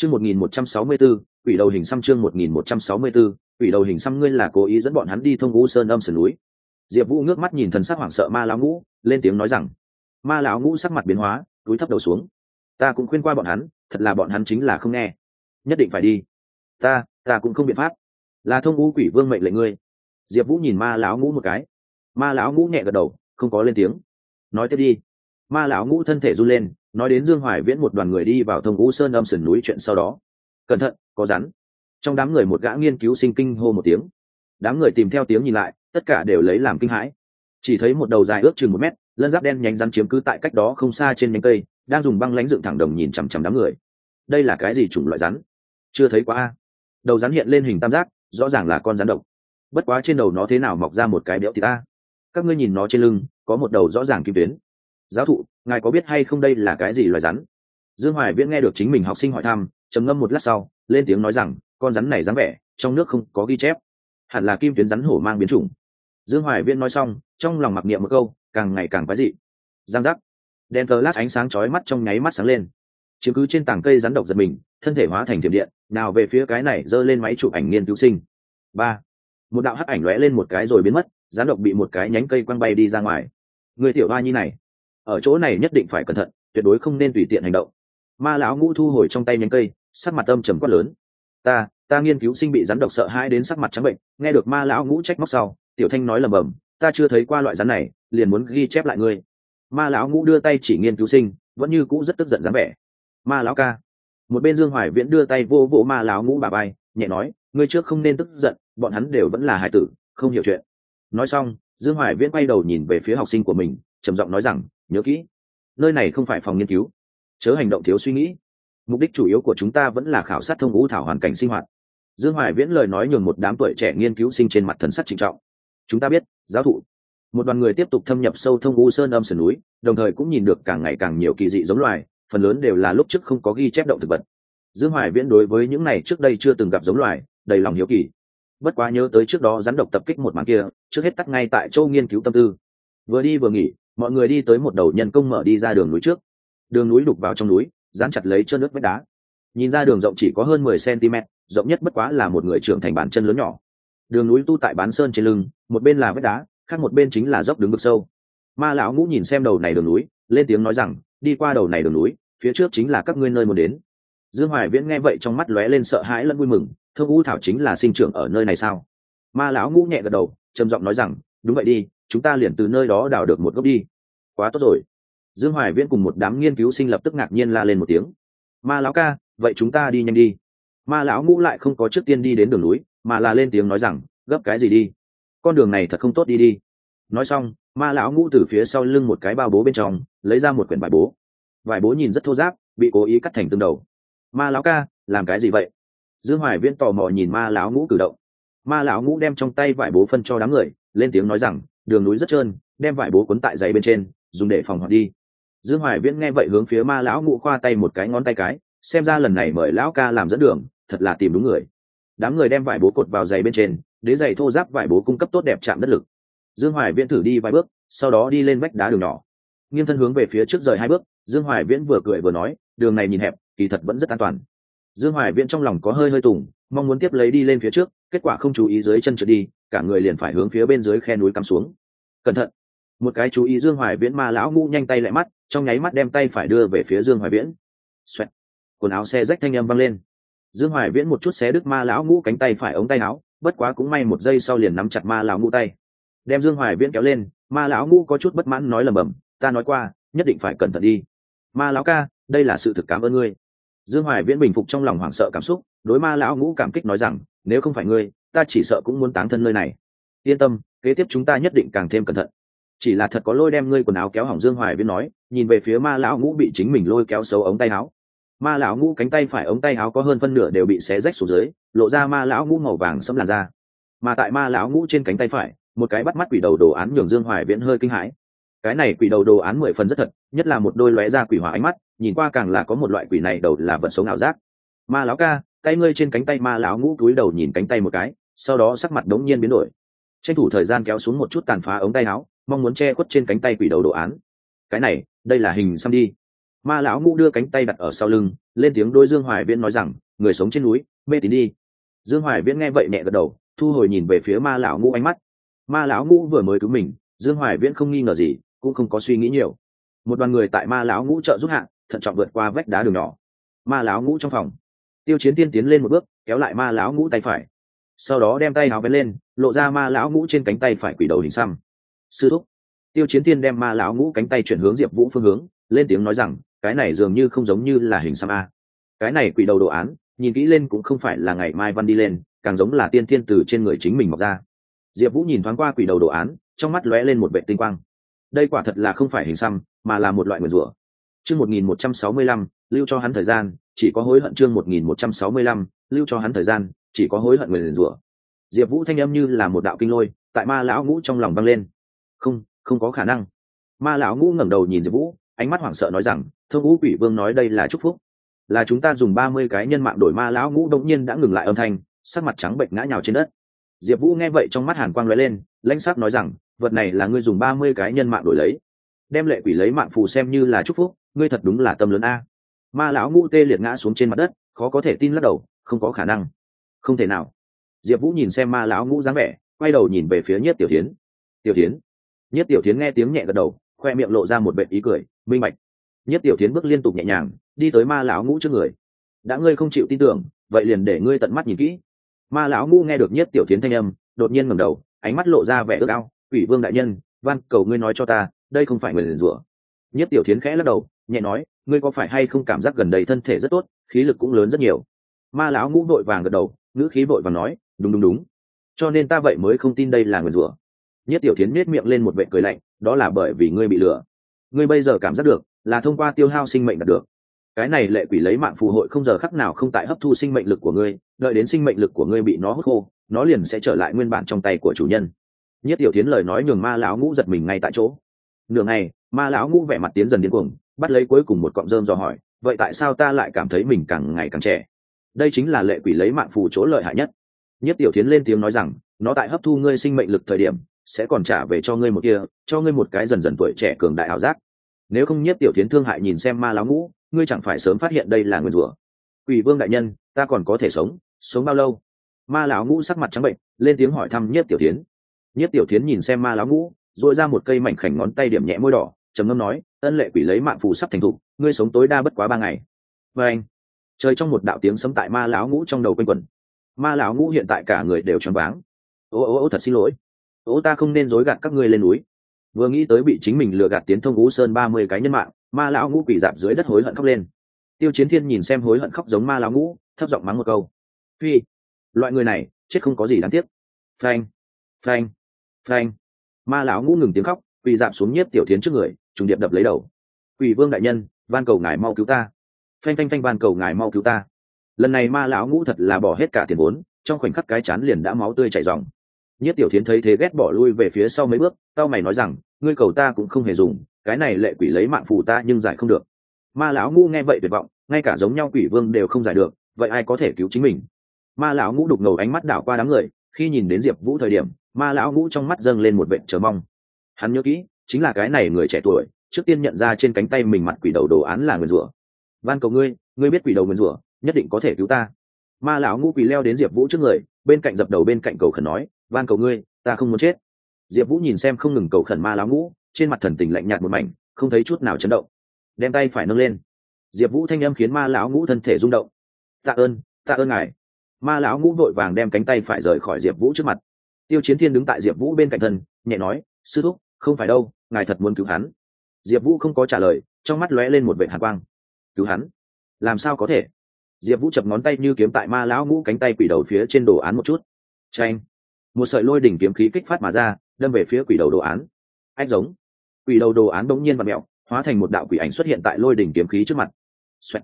chương một nghìn một trăm sáu mươi b ố quỷ đầu hình xăm chương một nghìn một trăm sáu mươi b ố quỷ đầu hình xăm ngươi là cố ý dẫn bọn hắn đi thông ngũ sơn âm sườn núi. Diệp vũ ngước mắt nhìn thần sắc hoảng sợ ma lão ngũ, lên tiếng nói rằng, ma lão ngũ sắc mặt biến hóa cúi thấp đầu xuống. Ta cũng khuyên qua bọn hắn, thật là bọn hắn chính là không nghe. Nhất định phải đi. Ta ta cũng không biện pháp. Là thông ngũ quỷ vương mệnh lệnh ngươi. Diệp vũ nhìn ma lão ngũ một cái. Ma lão ngũ nhẹ gật đầu, không có lên tiếng. Nói tiếp đi. Ma lão ngũ thân thể run lên nói đến dương hoài viễn một đoàn người đi vào thông vũ sơn âm sườn núi chuyện sau đó. Cẩn thận, có rắn. Trong đám người một gã nghiên cứu sinh kinh hô một tiếng. Đám người tìm theo tiếng nhìn lại, tất cả đều lấy làm kinh hãi. Chỉ thấy một đầu dài ước chừng một mét, lân giáp đen nhánh rắn chiếm cứ tại cách đó không xa trên nhánh cây, đang dùng băng lãnh dựng thẳng đồng nhìn chằm chằm đám người. Đây là cái gì chủng loại rắn? Chưa thấy quá a. Đầu rắn hiện lên hình tam giác, rõ ràng là con rắn độc. Bất quá trên đầu nó thế nào mọc ra một cái béo thịt ta các ngươi nhìn nó trên lưng, có một đầu rõ ràng kim tuyến giáo thụ, ngài có biết hay không đây là cái gì loài rắn? Dương hoài viễn nghe được chính mình học sinh hỏi thăm, trầm ngâm một lát sau, lên tiếng nói rằng, con rắn này dáng vẻ, trong nước không có ghi chép. Hẳn là kim tuyến rắn hổ mang biến chủng. Dương hoài viễn nói xong, trong lòng mặc niệm một câu, càng ngày càng quái dị. Giang giác. Đèn thờ lát ánh sáng chói mắt trong nháy mắt sáng lên. Chứng cứ trên tảng cây rắn độc giật mình, thân thể hóa thành thiểm điện, nào về phía cái này giơ lên máy chụp ảnh nghiên cứu sinh. Ba. Một đạo hắc ảnh lóe lên một cái rồi biến mất, rắn độc bị một cái nhánh cây quăng bay đi ra ngoài. Người tiểu hoa nhi này ở chỗ này nhất định phải cẩn thận, tuyệt đối không nên tùy tiện hành động. Ma lão ngũ thu hồi trong tay nhánh cây, sắc mặt âm trầm quát lớn. Ta ta nghiên cứu sinh bị rắn độc sợ hãi đến sắc mặt trắng bệnh, nghe được ma lão ngũ trách móc sau, tiểu thanh nói lầm bầm ta chưa thấy qua loại rắn này, liền muốn ghi chép lại ngươi. Ma lão ngũ đưa tay chỉ nghiên cứu sinh, vẫn như cũ rất tức giận dáng vẻ. Ma lão ca. Một bên dương hoài viễn đưa tay vô vỗ ma lão ngũ bà bay nhẹ nói, ngươi trước không nên tức giận, bọn hắn đều vẫn là hài tử, không hiểu chuyện. Nói xong, dương hoài viễn quay đầu nhìn về phía học sinh của mình, trầm giọng nói rằng nhớ kỹ. Nơi này không phải phòng nghiên cứu. Chớ hành động thiếu suy nghĩ. Mục đích chủ yếu của chúng ta vẫn là khảo sát thông ngũ thảo hoàn cảnh sinh hoạt. Dương hoài viễn lời nói nhường một đám tuổi trẻ nghiên cứu sinh trên mặt thần sắc trịnh trọng. Chúng ta biết, giáo thụ. Một đoàn người tiếp tục thâm nhập sâu thông ngũ sơn âm sườn núi, đồng thời cũng nhìn được càng ngày càng nhiều kỳ dị giống loài, phần lớn đều là lúc trước không có ghi chép động thực vật. Dương hoài viễn đối với những này trước đây chưa từng gặp giống loài, đầy lòng hiếu kỳ. Bất quá nhớ tới trước đó rắn độc tập kích một màn kia, trước hết tắt ngay tại châu nghiên cứu tâm tư. Vừa đi vừa nghỉ mọi người đi tới một đầu nhân công mở đi ra đường núi trước. Đường núi đục vào trong núi, dán chặt lấy chân nước vách đá. Nhìn ra đường rộng chỉ có hơn mười cm, rộng nhất bất quá là một người trưởng thành bàn chân lớn nhỏ. Đường núi tu tại bán sơn trên lưng, một bên là vách đá, khác một bên chính là dốc đứng vực sâu. Ma lão ngũ nhìn xem đầu này đường núi, lên tiếng nói rằng, đi qua đầu này đường núi, phía trước chính là các ngươi nơi muốn đến. Dương hoài viễn nghe vậy trong mắt lóe lên sợ hãi lẫn vui mừng Thơ u thảo chính là sinh trưởng ở nơi này sao? Ma lão ngũ nhẹ gật đầu, trầm giọng nói rằng, đúng vậy đi chúng ta liền từ nơi đó đào được một gốc đi. Quá tốt rồi. Dương hoài viễn cùng một đám nghiên cứu sinh lập tức ngạc nhiên la lên một tiếng. Ma lão ca, vậy chúng ta đi nhanh đi. Ma lão ngũ lại không có trước tiên đi đến đường núi, mà là lên tiếng nói rằng, gấp cái gì đi? Con đường này thật không tốt đi đi. Nói xong, ma lão ngũ từ phía sau lưng một cái bao bố bên trong, lấy ra một quyển bài bố. Vải bố nhìn rất thô giáp bị cố ý cắt thành tương đầu. Ma lão ca, làm cái gì vậy? Dương hoài viễn tò mò nhìn ma lão ngũ cử động. Ma lão ngũ đem trong tay vải bố phân cho đám người, lên tiếng nói rằng đường núi rất trơn, đem vải bố cuốn tại giày bên trên, dùng để phòng hoạt đi. Dương hoài viễn nghe vậy hướng phía ma lão ngụ khoa tay một cái ngón tay cái, xem ra lần này mời lão ca làm dẫn đường, thật là tìm đúng người. Đám người đem vải bố cột vào giày bên trên, đế giày thô giáp vải bố cung cấp tốt đẹp chạm đất lực. Dương hoài viễn thử đi vài bước, sau đó đi lên vách đá đường nhỏ. Nghiêng thân hướng về phía trước rời hai bước, dương hoài viễn vừa cười vừa nói, đường này nhìn hẹp, kỳ thật vẫn rất an toàn. Dương hoài viễn trong lòng có hơi hơi tùng, mong muốn tiếp lấy đi lên phía trước kết quả không chú ý dưới chân trượt đi, cả người liền phải hướng phía bên dưới khe núi cắm xuống. Cẩn thận. Một cái chú ý dương hoài viễn ma lão ngũ nhanh tay lại mắt, trong nháy mắt đem tay phải đưa về phía dương hoài viễn. Xoẹt. quần áo xe rách thanh âm văng lên. Dương hoài viễn một chút xé đứt ma lão ngũ cánh tay phải ống tay áo, bất quá cũng may một giây sau liền nắm chặt ma lão ngũ tay. Đem dương hoài viễn kéo lên, ma lão ngũ có chút bất mãn nói lầm bầm, ta nói qua, nhất định phải cẩn thận đi. Ma lão ca, đây là sự thực cảm ơn ngươi. Dương hoài viễn bình phục trong lòng hoảng sợ cảm xúc, đối ma lão ngũ cảm kích nói rằng nếu không phải ngươi, ta chỉ sợ cũng muốn táng thân nơi này. Yên tâm, kế tiếp chúng ta nhất định càng thêm cẩn thận. Chỉ là thật có lôi đem ngươi quần áo kéo hỏng dương hoài viên nói, nhìn về phía ma lão ngũ bị chính mình lôi kéo xấu ống tay áo. Ma lão ngũ cánh tay phải ống tay áo có hơn phân nửa đều bị xé rách xuống dưới, lộ ra ma lão ngũ màu vàng sẫm làn da. Mà tại ma lão ngũ trên cánh tay phải, một cái bắt mắt quỷ đầu đồ án nhường dương hoài viễn hơi kinh hãi. Cái này quỷ đầu đồ án mười phần rất thật, nhất là một đôi lóe ra quỷ hỏa ánh mắt, nhìn qua càng là có một loại quỷ này đầu là vật sống ảo giác. Ma lão ca tay ngươi trên cánh tay ma lão ngũ túi đầu nhìn cánh tay một cái sau đó sắc mặt đống nhiên biến đổi. Tranh thủ thời gian kéo xuống một chút tàn phá ống tay áo mong muốn che khuất trên cánh tay quỷ đầu đồ án. Cái này đây là hình xăm đi. Ma lão ngũ đưa cánh tay đặt ở sau lưng lên tiếng đôi dương hoài viễn nói rằng người sống trên núi mê tín đi. Dương hoài viễn nghe vậy nhẹ gật đầu thu hồi nhìn về phía ma lão ngũ ánh mắt. Ma lão ngũ vừa mới cứu mình dương hoài viễn không nghi ngờ gì cũng không có suy nghĩ nhiều. Một đoàn người tại ma lão ngũ trợ giúp hạng, thận trọng vượt qua vách đá đường nhỏ. Ma lão ngũ trong phòng tiêu chiến tiên tiến lên một bước, kéo lại ma lão ngũ tay phải. Sau đó đem tay áo vén lên, lộ ra ma lão ngũ trên cánh tay phải quỷ đầu hình xăm. Sư thúc. Tiêu chiến tiên đem ma lão ngũ cánh tay chuyển hướng diệp vũ phương hướng, lên tiếng nói rằng, cái này dường như không giống như là hình xăm a. Cái này quỷ đầu đồ án, nhìn kỹ lên cũng không phải là ngày mai văn đi lên, càng giống là tiên thiên từ trên người chính mình mọc ra. Diệp vũ nhìn thoáng qua quỷ đầu đồ án, trong mắt lóe lên một vệ tinh quang. Đây quả thật là không phải hình xăm, mà là một loại nguyền rủa. Chương một nghìn một trăm sáu mươi lăm, lưu cho hắn thời gian chỉ có hối hận chương một nghìn một trăm sáu mươi lăm, lưu cho hắn thời gian, chỉ có hối hận nguyền rủa. Diệp vũ thanh âm như là một đạo kinh lôi, tại ma lão ngũ trong lòng vang lên. Không không có khả năng. Ma lão ngũ ngẩng đầu nhìn diệp vũ, ánh mắt hoảng sợ nói rằng thương ngũ quỷ vương nói đây là chúc phúc. Là chúng ta dùng ba mươi cái nhân mạng đổi ma lão ngũ đông nhiên đã ngừng lại âm thanh, sắc mặt trắng bệnh ngã nhào trên đất. Diệp vũ nghe vậy trong mắt hàn quang lóe lên, lãnh sắc nói rằng, vật này là ngươi dùng ba mươi cái nhân mạng đổi lấy. Đem lệ quỷ lấy mạng phù xem như là chúc phúc, ngươi thật đúng là tâm lớn a ma lão ngũ tê liệt ngã xuống trên mặt đất, khó có thể tin lắc đầu, không có khả năng. Không thể nào. Diệp vũ nhìn xem ma lão ngũ dáng vẻ, quay đầu nhìn về phía nhất tiểu tiến tiểu tiến nhất tiểu tiến nghe tiếng nhẹ gật đầu, khoe miệng lộ ra một vệ ý cười, minh mạch nhất tiểu tiến bước liên tục nhẹ nhàng, đi tới ma lão ngũ trước người. Đã ngươi không chịu tin tưởng, vậy liền để ngươi tận mắt nhìn kỹ. Ma lão ngũ nghe được nhất tiểu tiến thanh âm, đột nhiên ngẩng đầu, ánh mắt lộ ra vẻ ước ao. Ủy vương đại nhân, van, cầu ngươi nói cho ta, đây không phải người liền rủa nhất tiểu tiến khẽ lắc đầu, nhẹ nói ngươi có phải hay không cảm giác gần đây thân thể rất tốt, khí lực cũng lớn rất nhiều? Ma lão ngũ vội vàng gật đầu, ngữ khí vội vàng nói, đúng đúng đúng. Cho nên ta vậy mới không tin đây là người rủa. Nhất tiểu tiến miết miệng lên một vệ cười lạnh, đó là bởi vì ngươi bị lừa. Ngươi bây giờ cảm giác được, là thông qua tiêu hao sinh mệnh đạt được. Cái này lệ quỷ lấy mạng phù hội không giờ khắc nào không tại hấp thu sinh mệnh lực của ngươi, đợi đến sinh mệnh lực của ngươi bị nó hút khô, nó liền sẽ trở lại nguyên bản trong tay của chủ nhân. Nhất tiểu tiến lời nói nhường ma lão ngũ giật mình ngay tại chỗ. Nửa ngày, ma lão ngũ vẻ mặt tiến dần điên cuồng bắt lấy cuối cùng một cọng rơm do hỏi, vậy tại sao ta lại cảm thấy mình càng ngày càng trẻ? Đây chính là lệ quỷ lấy mạng phù chỗ lợi hại nhất. Nhất tiểu tiến lên tiếng nói rằng, nó tại hấp thu ngươi sinh mệnh lực thời điểm, sẽ còn trả về cho ngươi một kia, cho ngươi một cái dần dần tuổi trẻ cường đại ảo giác. Nếu không nhất tiểu tiến thương hại nhìn xem ma lão ngũ, ngươi chẳng phải sớm phát hiện đây là nguyên rủa? Quỷ vương đại nhân, ta còn có thể sống sống bao lâu? Ma lão ngũ sắc mặt trắng bệnh, lên tiếng hỏi thăm nhất tiểu tiến nhất tiểu tiến nhìn xem ma lão ngũ dội ra một cây mảnh khảnh ngón tay điểm nhẹ môi đỏ, trầm ngâm nói ân lệ quỷ lấy mạng phù sắp thành thục, ngươi sống tối đa bất quá ba ngày. Và anh, trời trong một đạo tiếng sấm tại ma lão ngũ trong đầu quanh quẩn. Ma lão ngũ hiện tại cả người đều choáng váng. Ô ô ô, thật xin lỗi. Ô, ta không nên dối gạt các ngươi lên núi. Vừa nghĩ tới bị chính mình lừa gạt tiến thông ngũ sơn ba mươi cái nhân mạng, ma lão ngũ quỷ dạp dưới đất hối hận khóc lên. Tiêu chiến thiên nhìn xem hối hận khóc giống ma lão ngũ, thấp giọng mắng một câu. Phi, loại người này, chết không có gì đáng tiếc. Phanh phanh phanh. Ma lão ngũ ngừng tiếng khóc quỳ dạp xuống nhiếp tiểu tiến trước người, trùng điệp đập lấy đầu. Quỷ vương đại nhân, van cầu ngài mau cứu ta. Phanh phanh phanh van cầu ngài mau cứu ta. Lần này ma lão ngũ thật là bỏ hết cả tiền vốn, trong khoảnh khắc cái chán liền đã máu tươi chảy ròng. Nhất tiểu thiến thấy thế ghét bỏ lui về phía sau mấy bước tao mày nói rằng, ngươi cầu ta cũng không hề dùng, cái này lệ quỷ lấy mạng phù ta nhưng giải không được. Ma lão ngũ nghe vậy tuyệt vọng, ngay cả giống nhau quỷ vương đều không giải được, vậy ai có thể cứu chính mình? Ma lão ngũ đục ngầu ánh mắt đảo qua đám người, khi nhìn đến diệp vũ thời điểm, ma lão ngũ trong mắt dâng lên một vệ chờ mong hắn nhớ kỹ, chính là cái này người trẻ tuổi, trước tiên nhận ra trên cánh tay mình mặt quỷ đầu đồ án là nguyền rủa. Van cầu ngươi ngươi biết quỷ đầu nguyền rủa, nhất định có thể cứu ta. Ma lão ngũ quỷ leo đến diệp vũ trước người, bên cạnh dập đầu bên cạnh cầu khẩn nói, van cầu ngươi, ta không muốn chết. Diệp vũ nhìn xem không ngừng cầu khẩn ma lão ngũ, trên mặt thần tình lạnh nhạt một mảnh, không thấy chút nào chấn động. Đem tay phải nâng lên. Diệp vũ thanh â m khiến ma lão ngũ thân thể rung động. Tạ ơn tạ ơn ngài. Ma lão ngũ vội vàng đem cánh tay phải rời khỏi diệp vũ trước mặt. Tiêu chiến thiên đứng tại diệp vũ bên cạnh thân, nhẹ nói, sư thúc không phải đâu, ngài thật muốn cứu hắn. Diệp vũ không có trả lời, trong mắt lóe lên một vệ hàn quang. Cứu hắn? Làm sao có thể? Diệp vũ chập ngón tay như kiếm tại ma lão ngũ cánh tay quỷ đầu phía trên đồ án một chút. Tranh một sợi lôi đỉnh kiếm khí kích phát mà ra, đâm về phía quỷ đầu đồ án. Ách giống. Quỷ đầu đồ án đ nhiên và mẹo hóa thành một đạo quỷ ảnh xuất hiện tại lôi đỉnh kiếm khí trước mặt. Xoẹt.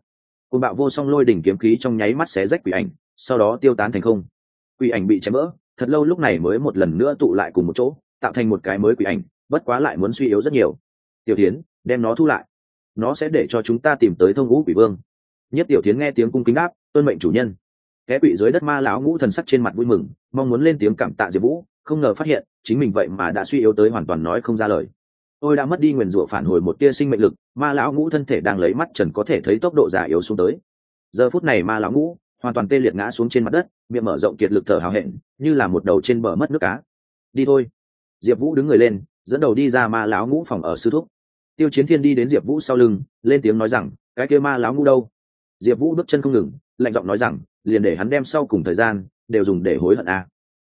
côn bạo vô song lôi đỉnh kiếm khí trong nháy mắt xé rách quỷ ảnh, sau đó tiêu tán thành không. Quỷ ảnh bị chém vỡ, thật lâu lúc này mới một lần nữa tụ lại cùng một chỗ, tạo thành một cái mới quỷ ảnh bất quá lại muốn suy yếu rất nhiều. Tiểu tiến đem nó thu lại. Nó sẽ để cho chúng ta tìm tới thông ngũ quỷ vương. Nhất tiểu tiến nghe tiếng cung kính đáp, tuân mệnh chủ nhân. Kẻ quỷ dưới đất ma lão ngũ thần sắc trên mặt vui mừng, mong muốn lên tiếng cảm tạ diệp vũ, không ngờ phát hiện, chính mình vậy mà đã suy yếu tới hoàn toàn nói không ra lời. Tôi đã mất đi nguyền rủa phản hồi một tia sinh mệnh lực, ma lão ngũ thân thể đang lấy mắt trần có thể thấy tốc độ già yếu xuống tới. Giờ phút này ma lão ngũ, hoàn toàn tê liệt ngã xuống trên mặt đất, miệng mở rộng kiệt lực thở hào hẹn, như là một đầu trên bờ mất nước cá. Đi thôi. Diệp vũ đứng người lên dẫn đầu đi ra ma lão ngũ phòng ở sư thúc. Tiêu chiến thiên đi đến diệp vũ sau lưng, lên tiếng nói rằng, cái kia ma lão ngũ đâu? Diệp vũ bước chân không ngừng, lạnh giọng nói rằng, liền để hắn đem sau cùng thời gian, đều dùng để hối hận a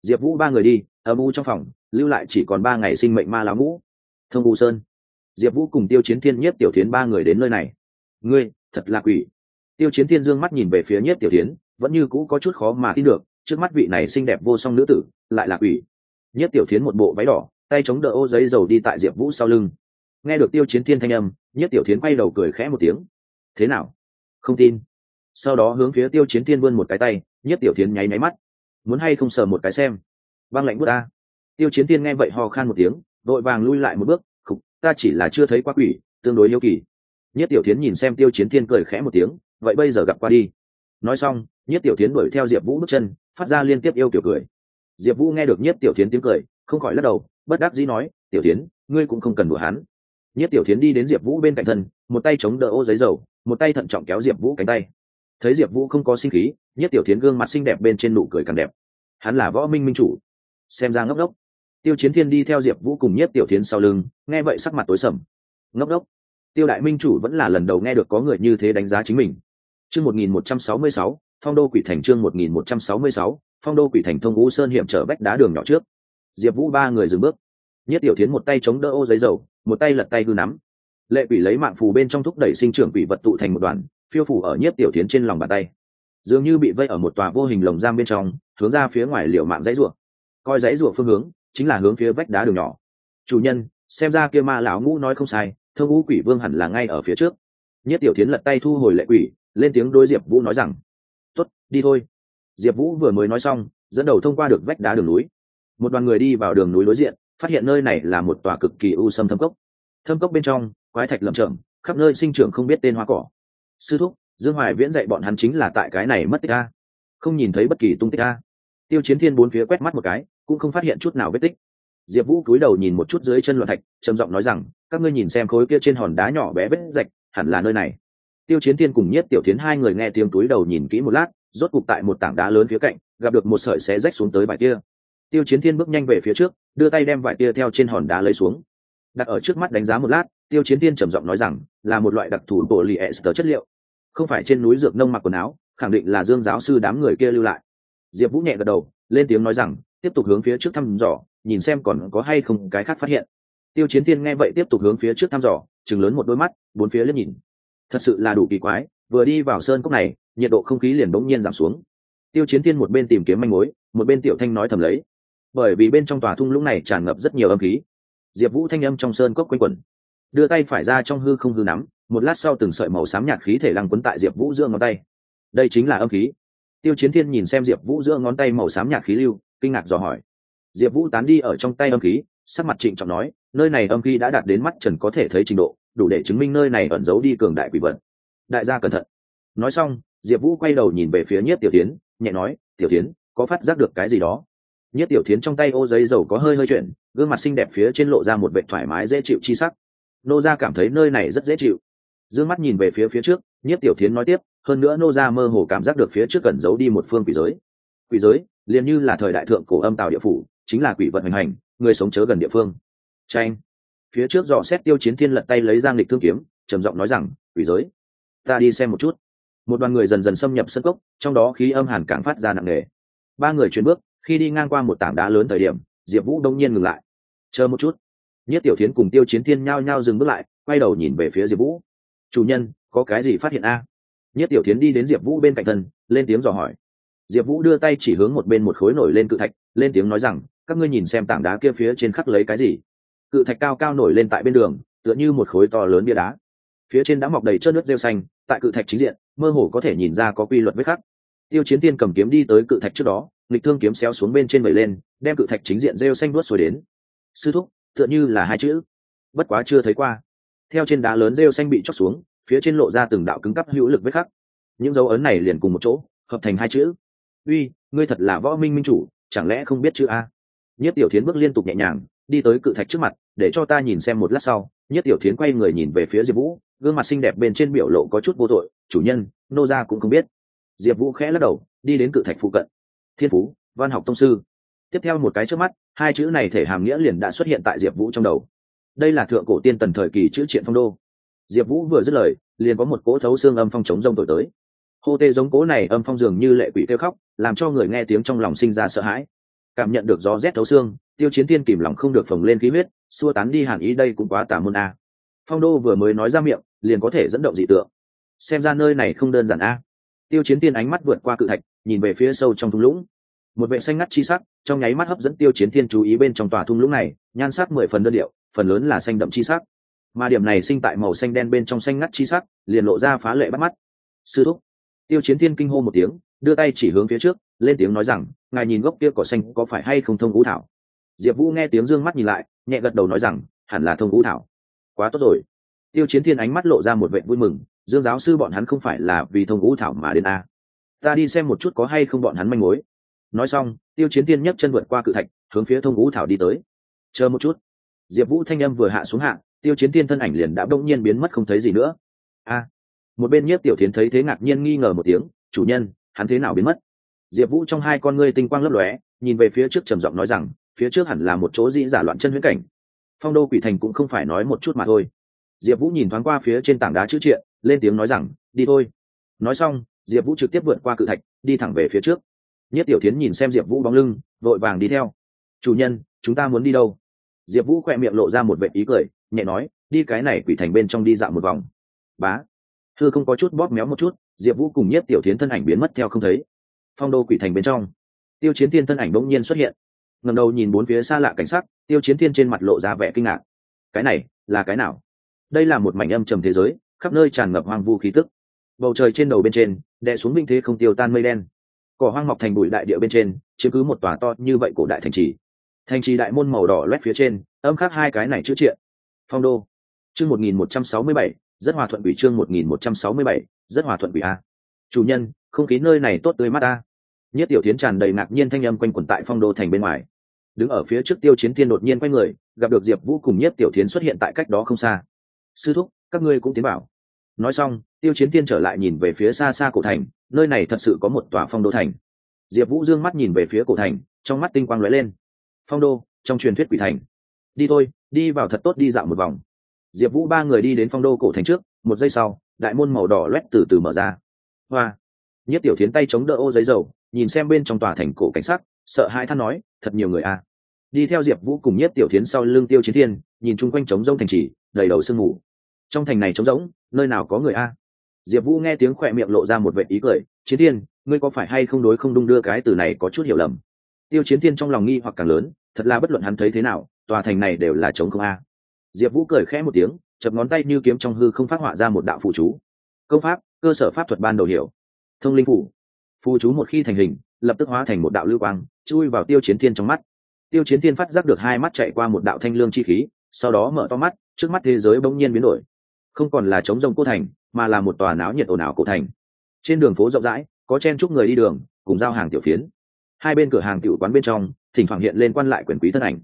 diệp vũ ba người đi, âm u trong phòng, lưu lại chỉ còn ba ngày sinh mệnh ma lão ngũ. Thông u sơn. Diệp vũ cùng tiêu chiến thiên nhất tiểu tiến ba người đến nơi này. Ngươi, thật là quỷ. Tiêu chiến thiên dương mắt nhìn về phía nhất tiểu tiến vẫn như cũ có chút khó mà tin được, trước mắt vị này xinh đẹp vô song nữ tử, lại là quỷ. Nhất tiểu tiến một bộ váy đỏ tay chống đỡ ô giấy dầu đi tại diệp vũ sau lưng. Nghe được tiêu chiến thiên thanh âm, nhất tiểu tiến quay đầu cười khẽ một tiếng. Thế nào? Không tin. Sau đó hướng phía tiêu chiến thiên vươn một cái tay, nhất tiểu tiến nháy máy mắt. Muốn hay không sờ một cái xem? Băng lạnh bước ta. Tiêu chiến thiên nghe vậy ho khan một tiếng vội vàng lui lại một bước, khục, ta chỉ là chưa thấy quá quỷ, tương đối yêu kỳ. Nhất tiểu tiến nhìn xem tiêu chiến thiên cười khẽ một tiếng, vậy bây giờ gặp qua đi. Nói xong, nhất tiểu tiến đuổi theo diệp vũ bước chân, phát ra liên tiếp yêu kiểu cười. Diệp vũ nghe được nhất tiểu tiến tiếng cười, không khỏi lắc đầu bất đắc dĩ nói, tiểu tiến ngươi cũng không cần đùa hắn. Nhất tiểu tiến đi đến diệp vũ bên cạnh thân, một tay chống đỡ ô giấy dầu, một tay thận trọng kéo diệp vũ cánh tay. Thấy diệp vũ không có sinh khí, nhất tiểu tiến gương mặt xinh đẹp bên trên nụ cười càng đẹp. Hắn là võ minh minh chủ. Xem ra ngốc đốc. Tiêu chiến thiên đi theo diệp vũ cùng nhất tiểu tiến sau lưng, nghe vậy sắc mặt tối sầm. Ngốc đốc. Tiêu đại minh chủ vẫn là lần đầu nghe được có người như thế đánh giá chính mình. Chương một nghìn một trăm sáu mươi sáu, phong đô quỷ thành chương một nghìn một trăm sáu mươi sáu, phong đô quỷ thành thông vũ sơn hiểm trở bách đá đường nhỏ trước diệp vũ ba người dừng bước. Nhất tiểu tiến một tay chống đỡ ô giấy dầu, một tay lật tay hư nắm. Lệ quỷ lấy mạng phù bên trong thúc đẩy sinh trưởng quỷ vật tụ thành một đoàn, phiêu phủ ở nhất tiểu tiến trên lòng bàn tay. Dường như bị vây ở một tòa vô hình lồng giam bên trong, hướng ra phía ngoài liệu mạng dãy ruộng coi dãy ruộng phương hướng, chính là hướng phía vách đá đường nhỏ. Chủ nhân, xem ra kia ma lão ngũ nói không sai thơ ngũ quỷ vương hẳn là ngay ở phía trước. Nhất tiểu tiến lật tay thu hồi lệ quỷ, lên tiếng đối diệp vũ nói rằng tuất đi thôi. Diệp vũ vừa mới nói xong, dẫn đầu thông qua được vách đá đường núi một đoàn người đi vào đường núi đối diện, phát hiện nơi này là một tòa cực kỳ u sâm thâm cốc. Thâm cốc bên trong, quái thạch lầm chậm khắp nơi sinh trưởng không biết tên hoa cỏ. Sư thúc, dương hoài viễn dạy bọn hắn chính là tại cái này mất tích a. Không nhìn thấy bất kỳ tung tích a. Tiêu chiến thiên bốn phía quét mắt một cái, cũng không phát hiện chút nào vết tích. Diệp vũ cúi đầu nhìn một chút dưới chân loạn thạch, trầm giọng nói rằng, các ngươi nhìn xem khối kia trên hòn đá nhỏ bé vết rạch, hẳn là nơi này. Tiêu chiến thiên cùng nhất tiểu tiến hai người nghe tiếng cúi đầu nhìn kỹ một lát, rốt cục tại một tảng đá lớn phía cạnh, gặp được một sợi xé rách xuống tới bài tia tiêu chiến thiên bước nhanh về phía trước, đưa tay đem vải tia theo trên hòn đá lấy xuống. Đặt ở trước mắt đánh giá một lát, tiêu chiến thiên trầm giọng nói rằng, là một loại đặc thù bộ lì ester chất liệu. Không phải trên núi dược nông mặc quần áo, khẳng định là dương giáo sư đám người kia lưu lại. Diệp vũ nhẹ gật đầu, lên tiếng nói rằng, tiếp tục hướng phía trước thăm dò, nhìn xem còn có hay không cái khác phát hiện. Tiêu chiến thiên nghe vậy tiếp tục hướng phía trước thăm dò chừng lớn một đôi mắt, bốn phía liếc nhìn. Thật sự là đủ kỳ quái, vừa đi vào sơn cốc này, nhiệt độ không khí liền bỗng nhiên giảm xuống. Tiêu chiến thiên một bên tìm kiếm manh mối, một bên tiểu thanh nói thầm lấy bởi vì bên trong tòa thung lũng này tràn ngập rất nhiều âm khí. Diệp vũ thanh âm trong sơn cốc quanh quẩn. Đưa tay phải ra trong hư không hư nắm, một lát sau từng sợi màu xám nhạt khí thể lăng quấn tại diệp vũ giữa ngón tay. Đây chính là âm khí. Tiêu chiến thiên nhìn xem diệp vũ giữa ngón tay màu xám nhạt khí lưu, kinh ngạc dò hỏi. Diệp vũ tán đi ở trong tay âm khí, sắc mặt trịnh trọng nói, nơi này âm khí đã đạt đến mắt trần có thể thấy trình độ, đủ để chứng minh nơi này ẩn giấu đi cường đại quỷ vật. Đại gia cẩn thận. Nói xong, diệp vũ quay đầu nhìn về phía nhiếp tiểu tiến, nhẹ nói, tiểu tiến, có phát giác được cái gì đó? Nhất tiểu Thiến trong tay ô giấy dầu có hơi hơi chuyển, gương mặt xinh đẹp phía trên lộ ra một vệ thoải mái dễ chịu chi sắc. Nô gia cảm thấy nơi này rất dễ chịu. D ư ơ n g mắt nhìn về phía phía trước, nhất tiểu Thiến nói tiếp, hơn nữa nô gia mơ hồ cảm giác được phía trước cần giấu đi một phương quỷ giới. Quỷ giới, liền như là thời đại thượng cổ âm tào địa phủ, chính là quỷ vận hành hành, người sống chớ gần địa phương. Tranh phía trước dò xét tiêu chiến thiên lật tay lấy giang lịch thương kiếm, trầm giọng nói rằng, quỷ giới, ta đi xem một chút. Một đoàn người dần dần xâm nhập sân cốc, trong đó khí âm hàn càng phát ra nặng nề. Ba người chuyển bước khi đi ngang qua một tảng đá lớn thời điểm, diệp vũ đông nhiên ngừng lại. Chờ một chút. Nhất tiểu thiến cùng tiêu chiến thiên nhao nhao dừng bước lại, quay đầu nhìn về phía diệp vũ. Chủ nhân, có cái gì phát hiện a? Nhất tiểu thiến đi đến diệp vũ bên cạnh thân, lên tiếng dò hỏi. Diệp vũ đưa tay chỉ hướng một bên một khối nổi lên cự thạch, lên tiếng nói rằng, các ngươi nhìn xem tảng đá kia phía trên khắc lấy cái gì? Cự thạch cao cao nổi lên tại bên đường, tựa như một khối to lớn bia đá. Phía trên đã mọc đầy trơn nước rêu xanh, tại cự thạch chính diện, mơ hồ có thể nhìn ra có quy luật vết khắc. Tiêu chiến tiên cầm kiếm đi tới cự thạch trước đó nghịch thương kiếm xéo xuống bên trên vẩy lên, đem cự thạch chính diện rêu xanh đuốt xuôi đến. Sư thúc, tựa như là hai chữ. Bất quá chưa thấy qua. Theo trên đá lớn rêu xanh bị chóc xuống, phía trên lộ ra từng đạo cứng cắp hữu lực vết khắc. Những dấu ấn này liền cùng một chỗ, hợp thành hai chữ. Uy, ngươi thật là võ minh minh chủ, chẳng lẽ không biết chữ a? Nhất tiểu thiến bước liên tục nhẹ nhàng, đi tới cự thạch trước mặt, để cho ta nhìn xem một lát sau. Nhất tiểu thiến quay người nhìn về phía diệp vũ, gương mặt xinh đẹp bên trên biểu lộ có chút vô tội. Chủ nhân, nô gia cũng không biết. Diệp vũ khẽ lắc đầu, đi đến cự thạch phụ cận thiên phú, văn học tông sư. Tiếp theo một cái trước mắt, hai chữ này thể hàm nghĩa liền đã xuất hiện tại diệp vũ trong đầu. Đây là thượng cổ tiên tần thời kỳ chữ triện phong đô. Diệp vũ vừa dứt lời, liền có một cỗ thấu xương âm phong chống rông thổi tới. Hô tê giống cố này âm phong dường như lệ quỷ kêu khóc, làm cho người nghe tiếng trong lòng sinh ra sợ hãi. Cảm nhận được gió rét thấu xương, tiêu chiến tiên kìm lòng không được phồng lên khí huyết, xua tán đi hàn ý đây cũng quá tà môn a. Phong đô vừa mới nói ra miệng, liền có thể dẫn động dị tượng. Xem ra nơi này không đơn giản a. Tiêu chiến tiên ánh mắt vượt qua cự thạch nhìn về phía sâu trong thung lũng. Một vệ xanh ngắt chi sắc, trong nháy mắt hấp dẫn tiêu chiến thiên chú ý bên trong tòa thung lũng này, nhan sắc mười phần đơn điệu, phần lớn là xanh đậm chi sắc. Mà điểm này sinh tại màu xanh đen bên trong xanh ngắt chi sắc, liền lộ ra phá lệ bắt mắt. Sư thúc, tiêu chiến thiên kinh hô một tiếng, đưa tay chỉ hướng phía trước, lên tiếng nói rằng, ngài nhìn gốc kia cỏ xanh có phải hay không thông ngũ thảo? Diệp vũ nghe tiếng d ư ơ n g mắt nhìn lại, nhẹ gật đầu nói rằng, hẳn là thông ngũ thảo. Quá tốt rồi. Tiêu chiến thiên ánh mắt lộ ra một vệ vui mừng, dương giáo sư bọn hắn không phải là vì thông ngũ thảo mà đến a ta đi xem một chút có hay không bọn hắn manh mối. Nói xong, tiêu chiến thiên nhấc chân vượt qua cự thạch, hướng phía thông Vũ thảo đi tới. Chờ một chút. Diệp vũ thanh â m vừa hạ xuống hạ, tiêu chiến thiên thân ảnh liền đã đông nhiên biến mất không thấy gì nữa. A! Một bên nhiếp tiểu tiến thấy thế ngạc nhiên nghi ngờ một tiếng, chủ nhân, hắn thế nào biến mất? Diệp vũ trong hai con ngươi tinh quang lấp lóe, nhìn về phía trước trầm giọng nói rằng, phía trước hẳn là một chỗ dĩ giả loạn chân huyễn cảnh. Phong đô quỷ thành cũng không phải nói một chút mà thôi. Diệp vũ nhìn thoáng qua phía trên tảng đá chữ triện, lên tiếng nói rằng, đi thôi. Nói xong diệp vũ trực tiếp vượt qua cự thạch, đi thẳng về phía trước. Nhất tiểu tiến nhìn xem diệp vũ bóng lưng, vội vàng đi theo. Chủ nhân, chúng ta muốn đi đâu? Diệp vũ khỏe miệng lộ ra một vệ ý cười, nhẹ nói, đi cái này quỷ thành bên trong đi dạo một vòng. Bá. Thư không có chút bóp méo một chút, diệp vũ cùng nhất tiểu tiến thân ảnh biến mất theo không thấy. Phong đô quỷ thành bên trong, tiêu chiến Thiên thân ảnh bỗng nhiên xuất hiện. Ngầm đầu nhìn bốn phía xa lạ cảnh sắc, tiêu chiến Thiên trên mặt lộ ra vẻ kinh ngạc. Cái này là cái nào? Đây là một mảnh âm trầm thế giới, khắp nơi tràn ngập hoang vu khí tức bầu trời trên đầu bên trên, đè xuống binh thế không tiêu tan mây đen. Cỏ hoang mọc thành bụi đại địa bên trên chứ cứ một tòa to như vậy cổ đại thành trì. Thành trì đại môn màu đỏ loét phía trên, âm khắc hai cái này chữ triện. Phong đô. Chương một nghìn một trăm sáu mươi bảy, rất hòa thuận ủy chương một nghìn một trăm sáu mươi bảy, rất hòa thuận ủy a. Chủ nhân, không khí nơi này tốt tươi mát a. Nhất tiểu tiến tràn đầy ngạc nhiên thanh âm quanh quẩn tại phong đô thành bên ngoài. Đứng ở phía trước tiêu chiến thiên đột nhiên quay người, gặp được diệp vũ cùng nhất tiểu tiến xuất hiện tại cách đó không xa. Sư thúc, các ngươi cũng tiến bảo nói xong tiêu chiến thiên trở lại nhìn về phía xa xa cổ thành nơi này thật sự có một tòa phong đô thành. Diệp vũ d ư ơ n g mắt nhìn về phía cổ thành trong mắt tinh quang lóe lên. Phong đô trong truyền thuyết quỷ thành. Đi thôi đi vào thật tốt đi dạo một vòng. Diệp vũ ba người đi đến phong đô cổ thành trước một giây sau đại môn màu đỏ loét từ từ mở ra. Hoa! Nhất tiểu thiến tay chống đỡ ô giấy dầu nhìn xem bên trong tòa thành cổ cảnh sắc, sợ hai than nói thật nhiều người à? Đi theo diệp vũ cùng nhất tiểu thiến sau lưng tiêu chiến thiên nhìn chung quanh trống rông thành trì đầy đầu sương mù trong thành này trống rỗng, nơi nào có người a? Diệp vũ nghe tiếng khỏe miệng lộ ra một vệ ý cười, chiến thiên, ngươi có phải hay không đối không đung đưa cái từ này có chút hiểu lầm? Tiêu chiến thiên trong lòng nghi hoặc càng lớn, thật là bất luận hắn thấy thế nào, tòa thành này đều là trống không a. Diệp vũ cười khẽ một tiếng, chập ngón tay như kiếm trong hư không phát họa ra một đạo phụ chú. Công pháp, cơ sở pháp thuật ban đầu hiểu. Thông linh phủ phù chú một khi thành hình, lập tức hóa thành một đạo lưu quang, chui vào tiêu chiến thiên trong mắt. Tiêu chiến thiên phát giác được hai mắt chạy qua một đạo thanh lương chi khí, sau đó mở to mắt, trước mắt thế giới bỗng nhiên biến đổi không còn là trống rông cô thành, mà là một tòa náo nhiệt ồn ào cổ thành. Trên đường phố rộng rãi, có chen chúc người đi đường, cùng giao hàng tiểu phiến. Hai bên cửa hàng tiểu quán bên trong, thỉnh thoảng hiện lên quan lại quyền quý thân ảnh.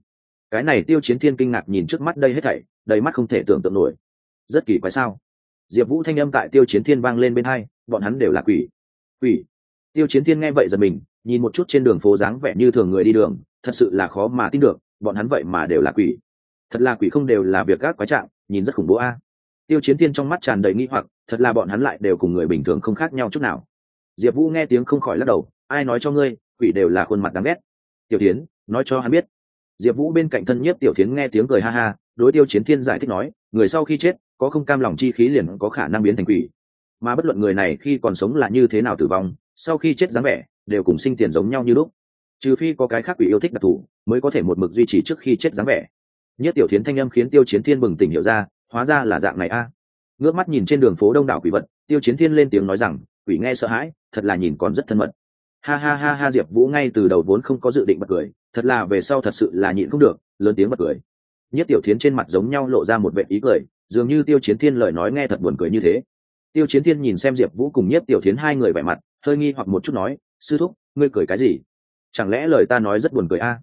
Cái này tiêu chiến thiên kinh ngạc nhìn trước mắt đây hết thảy, đầy mắt không thể tưởng tượng nổi. Rất kỳ quái sao? Diệp vũ thanh âm tại tiêu chiến thiên vang lên bên hai, bọn hắn đều là quỷ. Quỷ? Tiêu chiến thiên nghe vậy giật mình, nhìn một chút trên đường phố dáng vẻ như thường người đi đường, thật sự là khó mà tin được, bọn hắn vậy mà đều là quỷ. Thật là quỷ không đều là việc gác quái trạng, nhìn rất khủng bố a tiêu chiến thiên trong mắt tràn đầy nghi hoặc, thật là bọn hắn lại đều cùng người bình thường không khác nhau chút nào. Diệp vũ nghe tiếng không khỏi lắc đầu, ai nói cho ngươi, quỷ đều là khuôn mặt đáng ghét. Tiểu tiến nói cho hắn biết. Diệp vũ bên cạnh thân nhất tiểu tiến nghe tiếng cười ha ha, đối tiêu chiến thiên giải thích nói, người sau khi chết, có không cam lòng chi khí liền có khả năng biến thành quỷ. Mà bất luận người này khi còn sống là như thế nào tử vong, sau khi chết dáng vẻ, đều cùng sinh tiền giống nhau như lúc. Trừ phi có cái khác quỷ yêu thích đặc thù, mới có thể một mực duy trì trước khi chết dáng vẻ. Nhất tiểu thiến thanh âm khiến tiêu chiến thiên bừng tỉnh hiểu ra hóa ra là dạng này a. Ngước mắt nhìn trên đường phố đông đảo quỷ vật, tiêu chiến thiên lên tiếng nói rằng, quỷ nghe sợ hãi, thật là nhìn còn rất thân mật. Ha ha ha ha, diệp vũ ngay từ đầu vốn không có dự định bật cười, thật là về sau thật sự là nhịn không được, lớn tiếng bật cười. Nhất tiểu thiến trên mặt giống nhau lộ ra một vệ ý cười, dường như tiêu chiến thiên lời nói nghe thật buồn cười như thế. Tiêu chiến thiên nhìn xem diệp vũ cùng nhất tiểu thiến hai người vẻ mặt, hơi nghi hoặc một chút nói, sư thúc, ngươi cười cái gì? Chẳng lẽ lời ta nói rất buồn cười a?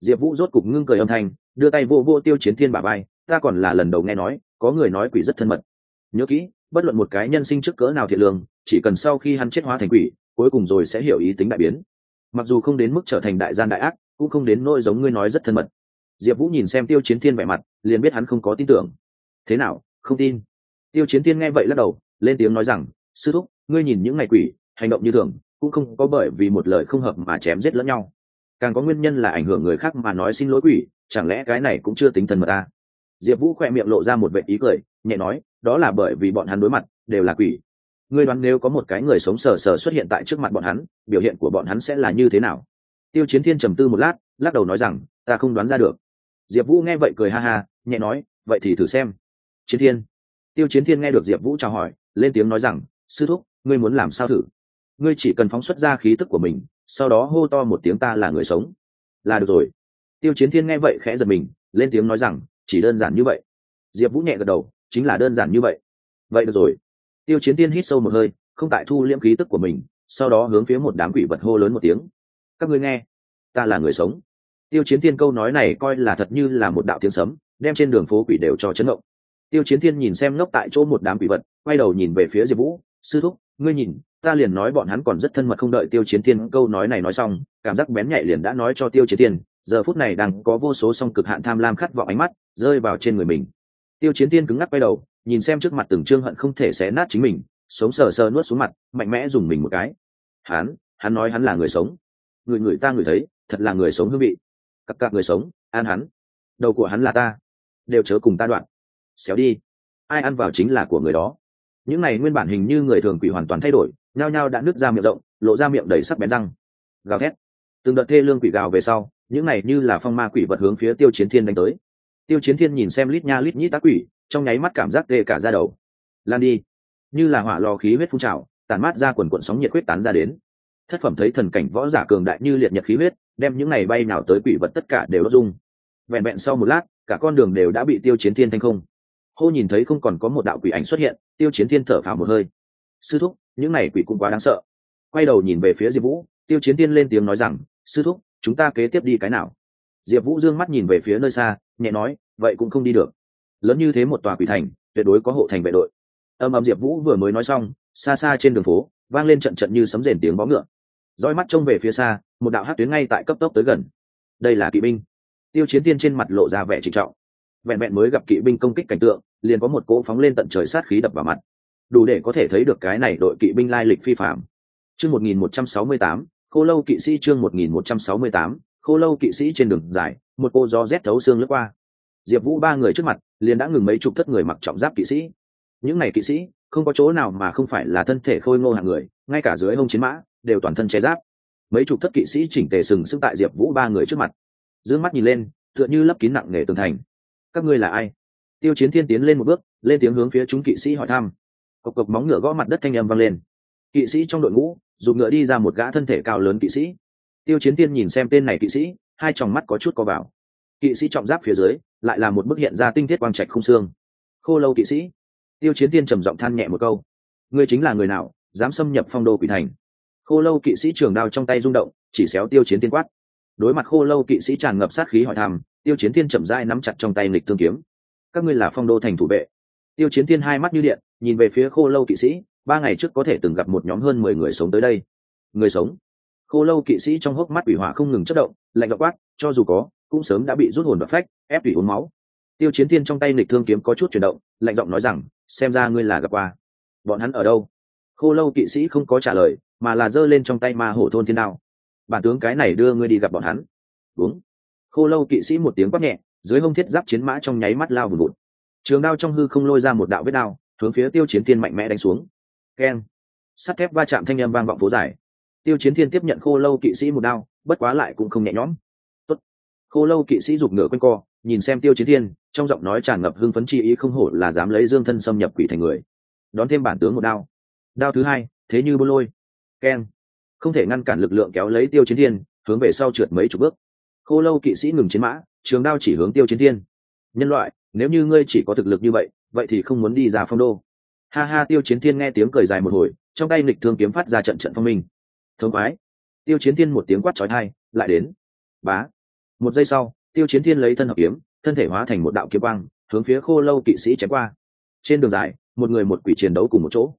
Diệp vũ rốt cục ngưng cười âm thanh, đưa tay vô vô tiêu chiến thiên bả vai, ta còn là lần đầu nghe nói có người nói quỷ rất thân mật. Nhớ kỹ, bất luận một cái nhân sinh trước cỡ nào thiệt lương, chỉ cần sau khi hắn chết hóa thành quỷ, cuối cùng rồi sẽ hiểu ý tính đại biến. Mặc dù không đến mức trở thành đại gian đại ác, cũng không đến nỗi giống ngươi nói rất thân mật. Diệp vũ nhìn xem tiêu chiến thiên vẻ mặt, liền biết hắn không có tin tưởng. Thế nào, không tin? Tiêu chiến thiên nghe vậy lắc đầu, lên tiếng nói rằng, sư thúc, ngươi nhìn những ngày quỷ, hành động như thường, cũng không có bởi vì một lời không hợp mà chém giết lẫn nhau. Càng có nguyên nhân là ảnh hưởng người khác mà nói xin lỗi quỷ, chẳng lẽ cái này cũng chưa tính thần mật ta? Diệp vũ khoe miệng lộ ra một vệ ý cười, nhẹ nói, đó là bởi vì bọn hắn đối mặt, đều là quỷ. Ngươi đoán nếu có một cái người sống sờ sờ xuất hiện tại trước mặt bọn hắn, biểu hiện của bọn hắn sẽ là như thế nào? Tiêu chiến thiên trầm tư một lát, lắc đầu nói rằng, ta không đoán ra được. Diệp vũ nghe vậy cười ha ha, nhẹ nói, vậy thì thử xem. Chiến thiên. Tiêu chiến thiên nghe được diệp vũ chào hỏi, lên tiếng nói rằng, sư thúc, ngươi muốn làm sao thử? Ngươi chỉ cần phóng xuất ra khí tức của mình, sau đó hô to một tiếng ta là người sống. Là được rồi. Tiêu chiến thiên nghe vậy khẽ giật mình, lên tiếng nói rằng chỉ đơn giản như vậy. Diệp vũ nhẹ gật đầu, chính là đơn giản như vậy. Vậy được rồi. Tiêu chiến thiên hít sâu một hơi, không tại thu liễm khí tức của mình, sau đó hướng phía một đám quỷ vật hô lớn một tiếng. Các ngươi nghe, ta là người sống. Tiêu chiến thiên câu nói này coi là thật như là một đạo tiếng sấm, đem trên đường phố quỷ đều cho chấn động. Tiêu chiến thiên nhìn xem ngốc tại chỗ một đám quỷ vật, quay đầu nhìn về phía diệp vũ, sư thúc, ngươi nhìn, ta liền nói bọn hắn còn rất thân mật không đợi tiêu chiến thiên câu nói này nói xong, cảm giác bén nhạy liền đã nói cho tiêu chiến thiên giờ phút này đang có vô số song cực hạn tham lam khát vọng ánh mắt rơi vào trên người mình. Tiêu chiến thiên cứng ngắc quay đầu, nhìn xem trước mặt từng trương hận không thể xé nát chính mình, sống sờ sờ nuốt xuống mặt, mạnh mẽ dùng mình một cái. Hắn hắn nói hắn là người sống. Người người ta người thấy, thật là người sống hương vị cặp cặp người sống, an hắn. Đầu của hắn là ta. Đều chớ cùng ta đoạn. Xéo đi. Ai ăn vào chính là của người đó. Những này nguyên bản hình như người thường quỷ hoàn toàn thay đổi, nhao nhao đã nứt ra miệng rộng, lộ ra miệng đầy sắc bén răng. Gào thét. Từng đợt thê lương quỷ gào về sau những này như là phong ma quỷ vật hướng phía tiêu chiến thiên đánh tới. Tiêu chiến thiên nhìn xem lít nha lít nhít tá quỷ, trong nháy mắt cảm giác tê cả ra đầu. Lan đi. Như là hỏa lò khí huyết phun trào tàn mát ra quần quận sóng nhiệt huyết tán ra đến. Thất phẩm thấy thần cảnh võ giả cường đại như liệt nhật khí huyết, đem những này bay nào tới quỷ vật tất cả đều dung vẹn vẹn sau một lát, cả con đường đều đã bị tiêu chiến thiên thanh không. Hô nhìn thấy không còn có một đạo quỷ ảnh xuất hiện, tiêu chiến thiên thở phào một hơi. Sư thúc, những này quỷ cũng quá đáng sợ. Quay đầu nhìn về phía diệp vũ, tiêu chiến thiên lên tiếng nói rằng, sư thúc chúng ta kế tiếp đi cái nào? Diệp vũ Dương mắt nhìn về phía nơi xa, nhẹ nói, vậy cũng không đi được. Lớn như thế một tòa quỷ thành, tuyệt đối có hộ thành vệ đội. Âm âm diệp vũ vừa mới nói xong, xa xa trên đường phố, vang lên trận trận như sấm rền tiếng bó ngựa. Roi mắt trông về phía xa, một đạo hát tuyến ngay tại cấp tốc tới gần. Đây là kỵ binh. Tiêu chiến tiên trên mặt lộ ra vẻ trịnh trọng. Vẹn vẹn mới gặp kỵ binh công kích cảnh tượng, liền có một cỗ phóng lên tận trời sát khí đập vào mặt. Đủ để có thể thấy được cái này đội kỵ binh lai lịch phi phạm. Chương một nghìn một trăm sáu mươi tám khô lâu kỵ sĩ chương một nghìn một trăm sáu mươi tám, khô lâu kỵ sĩ trên đường dài, một cô gió rét thấu xương lướt qua. Diệp vũ ba người trước mặt, liền đã ngừng mấy chục thất người mặc trọng giáp kỵ sĩ. Những n à y kỵ sĩ, không có chỗ nào mà không phải là thân thể khôi ngô hạng người, ngay cả dưới hông chiến mã, đều toàn thân che giáp. Mấy chục thất kỵ sĩ chỉnh tề sừng sững tại diệp vũ ba người trước mặt. D ư ơ n g mắt nhìn lên, tựa như lấp kín nặng nề tường thành. Các ngươi là ai? Tiêu chiến thiên tiến lên một bước, lên tiếng hướng phía chúng kỵ sĩ hỏi thăm. Cộc cộc móng ngựa gõ mặt đất thanh âm vang lên. Kỵ sĩ trong đội ngũ dùng ngựa đi ra một gã thân thể cao lớn kỵ sĩ. Tiêu chiến tiên nhìn xem tên này kỵ sĩ, hai tròng mắt có chút co vào. Kỵ sĩ trọng giáp phía dưới, lại là một bức hiện ra tinh thiết quang trạch không xương. Khô lâu kỵ sĩ. Tiêu chiến tiên trầm giọng than nhẹ một câu. Ngươi chính là người nào, dám xâm nhập phong đô quỷ thành? Khô lâu kỵ sĩ trường đao trong tay rung động, chỉ xéo tiêu chiến tiên quát. Đối mặt khô lâu kỵ sĩ tràn ngập sát khí hỏi thăm, tiêu chiến tiên chậm dai nắm chặt trong tay lịch thương kiếm. Các ngươi là phong đô thành thủ vệ tiêu chiến tiên hai mắt như điện, nhìn về phía khô lâu kỵ sĩ, ba ngày trước có thể từng gặp một nhóm hơn mười người sống tới đây. Người sống? Khô lâu kỵ sĩ trong hốc mắt ủy hỏa không ngừng chất động, lạnh dọ quát, cho dù có, cũng sớm đã bị rút hồn và phách, ép tủy uống máu. Tiêu chiến thiên trong tay nịch thương kiếm có chút chuyển động, lạnh giọng nói rằng, xem ra ngươi là gặp qua. Bọn hắn ở đâu? Khô lâu kỵ sĩ không có trả lời, mà là giơ lên trong tay ma hổ thôn thiên đao. Bản tướng cái này đưa ngươi đi gặp bọn hắn. Đúng. Khô lâu kỵ sĩ một tiếng quát nhẹ, dưới hông thiết giáp chiến mã trong nháy mắt lao vụt trường đao trong hư không lôi ra một đạo vết đao, hướng phía tiêu chiến thiên mạnh mẽ đánh xuống. Keng. Sắt thép va chạm thanh â m vang vọng phố dài. Tiêu chiến thiên tiếp nhận khô lâu kỵ sĩ một đao, bất quá lại cũng không nhẹ nhõm. Tốt. khô lâu kỵ sĩ giục ngựa q u a n co, nhìn xem tiêu chiến thiên, trong giọng nói tràn ngập hưng phấn chi ý không hổ là dám lấy dương thân xâm nhập quỷ thành người. Đón thêm bản tướng một đao. Đao thứ hai, thế như bô lôi. Keng. Không thể ngăn cản lực lượng kéo lấy tiêu chiến thiên, hướng về sau trượt mấy chục bước. Khô lâu kỵ sĩ ngừng chiến mã, trường đao chỉ hướng tiêu chiến thiên. Nhân loại nếu như ngươi chỉ có thực lực như vậy vậy thì không muốn đi ra phong đô. Ha ha, tiêu chiến thiên nghe tiếng cười dài một hồi, trong tay lịch thương kiếm phát ra trận trận phong minh. Thống khoái. Tiêu chiến thiên một tiếng quát trói thai lại đến. Bá. Một giây sau, tiêu chiến thiên lấy thân hợp kiếm, thân thể hóa thành một đạo kiếm quang, hướng phía khô lâu kỵ sĩ chém qua. Trên đường dài, một người một quỷ chiến đấu cùng một chỗ.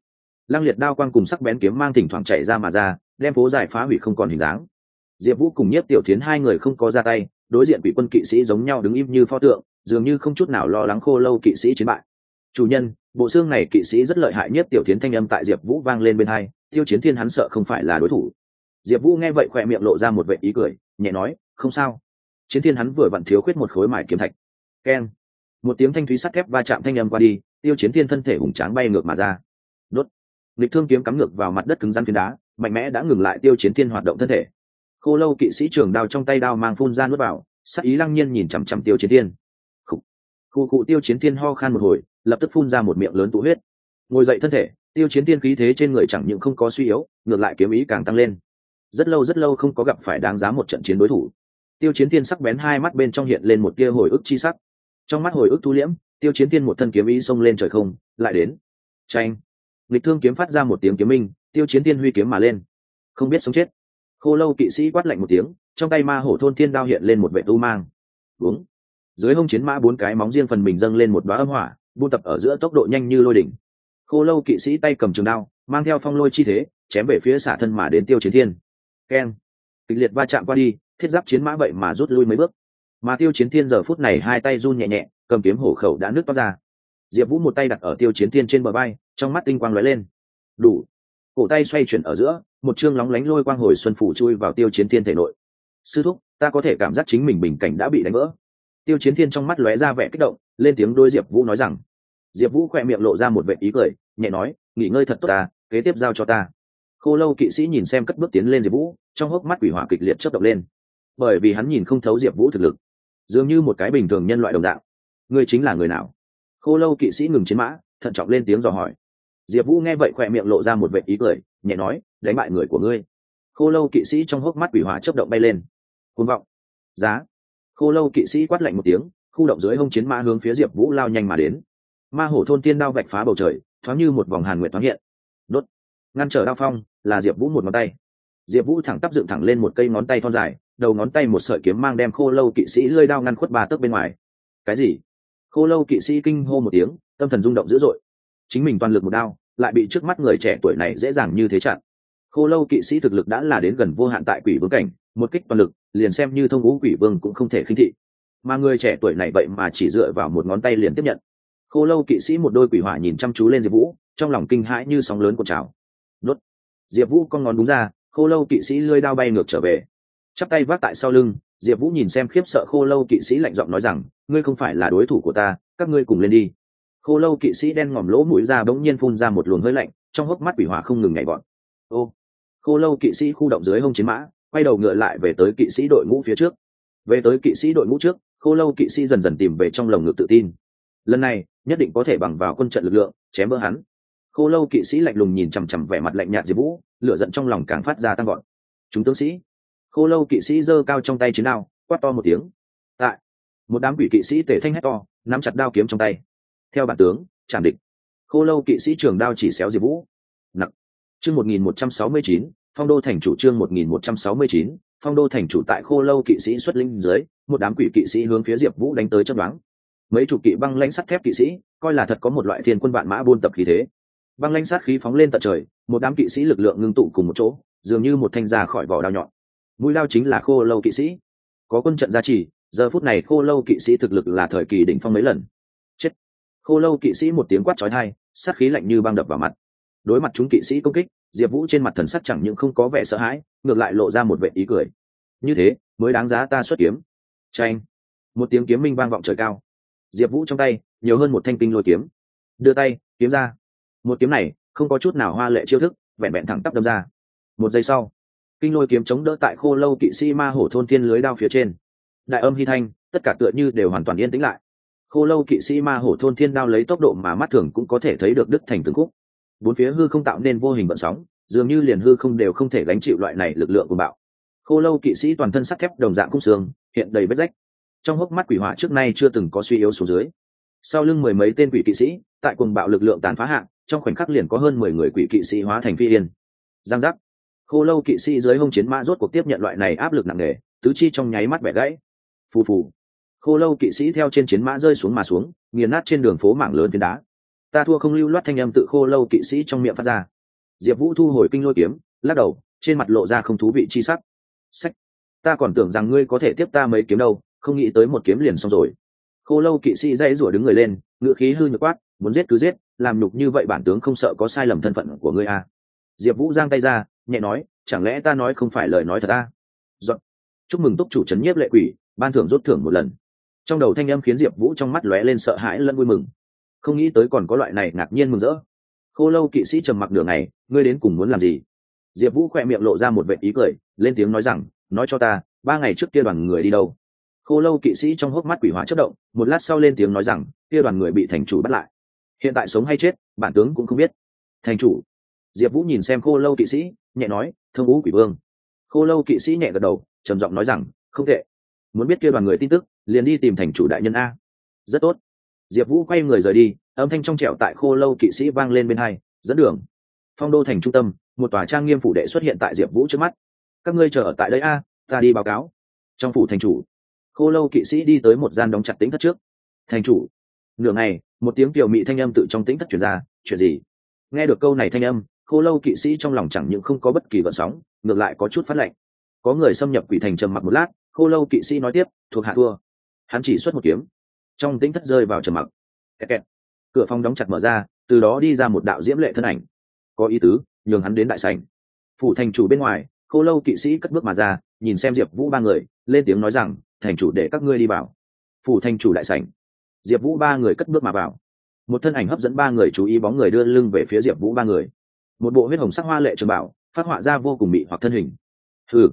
Lăng liệt đao quang cùng sắc bén kiếm mang thỉnh thoảng chạy ra mà ra, đem phố dài phá hủy không còn hình dáng. Diệp vũ cùng nhiếp tiểu tiến hai người không có ra tay đối diện quỷ quân kỵ sĩ giống nhau đứng im như pho tượng, dường như không chút nào lo lắng khô lâu kỵ sĩ chiến bại. Chủ nhân, bộ xương này kỵ sĩ rất lợi hại nhất, tiểu tiến thanh âm tại diệp vũ vang lên bên hai, tiêu chiến thiên hắn sợ không phải là đối thủ. Diệp vũ nghe vậy khoe miệng lộ ra một vệ ý cười, nhẹ nói, không sao. Chiến thiên hắn vừa vặn thiếu khuyết một khối mải kiếm thạch. Keng. Một tiếng thanh thúy sắt thép va chạm thanh âm qua đi, tiêu chiến thiên thân thể hùng tráng bay ngược mà ra. Đốt. Lịch thương kiếm cắm ngược vào mặt đất cứng rắn phiến đá, mạnh mẽ đã ngừng lại tiêu chiến thiên hoạt động thân thể khô lâu kỵ sĩ trường đao trong tay đao mang phun ra nuốt vào, sắc ý lăng nhiên nhìn chằm chằm tiêu chiến thiên. Khu cụ tiêu chiến thiên ho khan một hồi, lập tức phun ra một miệng lớn tụ huyết. Ngồi dậy thân thể, tiêu chiến thiên khí thế trên người chẳng những không có suy yếu, ngược lại kiếm ý càng tăng lên. Rất lâu rất lâu không có gặp phải đáng giá một trận chiến đối thủ. Tiêu chiến thiên sắc bén hai mắt bên trong hiện lên một tia hồi ức chi sắc. Trong mắt hồi ức thu liễm, tiêu chiến thiên một thân kiếm ý xông lên trời không, lại đến. Tranh lịch thương kiếm phát ra một tiếng kiếm minh, tiêu chiến thiên huy kiếm mà lên. Không biết sống chết khô lâu kỵ sĩ quát lạnh một tiếng, trong tay ma hổ thôn thiên đao hiện lên một vệ tu mang. Uống. Dưới hông chiến mã bốn cái móng riêng phần mình dâng lên một đoá âm hỏa, buôn tập ở giữa tốc độ nhanh như lôi đỉnh. Khô lâu kỵ sĩ tay cầm trường đao, mang theo phong lôi chi thế, chém về phía xả thân mà đến tiêu chiến thiên. Keng. Kịch liệt va chạm qua đi, thiết giáp chiến mã vậy mà rút lui mấy bước. Mà tiêu chiến thiên giờ phút này hai tay run nhẹ nhẹ, cầm kiếm hổ khẩu đã nước toát ra. Diệp vũ một tay đặt ở tiêu chiến thiên trên bờ bay trong mắt tinh quang lóe lên. Đủ cổ tay xoay chuyển ở giữa, một chương lóng lánh lôi quang hồi xuân phủ chui vào tiêu chiến thiên thể nội. Sư thúc, ta có thể cảm giác chính mình bình cảnh đã bị đánh vỡ. Tiêu chiến thiên trong mắt lóe ra vẻ kích động, lên tiếng đôi diệp vũ nói rằng, diệp vũ khỏe miệng lộ ra một vệ ý cười, nhẹ nói, nghỉ ngơi thật tốt ta, kế tiếp giao cho ta. Khô lâu kỵ sĩ nhìn xem cất bước tiến lên diệp vũ, trong hốc mắt quỷ hỏa kịch liệt chớp động lên. Bởi vì hắn nhìn không thấu diệp vũ thực lực, dường như một cái bình thường nhân loại đồng dạng. Ngươi chính là người nào? Khô lâu kỵ sĩ ngừng chiến mã, thận trọng lên tiếng dò hỏi diệp vũ nghe vậy khỏe miệng lộ ra một vệ ý cười, nhẹ nói, đánh bại người của ngươi. Khô lâu kỵ sĩ trong hốc mắt quỷ hỏa chớp động bay lên. Côn vọng. Giá. Khô lâu kỵ sĩ quát lạnh một tiếng, khu động dưới hông chiến mã hướng phía diệp vũ lao nhanh mà đến. Ma hổ thôn tiên đao vạch phá bầu trời, thoáng như một vòng hàn nguyện thoáng hiện. Đốt. Ngăn trở đao phong, là diệp vũ một ngón tay. Diệp vũ thẳng tắp dựng thẳng lên một cây ngón tay thon dài, đầu ngón tay một sợi kiếm mang đem khô lâu kỵ sĩ lơi đao ngăn khuất ba tấc bên ngoài. Cái gì? Khô lâu kỵ sĩ kinh hô một tiếng, tâm thần rung động dữ dội chính mình toàn lực một đao, lại bị trước mắt người trẻ tuổi này dễ dàng như thế chặn. Khô lâu kỵ sĩ thực lực đã là đến gần vô hạn tại quỷ vương cảnh, một kích toàn lực, liền xem như thông ngũ quỷ vương cũng không thể khinh thị. Mà người trẻ tuổi này vậy mà chỉ dựa vào một ngón tay liền tiếp nhận. Khô lâu kỵ sĩ một đôi quỷ hỏa nhìn chăm chú lên diệp vũ, trong lòng kinh hãi như sóng lớn của trào. Đốt diệp vũ con ngón đúng ra, khô lâu kỵ sĩ lơi đao bay ngược trở về. Chắp tay vác tại sau lưng, diệp vũ nhìn xem khiếp sợ khô lâu kỵ sĩ lạnh giọng nói rằng, ngươi không phải là đối thủ của ta, các ngươi cùng lên đi khô lâu kỵ sĩ đen ngòm lỗ mũi ra bỗng nhiên phun ra một luồng hơi lạnh, trong hốc mắt quỷ hỏa không ngừng nhảy bọn ô, khô lâu kỵ sĩ khu động dưới hông chiến mã, quay đầu ngựa lại về tới kỵ sĩ đội ngũ phía trước. Về tới kỵ sĩ đội ngũ trước, khô lâu kỵ sĩ dần dần tìm về trong lồng ngực tự tin. Lần này, nhất định có thể bằng vào quân trận lực lượng, chém vỡ hắn. Khô lâu kỵ sĩ lạnh lùng nhìn chằm chằm vẻ mặt lạnh nhạt diệp vũ, lửa giận trong lòng càng phát ra tăng gọn chúng tướng sĩ, khô lâu kỵ sĩ giơ cao trong tay chiến đao, quát to một tiếng. Tại, một đám quỷ kỵ sĩ tể thanh hét to, nắm chặt đao kiếm trong tay theo bản tướng, trảm địch. Khô lâu kỵ sĩ trường đao chỉ xéo diệp vũ. Nặng chương một nghìn một trăm sáu mươi chín, phong đô thành chủ trương một nghìn một trăm sáu mươi chín, phong đô thành chủ tại khô lâu kỵ sĩ xuất linh dưới, một đám quỷ kỵ sĩ hướng phía diệp vũ đánh tới chấp đoán mấy chục kỵ băng lãnh sắt thép kỵ sĩ, coi là thật có một loại thiên quân vạn mã buôn tập khí thế. Băng lãnh sát khí phóng lên tận trời, một đám kỵ sĩ lực lượng ngưng tụ cùng một chỗ, dường như một thanh ra khỏi vỏ đao nhọn. Mũi lao chính là khô lâu kỵ sĩ. Có quân trận gia trì, giờ phút này khô lâu kỵ sĩ thực lực là thời kỳ đỉnh phong mấy lần khô lâu kỵ sĩ một tiếng quát trói thai sát khí lạnh như băng đập vào mặt. Đối mặt chúng kỵ sĩ công kích, diệp vũ trên mặt thần sắc chẳng những không có vẻ sợ hãi, ngược lại lộ ra một vệ ý cười. Như thế, mới đáng giá ta xuất kiếm. Tranh một tiếng kiếm minh vang vọng trời cao. Diệp vũ trong tay, nhiều hơn một thanh kinh lôi kiếm. Đưa tay, kiếm ra. Một kiếm này, không có chút nào hoa lệ chiêu thức, vẹn vẹn thẳng tắp đâm ra. Một giây sau, kinh lôi kiếm chống đỡ tại khô lâu kỵ sĩ ma hổ thôn thiên lưới đao phía trên. Đại âm hy thanh, tất cả tựa như đều hoàn toàn yên tĩnh lại khô lâu kỵ sĩ ma hổ thôn thiên đao lấy tốc độ mà mắt thường cũng có thể thấy được đứt thành từng khúc. Bốn phía hư không tạo nên vô hình vận sóng, dường như liền hư không đều không thể gánh chịu loại này lực lượng của bạo. Khô lâu kỵ sĩ toàn thân sắt thép đồng dạng cung xương, hiện đầy vết rách. Trong hốc mắt quỷ hỏa trước nay chưa từng có suy yếu xuống dưới. Sau lưng mười mấy tên quỷ kỵ sĩ, tại cùng bạo lực lượng tàn phá hạng, trong khoảnh khắc liền có hơn mười người quỷ kỵ sĩ hóa thành phi yên. Giang giác. Khô lâu kỵ sĩ dưới hông chiến mã rốt cuộc tiếp nhận loại này áp lực nặng nề, tứ chi trong nháy mắt bẻ gãy. Phù phù khô lâu kỵ sĩ theo trên chiến mã rơi xuống mà xuống, nghiền nát trên đường phố mảng lớn phiến đá. Ta thua không lưu loát thanh âm tự khô lâu kỵ sĩ trong miệng phát ra. Diệp vũ thu hồi kinh lôi kiếm, lắc đầu, trên mặt lộ ra không thú vị chi sắc. Sách, ta còn tưởng rằng ngươi có thể tiếp ta mấy kiếm đâu, không nghĩ tới một kiếm liền xong rồi. Khô lâu kỵ sĩ dãy rủa đứng người lên ngựa khí hư nhược quát, muốn giết cứ giết, làm nhục như vậy bản tướng không sợ có sai lầm thân phận của ngươi à. diệp vũ giang tay ra, nhẹ nói, chẳng lẽ ta nói không phải lời nói thật ta? Giận. chúc mừng túc chủ trấn nhiếp lệ quỷ, ban thưởng rút thưởng một lần trong đầu thanh âm khiến diệp vũ trong mắt lóe lên sợ hãi lẫn vui mừng. Không nghĩ tới còn có loại này ngạc nhiên mừng rỡ. Khô lâu kỵ sĩ trầm mặc đường này ngươi đến cùng muốn làm gì? Diệp vũ khỏe miệng lộ ra một vệ ý cười, lên tiếng nói rằng, nói cho ta, ba ngày trước kia đoàn người đi đâu? Khô lâu kỵ sĩ trong hốc mắt quỷ hóa chất động, một lát sau lên tiếng nói rằng, kia đoàn người bị thành chủ bắt lại. Hiện tại sống hay chết, bản tướng cũng không biết. Thành chủ? Diệp vũ nhìn xem khô lâu kỵ sĩ, nhẹ nói thương vũ quỷ vương. Khô lâu kỵ sĩ nhẹ gật đầu, trầm giọng nói rằng, không tệ. Muốn biết kia đoàn người tin tức liền đi tìm thành chủ đại nhân a. Rất tốt. Diệp vũ quay người rời đi, âm thanh trong trẻo tại khô lâu kỵ sĩ vang lên bên hai, dẫn đường. Phong đô thành trung tâm, một tòa trang nghiêm phủ đệ xuất hiện tại diệp vũ trước mắt. Các ngươi chờ ở tại đây a, ta đi báo cáo. Trong phủ thành chủ, khô lâu kỵ sĩ đi tới một gian đóng chặt tính thất trước. Thành chủ, nửa ngày, một tiếng tiểu mị thanh âm tự trong tính thất chuyển ra, chuyện gì? Nghe được câu này thanh âm, khô lâu kỵ sĩ trong lòng chẳng những không có bất kỳ vận sóng, ngược lại có chút phát lệnh. Có người xâm nhập quỷ thành trầm mặc một lát, khô lâu kỵ sĩ nói tiếp, thuộc hạ thua hắn chỉ xuất một kiếm. Trong tính thất rơi vào trầm mặc. Kẹt kẹt. cửa phòng đóng chặt mở ra, từ đó đi ra một đạo diễm lệ thân ảnh. Có ý tứ, nhường hắn đến đại sảnh. Phủ thành chủ bên ngoài, khô lâu kỵ sĩ cất bước mà ra, nhìn xem diệp vũ ba người, lên tiếng nói rằng, thành chủ để các ngươi đi vào. Phủ thành chủ đại sảnh. Diệp vũ ba người cất bước mà vào. Một thân ảnh hấp dẫn ba người chú ý bóng người đưa lưng về phía diệp vũ ba người. Một bộ huyết hồng sắc hoa lệ trường bảo, phát họa ra vô cùng mị hoặc thân hình. Hừ.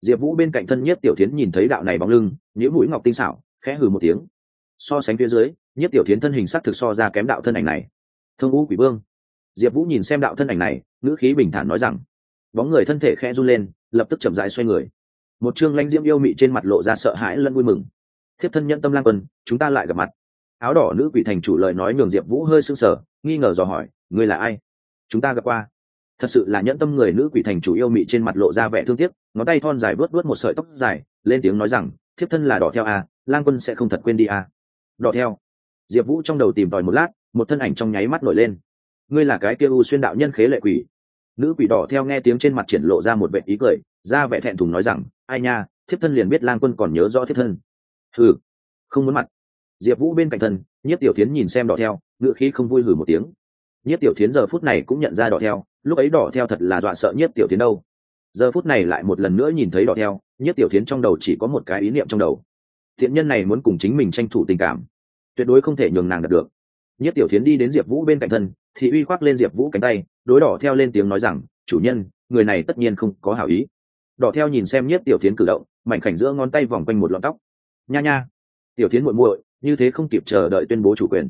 Diệp vũ bên cạnh thân nhất tiểu tiến h nhìn thấy đạo này bóng lưng những mũi ngọc tinh xảo khẽ hừ một tiếng. So sánh phía dưới nhất tiểu tiến thân hình sắc thực so ra kém đạo thân ảnh này. Thương vũ quỷ vương. Diệp vũ nhìn xem đạo thân ảnh này, ngữ khí bình thản nói rằng, bóng người thân thể khẽ run lên, lập tức chậm rãi xoay người. Một chương lanh diễm yêu mị trên mặt lộ ra sợ hãi lẫn vui mừng. Thiếp thân nhẫn tâm lang quân, chúng ta lại gặp mặt. Áo đỏ nữ quỷ thành chủ lời nói nhường diệp vũ hơi sưng sờ, nghi ngờ dò hỏi, ngươi là ai? Chúng ta gặp qua. Thật sự là nhẫn tâm người nữ quỷ thành chủ yêu mị trên mặt lộ ra vẻ thương tiếc, ngón tay thon dài vớt vớt một sợi tóc dài, lên tiếng nói rằng, thiếp thân là đỏ theo a lang quân sẽ không thật quên đi à? đỏ theo. Diệp vũ trong đầu tìm tòi một lát, một thân ảnh trong nháy mắt nổi lên. Ngươi là cái kia u xuyên đạo nhân khế lệ quỷ. Nữ quỷ đỏ theo nghe tiếng trên mặt triển lộ ra một vệ ý cười, ra vẻ thẹn thùng nói rằng, ai nha, thiếp thân liền biết lang quân còn nhớ rõ thiếp thân. Hừ, không muốn mặt. Diệp vũ bên cạnh thân nhất tiểu tiến nhìn xem đỏ theo ngựa khí không vui hử một tiếng. Nhất tiểu tiến giờ phút này cũng nhận ra đỏ theo, lúc ấy đỏ theo thật là dọa sợ nhất tiểu tiến đâu. Giờ phút này lại một lần nữa nhìn thấy đỏ theo nhất tiểu tiến trong đầu chỉ có một cái ý niệm trong đầu thiện nhân này muốn cùng chính mình tranh thủ tình cảm, tuyệt đối không thể nhường nàng đạt được. Nhất tiểu tiến đi đến diệp vũ bên cạnh thân, thì uy khoác lên diệp vũ cánh tay, đối đỏ theo lên tiếng nói rằng, chủ nhân, người này tất nhiên không có hảo ý. Đỏ theo nhìn xem nhất tiểu tiến cử động, mảnh khảnh giữa ngón tay vòng quanh một lọn tóc. Nha nha. Tiểu tiến muội muội, như thế không kịp chờ đợi tuyên bố chủ quyền.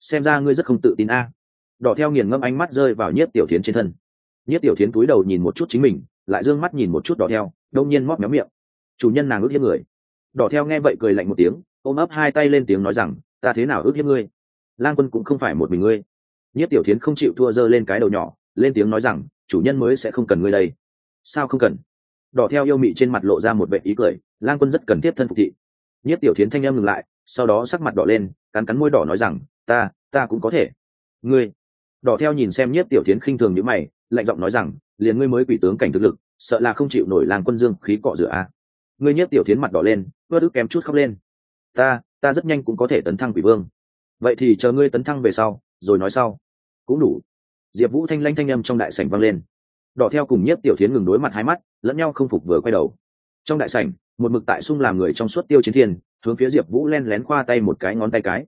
Xem ra ngươi rất không tự tin a. Đỏ theo nghiền ngâm ánh mắt rơi vào nhất tiểu tiến trên thân. Nhất tiểu tiến túi đầu nhìn một chút chính mình, lại d ư ơ n g mắt nhìn một chút đỏ theo, đông nhiên móc méo miệng. Chủ nhân nàng ước hiếp người đỏ theo nghe vậy cười lạnh một tiếng, ôm ấp hai tay lên tiếng nói rằng, ta thế nào ước hiếp ngươi? Lang quân cũng không phải một mình ngươi. Nhất tiểu tiến không chịu thua dơ lên cái đầu nhỏ, lên tiếng nói rằng, chủ nhân mới sẽ không cần ngươi đây. Sao không cần? Đỏ theo yêu mị trên mặt lộ ra một vệ ý cười, lang quân rất cần tiếp thân phục thị. Nhất tiểu tiến thanh em ngừng lại, sau đó sắc mặt đỏ lên, cắn cắn môi đỏ nói rằng, ta ta cũng có thể. Ngươi? Đỏ theo nhìn xem nhất tiểu tiến khinh thường nhữ mày, lạnh giọng nói rằng, liền ngươi mới quỷ tướng cảnh thực lực, sợ là không chịu nổi làng quân dương khí cọ rửa a. Ngươi nhất tiểu tiến mặt đỏ lên ướt ức kém chút khóc lên. Ta ta rất nhanh cũng có thể tấn thăng quỷ vương. Vậy thì chờ ngươi tấn thăng về sau, rồi nói sau. Cũng đủ. Diệp vũ thanh lanh thanh âm trong đại sảnh vang lên. Đỏ theo cùng nhất tiểu tiến ngừng đối mặt hai mắt, lẫn nhau không phục vừa quay đầu. Trong đại sảnh, một mực tại sung làm người trong suốt tiêu chiến thiên, hướng phía diệp vũ len lén khoa tay một cái ngón tay cái.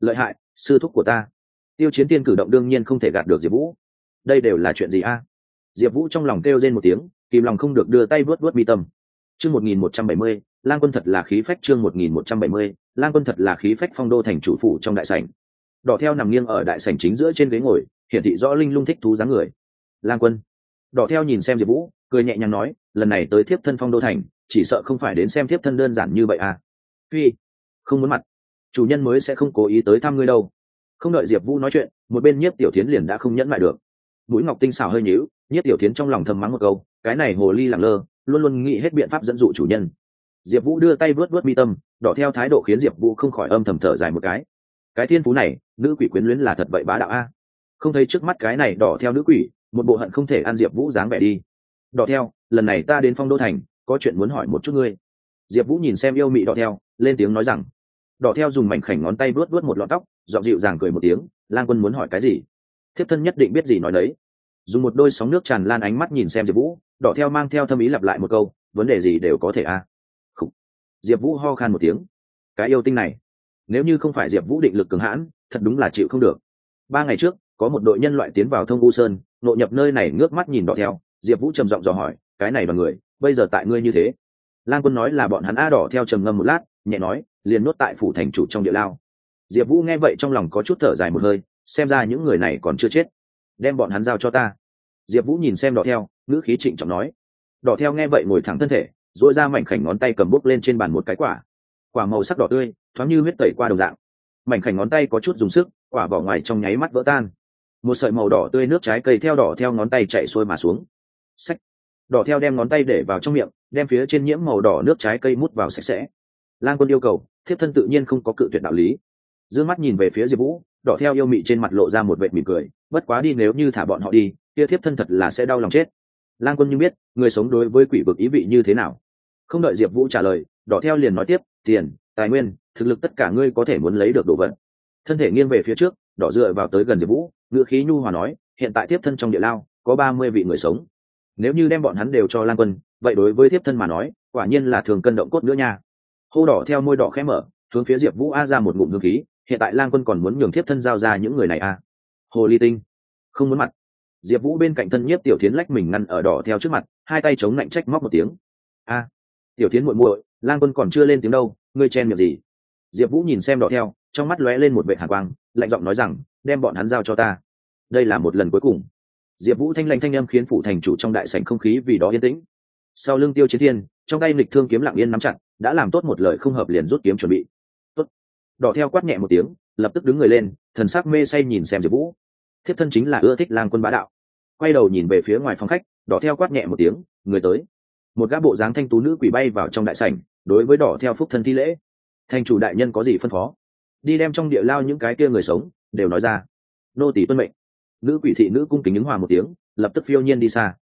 Lợi hại, sư thúc của ta. Tiêu chiến tiên cử động đương nhiên không thể gạt được diệp vũ. Đây đều là chuyện gì a? Diệp vũ trong lòng kêu rên một tiếng, kìm lòng không được đưa tay vớt vớt mi tâm. Chương một nghìn một trăm bảy mươi lang quân thật là khí phách chương một nghìn một trăm bảy mươi, lang quân thật là khí phách phong đô thành chủ phủ trong đại sảnh. Đỏ theo nằm nghiêng ở đại sảnh chính giữa trên ghế ngồi, hiển thị rõ linh lung thích thú dáng người. Lang quân. Đỏ theo nhìn xem diệp vũ, cười nhẹ nhàng nói, lần này tới thiếp thân phong đô thành, chỉ sợ không phải đến xem thiếp thân đơn giản như vậy à. Tuy, không muốn mặt. Chủ nhân mới sẽ không cố ý tới thăm ngươi đâu. Không đợi diệp vũ nói chuyện, một bên nhiếp tiểu tiến liền đã không nhẫn lại được. Mũi ngọc tinh xảo hơi nhíu, nhiếp tiểu tiến trong lòng thầm mắng một câu, cái này hồ ly lẳng lơ, luôn luôn nghĩ hết biện pháp dẫn dụ chủ nhân diệp vũ đưa tay vớt vớt mi tâm, đỏ theo thái độ khiến diệp vũ không khỏi âm thầm thở dài một cái. Cái thiên phú này, nữ quỷ quyến luyến là thật vậy bá đạo a. Không thấy trước mắt cái này đỏ theo nữ quỷ, một bộ hận không thể ăn diệp vũ dáng vẻ đi. Đỏ theo, lần này ta đến phong đô thành, có chuyện muốn hỏi một chút ngươi. Diệp vũ nhìn xem yêu mị đỏ theo, lên tiếng nói rằng, đỏ theo dùng mảnh khảnh ngón tay vuốt vuốt một lọn tóc dọn dịu dàng cười một tiếng lan quân muốn hỏi cái gì? Thiếp thân nhất định biết gì nói đấy. Dùng một đôi sóng nước tràn lan ánh mắt nhìn xem diệp vũ, đỏ theo mang theo thâm ý lặp lại một câu, vấn đề gì đều có thể a. à diệp vũ ho khan một tiếng. Cái yêu tinh này, nếu như không phải diệp vũ định lực cường hãn, thật đúng là chịu không được. Ba ngày trước, có một đội nhân loại tiến vào thông u sơn nội nhập nơi này ngước mắt nhìn đỏ theo. Diệp vũ trầm giọng dò hỏi, cái này đoàn người, bây giờ tại ngươi như thế? Lan quân nói là bọn hắn a đỏ theo trầm ngâm một lát, nhẹ nói, liền nuốt tại phủ thành chủ trong địa lao. Diệp vũ nghe vậy trong lòng có chút thở dài một hơi, xem ra những người này còn chưa chết. Đem bọn hắn giao cho ta. Diệp vũ nhìn xem đỏ theo, ngữ khí trịnh trọng nói. Đỏ theo nghe vậy ngồi thẳng thân thể dội ra mảnh khảnh ngón tay cầm bút lên trên bàn một cái quả. Quả màu sắc đỏ tươi, thoáng như huyết tẩy qua đồng dạng. Mảnh khảnh ngón tay có chút dùng sức, quả vỏ ngoài trong nháy mắt vỡ tan. Một sợi màu đỏ tươi nước trái cây theo đỏ theo ngón tay chạy xuôi mà xuống. Sách đỏ theo đem ngón tay để vào trong miệng, đem phía trên nhiễm màu đỏ nước trái cây mút vào sạch sẽ. Lan quân yêu cầu, thiếp thân tự nhiên không có cự tuyệt đạo lý. D mắt nhìn về phía diệp vũ, đỏ theo yêu mị trên mặt lộ ra một vệ mỉm cười, bất quá đi nếu như thả bọn họ đi, kia thiếp thân thật là sẽ đau lòng chết. Lan quân như biết, người sống đối với quỷ vực ý vị như thế nào không đợi diệp vũ trả lời, đỏ theo liền nói tiếp, tiền, tài nguyên, thực lực tất cả ngươi có thể muốn lấy được đồ vật. Thân thể nghiêng về phía trước, đỏ dựa vào tới gần diệp vũ ngựa khí nhu hòa nói, hiện tại tiếp thân trong địa lao, có ba mươi vị người sống. Nếu như đem bọn hắn đều cho lan quân, vậy đối với tiếp thân mà nói, quả nhiên là thường cân động cốt nữa nha. Hô đỏ theo môi đỏ khẽ mở, hướng phía diệp vũ a ra một ngụm hương khí, hiện tại lang quân còn muốn nhường thiếp thân giao ra những người này a hồ ly tinh. Không muốn mặt. Diệp vũ bên cạnh thân nhiếp tiểu tiến lách mình ngăn ở đỏ theo trước mặt, hai tay chống lạnh trách móc một tiếng. A tiểu tiến muội muội, lang quân còn chưa lên tiếng đâu, ngươi chen miệng gì? Diệp vũ nhìn xem đỏ theo, trong mắt lóe lên một vệ hạ quang, lạnh giọng nói rằng, đem bọn hắn giao cho ta. Đây là một lần cuối cùng. Diệp vũ thanh lanh thanh âm khiến phủ thành chủ trong đại sảnh không khí vì đó yên tĩnh. Sau lưng tiêu chiến thiên, trong tay lịch thương kiếm lặng yên nắm chặt, đã làm tốt một lời không hợp liền rút kiếm chuẩn bị. Tốt. đỏ theo quát nhẹ một tiếng, lập tức đứng người lên, thần sắc mê say nhìn xem diệp vũ. Thiếp thân chính là ưa thích lang quân bá đạo. Quay đầu nhìn về phía ngoài phòng khách, đỏ theo quát nhẹ một tiếng, người tới một gã bộ dáng thanh tú nữ quỷ bay vào trong đại sảnh, đối với đỏ theo phúc thân thi lễ. Thành chủ đại nhân có gì phân phó? Đi đem trong địa lao những cái kia người sống, đều nói ra. Nô tỷ tuân mệnh. Nữ quỷ thị nữ cung kính ứng hòa một tiếng, lập tức phiêu nhiên đi xa.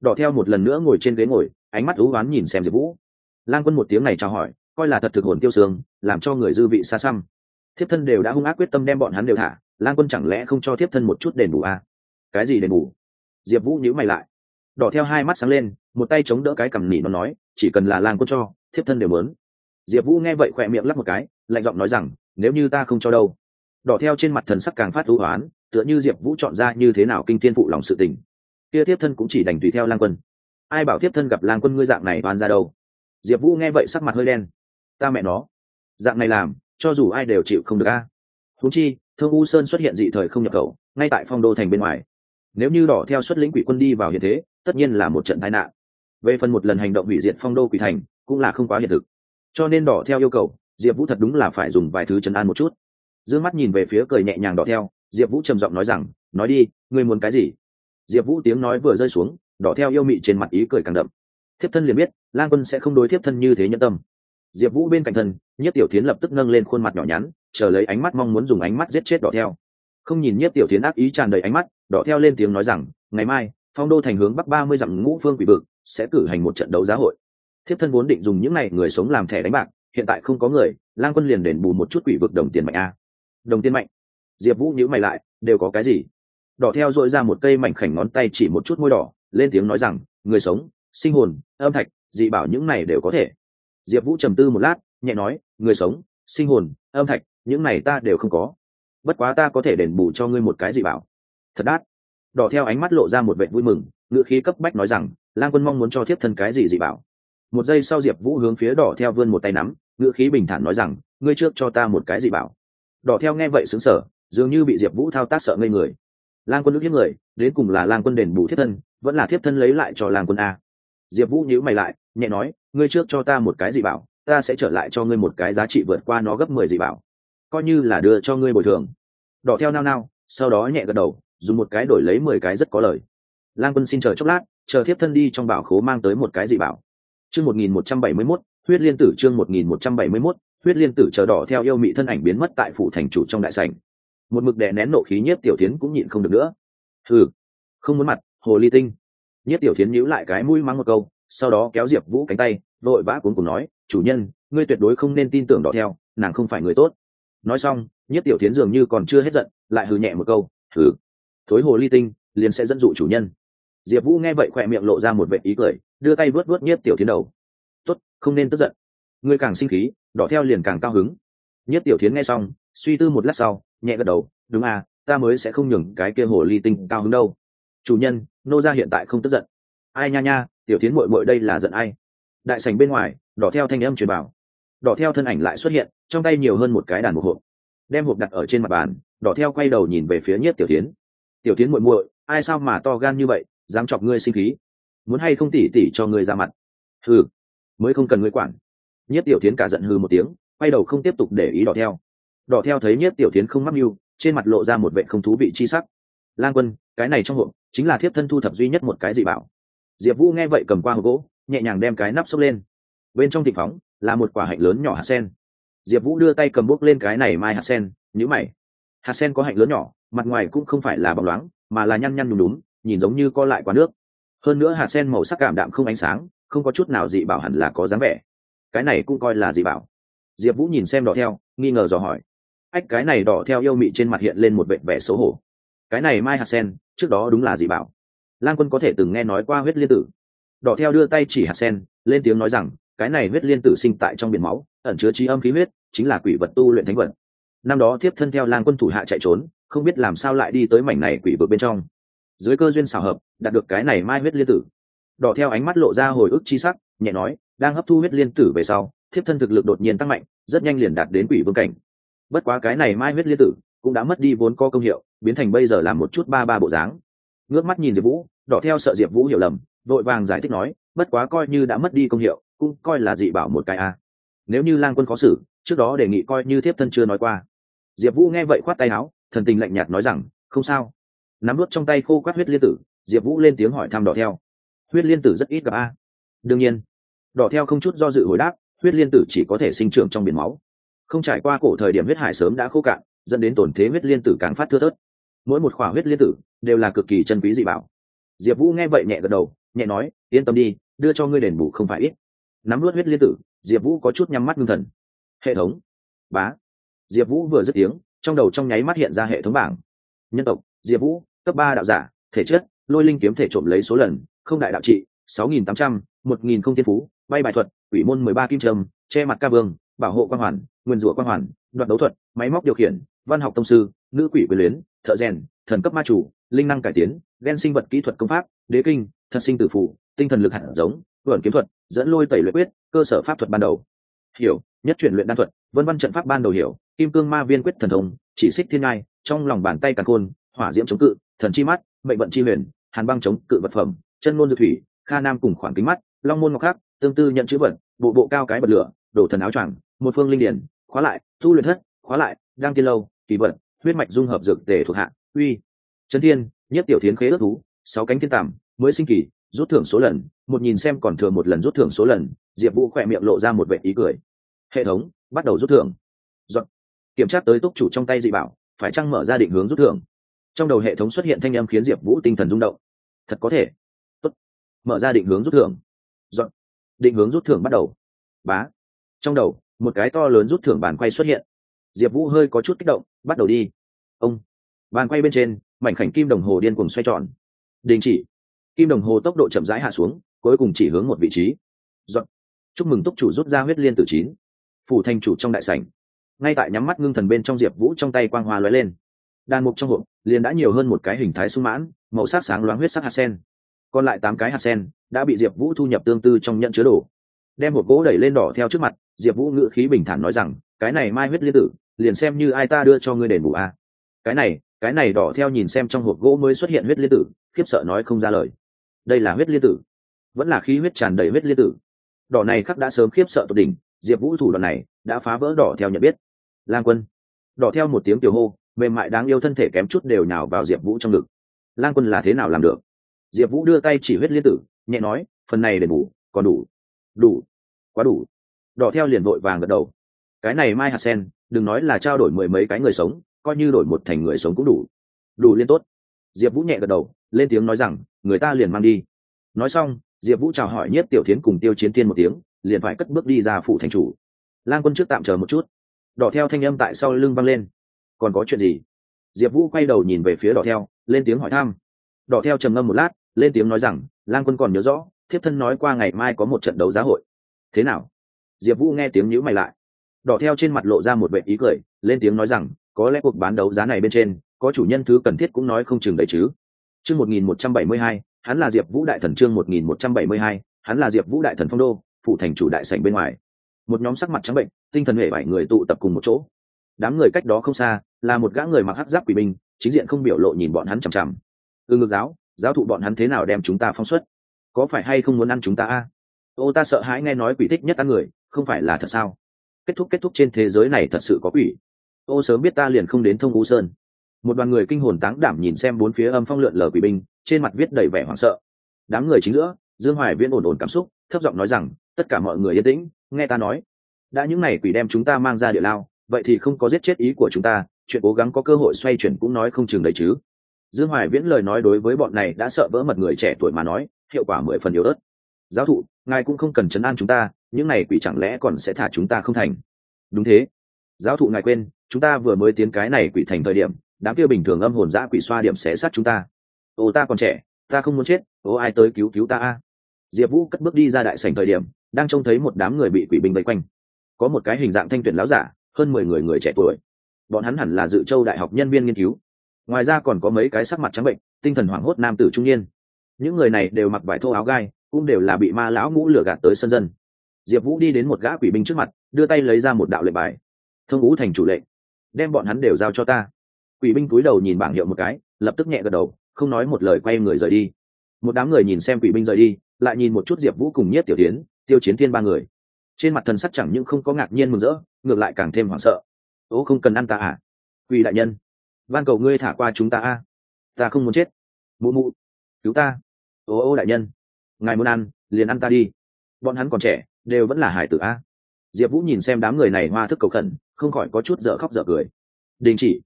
Đỏ theo một lần nữa ngồi trên ghế ngồi, ánh mắt ú oán nhìn xem diệp vũ. Lang quân một tiếng này chào hỏi, coi là thật thực hồn tiêu sương, làm cho người dư vị xa xăm. Thiếp thân đều đã hung ác quyết tâm đem bọn hắn đều thả, lang quân chẳng lẽ không cho thiếp thân một chút đền bù à? cái gì đền bù? Diệp vũ nhữ mày lại đỏ theo hai mắt sáng lên, một tay chống đỡ cái cằm nỉ nó nói, chỉ cần là lang quân cho, thiếp thân đều muốn diệp vũ nghe vậy khỏe miệng lắp một cái, lạnh giọng nói rằng, nếu như ta không cho đâu. Đỏ theo trên mặt thần sắc càng phát thú hoán tựa như diệp vũ chọn ra như thế nào kinh thiên phụ lòng sự tình. Kia thiếp thân cũng chỉ đành tùy theo lang quân. Ai bảo thiếp thân gặp lang quân ngươi dạng này oan ra đâu? Diệp vũ nghe vậy sắc mặt hơi đen. Ta mẹ nó, dạng này làm, cho dù ai đều chịu không được a. À. húng chi, thương u sơn xuất hiện dị thời không nhập khẩu, ngay tại phong đô thành bên ngoài nếu như đỏ theo xuất lĩnh quỷ quân đi vào hiện thế, tất nhiên là một trận tai nạn. Về phần một lần hành động hủy diệt phong đô quỷ thành, cũng là không quá hiện thực. Cho nên đỏ theo yêu cầu, diệp vũ thật đúng là phải dùng vài thứ chấn an một chút. D ư ơ n g mắt nhìn về phía cười nhẹ nhàng đỏ theo, diệp vũ trầm giọng nói rằng, nói đi, ngươi muốn cái gì? Diệp vũ tiếng nói vừa rơi xuống, đỏ theo yêu mị trên mặt ý cười càng đậm. Thiếp thân liền biết lan quân sẽ không đối thiếp thân như thế nhân tâm. Diệp vũ bên cạnh thân nhất tiểu tiến lập tức nâng lên khuôn mặt nhỏ nhắn, chờ lấy ánh mắt mong muốn dùng ánh mắt giết chết đỏ theo. Không nhìn nhất tiểu tiến ác ý tràn đầy ánh mắt đỏ theo lên tiếng nói rằng, ngày mai, phong đô thành hướng bắc ba mươi dặm ngũ phương quỷ vực sẽ cử hành một trận đấu giá hội. Thiếp thân vốn định dùng những n à y người sống làm thẻ đánh bạc, hiện tại không có người, lang quân liền đền bù một chút quỷ vực đồng tiền mạnh a. Đồng tiền mạnh? Diệp vũ nhữ mày lại, đều có cái gì? Đỏ theo dội ra một cây mảnh khảnh ngón tay chỉ một chút môi đỏ, lên tiếng nói rằng, người sống, sinh hồn, âm thạch, dị bảo những này đều có thể. Diệp vũ trầm tư một lát, nhẹ nói, người sống, sinh hồn, âm thạch, những này ta đều không có. Bất quá ta có thể đền bù cho ngươi một cái dị bảo thật đát. Đỏ theo ánh mắt lộ ra một vệ vui mừng Ngựa khí cấp bách nói rằng lan quân mong muốn cho thiếp thân cái gì dị bảo? Một giây sau diệp vũ hướng phía đỏ theo vươn một tay nắm Ngựa khí bình thản nói rằng, ngươi trước cho ta một cái dị bảo. Đỏ theo nghe vậy xứng sở dường như bị diệp vũ thao tác sợ ngây người. Lan quân nước hiếp người, đến cùng là lan quân đền bù thiếp thân, vẫn là thiếp thân lấy lại cho lan quân a. Diệp vũ nhíu mày lại, nhẹ nói, ngươi trước cho ta một cái dị bảo, ta sẽ trở lại cho ngươi một cái giá trị vượt qua nó gấp mười dị bảo. Coi như là đưa cho ngươi bồi thường. Đỏ theo nao nao, sau đó nhẹ gật đầu dùng một cái đổi lấy mười cái rất có lời. Lang quân xin chờ chốc lát, chờ thiếp thân đi trong bảo khố mang tới một cái dị bảo. Chương một nghìn một trăm bảy mươi mốt, huyết liên tử chương một nghìn một trăm bảy mươi mốt, huyết liên tử chờ đỏ theo yêu mị thân ảnh biến mất tại phủ thành chủ trong đại sảnh. Một mực đè nén nộ khí nhất tiểu tiến cũng nhịn không được nữa. Ừ không muốn mặt, hồ ly tinh. Nhất tiểu tiến nhíu lại cái mũi mắng một câu, sau đó kéo diệp vũ cánh tay, vội vã cuốn cùng nói, chủ nhân, ngươi tuyệt đối không nên tin tưởng đỏ theo, nàng không phải người tốt. Nói xong nhất tiểu tiến dường như còn chưa hết giận, lại hừ nhẹ một câu thử thối hồ ly tinh, liền sẽ dẫn dụ chủ nhân. Diệp vũ nghe vậy khỏe miệng lộ ra một vệ ý cười, đưa tay vớt vớt nhất tiểu tiến đầu. Tốt, không nên tức giận. Ngươi càng sinh khí, đỏ theo liền càng cao hứng. Nhất tiểu tiến nghe xong, suy tư một lát sau, nhẹ gật đầu, đúng à ta mới sẽ không nhường cái kia hồ ly tinh cao hứng đâu. Chủ nhân, nô ra hiện tại không tức giận. Ai nha nha, tiểu tiến mội mội đây là giận ai? Đại sành bên ngoài, đỏ theo thanh âm truyền bảo. Đỏ theo thân ảnh lại xuất hiện, trong tay nhiều hơn một cái đàn một hộp. Đem hộp đặt ở trên mặt bàn, đỏ theo quay đầu nhìn về phía nhất tiểu tiến tiểu tiến muội muội, ai sao mà to gan như vậy, dám chọc ngươi sinh khí? Muốn hay không tỉ tỉ cho ngươi ra mặt? Hừ, mới không cần ngươi quản. Nhất tiểu tiến cả giận hừ một tiếng, quay đầu không tiếp tục để ý đỏ theo. Đỏ theo thấy nhất tiểu tiến không mắc mưu, trên mặt lộ ra một vệ không thú vị chi sắc. Lang quân, cái này trong hộp, chính là thiếp thân thu thập duy nhất một cái dị bảo. Diệp vũ nghe vậy cầm qua hộp gỗ, nhẹ nhàng đem cái nắp xốc lên. Bên trong thịt phóng, là một quả hạnh lớn nhỏ hạt sen. Diệp vũ đưa tay cầm bốc lên cái này mai hạt sen nhữ mày. Hạt sen có hạnh lớn nhỏ mặt ngoài cũng không phải là bóng loáng, mà là nhăn nhăn nhùm đúng nhìn giống như co lại quá nước. Hơn nữa hạt sen màu sắc cảm đạm không ánh sáng, không có chút nào dị bảo hẳn là có dáng vẻ. Cái này cũng coi là dị bảo. Diệp vũ nhìn xem đỏ theo, nghi ngờ dò hỏi. Ách, cái này đỏ theo yêu mị trên mặt hiện lên một vệ vẻ xấu hổ. Cái này mai hạt sen, trước đó đúng là dị bảo. Lan quân có thể từng nghe nói qua huyết liên tử. Đỏ theo đưa tay chỉ hạt sen, lên tiếng nói rằng, cái này huyết liên tử sinh tại trong biển máu, ẩn chứa trí âm khí huyết, chính là quỷ vật tu luyện thánh vật. Năm đó tiếp thân theo lang quân thủ hạ chạy trốn không biết làm sao lại đi tới mảnh này quỷ vực bên trong. Dưới cơ duyên xảo hợp, đạt được cái này mai huyết liên tử. Đỏ theo ánh mắt lộ ra hồi ức chi sắc, nhẹ nói, đang hấp thu huyết liên tử về sau, thiếp thân thực lực đột nhiên tăng mạnh, rất nhanh liền đạt đến quỷ vương cảnh. Bất quá cái này mai huyết liên tử cũng đã mất đi vốn có công hiệu, biến thành bây giờ làm một chút ba ba bộ dáng. Ngước mắt nhìn diệp vũ, đỏ theo sợ diệp vũ hiểu lầm, vội vàng giải thích nói, bất quá coi như đã mất đi công hiệu, cũng coi là dị bảo một cái a. Nếu như lang quân có xử, trước đó đề nghị coi như thiếp thân chưa nói qua. Diệp vũ nghe vậy khoát tay áo thần tình lạnh nhạt nói rằng, không sao. Nắm nuốt trong tay khô quát huyết liên tử, diệp vũ lên tiếng hỏi thăm đỏ theo. Huyết liên tử rất ít gặp a. Đương nhiên. Đỏ theo không chút do dự hồi đáp, huyết liên tử chỉ có thể sinh trưởng trong biển máu. Không trải qua cổ thời điểm huyết hải sớm đã khô cạn, dẫn đến tổn thế huyết liên tử càng phát thưa thớt. Mỗi một khỏa huyết liên tử đều là cực kỳ chân quý dị bảo. Diệp vũ nghe vậy nhẹ gật đầu, nhẹ nói, yên tâm đi, đưa cho ngươi đền bù không phải ít. Nắm luốt huyết liên tử, diệp vũ có chút nhắm mắt ngưng thần. Hệ thống. Bá. Diệp vũ vừa dứt tiếng trong đầu trong nháy mắt hiện ra hệ thống bảng. Nhân tộc, diệp vũ, cấp ba đạo giả, thể chất, lôi linh kiếm thể trộm lấy số lần, không đại đạo trị, sáu nghìn tám trăm, một nghìn không thiên phú, bay bài thuật ủy môn mười ba kim trâm, che mặt ca vương, bảo hộ quan hoàn, nguyên rủa quan hoàn, đoạt đấu thuật, máy móc điều khiển, văn học thông sư, nữ quỷ quyền luyến, thợ rèn, thần cấp ma chủ, linh năng cải tiến ghen sinh vật kỹ thuật công pháp, đế kinh thật sinh tử phủ tinh thần lực hạt giống vẩn kiếm thuật, dẫn lôi tẩy luyện quyết, cơ sở pháp thuật ban đầu. Hiểu, nhất chuyển luyện đan thuật, vân văn trận pháp ban đầu hiểu kim cương ma viên quyết thần thông, chỉ xích thiên ngai, trong lòng bàn tay càng khôn, hỏa diễm chống cự, thần chi mắt, mệnh vận chi huyền, hàn băng chống cự vật phẩm, chân ngôn dược thủy, kha nam cùng khoảng kính mắt, long môn ngọc khắc, tương tư nhận chữ vật, bộ bộ cao cái bật lửa, đổ thần áo choàng, một phương linh điển, khóa lại, thu luyện thất, khóa lại, đăng tiên lâu, kỳ vật, huyết mạch dung hợp dược tề thuộc hạ, uy. Trấn thiên, nhất tiểu thiến khế ước thú, sáu cánh thiên tàm mới sinh kỳ, rút thưởng số lần, một nhìn xem còn thừa một lần rút thưởng số lần, diệp vũ khỏe miệng lộ ra một vệ ý cười. Hệ thống, bắt đầu rút thưởng kiểm tra tới túc chủ trong tay dị bảo, phải chăng mở ra định hướng rút thưởng. Trong đầu hệ thống xuất hiện thanh âm khiến diệp vũ tinh thần rung động. Thật có thể. Tốt. mở ra định hướng rút thưởng. Dọn. định hướng rút thưởng bắt đầu. Bá. Trong đầu, một cái to lớn rút thưởng bàn quay xuất hiện. Diệp vũ hơi có chút kích động, bắt đầu đi. Ông. Bàn quay bên trên, mảnh khảnh kim đồng hồ điên cuồng xoay tròn. Đình chỉ. Kim đồng hồ tốc độ chậm rãi hạ xuống, cuối cùng chỉ hướng một vị trí. Dọn. chúc mừng túc chủ rút ra huyết liên tử chín. Phủ thành chủ trong đại sảnh ngay tại nhắm mắt ngưng thần bên trong diệp vũ trong tay quang hoa lóe lên. Đàn mục trong hộp, liền đã nhiều hơn một cái hình thái sung mãn, màu sắc sáng loáng huyết sắc hạt sen. Còn lại tám cái hạt sen đã bị diệp vũ thu nhập tương tư trong nhận chứa đồ. Đem hộp gỗ đẩy lên đỏ theo trước mặt, diệp vũ ngữ khí bình thản nói rằng, cái này mai huyết liên tử, liền xem như ai ta đưa cho ngươi đền bù a. À. cái này cái này đỏ theo nhìn xem trong hộp gỗ mới xuất hiện huyết liên tử, khiếp sợ nói không ra lời. Đây là huyết liên tử. Vẫn là khí huyết tràn đầy huyết liên tử. Đỏ này khắc đã sớm khiếp sợ tột đỉnh, diệp vũ thủ đoạn này đã phá vỡ đỏ theo nhận biết lang quân. Đỏ theo một tiếng tiểu hô, mềm mại đáng yêu thân thể kém chút đều nhào vào diệp vũ trong ngực. Lang quân là thế nào làm được? Diệp vũ đưa tay chỉ huyết liên tử, nhẹ nói, phần này đền bù còn đủ. Đủ, quá đủ. Đỏ theo liền vội vàng gật đầu. Cái này mai hạt sen, đừng nói là trao đổi mười mấy cái người sống, coi như đổi một thành người sống cũng đủ. Đủ liên tốt. Diệp vũ nhẹ gật đầu, lên tiếng nói rằng, người ta liền mang đi. Nói xong, diệp vũ chào hỏi nhất tiểu tiến cùng tiêu chiến tiên một tiếng, liền phải cất bước đi ra phủ thành chủ. Lan quân trước tạm chờ một chút đỏ theo thanh âm tại sau lưng văng lên. Còn có chuyện gì? Diệp vũ quay đầu nhìn về phía đỏ theo, lên tiếng hỏi thăm. Đỏ theo trầm ngâm một lát, lên tiếng nói rằng lan quân còn nhớ rõ, thiếp thân nói qua ngày mai có một trận đấu giá hội. Thế nào? Diệp vũ nghe tiếng nhữ mày lại. Đỏ theo trên mặt lộ ra một vệ ý cười, lên tiếng nói rằng, có lẽ cuộc bán đấu giá này bên trên, có chủ nhân thứ cần thiết cũng nói không chừng đấy chứ. Chương một nghìn một trăm bảy mươi hai, hắn là diệp vũ đại thần chương một nghìn một trăm bảy mươi hai, hắn là diệp vũ đại thần phong đô phụ thành chủ đại sảnh bên ngoài. Một nhóm sắc mặt trắng bệnh tinh thần hệ bảy người tụ tập cùng một chỗ. Đám người cách đó không xa, là một gã người mặc hắc giáp quỷ binh, chính diện không biểu lộ nhìn bọn hắn chằm chằm. Ư ngược giáo giáo thụ bọn hắn thế nào đem chúng ta phong xuất? Có phải hay không muốn ăn chúng ta a? Ô, ta sợ hãi nghe nói quỷ thích nhất ăn người, không phải là thật sao? Kết thúc kết thúc trên thế giới này thật sự có quỷ. Ô, sớm biết ta liền không đến thông u sơn. Một đoàn người kinh hồn táng đảm nhìn xem bốn phía âm phong lượn lờ quỷ binh, trên mặt viết đầy vẻ hoảng sợ. Đám người chính giữa, dương hoài viễn ổn ổn cảm xúc, thấp giọng nói rằng, tất cả mọi người yên tĩnh, nghe ta nói đã những ngày quỷ đem chúng ta mang ra địa lao, vậy thì không có giết chết ý của chúng ta, chuyện cố gắng có cơ hội xoay chuyển cũng nói không chừng đấy chứ. Dương hoài viễn lời nói đối với bọn này đã sợ vỡ mật người trẻ tuổi mà nói, hiệu quả mười phần yếu ớt. Giáo thụ, ngài cũng không cần chấn an chúng ta, những này quỷ chẳng lẽ còn sẽ thả chúng ta không thành? Đúng thế. Giáo thụ ngài quên, chúng ta vừa mới tiến cái này quỷ thành thời điểm, đám kia bình thường âm hồn dã quỷ xoa điểm sẽ sát chúng ta. Ô, ta còn trẻ, ta không muốn chết, ô, ai tới cứu cứu ta a. Diệp vũ cất bước đi ra đại sảnh thời điểm, đang trông thấy một đám người bị quỷ binh vây quanh có một cái hình dạng thanh tuyển láo giả, hơn mười người người trẻ tuổi. Bọn hắn hẳn là dự châu đại học nhân viên nghiên cứu. Ngoài ra còn có mấy cái sắc mặt trắng bệnh, tinh thần hoảng hốt nam tử trung niên. Những người này đều mặc vải thô áo gai, cũng đều là bị ma lão ngũ lửa gạt tới sân dân. Diệp vũ đi đến một gã quỷ binh trước mặt, đưa tay lấy ra một đạo lệnh bài. Thông vũ thành chủ lệnh, đem bọn hắn đều giao cho ta. Quỷ binh cúi đầu nhìn bảng hiệu một cái, lập tức nhẹ gật đầu, không nói một lời quay người rời đi. Một đám người nhìn xem quỷ binh rời đi, lại nhìn một chút diệp vũ cùng nhất tiểu tiến, tiêu chiến thiên ba người trên mặt thần sắc chẳng những không có ngạc nhiên mừng rỡ, ngược lại càng thêm hoảng sợ. Ố không cần ăn ta à? Quỷ đại nhân, van cầu ngươi thả qua chúng ta a. Ta không muốn chết. Mụ mụ, cứu ta. Ô ô đại nhân, ngài muốn ăn, liền ăn ta đi. Bọn hắn còn trẻ, đều vẫn là hải tử a. Diệp vũ nhìn xem đám người này hoa thức cầu khẩn, không khỏi có chút dở khóc dở cười. Đình chỉ.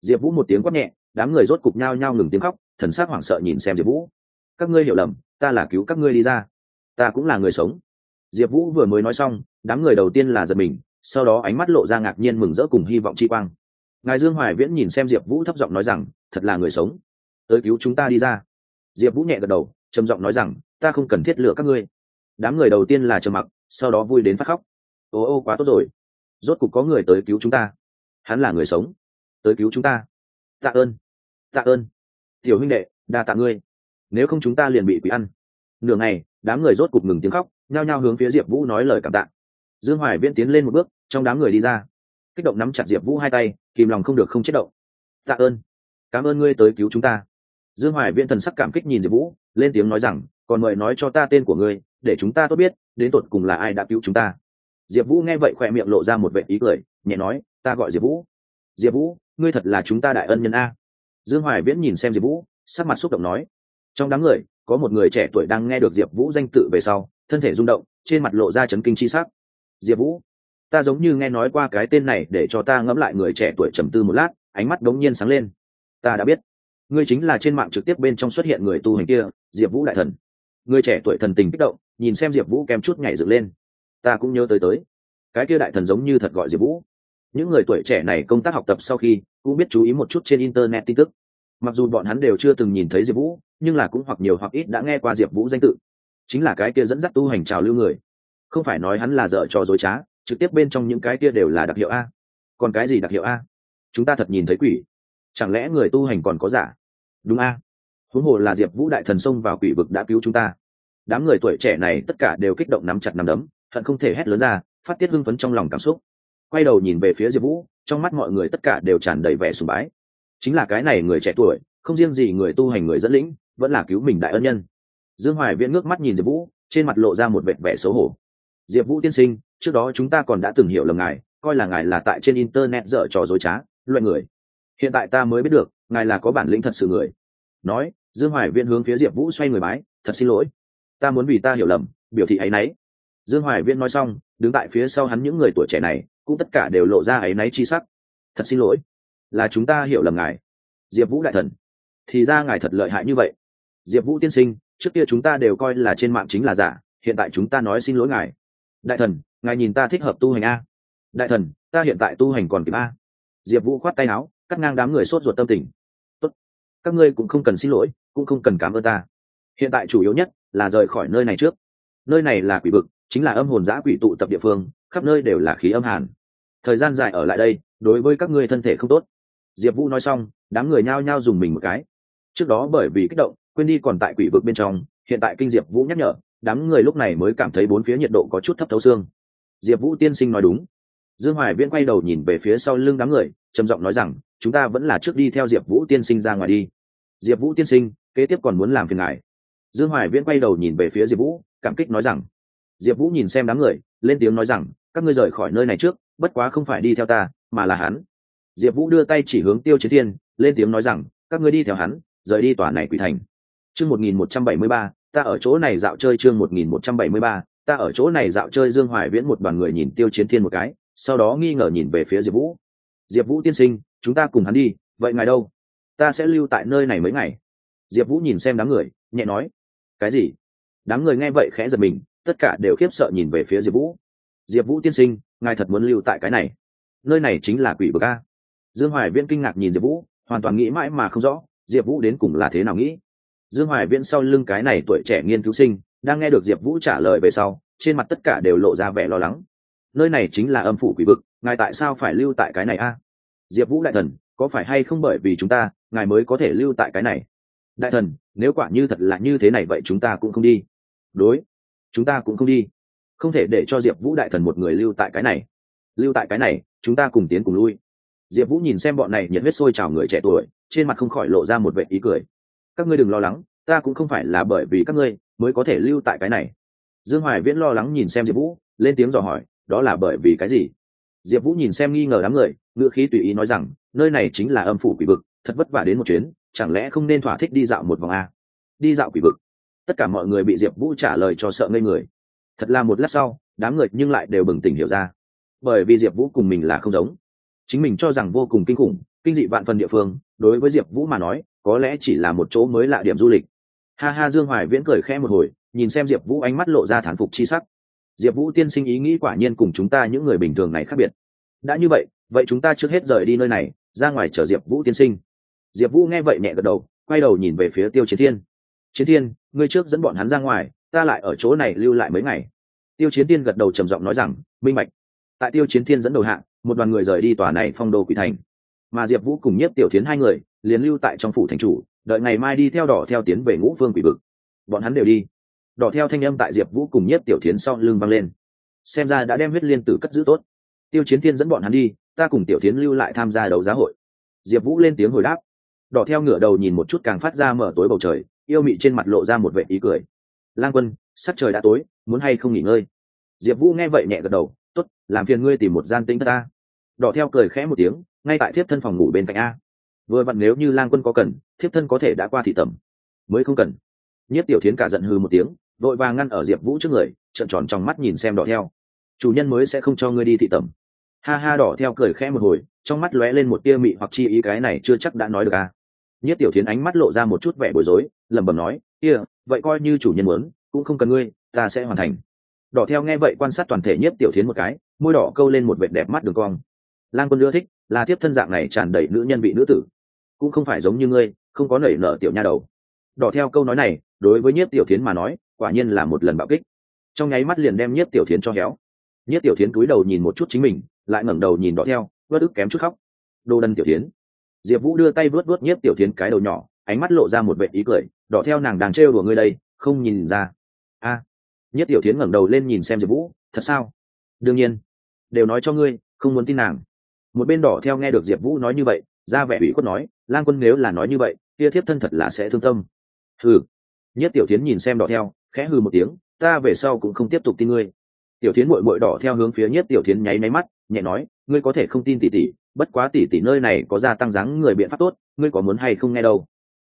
Diệp vũ một tiếng quát nhẹ, đám người rốt cục nhao nhao ngừng tiếng khóc, thần s á c hoảng sợ nhìn xem diệp vũ. Các ngươi hiểu lầm, ta là cứu các ngươi đi ra. Ta cũng là người sống diệp vũ vừa mới nói xong, đám người đầu tiên là giật mình, sau đó ánh mắt lộ ra ngạc nhiên mừng rỡ cùng hy vọng chi quang. Ngài dương hoài viễn nhìn xem diệp vũ thấp giọng nói rằng, thật là người sống. Tới cứu chúng ta đi ra. Diệp vũ nhẹ gật đầu, trầm giọng nói rằng, ta không cần thiết lựa các ngươi. Đám người đầu tiên là trầm mặc, sau đó vui đến phát khóc. Ô ô, quá tốt rồi. Rốt cục có người tới cứu chúng ta. Hắn là người sống. Tới cứu chúng ta. Tạ ơn. Tạ ơn. Tiểu huynh đệ, đa tạ ngươi. Nếu không chúng ta liền bị quỷ ăn. Nửa ngày, đám người rốt cục ngừng tiếng khóc nhao nhao hướng phía diệp vũ nói lời cảm tạ. Dương hoài viễn tiến lên một bước, trong đám người đi ra. Kích động nắm chặt diệp vũ hai tay, kìm lòng không được không chết động. Tạ ơn. Cảm ơn ngươi tới cứu chúng ta. Dương hoài viễn thần sắc cảm kích nhìn diệp vũ, lên tiếng nói rằng, còn mời nói cho ta tên của ngươi, để chúng ta tốt biết, đến tột cùng là ai đã cứu chúng ta. Diệp vũ nghe vậy khỏe miệng lộ ra một vệ ý cười, nhẹ nói, ta gọi diệp vũ. Diệp vũ, ngươi thật là chúng ta đại ân nhân a. Dương hoài viễn nhìn xem diệp vũ, sắc mặt xúc động nói. Trong đám người, có một người trẻ tuổi đang nghe được diệp vũ danh tự về sau thân thể rung động, trên mặt lộ ra chấn kinh c h i sắc. Diệp vũ, ta giống như nghe nói qua cái tên này để cho ta ngẫm lại người trẻ tuổi trầm tư một lát, ánh mắt đống nhiên sáng lên. Ta đã biết, ngươi chính là trên mạng trực tiếp bên trong xuất hiện người tu hành kia, diệp vũ đại thần. Người trẻ tuổi thần tình kích động, nhìn xem diệp vũ kèm chút nhảy dựng lên. Ta cũng nhớ tới tới, cái kia đại thần giống như thật gọi diệp vũ. Những người tuổi trẻ này công tác học tập sau khi, cũng biết chú ý một chút trên internet tin tức. Mặc dù bọn hắn đều chưa từng nhìn thấy diệp vũ, nhưng là cũng hoặc nhiều hoặc ít đã nghe qua diệp vũ danh tự chính là cái kia dẫn dắt tu hành trào lưu người. Không phải nói hắn là dở trò dối trá, trực tiếp bên trong những cái kia đều là đặc hiệu a. Còn cái gì đặc hiệu a? Chúng ta thật nhìn thấy quỷ. Chẳng lẽ người tu hành còn có giả? Đúng a. Huống hồ là diệp vũ đại thần xông vào quỷ vực đã cứu chúng ta. Đám người tuổi trẻ này tất cả đều kích động nắm chặt nắm đấm thận không thể hét lớn ra, phát tiết hưng phấn trong lòng cảm xúc. Quay đầu nhìn về phía diệp vũ, trong mắt mọi người tất cả đều tràn đầy vẻ sùng bái. Chính là cái này người trẻ tuổi, không riêng gì người tu hành người dẫn lĩnh, vẫn là cứu mình đại ân nhân dương hoài viễn ngước mắt nhìn diệp vũ, trên mặt lộ ra một vẻ vẻ xấu hổ. Diệp vũ tiên sinh, trước đó chúng ta còn đã từng hiểu lầm ngài, coi là ngài là tại trên internet dở trò dối trá, loại người. Hiện tại ta mới biết được, ngài là có bản lĩnh thật sự người. Nói, dương hoài viễn hướng phía diệp vũ xoay người mái thật xin lỗi, ta muốn vì ta hiểu lầm, biểu thị ấ y n ấ y dương hoài viễn nói xong, đứng tại phía sau hắn những người tuổi trẻ này, cũng tất cả đều lộ ra áy náy chi sắc. Thật xin lỗi, là chúng ta hiểu lầm ngài. Diệp vũ đại thần. Thì ra ngài thật lợi hại như vậy. Diệp vũ tiên sinh trước kia chúng ta đều coi là trên mạng chính là giả, hiện tại chúng ta nói xin lỗi ngài. Đại thần, ngài nhìn ta thích hợp tu hành a. Đại thần, ta hiện tại tu hành còn kịp a. Diệp vũ khoát tay áo, cắt ngang đám người sốt ruột tâm tình. Tốt. các ngươi cũng không cần xin lỗi, cũng không cần cảm ơn ta. Hiện tại chủ yếu nhất là rời khỏi nơi này trước. Nơi này là quỷ vực, chính là âm hồn giã quỷ tụ tập địa phương, khắp nơi đều là khí âm hàn. Thời gian dài ở lại đây, đối với các ngươi thân thể không tốt. Diệp vũ nói xong, đám người nhao nhao dùng mình một cái. Trước đó bởi vì kích động quên đi còn tại quỷ vực bên trong, hiện tại kinh diệp vũ nhắc nhở, đám người lúc này mới cảm thấy bốn phía nhiệt độ có chút thấp thấu xương. Diệp vũ tiên sinh nói đúng. Dương hoài viễn quay đầu nhìn về phía sau lưng đám người, trầm giọng nói rằng, chúng ta vẫn là trước đi theo diệp vũ tiên sinh ra ngoài đi. Diệp vũ tiên sinh, kế tiếp còn muốn làm phiền ngài. Dương hoài viễn quay đầu nhìn về phía diệp vũ, cảm kích nói rằng. Diệp vũ nhìn xem đám người, lên tiếng nói rằng, các ngươi rời khỏi nơi này trước, bất quá không phải đi theo ta, mà là hắn. Diệp vũ đưa tay chỉ hướng tiêu chiến thiên, lên tiếng nói rằng, các ngươi đi theo hắn, rời đi tòa này quỷ thành chương một nghìn một trăm bảy mươi ba, ta ở chỗ này dạo chơi chương một nghìn một trăm bảy mươi ba, ta ở chỗ này dạo chơi dương hoài viễn một đoàn người nhìn tiêu chiến thiên một cái, sau đó nghi ngờ nhìn về phía diệp vũ. Diệp vũ tiên sinh, chúng ta cùng hắn đi, vậy ngài đâu? Ta sẽ lưu tại nơi này mấy ngày. Diệp vũ nhìn xem đám người, nhẹ nói. Cái gì? Đám người nghe vậy khẽ giật mình, tất cả đều khiếp sợ nhìn về phía diệp vũ. Diệp vũ tiên sinh, ngài thật muốn lưu tại cái này? Nơi này chính là quỷ bờ ca dương hoài viễn kinh ngạc nhìn diệp vũ, hoàn toàn nghĩ mãi mà không rõ, diệp vũ đến cùng là thế nào nghĩ? Dương hoài viễn sau lưng cái này tuổi trẻ nghiên cứu sinh, đang nghe được diệp vũ trả lời về sau, trên mặt tất cả đều lộ ra vẻ lo lắng. Nơi này chính là âm phủ quỷ vực, ngài tại sao phải lưu tại cái này a? Diệp vũ đại thần, có phải hay không bởi vì chúng ta, ngài mới có thể lưu tại cái này? Đại thần, nếu quả như thật là như thế này vậy chúng ta cũng không đi. Đối, chúng ta cũng không đi. Không thể để cho diệp vũ đại thần một người lưu tại cái này. Lưu tại cái này, chúng ta cùng tiến cùng lui. Diệp vũ nhìn xem bọn này nhiệt huyết sôi trào người trẻ tuổi, trên mặt không khỏi lộ ra một vệ ý cười các ngươi đừng lo lắng, ta cũng không phải là bởi vì các ngươi mới có thể lưu tại cái này. Dương hoài viễn lo lắng nhìn xem diệp vũ, lên tiếng dò hỏi, đó là bởi vì cái gì? Diệp vũ nhìn xem nghi ngờ đám người, ngữ khí tùy ý nói rằng, nơi này chính là âm phủ quỷ vực, thật vất vả đến một chuyến, chẳng lẽ không nên thỏa thích đi dạo một vòng a đi dạo quỷ vực. Tất cả mọi người bị diệp vũ trả lời cho sợ ngây người. Thật là một lát sau, đám người nhưng lại đều bừng tỉnh hiểu ra. Bởi vì diệp vũ cùng mình là không giống. Chính mình cho rằng vô cùng kinh khủng kinh dị vạn phần địa phương, đối với diệp vũ mà nói, có lẽ chỉ là một chỗ mới lạ điểm du lịch. Ha ha, dương hoài viễn cười khẽ một hồi, nhìn xem diệp vũ ánh mắt lộ ra thán phục chi sắc. Diệp vũ tiên sinh ý nghĩ quả nhiên cùng chúng ta những người bình thường này khác biệt. Đã như vậy vậy chúng ta trước hết rời đi nơi này, ra ngoài chở diệp vũ tiên sinh. Diệp vũ nghe vậy nhẹ gật đầu, quay đầu nhìn về phía tiêu chiến thiên. Chiến thiên, ngươi trước dẫn bọn hắn ra ngoài, ta lại ở chỗ này lưu lại mấy ngày. Tiêu chiến thiên gật đầu trầm giọng nói rằng, minh mạch tại tiêu chiến thiên dẫn đầu hạng, một đoàn người rời đi tòa này phong đô quỷ thành mà diệp vũ cùng nhất tiểu tiến hai người liền lưu tại trong phủ thành chủ, đợi ngày mai đi theo đỏ theo tiến về ngũ phương quỷ vực. Bọn hắn đều đi. Đỏ theo thanh âm tại diệp vũ cùng nhất tiểu tiến sau lưng văng lên. Xem ra đã đem huyết liên tử cất giữ tốt. Tiêu chiến thiên dẫn bọn hắn đi, ta cùng tiểu tiến lưu lại tham gia đấu giá hội. Diệp vũ lên tiếng hồi đáp. Đỏ theo ngửa đầu nhìn một chút càng phát ra mở tối bầu trời, yêu mị trên mặt lộ ra một vệ ý cười. Lang quân sắc trời đã tối, muốn hay không nghỉ ngơi? Diệp vũ nghe vậy nhẹ gật đầu t ố t làm phiền ngươi tìm một gian tĩnh ta. Đỏ theo cười khẽ một tiếng ngay tại thiếp thân phòng ngủ bên cạnh a. Vừa vặn nếu như lang quân có cần, thiếp thân có thể đã qua thị tẩm. Mới không cần. Nhất tiểu thiến cả giận hư một tiếng, vội vàng ngăn ở diệp vũ trước người, trợn tròn trong mắt nhìn xem đỏ theo. Chủ nhân mới sẽ không cho ngươi đi thị tẩm. Ha ha, đỏ theo cười khẽ một hồi, trong mắt lóe lên một tia mị hoặc chi ý cái này chưa chắc đã nói được à. nhất tiểu thiến ánh mắt lộ ra một chút vẻ bối rối, lẩm bẩm nói, kia, vậy coi như chủ nhân muốn, cũng không cần ngươi, ta sẽ hoàn thành. Đỏ theo nghe vậy quan sát toàn thể nhất tiểu thiến một cái, môi đỏ câu lên một vệt đẹp mắt đường cong. Lan quân ưa thích là tiếp thân dạng này tràn đầy nữ nhân vị nữ tử. Cũng không phải giống như ngươi, không có nảy nở tiểu nha đầu. Đỏ theo câu nói này, đối với nhất tiểu thiến mà nói, quả nhiên là một lần bạo kích. Trong nháy mắt liền đem nhất tiểu thiến cho héo. Nhất tiểu thiến cúi đầu nhìn một chút chính mình, lại ngẩng đầu nhìn đỏ theo, vớt ức kém chút khóc. Đô đần tiểu thiến. Diệp vũ đưa tay vớt vớt nhất tiểu thiến cái đầu nhỏ, ánh mắt lộ ra một vệ ý cười, đỏ theo nàng đang trêu đùa ngươi đây, không nhìn ra. A. Nhất tiểu thiến ngẩng đầu lên nhìn xem diệp vũ, thật sao? Đương nhiên. Đều nói cho ngươi, không muốn tin nàng một bên đỏ theo nghe được diệp vũ nói như vậy, ra vẻ ủy khuất nói lan quân nếu là nói như vậy, kia thiếp thân thật là sẽ thương tâm. Hừ. Nhất tiểu thiến nhìn xem đỏ theo, khẽ hừ một tiếng, ta về sau cũng không tiếp tục tin ngươi. Tiểu thiến mội mội đỏ theo hướng phía nhất tiểu thiến nháy máy mắt, nhẹ nói, ngươi có thể không tin tỷ tỷ, bất quá tỷ tỷ nơi này có gia tăng dáng người biện pháp tốt, ngươi có muốn hay không nghe đâu?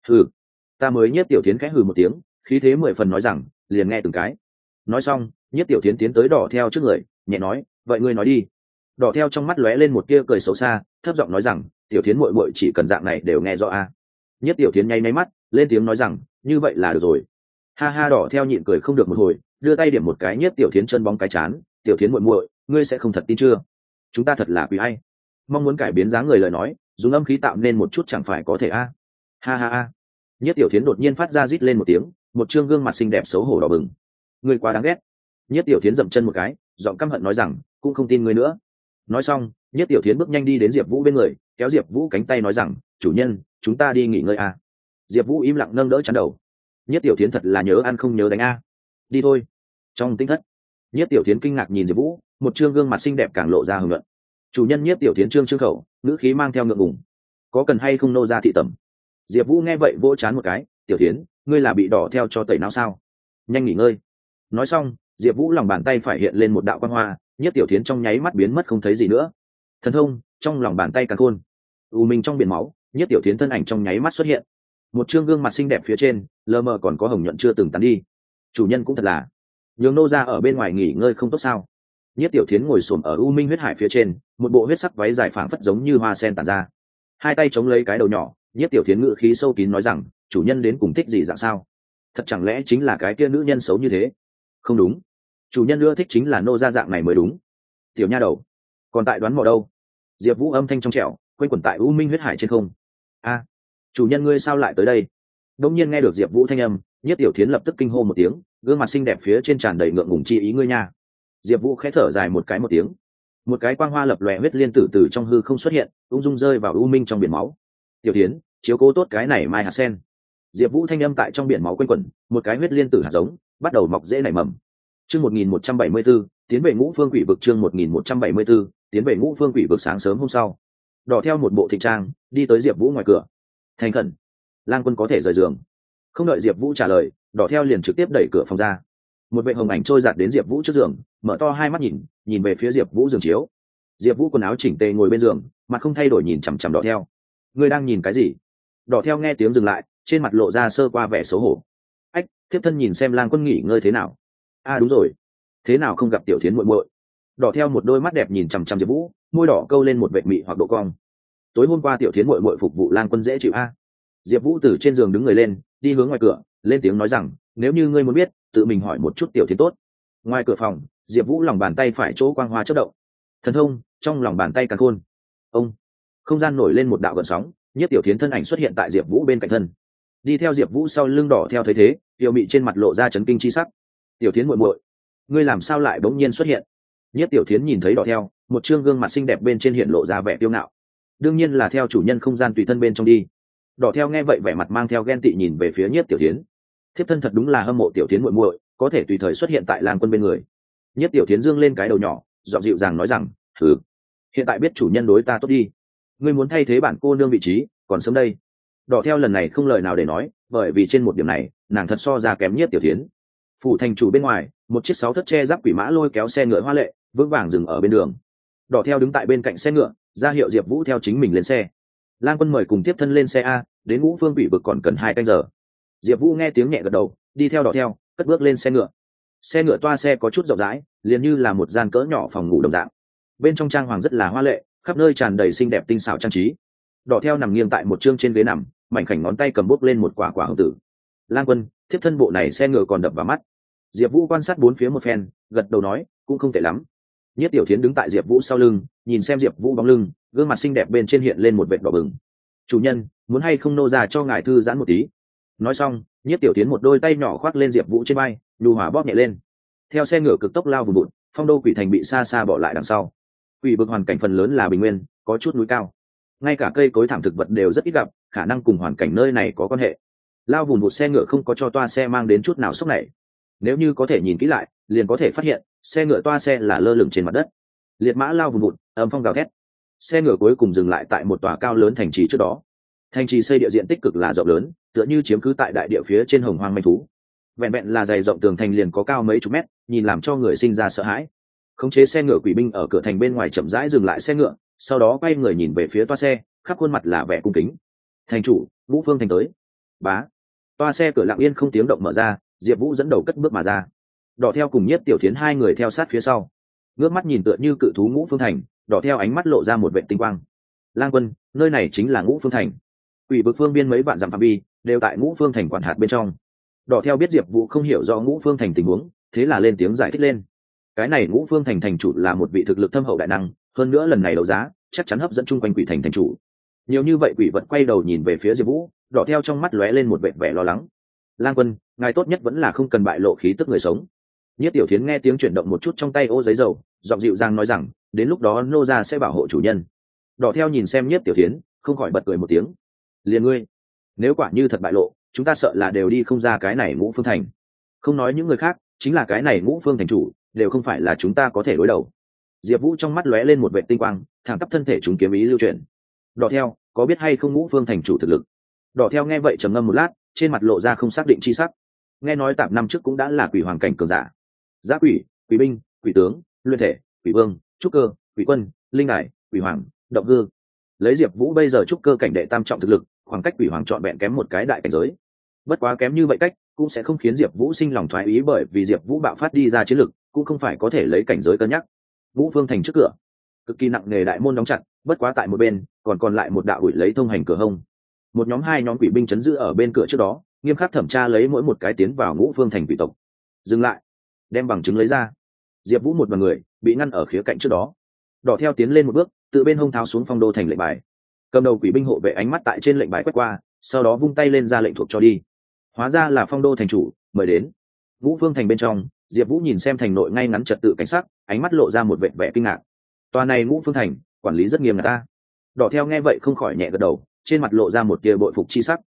Hừ. Ta mới nhất tiểu thiến khẽ hừ một tiếng, khí thế mười phần nói rằng, liền nghe từng cái. Nói xong, nhất tiểu tiến tiến tới đỏ theo trước người, nhẹ nói, vậy ngươi nói đi đỏ theo trong mắt lóe lên một tia cười xấu xa, thấp giọng nói rằng, tiểu tiến muội muội chỉ cần dạng này đều nghe rõ a. Nhất tiểu tiến nháy máy mắt, lên tiếng nói rằng, như vậy là được rồi. Ha ha, đỏ theo nhịn cười không được một hồi, đưa tay điểm một cái nhất tiểu tiến chân bóng cái chán, tiểu tiến muội muội, ngươi sẽ không thật tin chưa? Chúng ta thật là quý hay. Mong muốn cải biến dáng người lời nói, dùng âm khí tạo nên một chút chẳng phải có thể a? Ha ha ha. Nhất tiểu tiến đột nhiên phát ra rít lên một tiếng, một chương gương mặt xinh đẹp xấu hổ đỏ bừng. Ngươi quá đáng ghét. Nhất tiểu tiến dậm chân một cái, giọng căm hận nói rằng, cũng không tin ngươi nữa nói xong, nhất tiểu tiến bước nhanh đi đến diệp vũ bên người, kéo diệp vũ cánh tay nói rằng, chủ nhân, chúng ta đi nghỉ ngơi à? diệp vũ im lặng nâng đỡ chắn đầu. Nhất tiểu tiến thật là nhớ ăn không nhớ đánh a. Đi thôi. Trong tinh thất, nhất tiểu tiến kinh ngạc nhìn diệp vũ, một chương gương mặt xinh đẹp càng lộ ra hưởng luận chủ nhân, nhất tiểu tiến trương trương khẩu, ngữ khí mang theo ngượng ngùng. Có cần hay không nô ra thị tẩm? Diệp vũ nghe vậy vỗ chán một cái, tiểu tiến ngươi là bị đỏ theo cho tẩy não sao? Nhanh nghỉ ngơi. Nói xong, diệp vũ lòng bàn tay phải hiện lên một đạo quan hoa nhất tiểu tiến trong nháy mắt biến mất không thấy gì nữa. Thần thông, trong lòng bàn tay càng khôn. U minh trong biển máu, nhất tiểu tiến thân ảnh trong nháy mắt xuất hiện. Một chương gương mặt xinh đẹp phía trên, lờ mờ còn có hồng nhuận chưa từng tắn đi. Chủ nhân cũng thật là, nhường nô ra ở bên ngoài nghỉ ngơi không tốt sao? Nhất tiểu tiến ngồi xổm ở u minh huyết hải phía trên, một bộ huyết sắc váy dài phảng phất giống như hoa sen tàn ra. Hai tay chống lấy cái đầu nhỏ, nhất tiểu tiến ngự khí sâu kín nói rằng, chủ nhân đến cùng thích gì dạng sao? Thật chẳng lẽ chính là cái kia nữ nhân xấu như thế? Không đúng chủ nhân ưa thích chính là nô gia dạng này mới đúng. Tiểu nha đầu, còn tại đoán mò đâu? Diệp vũ âm thanh trong trẻo n quẩn tại u minh huyết hải trên không. A, chủ nhân ngươi sao lại tới đây? Đông nhiên nghe được diệp vũ thanh âm, nhất tiểu thiến lập tức kinh hô một tiếng, gương mặt xinh đẹp phía trên tràn đầy ngượng ngùng chi ý ngươi nha. Diệp vũ khẽ thở dài một cái một tiếng. Một cái quang hoa lập lòe huyết liên tử từ trong hư không xuất hiện, ung dung rơi vào u minh trong biển máu. Tiểu tiến chiếu cố tốt cái này mai hạt sen. Diệp vũ thanh âm tại trong biển máu quanh quẩn, một cái huyết liên tử hạt giống, bắt đầu mọc dễ nảy mầm chương một nghìn một trăm bảy mươi b ố tiến về ngũ phương quỷ vực chương một nghìn một trăm bảy mươi b ố tiến về ngũ phương quỷ vực sáng sớm hôm sau. Đỏ theo một bộ thịnh trang, đi tới diệp vũ ngoài cửa. Thành khẩn. Lang quân có thể rời giường. Không đợi diệp vũ trả lời, đỏ theo liền trực tiếp đẩy cửa phòng ra. Một vệ hồng ảnh trôi dạt đến diệp vũ trước giường, mở to hai mắt nhìn nhìn về phía diệp vũ giường chiếu. Diệp vũ quần áo chỉnh tề ngồi bên giường, mặt không thay đổi nhìn chằm chằm đỏ theo. Ngươi đang nhìn cái gì? Đỏ theo nghe tiếng dừng lại, trên mặt lộ ra sơ qua vẻ xấu hổ. Ách, thiếp thân nhìn xem lang quân nghỉ ngơi thế nào? A à, đúng rồi. Thế nào không gặp tiểu thiến muội muội? Đỏ theo một đôi mắt đẹp nhìn chằm chằm diệp vũ môi đỏ câu lên một vệ mị hoặc độ cong. Tối hôm qua tiểu thiến muội muội phục vụ lang quân dễ chịu a. Diệp vũ từ trên giường đứng người lên đi hướng ngoài cửa lên tiếng nói rằng nếu như ngươi muốn biết tự mình hỏi một chút tiểu thiến tốt. Ngoài cửa phòng diệp vũ lòng bàn tay phải chỗ quang hoa chất động. Thần thông trong lòng bàn tay càng khôn. Ông không gian nổi lên một đạo gần sóng nhất tiểu thiến thân ảnh xuất hiện tại diệp vũ bên cạnh thân. Đi theo diệp vũ sau lưng đỏ theo thấy thế tiểu mị trên mặt lộ ra chấn kinh chi sắc tiểu thiến muội muội, ngươi làm sao lại bỗng nhiên xuất hiện? Nhất tiểu thiến nhìn thấy đỏ theo, một chương gương mặt xinh đẹp bên trên hiện lộ ra vẻ tiêu ngạo. Đương nhiên là theo chủ nhân không gian tùy thân bên trong đi. Đỏ theo nghe vậy vẻ mặt mang theo ghen tị nhìn về phía nhất tiểu thiến. Thiếp thân thật đúng là hâm mộ tiểu thiến muội muội, có thể tùy thời xuất hiện tại làng quân bên người. Nhất tiểu thiến dương lên cái đầu nhỏ dọn dịu dàng nói rằng, thử, hiện tại biết chủ nhân đối ta tốt đi. Ngươi muốn thay thế bản cô nương vị trí, còn sớm đây. Đỏ theo lần này không lời nào để nói, bởi vì trên một điểm này, nàng thật so ra kém nhất tiểu thiến phủ thành chủ bên ngoài, một chiếc sáu thất tre giáp quỷ mã lôi kéo xe ngựa hoa lệ, vững vàng dừng ở bên đường. Đỏ theo đứng tại bên cạnh xe ngựa, ra hiệu diệp vũ theo chính mình lên xe. Lan quân mời cùng tiếp thân lên xe a, đến ngũ phương quỷ vực còn cần hai canh giờ. Diệp vũ nghe tiếng nhẹ gật đầu, đi theo đỏ theo, cất bước lên xe ngựa. Xe ngựa toa xe có chút rộng rãi, liền như là một gian cỡ nhỏ phòng ngủ đồng dạng. Bên trong trang hoàng rất là hoa lệ, khắp nơi tràn đầy xinh đẹp tinh xảo trang trí. Đỏ theo nằm nghiêng tại một chương trên ghế nằm, mảnh khảnh ngón tay cầm bút lên một quả quả hồng tử lan quân, thiếp thân bộ này xe ngựa còn đập vào mắt. Diệp vũ quan sát bốn phía một phen, gật đầu nói, cũng không tệ lắm. Nhất tiểu thiến đứng tại diệp vũ sau lưng, nhìn xem diệp vũ bóng lưng, gương mặt xinh đẹp bên trên hiện lên một vệt đỏ bừng. Chủ nhân, muốn hay không nô ra cho ngài thư giãn một tí? Nói xong, nhất tiểu tiến một đôi tay nhỏ khoác lên diệp vũ trên bay nhu hỏa bóp nhẹ lên. Theo xe ngựa cực tốc lao vùng bụt, phong đô quỷ thành bị xa xa bỏ lại đằng sau. Quỷ vực hoàn cảnh phần lớn là bình nguyên, có chút núi cao. Ngay cả cây cối thảm thực vật đều rất ít gặp, khả năng cùng hoàn cảnh nơi này có quan hệ lao vùng một xe ngựa không có cho toa xe mang đến chút nào sốc này. Nếu như có thể nhìn kỹ lại, liền có thể phát hiện, xe ngựa toa xe là lơ lửng trên mặt đất. Liệt mã lao vùng vụt, âm phong gào thét. Xe ngựa cuối cùng dừng lại tại một tòa cao lớn thành trì trước đó. Thành trì xây địa diện tích cực là rộng lớn, tựa như chiếm cứ tại đại địa phía trên hồng hoang manh thú. Vẹn vẹn là dày rộng tường thành liền có cao mấy chục mét, nhìn làm cho người sinh ra sợ hãi. Khống chế xe ngựa quỷ binh ở cửa thành bên ngoài chậm rãi dừng lại xe ngựa, sau đó quay người nhìn về phía toa xe, khắp khuôn mặt là vẻ cung kính. Thành chủ, vũ phương thành tới. Bá toa xe cửa lặng yên không tiếng động mở ra, diệp vũ dẫn đầu cất bước mà ra. Đỏ theo cùng nhất tiểu thiến hai người theo sát phía sau. Ngước mắt nhìn tựa như cự thú ngũ phương thành, đỏ theo ánh mắt lộ ra một vệ tinh quang. Lang quân, nơi này chính là ngũ phương thành. Ủy vực phương biên mấy bạn dặm phạm vi, đều tại ngũ phương thành quản hạt bên trong. Đỏ theo biết diệp vũ không hiểu do ngũ phương thành tình huống, thế là lên tiếng giải thích lên. Cái này ngũ phương thành thành chủ là một vị thực lực thâm hậu đại năng, hơn nữa lần này đấu giá, chắc chắn hấp dẫn chung quanh quỷ thành thành chủ. Nhiều như vậy quỷ vật quay đầu nhìn về phía diệp vũ đỏ theo trong mắt lóe lên một vẻ vẻ lo lắng. Lang quân, ngài tốt nhất vẫn là không cần bại lộ khí tức người sống. Nhất tiểu thiến nghe tiếng chuyển động một chút trong tay ô giấy dầu, giọng dịu dàng nói rằng, đến lúc đó nô ra sẽ bảo hộ chủ nhân. Đỏ theo nhìn xem nhất tiểu thiến, không khỏi bật cười một tiếng. Liền ngươi, nếu quả như thật bại lộ, chúng ta sợ là đều đi không ra cái này ngũ phương thành. Không nói những người khác, chính là cái này ngũ phương thành chủ, đều không phải là chúng ta có thể đối đầu. Diệp vũ trong mắt lóe lên một vệ tinh quang, thẳng tắp thân thể chúng kiếm ý lưu truyền đỏ theo, có biết hay không ngũ phương thành chủ thực lực? Đỏ theo nghe vậy trầm ngâm một lát, trên mặt lộ ra không xác định chi sắc. Nghe nói tạp năm trước cũng đã là quỷ hoàng cảnh cường giả. Giáp quỷ quỷ binh, quỷ tướng, luyện thể, quỷ vương, trúc cơ, quỷ quân, linh hải, quỷ hoàng, động hư. Lấy diệp vũ bây giờ trúc cơ cảnh đệ tam trọng thực lực, khoảng cách quỷ hoàng trọn vẹn kém một cái đại cảnh giới. Bất quá kém như vậy cách, cũng sẽ không khiến diệp vũ sinh lòng thoái ý bởi vì diệp vũ bạo phát đi ra chiến lực, cũng không phải có thể lấy cảnh giới cân nhắc. Vũ phương thành trước cửa. Cực kỳ nặng nề đại môn đóng chặt, bất quá tại một bên, còn còn lại một đạo ủi lấy thông hành cửa hông một nhóm hai nhóm quỷ binh chấn giữ ở bên cửa trước đó, nghiêm khắc thẩm tra lấy mỗi một cái tiến vào ngũ phương thành quỷ tộc. Dừng lại. Đem bằng chứng lấy ra. Diệp vũ một bằng người bị ngăn ở khía cạnh trước đó. Đỏ theo tiến lên một bước tự bên hông tháo xuống phong đô thành lệnh bài. Cầm đầu quỷ binh hộ vệ ánh mắt tại trên lệnh bài quét qua, sau đó vung tay lên ra lệnh thuộc cho đi. Hóa ra là phong đô thành chủ, mời đến. Ngũ phương thành bên trong, diệp vũ nhìn xem thành nội ngay ngắn trật tự cảnh sát ánh mắt lộ ra một vệ vẻ kinh ngạc. Tòa này ngũ phương thành, quản lý rất nghiêm ngặt ta. Đỏ theo nghe vậy không khỏi nhẹ gật đầu trên mặt lộ ra một tia bội phục chi sắc.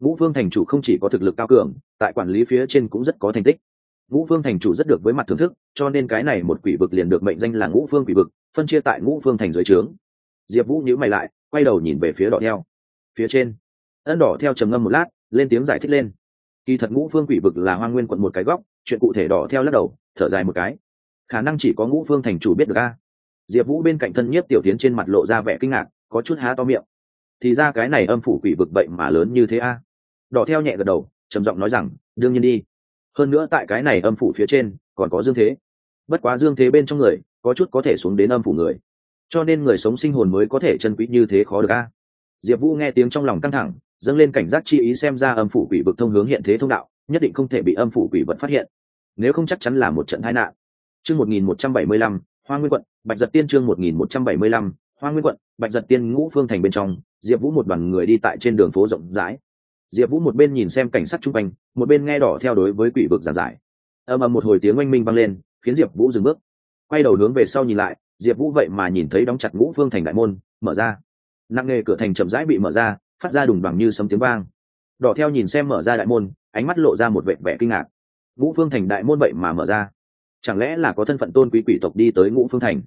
Ngũ phương thành chủ không chỉ có thực lực cao cường, tại quản lý phía trên cũng rất có thành tích. Ngũ phương thành chủ rất được với mặt thưởng thức, cho nên cái này một quỷ vực liền được mệnh danh là ngũ phương quỷ vực, phân chia tại ngũ phương thành dưới trướng. Diệp vũ nhíu mày lại, quay đầu nhìn về phía đỏ theo. Phía trên, ân đỏ theo trầm ngâm một lát, lên tiếng giải thích lên. Kỳ thật ngũ phương quỷ vực là hoa nguyên quận một cái góc, chuyện cụ thể đỏ theo lắc đầu, thở dài một cái. Khả năng chỉ có ngũ phương thành chủ biết được a. Diệp vũ bên cạnh thân nhiếp tiểu tiến trên mặt lộ ra vẻ kinh ngạc, có chút há to miệng thì ra cái này âm phủ quỷ vực vậy mà lớn như thế a? Đỏ theo nhẹ gật đầu, trầm giọng nói rằng, đương nhiên đi. Hơn nữa tại cái này âm phủ phía trên, còn có dương thế. Bất quá dương thế bên trong người, có chút có thể xuống đến âm phủ người. Cho nên người sống sinh hồn mới có thể chân quý như thế khó được a. Diệp vũ nghe tiếng trong lòng căng thẳng, dâng lên cảnh giác chi ý xem ra âm phủ quỷ vực thông hướng hiện thế thông đạo, nhất định không thể bị âm phủ quỷ vật phát hiện. Nếu không chắc chắn là một trận tai nạn. Chương một nghìn một trăm bảy mươi lăm, hoa nguyên quận, bạch giật tiên chương một nghìn một trăm bảy mươi lăm hoa nguyên quận, bạch giật tiên ngũ phương thành bên trong, diệp vũ một đoàn người đi tại trên đường phố rộng rãi. Diệp vũ một bên nhìn xem cảnh sát chung quanh, một bên nghe đỏ theo đối với quỷ vực giàn giải. Ầm ầm một hồi tiếng oanh minh vang lên, khiến diệp vũ dừng bước. Quay đầu hướng về sau nhìn lại, diệp vũ vậy mà nhìn thấy đóng chặt ngũ phương thành đại môn, mở ra. Nặng nề cửa thành chậm rãi bị mở ra, phát ra đùng bằng như sấm tiếng vang. Đỏ theo nhìn xem mở ra đại môn, ánh mắt lộ ra một vệ vẻ kinh ngạc. Ngũ phương thành đại môn vậy mà mở ra. Chẳng lẽ là có thân phận tôn quý quỷ tộc đi tới ngũ phương thành?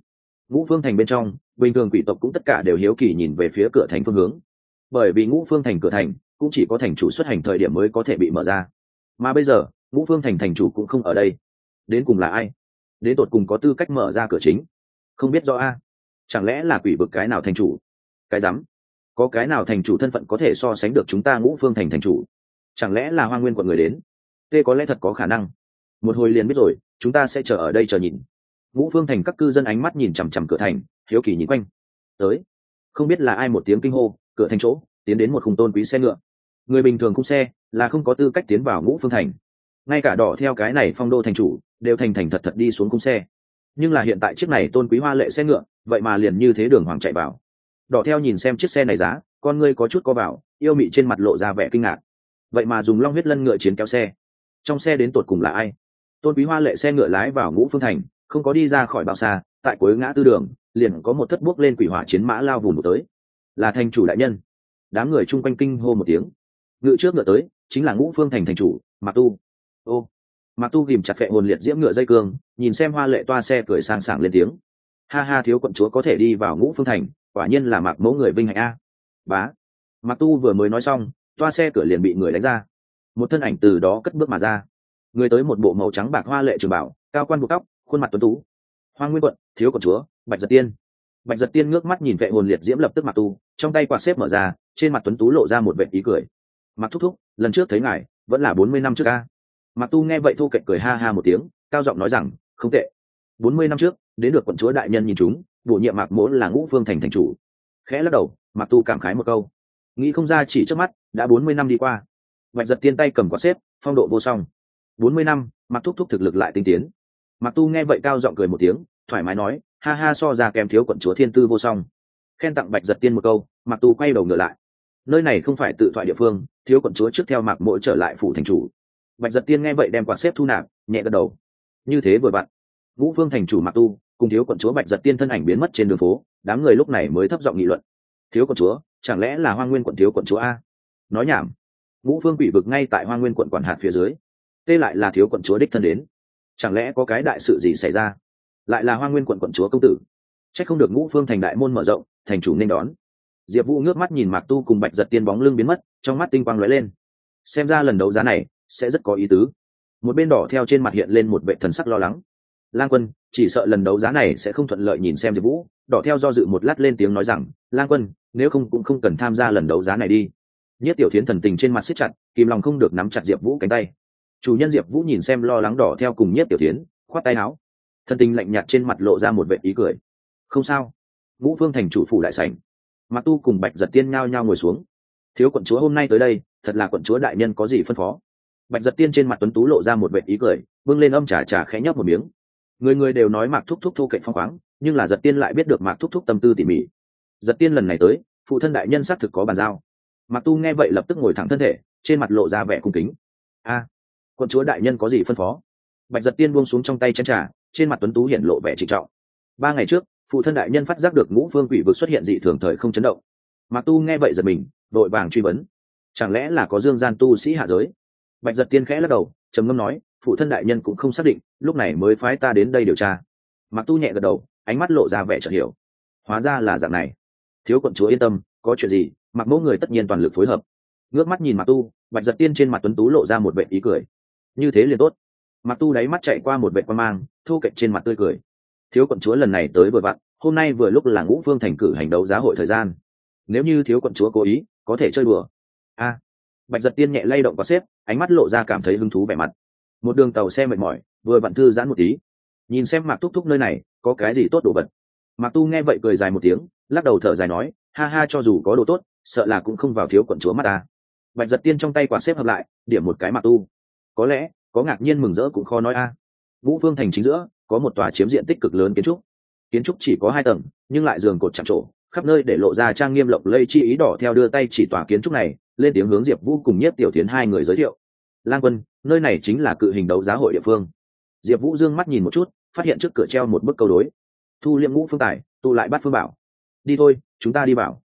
Ngũ phương thành bên trong bình thường quỷ tộc cũng tất cả đều hiếu kỳ nhìn về phía cửa thành phương hướng. Bởi vì ngũ phương thành cửa thành cũng chỉ có thành chủ xuất hành thời điểm mới có thể bị mở ra. Mà bây giờ, ngũ phương thành thành chủ cũng không ở đây. Đến cùng là ai? Đến tột cùng có tư cách mở ra cửa chính? Không biết do a. Chẳng lẽ là quỷ vực cái nào thành chủ? Cái rắm? Có cái nào thành chủ thân phận có thể so sánh được chúng ta ngũ phương thành thành chủ? Chẳng lẽ là hoa nguyên quận người đến? Tê có lẽ thật có khả năng. Một hồi liền biết rồi, chúng ta sẽ chờ ở đây chờ nhìn. Ngũ phương thành các cư dân ánh mắt nhìn chằm chằm cửa thành hiếu kỳ nhìn quanh. Tới. Không biết là ai một tiếng kinh hô, cửa thành chỗ, tiến đến một khung tôn quý xe ngựa. Người bình thường khung xe là không có tư cách tiến vào ngũ phương thành. Ngay cả đỏ theo cái này phong đô thành chủ, đều thành thành thật thật đi xuống khung xe. Nhưng là hiện tại chiếc này tôn quý hoa lệ xe ngựa, vậy mà liền như thế đường hoàng chạy vào. Đỏ theo nhìn xem chiếc xe này giá, con ngươi có chút có vào, yêu mị trên mặt lộ ra vẻ kinh ngạc. Vậy mà dùng long huyết lân ngựa chiến kéo xe. Trong xe đến tột cùng là ai? Tôn quý hoa lệ xe ngựa lái vào ngũ phương thành, không có đi ra khỏi bao xa, tại cuối ngã tư đường liền có một thất bước lên quỷ hỏa chiến mã lao vùng một tới. Là thành chủ đại nhân. Đám người chung quanh kinh hô một tiếng. Ngựa trước ngựa tới, chính là ngũ phương thành thành chủ, mạc tu. Ô, mạc tu ghìm chặt phệ hồn liệt diễm ngựa dây cương, nhìn xem hoa lệ toa xe cười sang sảng lên tiếng. Ha ha, thiếu quận chúa có thể đi vào ngũ phương thành, quả nhiên là mạc mẫu người vinh hạnh a. Bá. Mạc tu vừa mới nói xong, toa xe cửa liền bị người đánh ra. Một thân ảnh từ đó cất bước mà ra. Người tới một bộ màu trắng bạc hoa lệ trường bảo, cao quan buộc tóc, khuôn mặt tuấn tú hoa nguyên quận, thiếu quận chúa, bạch giật tiên. Bạch giật tiên ngước mắt nhìn vệ hồn liệt diễm lập tức mặc tu, trong tay quạt xếp mở ra, trên mặt tuấn tú lộ ra một vệ ý cười. Mặc thúc thúc, lần trước thấy ngài, vẫn là bốn mươi năm trước ca mặc tu nghe vậy thu cạnh cười ha ha một tiếng, cao giọng nói rằng, không tệ. Bốn mươi năm trước, đến được quận chúa đại nhân nhìn chúng, bổ nhiệm mạc mỗ là ngũ phương thành thành chủ. Khẽ lắc đầu mặc tu cảm khái một câu. Nghĩ không ra chỉ trước mắt, đã bốn mươi năm đi qua. Bạch giật tiên tay cầm quạt xếp, phong độ vô song. Bốn mươi năm mặc thúc thúc thực lực lại tinh tiến mạc tu nghe vậy cao giọng cười một tiếng, thoải mái nói, ha ha, so ra kèm thiếu quận chúa thiên tư vô song. Khen tặng bạch giật tiên một câu, mạc tu quay đầu ngựa lại. Nơi này không phải tự thoại địa phương, thiếu quận chúa trước theo mạc mỗi trở lại phủ thành chủ. Bạch giật tiên nghe vậy đem quạt xếp thu nạp, nhẹ gật đầu. Như thế vừa vặn. Vũ phương thành chủ mạc tu cùng thiếu quận chúa bạch giật tiên thân ảnh biến mất trên đường phố, đám người lúc này mới thấp giọng nghị luận. Thiếu quận chúa, chẳng lẽ là hoa nguyên quận thiếu quận chúa a? Nói nhảm. Vũ phương quỷ vực ngay tại hoa nguyên quận quản hạt phía dưới. Tê lại là thiếu quận chúa đích thân đến chẳng lẽ có cái đại sự gì xảy ra? Lại là hoa nguyên quận quận chúa công tử. C h ắ c không được ngũ phương thành đại môn mở rộng, thành chủ nên đón. Diệp vũ ngước mắt nhìn mạc tu cùng bạch giật tiên bóng lưng biến mất, trong mắt tinh quang lóe lên. Xem ra lần đấu giá này sẽ rất có ý tứ. Một bên đỏ theo trên mặt hiện lên một vệ thần sắc lo lắng. Lang quân, chỉ sợ lần đấu giá này sẽ không thuận lợi nhìn xem diệp vũ. Đỏ theo do dự một lát lên tiếng nói rằng, lang quân, nếu không cũng không cần tham gia lần đấu giá này đi. Nhất tiểu thiến thần tình trên mặt siết chặt, kìm lòng không được nắm chặt diệp vũ cánh tay chủ nhân diệp vũ nhìn xem lo lắng đỏ theo cùng nhất tiểu thiến, khoát tay áo. Thân tình lạnh nhạt trên mặt lộ ra một vệ ý cười. Không sao. Vũ phương thành chủ phủ đại sảnh. Mặc tu cùng bạch giật tiên nhao nhao ngồi xuống. Thiếu quận chúa hôm nay tới đây, thật là quận chúa đại nhân có gì phân phó? Bạch giật tiên trên mặt tuấn tú lộ ra một vệ ý cười vâng lên âm trà trà khẽ nhấp một miếng. Người người đều nói mạc thúc thúc thô cạnh phong khoáng, nhưng là giật tiên lại biết được mạc thúc thúc tâm tư tỉ mỉ. Giật tiên lần này tới, phụ thân đại nhân xác thực có bàn giao. Mạc tu nghe vậy lập tức ngồi thẳng thân thể, trên mặt lộ ra vẻ cung kính. A quân chúa đại nhân có gì phân phó? Bạch giật tiên buông xuống trong tay chén trà, trên mặt tuấn tú hiện lộ vẻ trịnh trọng. Ba ngày trước, phụ thân đại nhân phát giác được ngũ phương quỷ vực xuất hiện dị thường thời không chấn động. Mạc tu nghe vậy giật mình, vội vàng truy vấn. Chẳng lẽ là có dương gian tu sĩ hạ giới? Bạch giật tiên khẽ lắc đầu, trầm ngâm nói, phụ thân đại nhân cũng không xác định, lúc này mới phái ta đến đây điều tra. Mặc tu nhẹ gật đầu, ánh mắt lộ ra vẻ chợt hiểu. Hóa ra là dạng này. Thiếu quận chúa yên tâm, có chuyện gì mặc mẫu người tất nhiên toàn lực phối hợp. Ngước mắt nhìn mặc tu, bạch giật tiên trên mặt tuấn tú lộ ra một vệ ý cười như thế liền tốt. Mặc tu đáy mắt chạy qua một vệ quan mang, thu cạnh trên mặt tươi cười. Thiếu quận chúa lần này tới vừa vặn, hôm nay vừa lúc là ngũ phương thành cử hành đấu giá hội thời gian. Nếu như thiếu quận chúa cố ý, có thể chơi đùa. A. À, Bạch giật tiên nhẹ lay động có xếp, ánh mắt lộ ra cảm thấy hứng thú vẻ mặt. Một đường tàu xe mệt mỏi, vừa vặn thư giãn một tí. Nhìn xem mạc thúc thúc nơi này, có cái gì tốt đồ vật? Mạc tu nghe vậy cười dài một tiếng, lắc đầu thở dài nói, ha ha, cho dù có đồ tốt, sợ là cũng không vào thiếu quận chúa mắt ta. Bạch giật tiên trong tay quả xếp hợp lại, điểm một cái mạc tu có lẽ, có ngạc nhiên mừng rỡ cũng khó nói a. À. vũ phương thành chính giữa, có một tòa chiếm diện tích cực lớn kiến trúc. Kiến trúc chỉ có hai tầng, nhưng lại giường cột chạm trổ, khắp nơi để lộ ra trang nghiêm lộng lây chi ý đỏ theo đưa tay chỉ tòa kiến trúc này, lên tiếng hướng diệp vũ cùng nhất tiểu tiến hai người giới thiệu. Lang quân, nơi này chính là cự hình đấu giá hội địa phương. Diệp vũ dương mắt nhìn một chút, phát hiện trước cửa treo một bức câu đối. Thu liệm ngũ phương tài, tụ lại bắt phương bảo. Đi thôi, chúng ta đi bảo.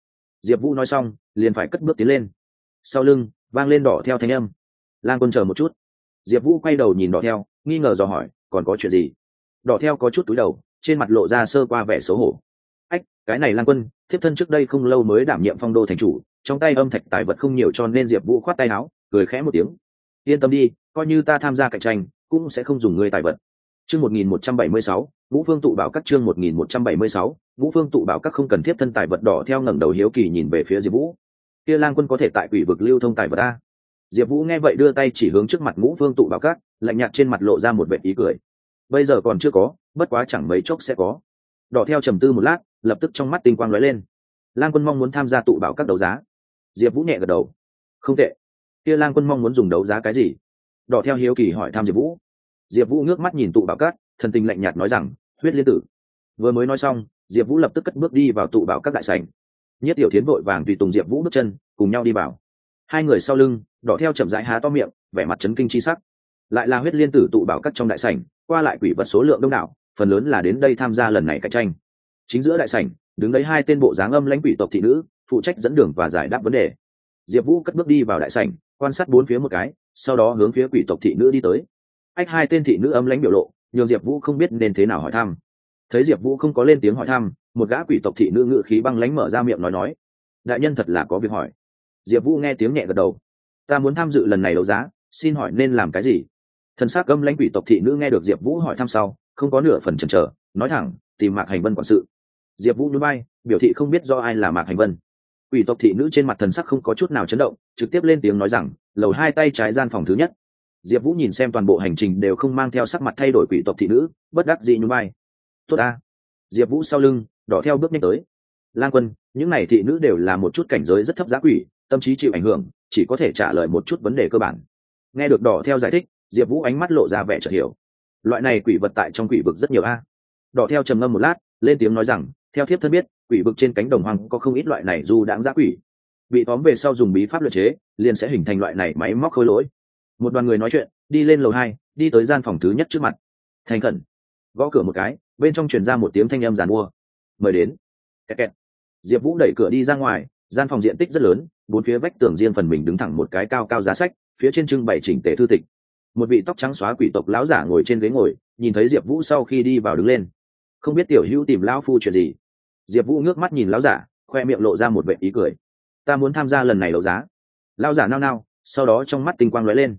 Diệp vũ nói xong, liền phải cất bước tiến lên. Sau lưng, vang lên đỏ theo thanh âm. Lan quân chờ một chút diệp vũ quay đầu nhìn đỏ theo, nghi ngờ dò hỏi, còn có chuyện gì? Đỏ theo có chút túi đầu, trên mặt lộ ra sơ qua vẻ xấu hổ. Ách, cái này lan quân, thiếp thân trước đây không lâu mới đảm nhiệm phong đô thành chủ, trong tay âm thạch tài vật không nhiều cho nên diệp vũ khoát tay áo, cười khẽ một tiếng. Yên tâm đi, coi như ta tham gia cạnh tranh, cũng sẽ không dùng ngươi tài vật. Chương một nghìn một trăm bảy mươi sáu, vũ phương tụ bảo các chương một nghìn một trăm bảy mươi sáu, vũ phương tụ bảo các không cần Thiếp thân tài vật đỏ theo ngẩng đầu hiếu kỳ nhìn về phía diệp vũ. Kia lang quân có thể tại quỷ vực lưu thông tài vật a? Diệp vũ nghe vậy đưa tay chỉ hướng trước mặt ngũ phương tụ bảo các, lạnh nhạt trên mặt lộ ra một vệ ý cười. Bây giờ còn chưa có, bất quá chẳng mấy chốc sẽ có. Đỏ theo trầm tư một lát, lập tức trong mắt tinh quang lóe lên. Lang quân mong muốn tham gia tụ bảo các đấu giá. Diệp vũ nhẹ gật đầu. Không tệ. Kia lang quân mong muốn dùng đấu giá cái gì? Đỏ theo hiếu kỳ hỏi tham diệp vũ. Diệp vũ ngước mắt nhìn tụ bảo cát thần tình lạnh nhạt nói rằng, huyết liên tử. Vừa mới nói xong, diệp vũ lập tức cất bước đi vào tụ bảo các đại sảnh. Nhất tiểu tiến vội vàng tùy tùng diệp vũ bước chân, cùng nhau đi vào. Hai người sau lưng đỏ theo chậm rãi há to miệng, vẻ mặt chấn kinh chi sắc. Lại là huyết liên tử tụ bảo các trong đại sảnh, qua lại quỷ vật số lượng đông đảo, phần lớn là đến đây tham gia lần này cạnh tranh. Chính giữa đại sảnh, đứng đấy hai tên bộ dáng âm lãnh quỷ tộc thị nữ, phụ trách dẫn đường và giải đáp vấn đề. Diệp vũ cất bước đi vào đại sảnh, quan sát bốn phía một cái, sau đó hướng phía quỷ tộc thị nữ đi tới. Ách, hai tên thị nữ âm lãnh biểu lộ, nhường diệp vũ không biết nên thế nào hỏi thăm. Thấy diệp vũ không có lên tiếng hỏi thăm, một gã quỷ tộc thị nữ ngự khí băng lãnh mở ra miệng nói nói. Đại nhân thật là có việc hỏi. Diệp vũ nghe tiếng nhẹ gật đầu ta muốn tham dự lần này đấu giá, xin hỏi nên làm cái gì? Thần s á c gâm lãnh quỷ tộc thị nữ nghe được diệp vũ hỏi thăm sau, không có nửa phần chần chờ, nói thẳng, tìm mạc hành vân quản sự. Diệp vũ núi bay biểu thị không biết do ai là mạc hành vân. Quỷ tộc thị nữ trên mặt thần sắc không có chút nào chấn động, trực tiếp lên tiếng nói rằng, lầu hai tay trái gian phòng thứ nhất. Diệp vũ nhìn xem toàn bộ hành trình đều không mang theo sắc mặt thay đổi quỷ tộc thị nữ, bất đắc dị núi bay. tốt ta. Diệp vũ sau lưng, đỏ theo bước nhanh tới. Lang quân, những n à y thị nữ đều là một chút cảnh giới rất thấp giá quỷ, tâm trí chịu ảnh hưởng chỉ có thể trả lời một chút vấn đề cơ bản. Nghe được đỏ theo giải thích, diệp vũ ánh mắt lộ ra vẻ chợt hiểu. Loại này quỷ vật tại trong quỷ vực rất nhiều a. Đỏ theo trầm ngâm một lát, lên tiếng nói rằng, theo thiếp thân biết, quỷ vực trên cánh đồng hoang có không ít loại này dù đáng giá quỷ. Bị tóm về sau dùng bí pháp luật chế, liền sẽ hình thành loại này máy móc khối lỗi. Một đoàn người nói chuyện, đi lên lầu hai, đi tới gian phòng thứ nhất trước mặt. Thành khẩn. Gõ cửa một cái, bên trong truyền ra một tiếng thanh âm giàn mua. Mời đến. Kẹt kẹt. diệp vũ đẩy cửa đi ra ngoài gian phòng diện tích rất lớn, bốn phía vách tường riêng phần mình đứng thẳng một cái cao cao giá sách, phía trên trưng bày chỉnh tề thư tịch. Một vị tóc trắng xóa quỷ tộc lão giả ngồi trên ghế ngồi, nhìn thấy diệp vũ sau khi đi vào đứng lên. Không biết tiểu hữu tìm lão phu chuyện gì? Diệp vũ ngước mắt nhìn lão giả, khoe miệng lộ ra một vệ ý cười. Ta muốn tham gia lần này đấu giá. Lão giả nao nao, sau đó trong mắt tinh quang lóe lên.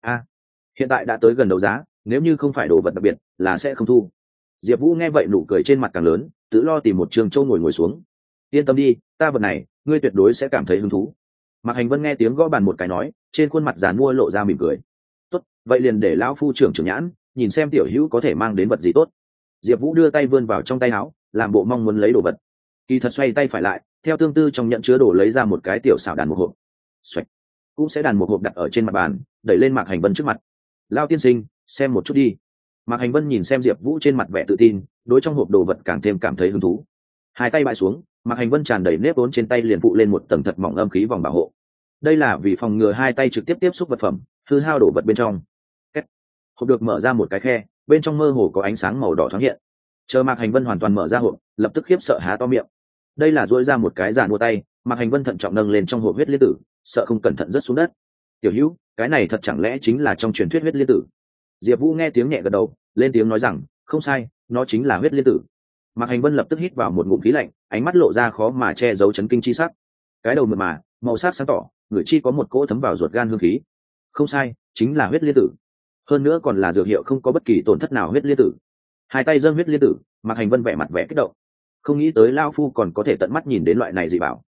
A, hiện tại đã tới gần đấu giá, nếu như không phải đồ vật đặc biệt, là sẽ không thu. Diệp vũ nghe vậy nụ cười trên mặt càng lớn, tự lo tìm một trường châu ngồi ngồi xuống. Yên tâm đi, ta vật này ngươi tuyệt đối sẽ cảm thấy hứng thú. Mạc hành vân nghe tiếng gõ bàn một cái nói, trên khuôn mặt giàn mua lộ ra mỉm cười. Tốt, vậy liền để lão phu trưởng trưởng nhãn, nhìn xem tiểu hữu có thể mang đến vật gì tốt. Diệp vũ đưa tay vươn vào trong tay áo, làm bộ mong muốn lấy đồ vật. Kỳ thật xoay tay phải lại, theo tương tư trong nhận chứa đồ lấy ra một cái tiểu xảo đàn một hộp. Xoạch. cũng sẽ đàn một hộp đặt ở trên mặt bàn, đẩy lên mạc hành vân trước mặt. Lao tiên sinh, xem một chút đi. Mạc hành vân nhìn xem diệp vũ trên mặt vẻ tự tin, đối trong hộp đồ vật càng thêm cảm thấy hứng thú. Hai tay bãi xuống mạc hành vân tràn đầy nếp vốn trên tay liền phụ lên một tầng thật mỏng âm khí vòng bảo hộ. Đây là vì phòng ngừa hai tay trực tiếp tiếp xúc vật phẩm, hư hao đổ vật bên trong. Kết. hộp được mở ra một cái khe, bên trong mơ hồ có ánh sáng màu đỏ thoáng hiện. Chờ mạc hành vân hoàn toàn mở ra hộp, lập tức khiếp sợ há to miệng. Đây là dỗi ra một cái giả mua tay, mạc hành vân thận trọng nâng lên trong hộp huyết liên tử, sợ không cẩn thận rớt xuống đất. Tiểu hữu, cái này thật chẳng lẽ chính là trong truyền thuyết huyết liên tử? Diệp vũ nghe tiếng nhẹ gật đầu, lên tiếng nói rằng, không sai, nó chính là huyết liên tử mạc hành vân lập tức hít vào một ngụm khí lạnh, ánh mắt lộ ra khó mà che giấu chấn kinh chi sắc. Cái đầu mượt mà, màu sắc sáng tỏ người chi có một cỗ thấm vào ruột gan hương khí. Không sai, chính là huyết liên tử. Hơn nữa còn là dược hiệu không có bất kỳ tổn thất nào huyết liên tử. Hai tay dâng huyết liên tử, mạc hành vân vẻ mặt vẻ kích động. Không nghĩ tới lao phu còn có thể tận mắt nhìn đến loại này dị bảo.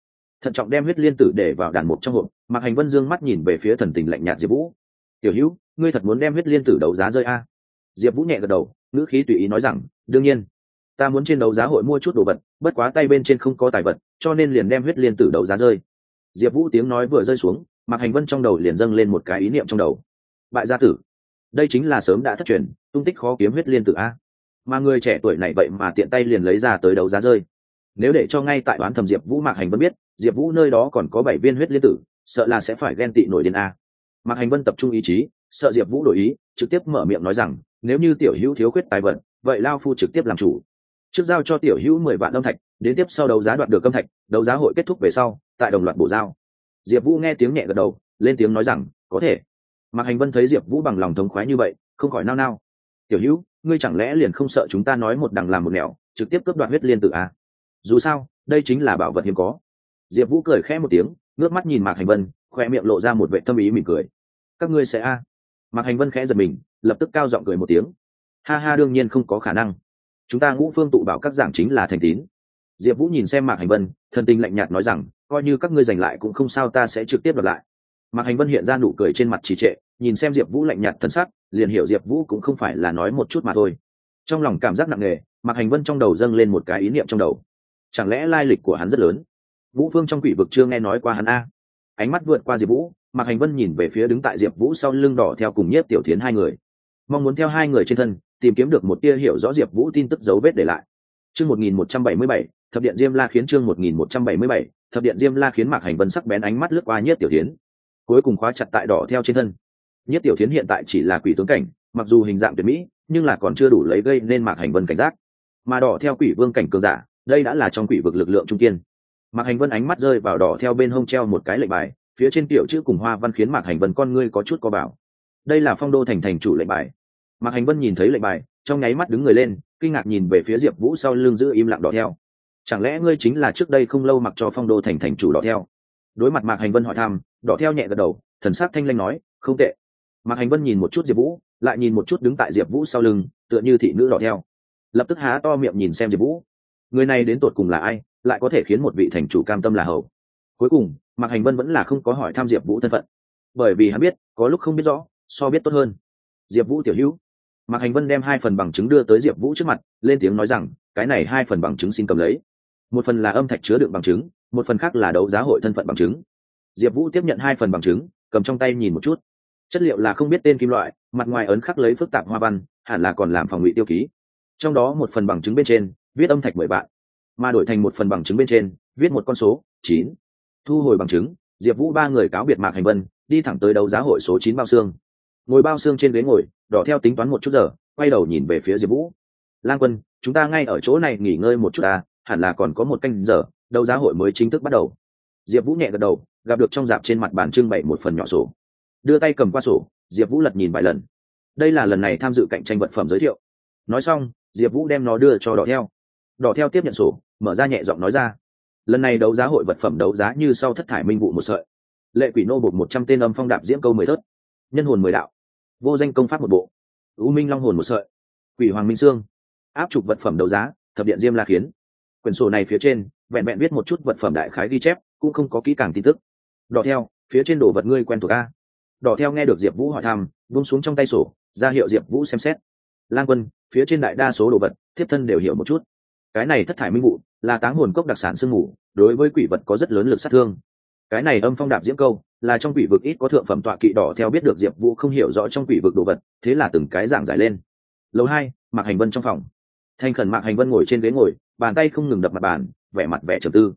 Thận trọng đem huyết liên tử để vào đàn mục trong hộp, mạc hành vân dương mắt nhìn về phía thần tình lạnh nhạt diệp vũ. Tiểu hữu, ngươi thật muốn đem huyết liên tử đấu giá rơi a? Diệp vũ nhẹ gật đầu, ngữ khí tùy ý nói rằng, đương nhiên ta muốn trên đấu giá hội mua chút đồ vật bất quá tay bên trên không có tài vật cho nên liền đem huyết liên tử đấu giá rơi. Diệp vũ tiếng nói vừa rơi xuống mạc hành vân trong đầu liền dâng lên một cái ý niệm trong đầu. Bại gia tử đây chính là sớm đã thất truyền tung tích khó kiếm huyết liên tử a. Mà người trẻ tuổi này vậy mà tiện tay liền lấy ra tới đấu giá rơi. Nếu để cho ngay tại đoán thầm diệp vũ mạc hành vân biết diệp vũ nơi đó còn có bảy viên huyết liên tử sợ là sẽ phải ghen tị nổi điên a. Mạc hành vân tập trung ý chí sợ diệp vũ đổi ý trực tiếp mở miệng nói rằng nếu như tiểu hữu thiếu khuyết tài vật, vậy lao phu trực tiếp làm chủ trước giao cho tiểu hữu mười vạn âm thạch, đến tiếp sau đấu giá đoạt được âm thạch, đấu giá hội kết thúc về sau, tại đồng loạt bổ giao. Diệp vũ nghe tiếng nhẹ gật đầu, lên tiếng nói rằng, có thể. Mạc hành vân thấy diệp vũ bằng lòng thống khoái như vậy, không khỏi nao nao. Tiểu hữu, ngươi chẳng lẽ liền không sợ chúng ta nói một đằng làm một nẻo, trực tiếp cướp đoạt huyết liên tự à? dù sao, đây chính là bảo vật hiếm có. Diệp vũ cười khẽ một tiếng, ngước mắt nhìn mạc hành vân, khoe miệng lộ ra một vệ tâm ý mỉm cười. Các ngươi sẽ a? À? mạc hành vân khẽ giật mình, lập tức cao giọng cười một tiếng. Ha ha, đương nhiên không có khả năng chúng ta ngũ phương tụ bảo các giảng chính là thành tín. Diệp vũ nhìn xem mạc hành vân, thần tình lạnh nhạt nói rằng, coi như các ngươi giành lại cũng không sao, ta sẽ trực tiếp đoạt lại. Mạc hành vân hiện ra nụ cười trên mặt trì trệ, nhìn xem diệp vũ lạnh nhạt thân sắc, liền hiểu diệp vũ cũng không phải là nói một chút mà thôi. Trong lòng cảm giác nặng nề, mạc hành vân trong đầu dâng lên một cái ý niệm trong đầu. Chẳng lẽ lai lịch của hắn rất lớn? Vũ phương trong quỷ vực chưa nghe nói qua hắn a. Ánh mắt vượt qua diệp vũ, mạc hành vân nhìn về phía đứng tại diệp vũ sau lưng đỏ theo cùng nhiếp tiểu tiến hai người. Mong muốn theo hai người trên thân tìm kiếm được một tia hiểu rõ diệp vũ tin tức dấu vết để lại. Chương một nghìn một trăm bảy mươi bảy, thập điện diêm la khiến chương một nghìn một trăm bảy mươi bảy, thập điện diêm la khiến mạc hành vân sắc bén ánh mắt lướt qua nhiếp tiểu tiến cuối cùng khóa chặt tại đỏ theo trên thân. Nhất tiểu tiến hiện tại chỉ là quỷ tướng cảnh, mặc dù hình dạng tuyệt mỹ, nhưng là còn chưa đủ lấy gây nên mạc hành vân cảnh giác. Mà đỏ theo quỷ vương cảnh cường giả, đây đã là trong quỷ vực lực lượng trung kiên. Mạc hành vân ánh mắt rơi vào đỏ theo bên hông treo một cái lệnh bài, phía trên tiểu chữ cùng hoa văn khiến mạc hành vân con ngươi có chút co bảo. Đây là phong đô thành thành chủ lệnh bài mạc hành vân nhìn thấy lệnh bài, trong nháy mắt đứng người lên, kinh ngạc nhìn về phía diệp vũ sau lưng giữ im lặng đỏ theo. Chẳng lẽ ngươi chính là trước đây không lâu mặc cho phong đô thành thành chủ đỏ theo? Đối mặt mạc hành vân hỏi thăm, đỏ theo nhẹ gật đầu, thần sắc thanh lanh nói, không tệ. Mạc hành vân nhìn một chút diệp vũ, lại nhìn một chút đứng tại diệp vũ sau lưng, tựa như thị nữ đỏ theo. Lập tức há to miệng nhìn xem diệp vũ. Người này đến tột cùng là ai, lại có thể khiến một vị thành chủ cam tâm là hầu? Cuối cùng, mạc hành vân vẫn là không có hỏi thăm diệp vũ thân phận. Bởi vì hắn biết, có lúc không biết rõ, so biết tốt hơn. Diệp vũ tiểu hữu mạc hành vân đem hai phần bằng chứng đưa tới diệp vũ trước mặt, lên tiếng nói rằng, cái này hai phần bằng chứng xin cầm lấy. Một phần là âm thạch chứa đựng bằng chứng, một phần khác là đấu giá hội thân phận bằng chứng. Diệp vũ tiếp nhận hai phần bằng chứng, cầm trong tay nhìn một chút. Chất liệu là không biết tên kim loại, mặt ngoài ấn khắc lấy phức tạp hoa văn, hẳn là còn làm phòng ngụy tiêu ký. Trong đó một phần bằng chứng bên trên, viết âm thạch mười vạn. Mà đổi thành một phần bằng chứng bên trên, viết một con số, chín. Thu hồi bằng chứng, diệp vũ ba người cáo biệt mạc hành vân, đi thẳng tới đấu giá hội số chín bao xương ngồi bao xương trên ghế ngồi, đỏ theo tính toán một chút giờ, quay đầu nhìn về phía diệp vũ. Lan quân, chúng ta ngay ở chỗ này nghỉ ngơi một chút ta hẳn là còn có một canh giờ, đấu giá hội mới chính thức bắt đầu. Diệp vũ nhẹ gật đầu, gặp được trong dạp trên mặt bàn trưng bày một phần nhỏ sổ. Đưa tay cầm qua sổ, diệp vũ lật nhìn vài lần. Đây là lần này tham dự cạnh tranh vật phẩm giới thiệu. Nói xong, diệp vũ đem nó đưa cho đỏ theo. Đỏ theo tiếp nhận sổ, mở ra nhẹ giọng nói ra. Lần này đấu giá hội vật phẩm đấu giá như sau thất thải minh vụ một sợi. Lệ quỷ nô bột một trăm tên âm phong đạp diễm câu mười thớt nhân hồn mười đạo, vô danh công pháp một bộ, u minh long hồn một sợi, quỷ hoàng minh sương áp trục vật phẩm đấu giá, thập điện diêm la khiến quyển sổ này phía trên, vẹn vẹn viết một chút vật phẩm đại khái ghi chép, cũng không có kỹ càng tin tức. Đỏ theo, phía trên đồ vật ngươi quen thuộc a. Đỏ theo nghe được diệp vũ hỏi thăm vung xuống trong tay sổ, ra hiệu diệp vũ xem xét. Lang quân, phía trên đại đa số đồ vật, thiếp thân đều hiểu một chút. Cái này thất thải minh vụ, là táng hồn cốc đặc sản sương mù, đối với quỷ vật có rất lớn lực sát thương cái này âm phong đạp diễm câu, là trong quỷ vực ít có thượng phẩm tọa kỵ đỏ theo biết được diệp vũ không hiểu rõ trong quỷ vực đồ vật, thế là từng cái giảng giải lên. Lầu hai, mạc hành vân trong phòng. Thành khẩn mạc hành vân ngồi trên ghế ngồi, bàn tay không ngừng đập mặt bàn, vẻ mặt vẻ trầm tư.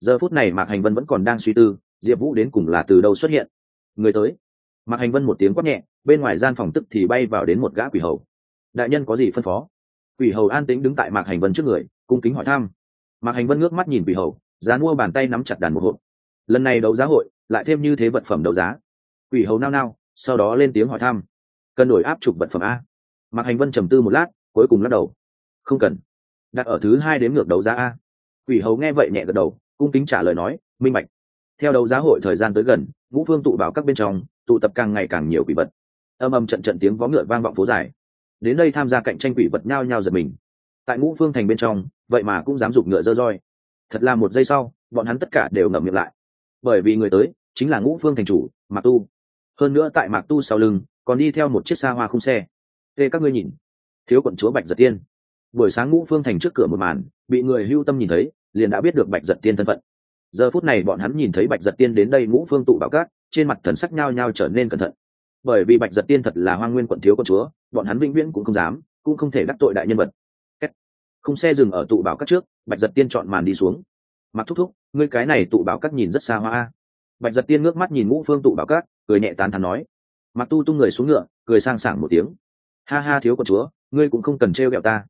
Giờ phút này mạc hành vân vẫn còn đang suy tư, diệp vũ đến cùng là từ đâu xuất hiện? Người tới. Mạc hành vân một tiếng quát nhẹ, bên ngoài gian phòng tức thì bay vào đến một gã quỷ hầu. Đại nhân có gì phân phó? Quỷ hầu an tĩnh đứng tại mạc hành vân trước người, cung kính hỏi thăm. Mạc hành vân ngước mắt nhìn quỷ hầu, giá mua bàn tay nắm chặt đàn một hộp lần này đấu giá hội, lại thêm như thế vật phẩm đấu giá. Quỷ hầu nao nao, sau đó lên tiếng hỏi thăm. Cần đổi áp chụp vật phẩm a. Mạc hành vân trầm tư một lát, cuối cùng lắc đầu. Không cần. Đặt ở thứ hai đến ngược đấu giá a. Quỷ hầu nghe vậy nhẹ gật đầu, cung kính trả lời nói, minh bạch. Theo đấu giá hội thời gian tới gần, ngũ phương tụ vào các bên trong, tụ tập càng ngày càng nhiều quỷ vật. Âm âm trận trận tiếng vó ngựa vang vọng phố dài. Đến đây tham gia cạnh tranh quỷ vật nhao nhao giật mình. Tại ngũ phương thành bên trong, vậy mà cũng dám giục ngựa dơ roi. Thật là một giây sau, bọn hắn tất cả đều ngậm miệng lại bởi vì người tới chính là ngũ phương thành chủ, mạc tu. Hơn nữa tại mạc tu sau lưng còn đi theo một chiếc xa hoa khung xe. Tê, các ngươi nhìn. Thiếu quận chúa bạch giật tiên. Buổi sáng ngũ phương thành trước cửa một màn, bị người hưu tâm nhìn thấy, liền đã biết được bạch giật tiên thân phận. Giờ phút này bọn hắn nhìn thấy bạch giật tiên đến đây ngũ phương tụ bảo cát trên mặt thần sắc nhao nhao trở nên cẩn thận. Bởi vì bạch giật tiên thật là hoa nguyên quận thiếu quận chúa, bọn hắn vĩnh viễn cũng không dám, cũng không thể đắc tội đại nhân vật. Không xe dừng ở tụ bảo cát trước, bạch giật tiên chọn màn đi xuống mặc thúc thúc, ngươi cái này tụ bảo cát nhìn rất xa hoa bạch giật tiên ngước mắt nhìn ngũ phương tụ bảo cát, cười nhẹ tán thắn nói. Mặc tu tung người xuống ngựa, cười sang sảng một tiếng. Ha ha, thiếu quận chúa, ngươi cũng không cần trêu ghẹo ta.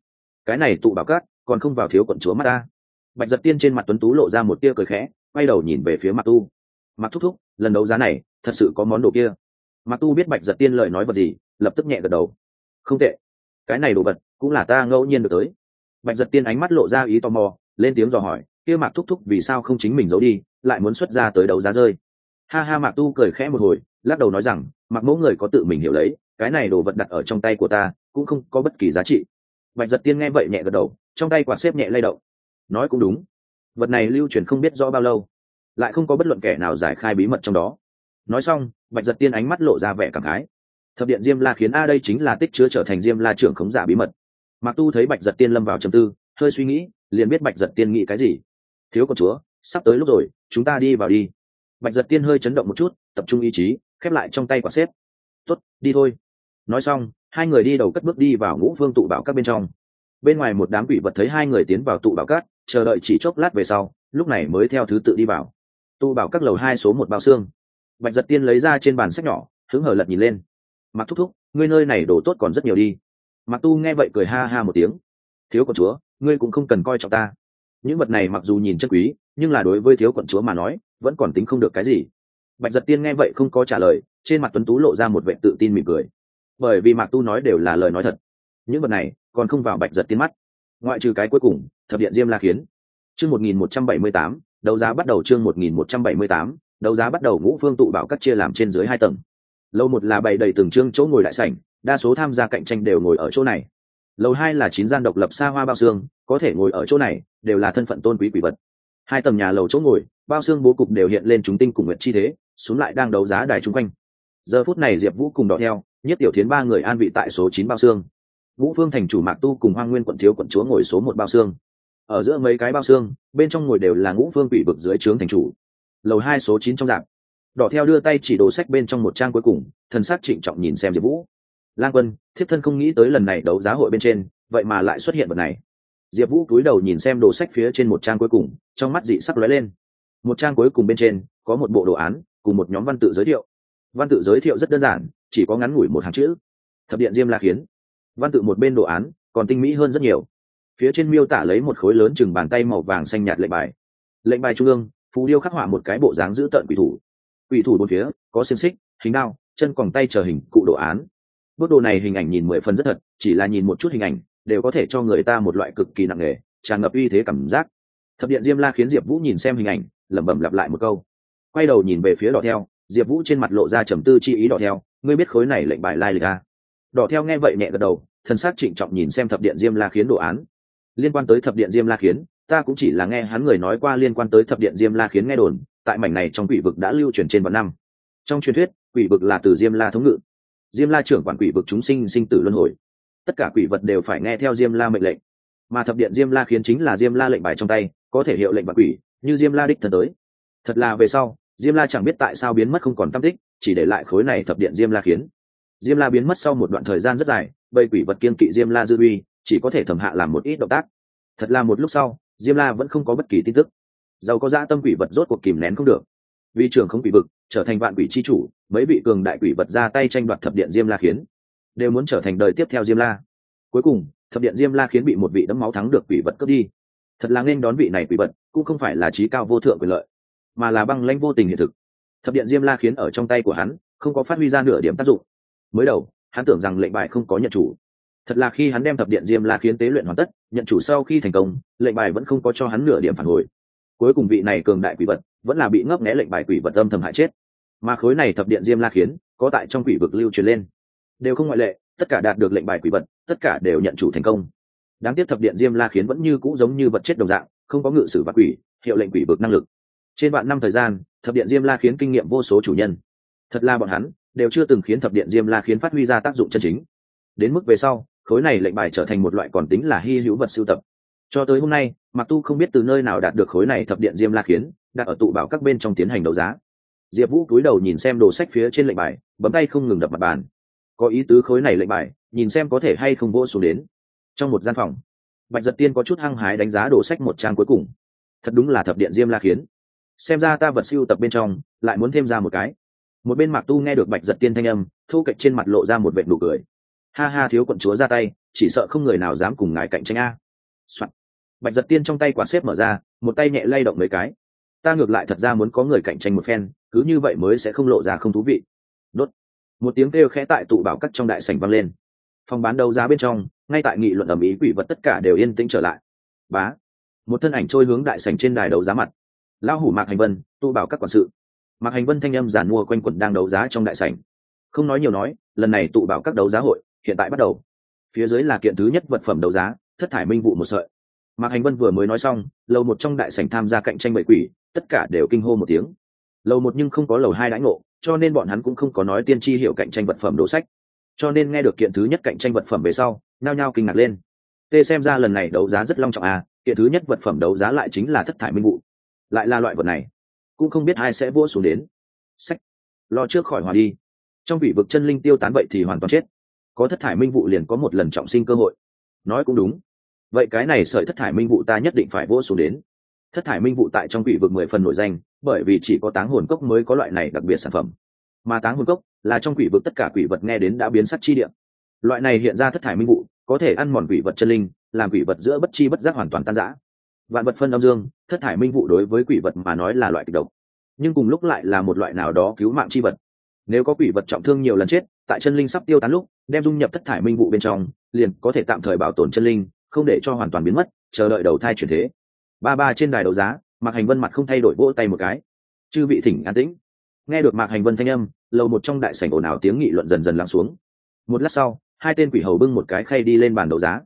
Cái này tụ bảo cát, còn không vào thiếu quận chúa mắt ta. Bạch giật tiên trên mặt tuấn tú lộ ra một tia cười khẽ, quay đầu nhìn về phía mặc tu. Mặc thúc thúc, lần đấu giá này, thật sự có món đồ kia. Mặc tu biết bạch giật tiên lời nói vật gì, lập tức nhẹ gật đầu. Không tệ. Cái này đồ vật, cũng là ta ngẫu nhiên được tới. Bạch giật tiên ánh mắt lộ ra ý tò mò, lên tiếng dò hỏi kia mạc thúc thúc vì sao không chính mình giấu đi, lại muốn xuất ra tới đấu giá rơi. Ha ha, mạc tu cười khẽ một hồi, lắc đầu nói rằng mặc mẫu người có tự mình hiểu lấy, cái này đồ vật đặt ở trong tay của ta, cũng không có bất kỳ giá trị. Bạch giật tiên nghe vậy nhẹ gật đầu, trong tay quạt xếp nhẹ lay động. Nói cũng đúng. Vật này lưu truyền không biết rõ bao lâu, lại không có bất luận kẻ nào giải khai bí mật trong đó. Nói xong, bạch giật tiên ánh mắt lộ ra vẻ cảm khái. Thập điện diêm la khiến a đây chính là tích chứa trở thành diêm la trưởng khống giả bí mật. Mặc tu thấy bạch giật tiên lâm vào trầm tư, hơi suy nghĩ, liền biết bạch giật tiên nghĩ cái gì thiếu con chúa, sắp tới lúc rồi, chúng ta đi vào đi. Bạch giật tiên hơi chấn động một chút, tập trung ý chí, khép lại trong tay quả xếp. Tuất đi thôi. Nói xong, hai người đi đầu cất bước đi vào ngũ phương tụ bảo các bên trong. Bên ngoài một đám quỷ vật thấy hai người tiến vào tụ bảo cát chờ đợi chỉ chốc lát về sau, lúc này mới theo thứ tự đi vào. Tụ bảo các lầu hai số một bao xương. Bạch giật tiên lấy ra trên bàn sách nhỏ, hứng hở lật nhìn lên. Mặc thúc thúc, ngươi nơi này đồ tốt còn rất nhiều đi. Mặc tu nghe vậy cười ha ha một tiếng. Thiếu quận chúa, ngươi cũng không cần coi trọng ta những vật này mặc dù nhìn chất quý, nhưng là đối với thiếu quận chúa mà nói, vẫn còn tính không được cái gì. Bạch giật tiên nghe vậy không có trả lời, trên mặt tuấn tú lộ ra một vệ tự tin mỉm cười. Bởi vì mạc tu nói đều là lời nói thật. Những vật này còn không vào bạch giật tiên mắt. Ngoại trừ cái cuối cùng, thập điện diêm la khiến chương một nghìn một trăm bảy mươi tám, đấu giá bắt đầu chương một nghìn một trăm bảy mươi tám, đấu giá bắt đầu ngũ phương tụ bảo cắt chia làm trên dưới hai tầng. Lâu một là bày đầy từng chương chỗ ngồi đại sảnh, đa số tham gia cạnh tranh đều ngồi ở chỗ này. Lầu hai là chín gian độc lập xa hoa bao xương có thể ngồi ở chỗ này đều là thân phận tôn quý quỷ vật. Hai tầng nhà lầu chỗ ngồi, bao xương bố cục đều hiện lên chúng tinh cùng nguyện chi thế, xuống lại đang đấu giá đài chung quanh. Giờ phút này diệp vũ cùng đỏ theo, nhất tiểu thiến ba người an vị tại số chín bao xương. Vũ phương thành chủ mạc tu cùng hoang nguyên quận thiếu quận chúa ngồi số một bao xương. Ở giữa mấy cái bao xương, bên trong ngồi đều là ngũ phương quỷ vực dưới trướng thành chủ. Lầu hai số chín trong dạp đỏ theo đưa tay chỉ đồ sách bên trong một trang cuối cùng, thần sắc trịnh trọng nhìn xem diệp vũ. Lang quân, thiếp thân không nghĩ tới lần này đấu giá hội bên trên, vậy mà lại xuất hiện vật này diệp vũ cúi đầu nhìn xem đồ sách phía trên một trang cuối cùng, trong mắt dị sắc lóe lên. Một trang cuối cùng bên trên, có một bộ đồ án, cùng một nhóm văn tự giới thiệu. Văn tự giới thiệu rất đơn giản, chỉ có ngắn ngủi một hàng chữ. Thập điện diêm la khiến văn tự một bên đồ án, còn tinh mỹ hơn rất nhiều. Phía trên miêu tả lấy một khối lớn chừng bàn tay màu vàng xanh nhạt lệnh bài. Lệnh bài trung ương phú điêu khắc họa một cái bộ dáng giữ tợn quỷ thủ. Quỷ thủ bốn phía, có xiên xích, hình đao, chân còn tay chờ hình cụ đồ án. Bức đồ này hình ảnh nhìn mười phần rất thật, chỉ là nhìn một chút hình ảnh đều có thể cho người ta một loại cực kỳ nặng nề, tràn ngập uy thế cảm giác. Thập điện diêm la khiến diệp vũ nhìn xem hình ảnh, lẩm bẩm lặp lại một câu. Quay đầu nhìn về phía đỏ theo, diệp vũ trên mặt lộ ra trầm tư chi ý đỏ theo, ngươi biết khối này lệnh bài lai lịch a đỏ theo nghe vậy nhẹ gật đầu thân xác trịnh trọng nhìn xem thập điện diêm la khiến đồ án. Liên quan tới thập điện diêm la khiến, ta cũng chỉ là nghe hắn người nói qua liên quan tới thập điện diêm la khiến nghe đồn, tại mảnh này trong quỷ vực đã lưu truyền trên vạn năm. Trong truyền thuyết, quỷ vực là từ diêm la thống ngự. Diêm la trưởng quản quỷ vực chúng sinh sinh tử luân hồi tất cả quỷ vật đều phải nghe theo diêm la mệnh lệnh mà thập điện diêm la khiến chính là diêm la lệnh bài trong tay có thể hiệu lệnh bạc quỷ như diêm la đích thần tới thật là về sau diêm la chẳng biết tại sao biến mất không còn tam tích chỉ để lại khối này thập điện diêm la khiến diêm la biến mất sau một đoạn thời gian rất dài bầy quỷ vật kiên kỵ diêm la dư uy chỉ có thể thẩm hạ làm một ít động tác thật là một lúc sau diêm la vẫn không có bất kỳ tin tức giàu có dã tâm quỷ vật rốt cuộc kìm nén không được vì trường không quỷ vực trở thành vạn quỷ chi chủ mấy vị cường đại quỷ vật ra tay tranh đoạt thập điện diêm la khiến đều muốn trở thành đời tiếp theo diêm la. Cuối cùng, thập điện diêm la khiến bị một vị đấm máu thắng được quỷ vật cướp đi. Thật là nên đón vị này quỷ vật, cũng không phải là trí cao vô thượng quyền lợi, mà là băng lãnh vô tình hiện thực. Thập điện diêm la khiến ở trong tay của hắn, không có phát huy ra nửa điểm tác dụng. Mới đầu, hắn tưởng rằng lệnh bài không có nhận chủ. Thật là khi hắn đem thập điện diêm la khiến tế luyện hoàn tất, nhận chủ sau khi thành công, lệnh bài vẫn không có cho hắn nửa điểm phản hồi. Cuối cùng vị này cường đại quỷ vật vẫn là bị ngấp nghẽ lệnh bài quỷ vật âm thầm hại chết. Mà khối này thập điện diêm la khiến, có tại trong quỷ vực lưu truyền lên đều không ngoại lệ, tất cả đạt được lệnh bài quỷ vật, tất cả đều nhận chủ thành công. Đáng tiếc thập điện diêm la khiến vẫn như cũ giống như vật chết đồng dạng, không có ngự sử vật quỷ, hiệu lệnh quỷ vực năng lực. Trên vạn năm thời gian, thập điện diêm la khiến kinh nghiệm vô số chủ nhân. Thật là bọn hắn, đều chưa từng khiến thập điện diêm la khiến phát huy ra tác dụng chân chính. Đến mức về sau, khối này lệnh bài trở thành một loại còn tính là hy hữu vật sưu tập. Cho tới hôm nay mặc tu không biết từ nơi nào đạt được khối này thập điện diêm la khiến, đặt ở tụ bảo các bên trong tiến hành đấu giá. Diệp vũ cúi đầu nhìn xem đồ sách phía trên lệnh bài, bấm tay không ngừng đập mặt bàn có ý tứ khối này lệnh bài, nhìn xem có thể hay không vỗ xuống đến. Trong một gian phòng, bạch giật tiên có chút hăng hái đánh giá đồ sách một trang cuối cùng. Thật đúng là thập điện diêm la khiến. Xem ra ta vật siêu tập bên trong, lại muốn thêm ra một cái. Một bên mạc tu nghe được bạch giật tiên thanh âm, thu cạnh trên mặt lộ ra một vệ nụ cười. Ha ha, thiếu quận chúa ra tay, chỉ sợ không người nào dám cùng ngài cạnh tranh a、Soạn. bạch giật tiên trong tay quả xếp mở ra, một tay nhẹ lay động mấy cái. Ta ngược lại thật ra muốn có người cạnh tranh một phen, cứ như vậy mới sẽ không lộ ra không thú vị một tiếng kêu khẽ tại tụ bảo cắt trong đại sảnh vang lên. Phòng bán đấu giá bên trong, ngay tại nghị luận ẩm ý quỷ vật tất cả đều yên tĩnh trở lại. Bá, một thân ảnh trôi hướng đại sảnh trên đài đấu giá mặt. Lão hủ mạc hành vân, tụ bảo các quản sự. Mạc hành vân thanh âm giản mua quanh quẩn đang đấu giá trong đại sảnh. Không nói nhiều nói, lần này tụ bảo các đấu giá hội, hiện tại bắt đầu. Phía dưới là kiện thứ nhất vật phẩm đấu giá, thất thải minh vụ một sợi. Mạc hành vân vừa mới nói xong, lầu một trong đại sảnh tham gia cạnh tranh bậy quỷ, tất cả đều kinh hô một tiếng. Lầu một nhưng không có lầu hai đãi ngộ cho nên bọn hắn cũng không có nói tiên tri hiệu cạnh tranh vật phẩm đồ sách. Cho nên nghe được kiện thứ nhất cạnh tranh vật phẩm về sau, nhao nhao kinh ngạc lên. Tê xem ra lần này đấu giá rất long trọng à kiện thứ nhất vật phẩm đấu giá lại chính là thất thải minh vụ. Lại là loại vật này. Cũng không biết ai sẽ vua xuống đến. Sách. Lo trước khỏi hòa đi. Trong vị vực chân linh tiêu tán vậy thì hoàn toàn chết. Có thất thải minh vụ liền có một lần trọng sinh cơ hội. Nói cũng đúng. Vậy cái này sợi thất thải minh vụ ta nhất định phải vua xuống đến. Thất thải minh vụ tại trong vị vực mười phần nổi danh bởi vì chỉ có táng hồn cốc mới có loại này đặc biệt sản phẩm. Mà táng hồn cốc là trong quỷ vực tất cả quỷ vật nghe đến đã biến sắc chi điện loại này hiện ra thất thải minh vụ, có thể ăn mòn quỷ vật chân linh, làm quỷ vật giữa bất chi bất giác hoàn toàn tan rã. Vạn vật phân âm dương, thất thải minh vụ đối với quỷ vật mà nói là loại kịch độc. Nhưng cùng lúc lại là một loại nào đó cứu mạng chi vật. Nếu có quỷ vật trọng thương nhiều lần chết, tại chân linh sắp tiêu tán lúc, đem dung nhập thất thải minh vụ bên trong, liền có thể tạm thời bảo tồn chân linh, không để cho hoàn toàn biến mất, chờ đợi đầu thai chuyển thế. Ba ba trên đài đấu giá mạc hành vân mặt không thay đổi vỗ tay một cái. Chư vị thỉnh an tĩnh. Nghe được mạc hành vân thanh âm, lầu một trong đại sảnh ồn ào tiếng nghị luận dần dần lắng xuống. Một lát sau, hai tên quỷ hầu bưng một cái khay đi lên bàn đấu giá.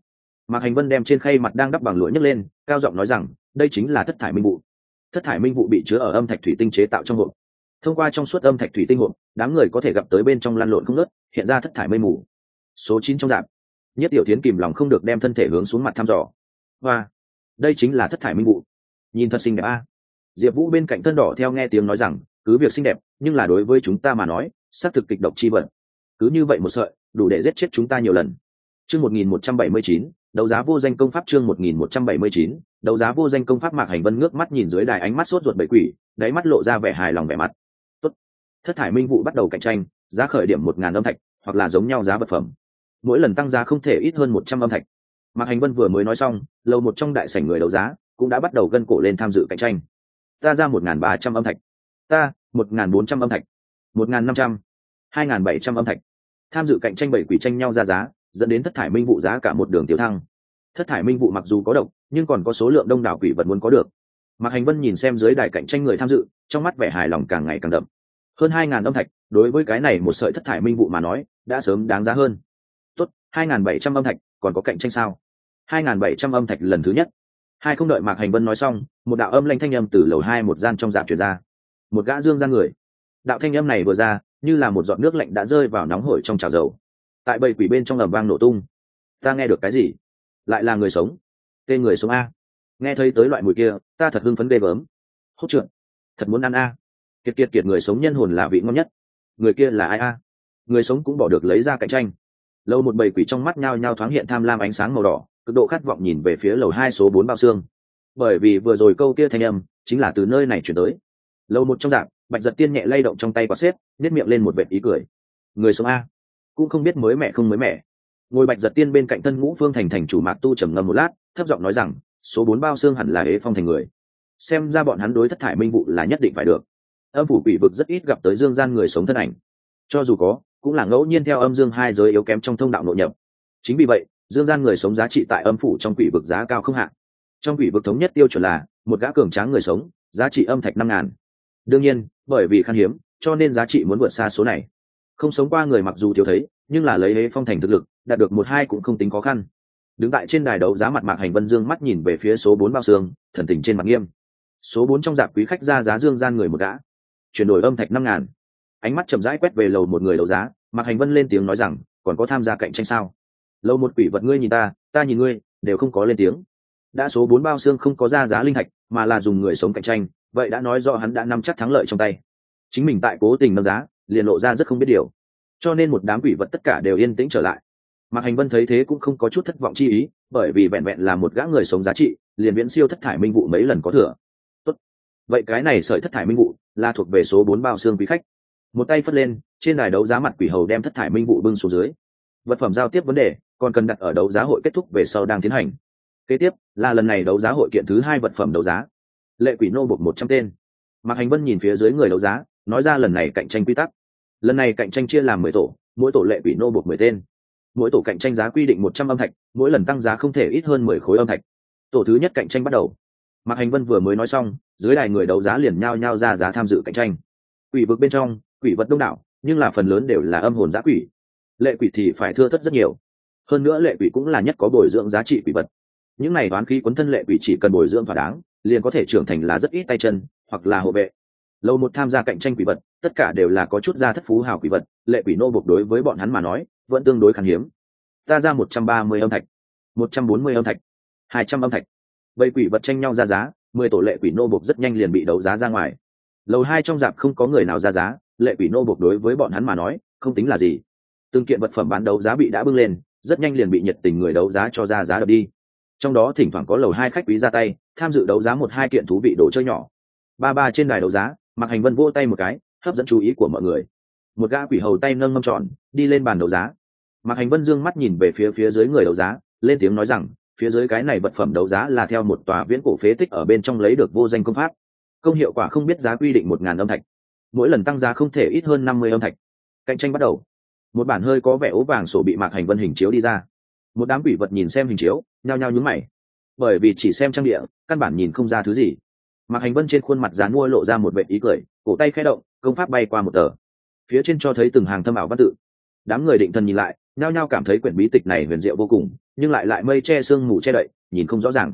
Mạc hành vân đem trên khay mặt đang đắp bằng lụa nhấc lên, cao giọng nói rằng, đây chính là thất thải minh vụ. Thất thải minh vụ bị chứa ở âm thạch thủy tinh chế tạo trong hộp. Thông qua trong suốt âm thạch thủy tinh hộp, đám người có thể gặp tới bên trong lăn lộn không nớt hiện ra thất thải mây mù. Số chín trong dạp. Nhất tiểu tiến kìm lòng không được đem thân thể hướng xuống mặt thăm dò. Và đây chính là thất thải minh vụ nhìn thật xinh đẹp a. Diệp vũ bên cạnh thân đỏ theo nghe tiếng nói rằng, cứ việc xinh đẹp, nhưng là đối với chúng ta mà nói, xác thực kịch độc chi vận cứ như vậy một sợi, đủ để giết chết chúng ta nhiều lần. Chương một nghìn một trăm bảy mươi chín, đấu giá vô danh công pháp chương một nghìn một trăm bảy mươi chín, đấu giá vô danh công pháp mạc hành vân ngước mắt nhìn dưới đài ánh mắt sốt ruột bậy quỷ, đáy mắt lộ ra vẻ hài lòng vẻ mặt. Tốt. thất thải minh vụ bắt đầu cạnh tranh, giá khởi điểm một ngàn âm thạch, hoặc là giống nhau giá vật phẩm. Mỗi lần tăng giá không thể ít hơn một trăm âm thạch. Mạc hành vân vừa mới nói xong, lầu một trong đại sảnh người đấu giá cũng đã bắt đầu gân cổ lên tham dự cạnh tranh. Ta ra một ngàn ba trăm âm thạch. Ta, một ngàn bốn trăm âm thạch. một ngàn năm trăm, hai ngàn bảy trăm âm thạch. Tham dự cạnh tranh bảy quỷ tranh nhau ra giá, dẫn đến thất thải minh vụ giá cả một đường tiêu thăng. Thất thải minh vụ mặc dù có độc, nhưng còn có số lượng đông đảo quỷ vật muốn có được. Mạc hành vân nhìn xem dưới đài cạnh tranh người tham dự, trong mắt vẻ hài lòng càng ngày càng đậm. Hơn hai ngàn âm thạch, đối với cái này một sợi thất thải minh vụ mà nói, đã sớm đáng giá hơn. Tốt, hai ngàn bảy trăm âm thạch, còn có cạnh tranh sao? hai ngàn bảy trăm âm thạch lần thứ nhất hai không đợi mạc hành vân nói xong, một đạo âm lanh thanh âm từ lầu hai một gian trong dạp truyền ra. Một gã dương ra người. Đạo thanh âm này vừa ra, như là một giọt nước lạnh đã rơi vào nóng hổi trong chảo dầu. Tại bầy quỷ bên trong ầm vang nổ tung. Ta nghe được cái gì? Lại là người sống. Tên người sống a. Nghe thấy tới loại mùi kia, ta thật hưng phấn ghê gớm. Hốt trượt. Thật muốn ăn a. Kiệt kiệt kiệt người sống nhân hồn là vị ngon nhất. Người kia là ai a? Người sống cũng bỏ được lấy ra cạnh tranh. Lâu một bầy quỷ trong mắt nhao nhao thoáng hiện tham lam ánh sáng màu đỏ cực độ khát vọng nhìn về phía lầu hai số bốn bao xương. Bởi vì vừa rồi câu kia thanh âm chính là từ nơi này chuyển tới. Lâu một trong dạng, bạch giật tiên nhẹ lay động trong tay quả xếp nếp miệng lên một vệt ý cười. Người sống a. Cũng không biết mới mẹ không mới mẹ. Ngồi bạch giật tiên bên cạnh thân ngũ phương thành thành chủ mạc tu trầm ngâm một lát, thấp giọng nói rằng, số bốn bao xương hẳn là ế phong thành người. Xem ra bọn hắn đối thất thải minh vụ là nhất định phải được. Âm phủ quỷ vực rất ít gặp tới dương gian người sống thân ảnh. Cho dù có, cũng là ngẫu nhiên theo âm dương hai giới yếu kém trong thông đạo nội nhập. Chính vì vậy dương gian người sống giá trị tại âm phủ trong quỷ vực giá cao không hạn. Trong quỷ vực thống nhất tiêu chuẩn là, một gã cường tráng người sống, giá trị âm thạch năm ngàn. Đương nhiên, bởi vì khan hiếm, cho nên giá trị muốn vượt xa số này. Không sống qua người mặc dù thiếu thấy, nhưng là lấy hế phong thành thực lực, đạt được một hai cũng không tính khó khăn. Đứng tại trên đài đấu giá mặt mạc hành vân dương mắt nhìn về phía số bốn bao xương, thần tình trên mặt nghiêm. Số bốn trong dạp quý khách ra giá dương gian người một gã. Chuyển đổi âm thạch năm ngàn. Ánh mắt chậm rãi quét về lầu một người đấu giá, mạc hành vân lên tiếng nói rằng, còn có tham gia cạnh tranh sao? Lâu một quỷ vật ngươi nhìn ta ta nhìn ngươi, đều không có lên tiếng. Đã số bốn bao xương không có ra giá linh thạch, mà là dùng người sống cạnh tranh, vậy đã nói rõ hắn đã nắm chắc thắng lợi trong tay. Chính mình tại cố tình nâng giá, liền lộ ra rất không biết điều. Cho nên một đám quỷ vật tất cả đều yên tĩnh trở lại. Mạc hành vân thấy thế cũng không có chút thất vọng chi ý, bởi vì vẹn vẹn là một gã người sống giá trị, liền viễn siêu thất thải minh vụ mấy lần có thừa. Tốt. vậy cái này sợi thất thải minh vụ là thuộc về số bốn bao xương quý khách. Một tay phất lên, trên đài đấu giá mặt quỷ hầu đem thất thải minh vụ bưng xuống dưới vật phẩm giao tiếp vấn đề, còn cần đặt ở đấu giá hội kết thúc về sau đang tiến hành. Kế tiếp, là lần này đấu giá hội kiện thứ hai vật phẩm đấu giá. Lệ quỷ nô buộc một trăm tên. Mạc hành vân nhìn phía dưới người đấu giá, nói ra lần này cạnh tranh quy tắc. Lần này cạnh tranh chia làm mười tổ, mỗi tổ lệ quỷ nô buộc mười tên. Mỗi tổ cạnh tranh giá quy định một trăm âm thạch, mỗi lần tăng giá không thể ít hơn mười khối âm thạch. Tổ thứ nhất cạnh tranh bắt đầu. Mạc hành vân vừa mới nói xong, dưới đài người đấu giá liền nhao nhao ra giá tham dự cạnh tranh. Quỷ vực bên trong, quỷ vật đông đảo, nhưng là phần lớn đều là âm hồn giá quỷ lệ quỷ thì phải thưa thất rất nhiều. Hơn nữa lệ quỷ cũng là nhất có bồi dưỡng giá trị quỷ vật. Những này đoán khí quấn thân lệ quỷ chỉ cần bồi dưỡng thỏa đáng, liền có thể trưởng thành là rất ít tay chân, hoặc là hộ vệ. Lâu một tham gia cạnh tranh quỷ vật, tất cả đều là có chút gia thất phú hào quỷ vật, lệ quỷ nô bộc đối với bọn hắn mà nói, vẫn tương đối khan hiếm. Ta ra một trăm ba mươi âm thạch. một trăm bốn mươi âm thạch. hai trăm âm thạch. Vậy quỷ vật tranh nhau ra giá, mười tổ lệ quỷ nô bộc rất nhanh liền bị đấu giá ra ngoài. Lầu hai trong dạp không có người nào ra giá, lệ quỷ nô bộc đối với bọn hắn mà nói, không tính là gì từng kiện vật phẩm bán đấu giá bị đã bưng lên, rất nhanh liền bị nhiệt tình người đấu giá cho ra giá đập đi. Trong đó thỉnh thoảng có lầu hai khách quý ra tay, tham dự đấu giá một hai kiện thú vị đồ chơi nhỏ. Ba ba trên đài đấu giá mặc hành vân vô tay một cái, hấp dẫn chú ý của mọi người. Một gã quỷ hầu tay nâng ngâm tròn, đi lên bàn đấu giá. Mặc hành vân dương mắt nhìn về phía phía dưới người đấu giá, lên tiếng nói rằng, phía dưới cái này vật phẩm đấu giá là theo một tòa viễn cổ phế tích ở bên trong lấy được vô danh công pháp. Công hiệu quả không biết giá quy định một ngàn âm thạch. Mỗi lần tăng giá không thể ít hơn năm mươi âm thạch. Cạnh tranh bắt đầu một bản hơi có vẻ ố vàng sổ bị mạc hành vân hình chiếu đi ra. Một đám quỷ vật nhìn xem hình chiếu, nhao nhao nhúng mày. Bởi vì chỉ xem trang địa, căn bản nhìn không ra thứ gì. Mạc hành vân trên khuôn mặt dán mua lộ ra một vệ ý cười, cổ tay khẽ động, công pháp bay qua một tờ. Phía trên cho thấy từng hàng thâm ảo văn tự. Đám người định thần nhìn lại, nhao nhao cảm thấy quyển bí tịch này huyền diệu vô cùng, nhưng lại lại mây che sương mù che đậy, nhìn không rõ ràng.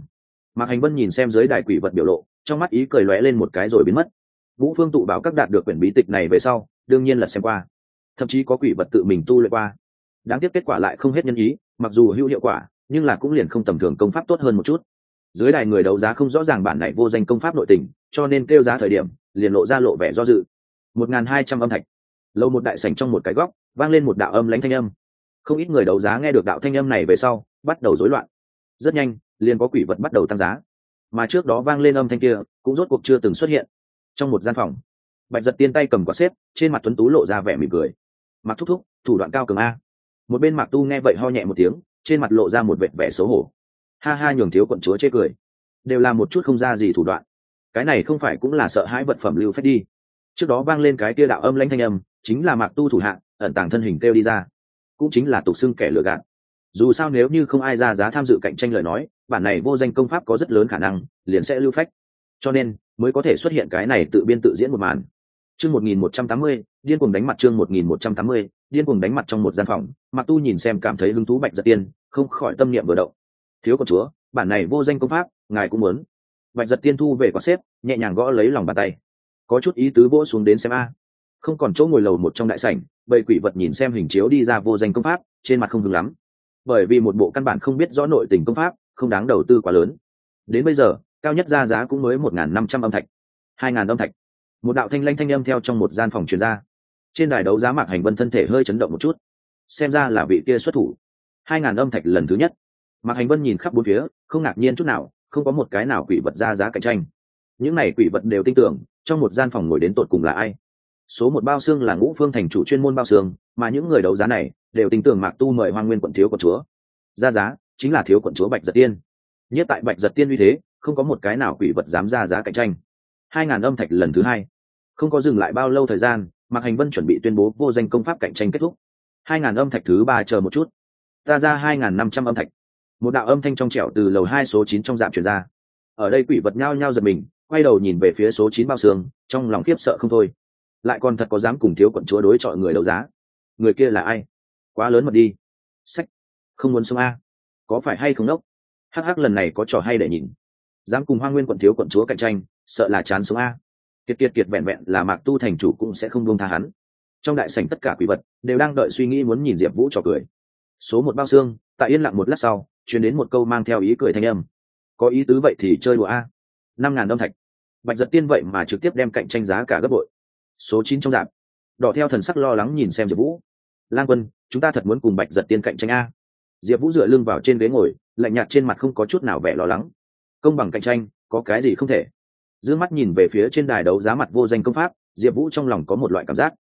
Mạc hành vân nhìn xem dưới đài quỷ vật biểu lộ, trong mắt ý cười lóe lên một cái rồi biến mất. Vũ phương tụ bảo các đạt được quyển bí tịch này về sau, đương nhiên là xem qua thậm chí có quỷ vật tự mình tu luyện qua. Đáng tiếc kết quả lại không hết nhân ý, mặc dù hữu hiệu quả, nhưng là cũng liền không tầm thường công pháp tốt hơn một chút. Dưới đài người đấu giá không rõ ràng bản này vô danh công pháp nội tình, cho nên kêu giá thời điểm, liền lộ ra lộ vẻ do dự. Một n g h n hai trăm âm thạch. Lâu một đại sảnh trong một cái góc, vang lên một đạo âm lãnh thanh âm. Không ít người đấu giá nghe được đạo thanh âm này về sau, bắt đầu rối loạn. Rất nhanh, liền có quỷ vật bắt đầu tăng giá. Mà trước đó vang lên âm thanh kia, cũng rốt cuộc chưa từng xuất hiện. Trong một gian phòng, bạch giật tiên tay cầm quả xếp, trên mặt tuấn tú lộ ra vẻ mỉm cười mặc thúc thúc, thủ đoạn cao cường a. Một bên mạc tu nghe vậy ho nhẹ một tiếng, trên mặt lộ ra một vệt vẻ xấu hổ. Ha ha, nhường thiếu quận chúa chê cười. Đều là một chút không ra gì thủ đoạn. Cái này không phải cũng là sợ hãi vật phẩm lưu phép đi. Trước đó vang lên cái tia đạo âm lãnh thanh âm, chính là mạc tu thủ hạ, ẩn tàng thân hình kêu đi ra. Cũng chính là tục xưng kẻ lừa gạt. Dù sao nếu như không ai ra giá tham dự cạnh tranh lời nói, bản này vô danh công pháp có rất lớn khả năng, liền sẽ lưu phách. Cho nên, mới có thể xuất hiện cái này tự biên tự diễn một màn chương một nghìn một trăm tám mươi, điên cuồng đánh mặt chương một nghìn một trăm tám mươi, điên cuồng đánh mặt trong một gian phòng. Mặc tu nhìn xem cảm thấy hứng thú bạch giật tiên, không khỏi tâm niệm vừa động. Thiếu con chúa, bản này vô danh công pháp, ngài cũng muốn. Bạch giật tiên thu về quả xếp, nhẹ nhàng gõ lấy lòng bàn tay. Có chút ý tứ vỗ xuống đến xem a. Không còn chỗ ngồi lầu một trong đại sảnh, bầy quỷ vật nhìn xem hình chiếu đi ra vô danh công pháp, trên mặt không hứng lắm. Bởi vì một bộ căn bản không biết rõ nội tình công pháp, không đáng đầu tư quá lớn. Đến bây giờ, cao nhất ra giá cũng mới một n g h n năm trăm âm thạch, hai ngàn âm thạch một đạo thanh lanh thanh âm theo trong một gian phòng truyền ra. Trên đài đấu giá mạc hành vân thân thể hơi chấn động một chút. Xem ra là vị kia xuất thủ. Hai ngàn âm thạch lần thứ nhất. Mạc hành vân nhìn khắp bốn phía, không ngạc nhiên chút nào, không có một cái nào quỷ vật ra giá cạnh tranh. Những này quỷ vật đều tin tưởng, trong một gian phòng ngồi đến tột cùng là ai. Số một bao xương là ngũ phương thành chủ chuyên môn bao xương, mà những người đấu giá này đều tin tưởng mạc tu mời hoang nguyên quận thiếu quận chúa. Ra giá chính là thiếu quận chúa bạch giật tiên. Nhất tại bạch giật tiên uy thế, không có một cái nào quỷ vật dám ra giá cạnh tranh. Hai ngàn âm thạch lần thứ hai không có dừng lại bao lâu thời gian, mạc hành vân chuẩn bị tuyên bố vô danh công pháp cạnh tranh kết thúc. Hai ngàn âm thạch thứ ba chờ một chút. Ta ra hai ngàn năm trăm âm thạch. Một đạo âm thanh trong trẻo từ lầu hai số chín trong dạp truyền ra. Ở đây quỷ vật nhao nhao giật mình, quay đầu nhìn về phía số chín bao xương, trong lòng khiếp sợ không thôi. Lại còn thật có dám cùng thiếu quận chúa đối chọi người đấu giá. Người kia là ai? Quá lớn mật đi. Sách. Không muốn sống a. Có phải hay không đốc? Hh lần này có trò hay để nhìn. Dám cùng hoa nguyên quận thiếu quận chúa cạnh tranh, sợ là chán sống a kiệt kiệt kiệt vẹn vẹn là mạc tu thành chủ cũng sẽ không buông tha hắn. Trong đại sảnh tất cả quỷ vật đều đang đợi suy nghĩ muốn nhìn diệp vũ trò cười. Số một bao xương, tại yên lặng một lát sau chuyển đến một câu mang theo ý cười thanh âm. Có ý tứ vậy thì chơi đùa a. Năm ngàn đông thạch. Bạch giật tiên vậy mà trực tiếp đem cạnh tranh giá cả gấp bội. Số chín trong dạp. Đỏ theo thần sắc lo lắng nhìn xem diệp vũ. Lang quân, chúng ta thật muốn cùng bạch giật tiên cạnh tranh a. Diệp vũ dựa lưng vào trên ghế ngồi, lạnh nhạt trên mặt không có chút nào vẻ lo lắng. Công bằng cạnh tranh, có cái gì không thể? D ư ơ n g mắt nhìn về phía trên đài đấu giá mặt vô danh công pháp, diệp vũ trong lòng có một loại cảm giác.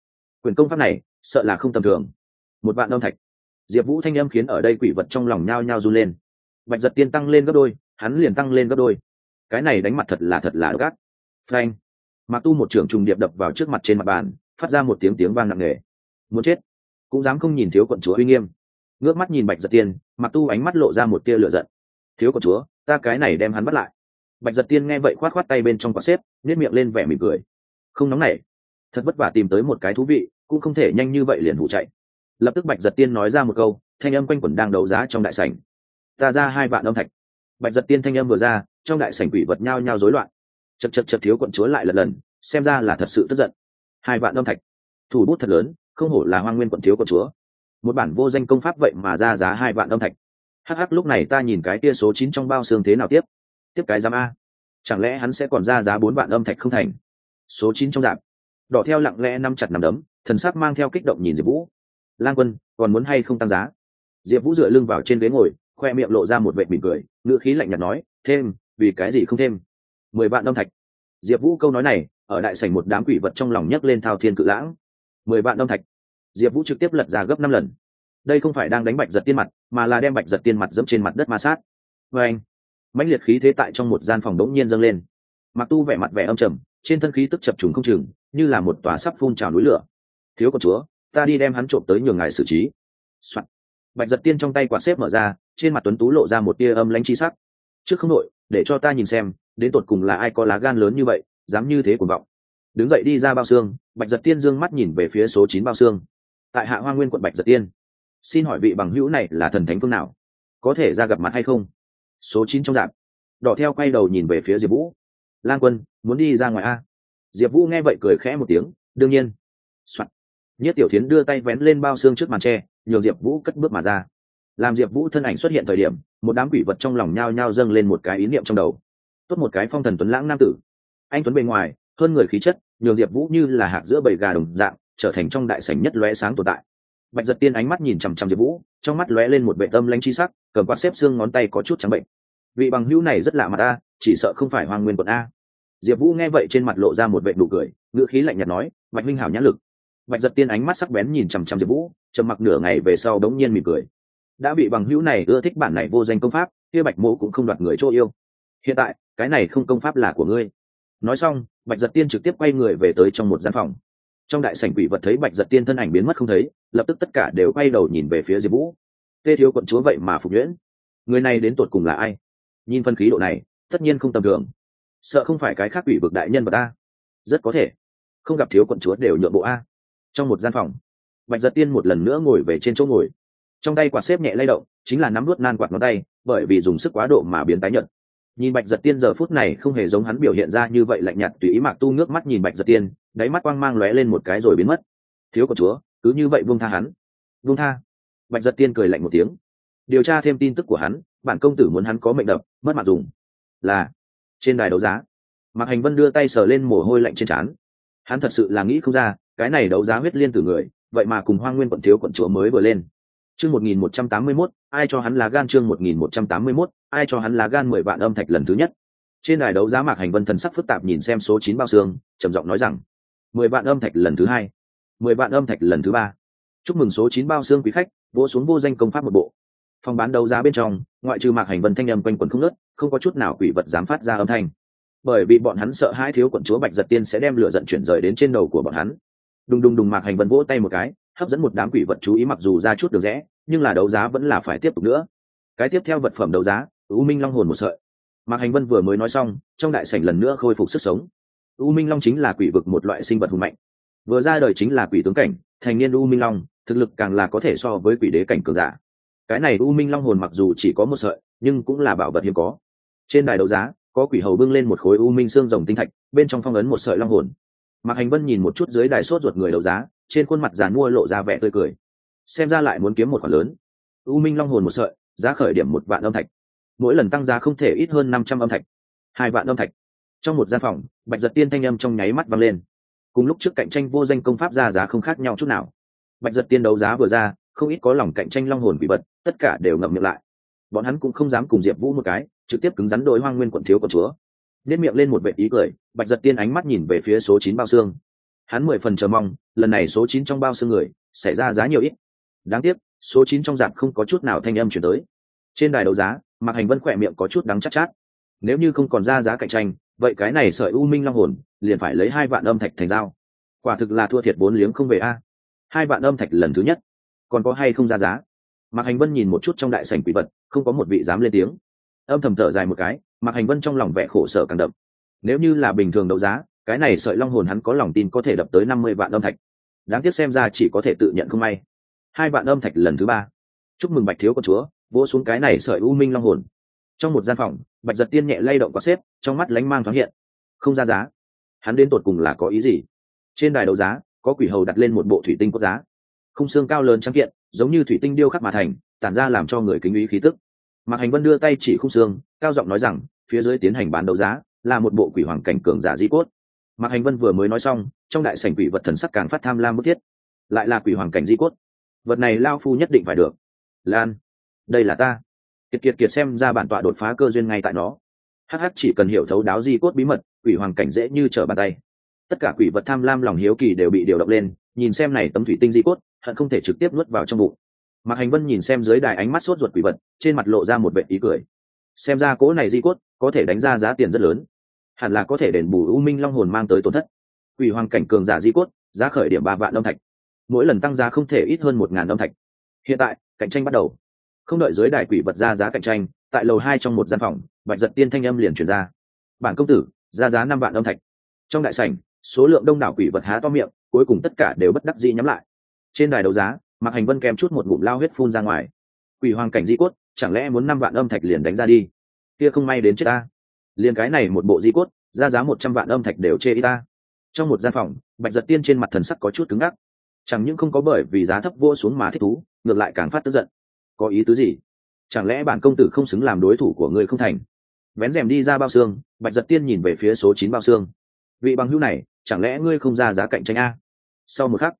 Quyền công pháp này, sợ là không tầm thường. Một vạn âm thạch. Diệp vũ thanh âm khiến ở đây quỷ vật trong lòng nhao nhao run lên. Bạch giật tiên tăng lên gấp đôi, hắn liền tăng lên gấp đôi. Cái này đánh mặt thật là thật là gắt frank Mặc tu một trưởng trùng điệp đập vào trước mặt trên mặt bàn, phát ra một tiếng tiếng vang nặng nề. Muốn chết. Cũng dám không nhìn thiếu quận chúa uy nghiêm. Ngước mắt nhìn bạch giật tiên Mặc tu ánh mắt lộ ra một tia lửa giận. Thiếu quận chúa, ta cái này đem hắn bắt lại bạch giật tiên nghe vậy khoát khoát tay bên trong quả xếp nếp miệng lên vẻ mỉm cười. Không nóng nảy. Thật vất vả tìm tới một cái thú vị, cũng không thể nhanh như vậy liền hủ chạy. Lập tức bạch giật tiên nói ra một câu, thanh âm quanh quẩn đang đấu giá trong đại sảnh. Ta ra hai vạn âm thạch. Bạch giật tiên thanh âm vừa ra, trong đại sảnh quỷ vật nhao nhao rối loạn. Chật chật chật thiếu quận chúa lại lần lần, xem ra là thật sự tức giận. Hai vạn âm thạch. Thủ bút thật lớn, không hổ là hoang nguyên quận thiếu quận chúa. Một bản vô danh công pháp vậy mà ra giá hai vạn âm thạch. Hắc hắc, lúc này ta nhìn cái tia số chín trong bao xương thế nào tiếp? Tiếp cái giám a. Chẳng lẽ hắn sẽ còn ra giá bốn vạn âm thạch không thành? Số chín trong dạp. Đỏ theo lặng lẽ năm chặt nằm đấm, thần sắc mang theo kích động nhìn diệp vũ. Lang quân, còn muốn hay không tăng giá? Diệp vũ dựa lưng vào trên ghế ngồi, khoe miệng lộ ra một vệ mỉm cười, ngữ khí lạnh nhạt nói, thêm, vì cái gì không thêm? Mười vạn âm thạch. Diệp vũ câu nói này, ở đại sảnh một đám quỷ vật trong lòng nhấc lên thao thiên cự lãng. Mười vạn âm thạch. Diệp vũ trực tiếp lật ra gấp năm lần. Đây không phải đang đánh bạch giật tiên mặt, mà là đem bạch giật tiên mặt dẫm trên mặt đất ma sát. Vê anh mãnh liệt khí thế tại trong một gian phòng đống nhiên dâng lên. Mặc tu vẻ mặt vẻ âm trầm, trên thân khí tức chập trùng không chừng, như là một tòa sắp phun trào núi lửa. Thiếu con chúa, ta đi đem hắn trộm tới nhường ngài xử trí. Soạn. bạch giật tiên trong tay quạt xếp mở ra, trên mặt tuấn tú lộ ra một tia âm lãnh chi sắc. Trước không nội để cho ta nhìn xem, đến tột cùng là ai có lá gan lớn như vậy, dám như thế cuồng vọng. Đứng dậy đi ra bao xương, bạch giật tiên dương mắt nhìn về phía số chín bao xương. Tại hạ hoa nguyên quận bạch giật tiên, xin hỏi vị bằng hữu này là thần thánh phương nào? Có thể ra gặp mặt hay không? Số chín trong dạp. Đỏ theo quay đầu nhìn về phía diệp vũ. Lan quân, muốn đi ra ngoài a? Diệp vũ nghe vậy cười khẽ một tiếng, đương nhiên、Soạn. nhất tiểu tiến đưa tay vén lên bao xương trước màn tre, nhường diệp vũ cất bước mà ra. Làm diệp vũ thân ảnh xuất hiện thời điểm, một đám quỷ vật trong lòng nhao nhao dâng lên một cái ý niệm trong đầu. Tốt một cái phong thần tuấn lãng nam tử. Anh tuấn bề ngoài, hơn người khí chất, nhường diệp vũ như là hạt giữa bầy gà đồng dạng, trở thành trong đại sảnh nhất lóe sáng tồn tại. Bạch giật tiên ánh mắt nhìn chằm chằm diệp vũ trong mắt lóe lên một vệ tâm lãnh chi sắc, cầm quạt xếp xương ngón tay có chút trắng bệnh. Vị bằng hữu này rất lạ mặt a, chỉ sợ không phải hoàng nguyên quận a. Diệp vũ nghe vậy trên mặt lộ ra một vệ nụ cười, ngữ khí lạnh nhạt nói, bạch minh hảo nhã lực. Bạch giật tiên ánh mắt sắc bén nhìn chằm chằm diệp vũ, trầm mặc nửa ngày về sau đống nhiên mỉm cười. Đã bị bằng hữu này ưa thích bản này vô danh công pháp, kia bạch mộ cũng không đoạt người chỗ yêu. Hiện tại, cái này không công pháp là của ngươi. Nói xong, bạch giật tiên trực tiếp quay người về tới trong một gian phòng trong đại sảnh quỷ vật thấy bạch giật tiên thân ảnh biến mất không thấy, lập tức tất cả đều quay đầu nhìn về phía diệp vũ. Tê thiếu quận chúa vậy mà phục nhuyễn. Người này đến tột cùng là ai? Nhìn phân khí độ này, tất nhiên không tầm thường. Sợ không phải cái khác quỷ vực đại nhân vật a. Rất có thể. Không gặp thiếu quận chúa đều nhượng bộ a. Trong một gian phòng, bạch giật tiên một lần nữa ngồi về trên chỗ ngồi. Trong tay quạt xếp nhẹ lay động, chính là nắm nuốt nan quạt ngón tay, bởi vì dùng sức quá độ mà biến tái nhợt nhìn bạch giật tiên giờ phút này không hề giống hắn biểu hiện ra như vậy lạnh nhạt, tùy ý mạc tu ngước mắt nhìn bạch giật tiên, đáy mắt quang mang lóe lên một cái rồi biến mất. Thiếu của chúa, cứ như vậy buông tha hắn. Buông tha. Bạch giật tiên cười lạnh một tiếng. Điều tra thêm tin tức của hắn, bản công tử muốn hắn có mệnh đập, mất mặt dùng. Là, trên đài đấu giá. Mạc hành vân đưa tay sờ lên mồ hôi lạnh trên trán. Hắn thật sự là nghĩ không ra, cái này đấu giá huyết liên tử người, vậy mà cùng hoang nguyên quận thiếu quận chúa mới vừa lên chương một nghìn một trăm tám mươi mốt ai cho hắn là gan chương một nghìn một trăm tám mươi mốt ai cho hắn là gan mười vạn âm thạch lần thứ nhất. Trên đài đấu giá mạc hành vân thần sắc phức tạp nhìn xem số chín bao xương trầm giọng nói rằng mười vạn âm thạch lần thứ hai mười vạn âm thạch lần thứ ba. Chúc mừng số chín bao xương quý khách vỗ xuống vô danh công pháp một bộ. Phòng bán đấu giá bên trong ngoại trừ mạc hành vân thanh âm quanh quẩn không ngớt, không có chút nào quỷ vật dám phát ra âm thanh. Bởi vì bọn hắn sợ hai thiếu quận chúa bạch giật tiên sẽ đem lửa giận chuyển rời đến trên đầu của bọn hắn. Đùng đùng đùng mạc hành vân vỗ tay một cái hấp dẫn một đám quỷ vật chú ý mặc dù ra chút được rẽ nhưng là đấu giá vẫn là phải tiếp tục nữa. Cái tiếp theo vật phẩm đấu giá, u minh long hồn một sợi. Mạc hành vân vừa mới nói xong, trong đại sảnh lần nữa khôi phục sức sống. U minh long chính là quỷ vực một loại sinh vật hùng mạnh. Vừa ra đời chính là quỷ tướng cảnh, thành niên u minh long, thực lực càng là có thể so với quỷ đế cảnh cường giả. Cái này u minh long hồn mặc dù chỉ có một sợi, nhưng cũng là bảo vật hiếm có. Trên đài đấu giá, có quỷ hầu bưng lên một khối u minh xương rồng tinh thạch, bên trong phong ấn một sợi long hồn. Mạc hành vân nhìn một chút dưới đài sốt ruột người đấu giá, trên khuôn mặt giàn mua lộ ra vẻ tươi cười xem ra lại muốn kiếm một khoản lớn. U minh long hồn một sợi giá khởi điểm một vạn âm thạch. Mỗi lần tăng giá không thể ít hơn năm trăm âm thạch. Hai vạn âm thạch. Trong một gian phòng bạch giật tiên thanh âm trong nháy mắt vang lên. Cùng lúc trước cạnh tranh vô danh công pháp ra giá không khác nhau chút nào. Bạch giật tiên đấu giá vừa ra không ít có lòng cạnh tranh long hồn bị bật, tất cả đều ngậm miệng lại. Bọn hắn cũng không dám cùng diệp vũ một cái trực tiếp cứng rắn đội hoang nguyên quận thiếu quận chúa. Nếp miệng lên một vệ ý cười bạch giật tiên ánh mắt nhìn về phía số chín bao xương. Hắn mười phần chờ mong lần này số chín trong bao xương người xảy ra giá nhiều ít đáng tiếc số chín trong dạp không có chút nào thanh âm chuyển tới. Trên đài đấu giá mạc hành vân khỏe miệng có chút đắng chắc chát, chát. Nếu như không còn ra giá cạnh tranh vậy cái này sợi u minh long hồn liền phải lấy hai vạn âm thạch thành dao quả thực là thua thiệt bốn liếng không về a. Hai vạn âm thạch lần thứ nhất. Còn có hay không ra giá? Mạc hành vân nhìn một chút trong đại sảnh quỷ vật không có một vị dám lên tiếng. Âm thầm thở dài một cái mạc hành vân trong lòng vẻ khổ sở càng đậm. Nếu như là bình thường đấu giá cái này sợi long hồn hắn có lòng tin có thể đập tới năm mươi vạn âm thạch. Đáng tiếc xem ra chỉ có thể tự nhận không may hai vạn âm thạch lần thứ ba. Chúc mừng bạch thiếu con chúa, vỗ xuống cái này sợi u minh long hồn. Trong một gian phòng, bạch giật tiên nhẹ lay động có xếp, trong mắt lánh mang thoáng hiện. Không ra giá. Hắn đến tột cùng là có ý gì? Trên đài đấu giá, có quỷ hầu đặt lên một bộ thủy tinh có giá. Không xương cao lớn trắng kiện, giống như thủy tinh điêu khắc mà thành, tản ra làm cho người kính ý khí tức. Mạc hành vân đưa tay chỉ khung xương, cao giọng nói rằng, phía dưới tiến hành bán đấu giá, là một bộ quỷ hoàng cảnh cường giả di cốt. Mạc hành vân vừa mới nói xong, trong đại sảnh quỷ vật thần sắc càng phát tham lam bức thiết. Lại là quỷ hoàng cảnh di cốt vật này lao phu nhất định phải được. Lan, đây là ta. Kiệt kiệt kiệt xem ra bản tọa đột phá cơ duyên ngay tại nó. Hh chỉ cần hiểu thấu đáo di cốt bí mật, quỷ hoàng cảnh dễ như trở bàn tay. Tất cả quỷ vật tham lam lòng hiếu kỳ đều bị điều động lên, nhìn xem này tấm thủy tinh di cốt, hận không thể trực tiếp nuốt vào trong bụng. Mạc hành vân nhìn xem dưới đài ánh mắt sốt ruột quỷ vật, trên mặt lộ ra một vệ ý cười. Xem ra cỗ này di cốt có thể đánh ra giá tiền rất lớn. Hẳn là có thể đền bù u minh long hồn mang tới tổn thất. Quỷ hoàng cảnh cường giả di cốt, giá khởi điểm ba vạn long thạch mỗi lần tăng giá không thể ít hơn một ngàn âm thạch. Hiện tại, cạnh tranh bắt đầu. Không đợi dưới đài quỷ vật ra giá cạnh tranh, tại lầu hai trong một gian phòng, bạch giật tiên thanh âm liền truyền ra. Bản công tử, ra giá năm vạn âm thạch. Trong đại sảnh, số lượng đông đảo quỷ vật há to miệng, cuối cùng tất cả đều bất đắc dĩ nhắm lại. Trên đài đấu giá, mạc hành vân kèm chút một ngụm lao huyết phun ra ngoài. Quỷ hoàng cảnh di cốt, chẳng lẽ muốn năm vạn âm thạch liền đánh ra đi? Kia không may đến chết ta. Liền cái này một bộ di cốt, ra giá một trăm vạn âm thạch đều chê y ta. Trong một gian phòng, bạch giật tiên trên mặt thần sắc có chút cứng ngắc chẳng những không có bởi vì giá thấp vua xuống mà thích thú, ngược lại càng phát tức giận. Có ý tứ gì? Chẳng lẽ bản công tử không xứng làm đối thủ của người không thành? Vén rèm đi ra bao xương, bạch giật tiên nhìn về phía số chín bao xương. Vị bằng hữu này, chẳng lẽ ngươi không ra giá cạnh tranh a? Sau một khắc,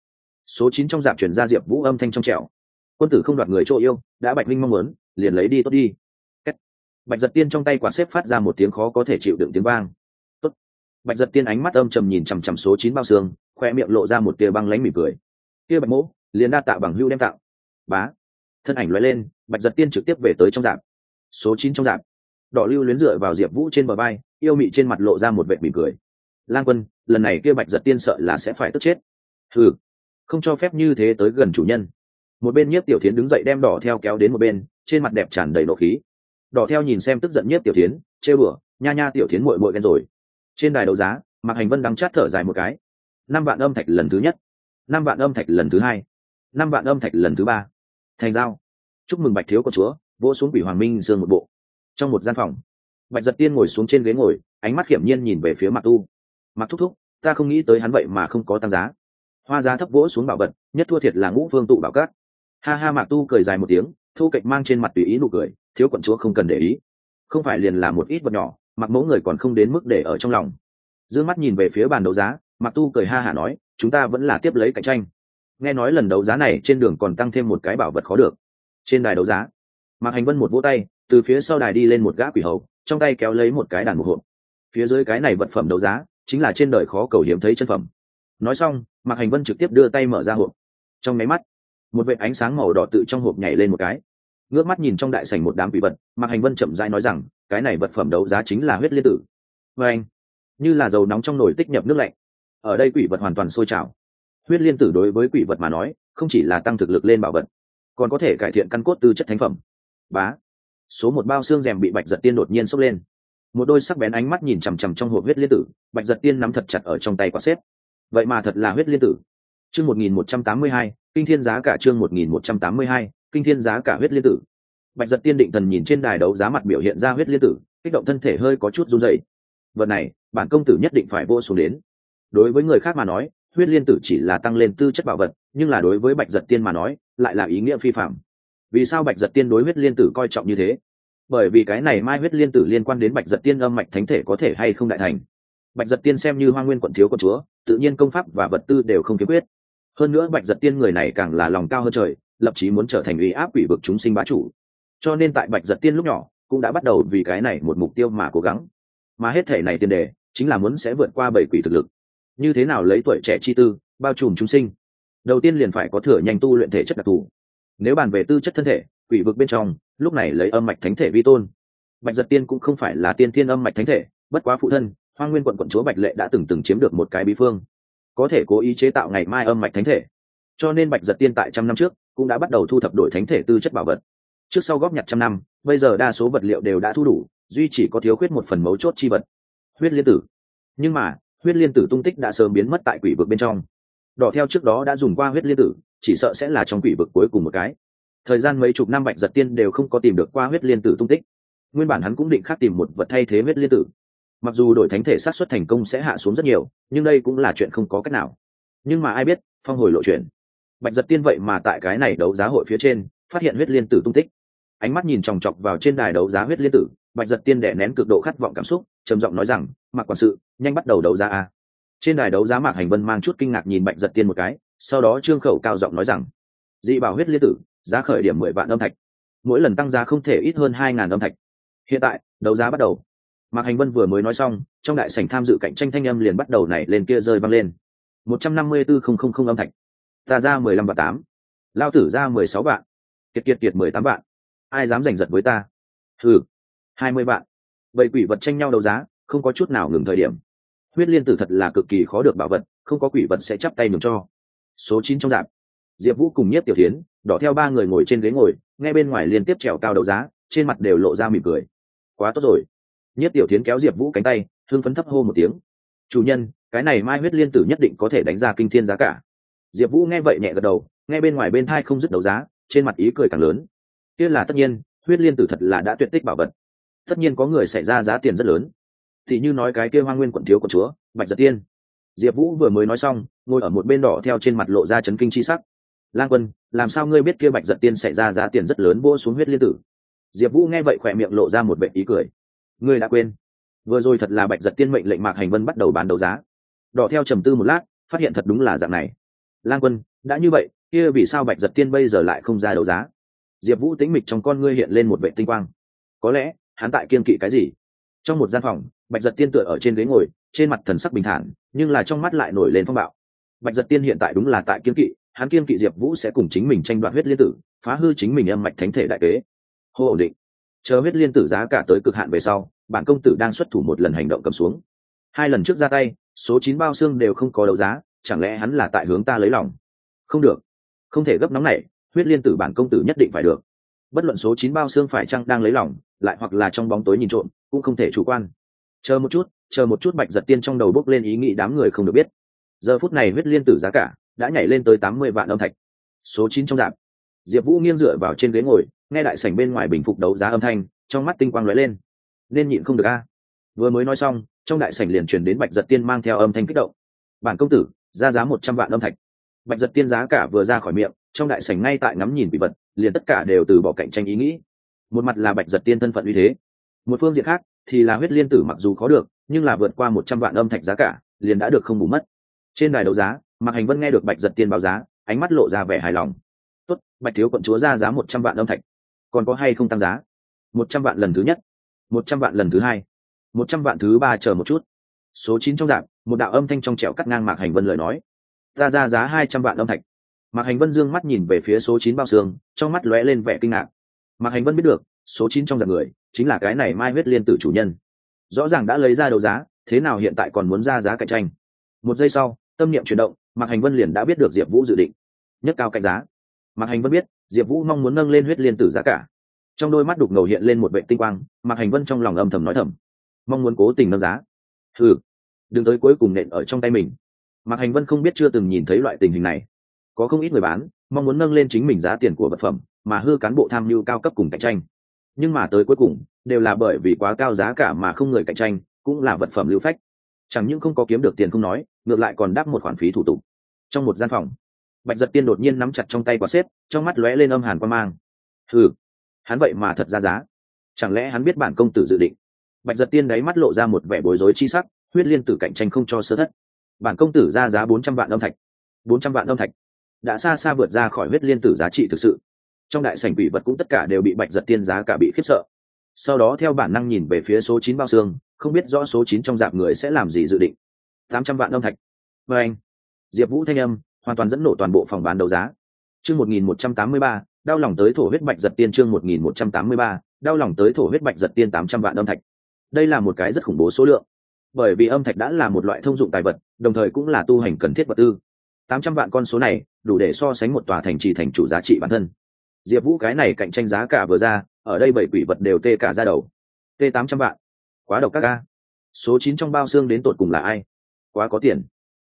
số chín trong dạp chuyển ra diệp vũ âm thanh trong trẻo. Quân tử không đoạt người chỗ yêu, đã bạch minh mong muốn, liền lấy đi tốt đi. Kết. bạch giật tiên trong tay quạt xếp phát ra một tiếng khó có thể chịu đựng tiếng vang. Tốt. Bạch giật tiên ánh mắt âm trầm nhìn chằm chằm số chín bao xương, khoe miệng lộ ra một tia băng lánh mỉm cười kia bạch mỗ, liền đa tạ bằng hưu đem tạo bá. Thân ảnh loay lên, bạch giật tiên trực tiếp về tới trong dạp. Số chín trong dạp. Đỏ lưu luyến dựa vào diệp vũ trên bờ bay yêu mị trên mặt lộ ra một vệ mỉm cười. Lang quân, lần này kia bạch giật tiên sợ là sẽ phải tức chết. Ừ không cho phép như thế tới gần chủ nhân. Một bên nhiếp tiểu thiến đứng dậy đem đỏ theo kéo đến một bên, trên mặt đẹp tràn đầy nộ khí. Đỏ theo nhìn xem tức giận nhiếp tiểu thiến, chê bửa nha nha tiểu thiến mội mội ghen rồi. Trên đài đấu giá, mạc hành vân đắng chát thở dài một cái. Năm vạn âm thạch lần thứ nhất năm vạn âm thạch lần thứ hai, năm vạn âm thạch lần thứ ba. Thành giao. Chúc mừng bạch thiếu con chúa, vỗ xuống quỷ hoàng minh dương một bộ. Trong một gian phòng, bạch giật tiên ngồi xuống trên ghế ngồi, ánh mắt hiểm nhiên nhìn về phía mặt tu. Mặc thúc thúc, ta không nghĩ tới hắn vậy mà không có tăng giá. Hoa giá thấp vỗ xuống bảo vật, nhất thua thiệt là ngũ phương tụ bảo cát. Ha ha, mạc tu cười dài một tiếng, thu cạnh mang trên mặt tùy ý nụ cười, thiếu quận chúa không cần để ý. Không phải liền là một ít vật nhỏ, mặc mẫu người còn không đến mức để ở trong lòng. D ư ơ n g mắt nhìn về phía bàn đấu giá mặc tu cười ha hả nói chúng ta vẫn là tiếp lấy cạnh tranh. Nghe nói lần đấu giá này trên đường còn tăng thêm một cái bảo vật khó được. Trên đài đấu giá, mạc hành vân một vỗ tay, từ phía sau đài đi lên một gã quỷ hầu, trong tay kéo lấy một cái đàn một hộp. Phía dưới cái này vật phẩm đấu giá chính là trên đời khó cầu hiếm thấy chân phẩm. Nói xong, mạc hành vân trực tiếp đưa tay mở ra hộp. Trong máy mắt, một vệ ánh sáng màu đỏ tự trong hộp nhảy lên một cái. Ngước mắt nhìn trong đại sảnh một đám quỷ vật, mạc hành vân chậm rãi nói rằng, cái này vật phẩm đấu giá chính là huyết liên tử. Và anh, như là dầu nóng trong nồi tích nhập nước lạnh ở đây quỷ vật hoàn toàn sôi trào. Huyết liên tử đối với quỷ vật mà nói, không chỉ là tăng thực lực lên bảo vật, còn có thể cải thiện căn cốt tư chất thánh phẩm. Bá. Số một bao xương rèm bị bạch giật tiên đột nhiên sốc lên. Một đôi sắc bén ánh mắt nhìn chằm chằm trong hộp huyết liên tử, bạch giật tiên nắm thật chặt ở trong tay quả xếp. Vậy mà thật là huyết liên tử. Chương một nghìn một trăm tám mươi hai, kinh thiên giá cả chương một nghìn một trăm tám mươi hai, kinh thiên giá cả huyết liên tử. Bạch giật tiên định thần nhìn trên đài đấu giá mặt biểu hiện ra huyết liên tử, kích động thân thể hơi có chút run dậy vật này, bản công tử nhất định phải vô xuống đến đối với người khác mà nói, huyết liên tử chỉ là tăng lên tư chất bảo vật, nhưng là đối với bạch giật tiên mà nói, lại là ý nghĩa phi phạm vì sao bạch giật tiên đối huyết liên tử coi trọng như thế? Bởi vì cái này mai huyết liên tử liên quan đến bạch giật tiên âm mạch thánh thể có thể hay không đại thành. Bạch giật tiên xem như hoa nguyên quận thiếu con chúa, tự nhiên công pháp và vật tư đều không kiếm quyết. Hơn nữa bạch giật tiên người này càng là lòng cao hơn trời, lập chí muốn trở thành uy áp quỷ vực chúng sinh bá chủ. Cho nên tại bạch giật tiên lúc nhỏ, cũng đã bắt đầu vì cái này một mục tiêu mà cố gắng. Mà hết thể này tiền đề, chính là muốn sẽ vượt qua bảy quỷ thực lực như thế nào lấy tuổi trẻ chi tư, bao trùm chúng sinh? Đầu tiên liền phải có thừa nhanh tu luyện thể chất đặc thù. Nếu bàn về tư chất thân thể, quỷ vực bên trong, lúc này lấy âm mạch thánh thể vi tôn. Bạch giật tiên cũng không phải là tiên thiên âm mạch thánh thể, bất quá phụ thân, hoa nguyên quận quận chúa bạch lệ đã từng từng chiếm được một cái bí phương. Có thể cố ý chế tạo ngày mai âm mạch thánh thể. Cho nên bạch giật tiên tại trăm năm trước, cũng đã bắt đầu thu thập đổi thánh thể tư chất bảo vật. Trước sau góp nhặt trăm năm, bây giờ đa số vật liệu đều đã thu đủ, duy chỉ có thiếu khuyết một phần mấu chốt chi vật. Huyết liên tử. Nhưng mà huyết liên tử tung tích đã sớm biến mất tại quỷ vực bên trong. Đỏ theo trước đó đã dùng qua huyết liên tử, chỉ sợ sẽ là trong quỷ vực cuối cùng một cái. Thời gian mấy chục năm bạch giật tiên đều không có tìm được qua huyết liên tử tung tích. Nguyên bản hắn cũng định khắc tìm một vật thay thế huyết liên tử. Mặc dù đổi thánh thể sát xuất thành công sẽ hạ xuống rất nhiều, nhưng đây cũng là chuyện không có cách nào. Nhưng mà ai biết, phong hồi lộ chuyện. bạch giật tiên vậy mà tại cái này đấu giá hội phía trên, phát hiện huyết liên tử tung tích. Ánh mắt nhìn chòng chọc vào trên đài đấu giá huyết liên tử bạch giật tiên đẻ nén cực độ khát vọng cảm xúc, trầm giọng nói rằng mặc quản sự, nhanh bắt đầu đấu giá a. Trên đài đấu giá mạc hành vân mang chút kinh ngạc nhìn bạch giật tiên một cái, sau đó trương khẩu cao giọng nói rằng, dị bảo huyết liên tử, giá khởi điểm mười vạn âm thạch. Mỗi lần tăng giá không thể ít hơn hai ngàn âm thạch. Hiện tại, đấu giá bắt đầu. Mạc hành vân vừa mới nói xong, trong đại sảnh tham dự cạnh tranh thanh âm liền bắt đầu này lên kia rơi văng lên. Một trăm năm mươi bốn không không không âm thạch. Ta ra mười lăm vạn tám. Lao tử ra mười sáu vạn. Kiệt kiệt kiệt mười tám vạn. Ai dám giành giật với ta? Thử hai mươi vạn. Vậy quỷ vật tranh nhau đấu giá, không có chút nào ngừng thời điểm. Huyết liên tử thật là cực kỳ khó được bảo vật, không có quỷ vật sẽ chắp tay mừng cho. Số chín trong dạp. Diệp vũ cùng Nhất tiểu tiến đỏ theo ba người ngồi trên ghế ngồi, nghe bên ngoài liên tiếp trèo cao đấu giá, trên mặt đều lộ ra mỉm cười. Quá tốt rồi. Nhất tiểu tiến kéo diệp vũ cánh tay thương phấn thấp hô một tiếng. Chủ nhân, cái này mai huyết liên tử nhất định có thể đánh ra kinh thiên giá cả. Diệp vũ nghe vậy nhẹ gật đầu, nghe bên ngoài bên thai không dứt đấu giá, trên mặt ý cười càng lớn. Kia là tất nhiên, huyết liên tử thật là đã tuyệt tích bảo vật tất nhiên có người xảy ra giá tiền rất lớn. Thì như nói cái kia hoa nguyên quận thiếu của chúa, bạch giật tiên. Diệp vũ vừa mới nói xong, ngồi ở một bên đỏ theo trên mặt lộ ra chấn kinh chi sắc. Lang quân, làm sao ngươi biết kia bạch giật tiên xảy ra giá tiền rất lớn vô xuống huyết liên tử? Diệp vũ nghe vậy khỏe miệng lộ ra một vệ ý cười. Ngươi đã quên. Vừa rồi thật là bạch giật tiên mệnh lệnh mạc hành vân bắt đầu bán đấu giá. Đỏ theo trầm tư một lát, phát hiện thật đúng là dạng này. Lang quân, đã như vậy, kia vì sao bạch giật tiên bây giờ lại không ra đấu giá? Diệp vũ tĩnh mịch trong con ngươi hiện lên một vệ tinh quang. Có lẽ hắn tại kiên kỵ cái gì? Trong một gian phòng, bạch giật tiên tựa ở trên ghế ngồi, trên mặt thần sắc bình thản, nhưng là trong mắt lại nổi lên phong bạo. Bạch giật tiên hiện tại đúng là tại kiên kỵ, hắn kiên kỵ diệp vũ sẽ cùng chính mình tranh đoạt huyết liên tử, phá hư chính mình âm mạch thánh thể đại kế. Hô ổn định. Chờ huyết liên tử giá cả tới cực hạn về sau, bản công tử đang xuất thủ một lần hành động cầm xuống. Hai lần trước ra tay, số chín bao xương đều không có đấu giá, chẳng lẽ hắn là tại hướng ta lấy lòng? Không được. Không thể gấp nóng này, huyết liên tử bản công tử nhất định phải được bất luận số chín bao xương phải chăng đang lấy lòng lại hoặc là trong bóng tối nhìn trộm, cũng không thể chủ quan. Chờ một chút, chờ một chút bạch giật tiên trong đầu bốc lên ý nghĩ đám người không được biết. Giờ phút này huyết liên tử giá cả đã nhảy lên tới tám mươi vạn âm thạch. Số chín trong dạp. Diệp vũ nghiêng dựa vào trên ghế ngồi, nghe đại sảnh bên ngoài bình phục đấu giá âm thanh, trong mắt tinh quang lóe lên. Nên nhịn không được a. Vừa mới nói xong, trong đại sảnh liền truyền đến bạch giật tiên mang theo âm thanh kích động. Bản công tử, ra giá một trăm vạn âm thạch. Bạch giật tiên giá cả vừa ra khỏi miệng trong đại sảnh ngay tại ngắm nhìn bị vật, liền tất cả đều từ bỏ cạnh tranh ý nghĩ. Một mặt là bạch giật tiên thân phận uy thế. Một phương diện khác thì là huyết liên tử mặc dù khó được, nhưng là vượt qua một trăm vạn âm thạch giá cả, liền đã được không bù mất. Trên đài đấu giá, mạc hành vân nghe được bạch giật tiên báo giá, ánh mắt lộ ra vẻ hài lòng. Tốt, bạch thiếu quận chúa ra giá một trăm vạn âm thạch. Còn có hay không tăng giá? Một trăm vạn lần thứ nhất, một trăm vạn lần thứ hai, một trăm vạn thứ ba chờ một chút. Số chín trong dạng, một đạo âm thanh trong trẻo cắt ngang mạc hành vân lời nói. Ra ra giá hai trăm vạn âm thạch mạc hành vân dương mắt nhìn về phía số chín bao xương, trong mắt lóe lên vẻ kinh ngạc. Mạc hành vân biết được, số chín trong dạng người chính là cái này mai huyết liên tử chủ nhân. Rõ ràng đã lấy ra đấu giá, thế nào hiện tại còn muốn ra giá cạnh tranh. Một giây sau, tâm niệm chuyển động, mạc hành vân liền đã biết được diệp vũ dự định. Nhất cao cạnh giá. Mạc hành vân biết, diệp vũ mong muốn nâng lên huyết liên tử giá cả. Trong đôi mắt đục ngầu hiện lên một vệ tinh quang, mạc hành vân trong lòng âm thầm nói thầm. Mong muốn cố tình nâng giá. Ừ đừng tới cuối cùng nện ở trong tay mình. Mạc hành vân không biết chưa từng nhìn thấy loại tình hình này có không ít người bán, mong muốn nâng lên chính mình giá tiền của vật phẩm, mà hư cán bộ tham mưu cao cấp cùng cạnh tranh. Nhưng mà tới cuối cùng, đều là bởi vì quá cao giá cả mà không người cạnh tranh, cũng là vật phẩm lưu phách. Chẳng những không có kiếm được tiền không nói, ngược lại còn đáp một khoản phí thủ tục. Trong một gian phòng, bạch giật tiên đột nhiên nắm chặt trong tay quả xếp, trong mắt lóe lên âm hàn quan mang. Ừ hắn vậy mà thật ra giá. Chẳng lẽ hắn biết bản công tử dự định? Bạch giật tiên đáy mắt lộ ra một vẻ bối rối chi sắc, huyết liên tử cạnh tranh không cho sơ thất. Bản công tử ra giá bốn trăm vạn âm thạch. Bốn trăm vạn âm thạch đã xa xa vượt ra khỏi huyết liên tử giá trị thực sự. Trong đại sảnh quỷ vật cũng tất cả đều bị bạch giật tiên giá cả bị khiếp sợ. Sau đó theo bản năng nhìn về phía số chín bao xương, không biết rõ số chín trong dạp người sẽ làm gì dự định. Tám trăm vạn âm thạch. Và anh, diệp vũ thanh âm, hoàn toàn dẫn nổ toàn bộ phòng bán đấu giá. Chương một nghìn một trăm tám mươi ba, đau lòng tới thổ huyết bạch giật tiên chương một nghìn một trăm tám mươi ba, đau lòng tới thổ huyết bạch giật tiên tám trăm vạn âm thạch. Đây là một cái rất khủng bố số lượng. Bởi vì âm thạch đã là một loại thông dụng tài vật, đồng thời cũng là tu hành cần thiết vật tư tám trăm vạn con số này đủ để so sánh một tòa thành trì thành chủ giá trị bản thân. Diệp vũ cái này cạnh tranh giá cả vừa ra, ở đây bảy quỷ vật đều tê cả ra đầu. T tám trăm vạn. Quá độc các ca số chín trong bao xương đến tột cùng là ai? Quá có tiền.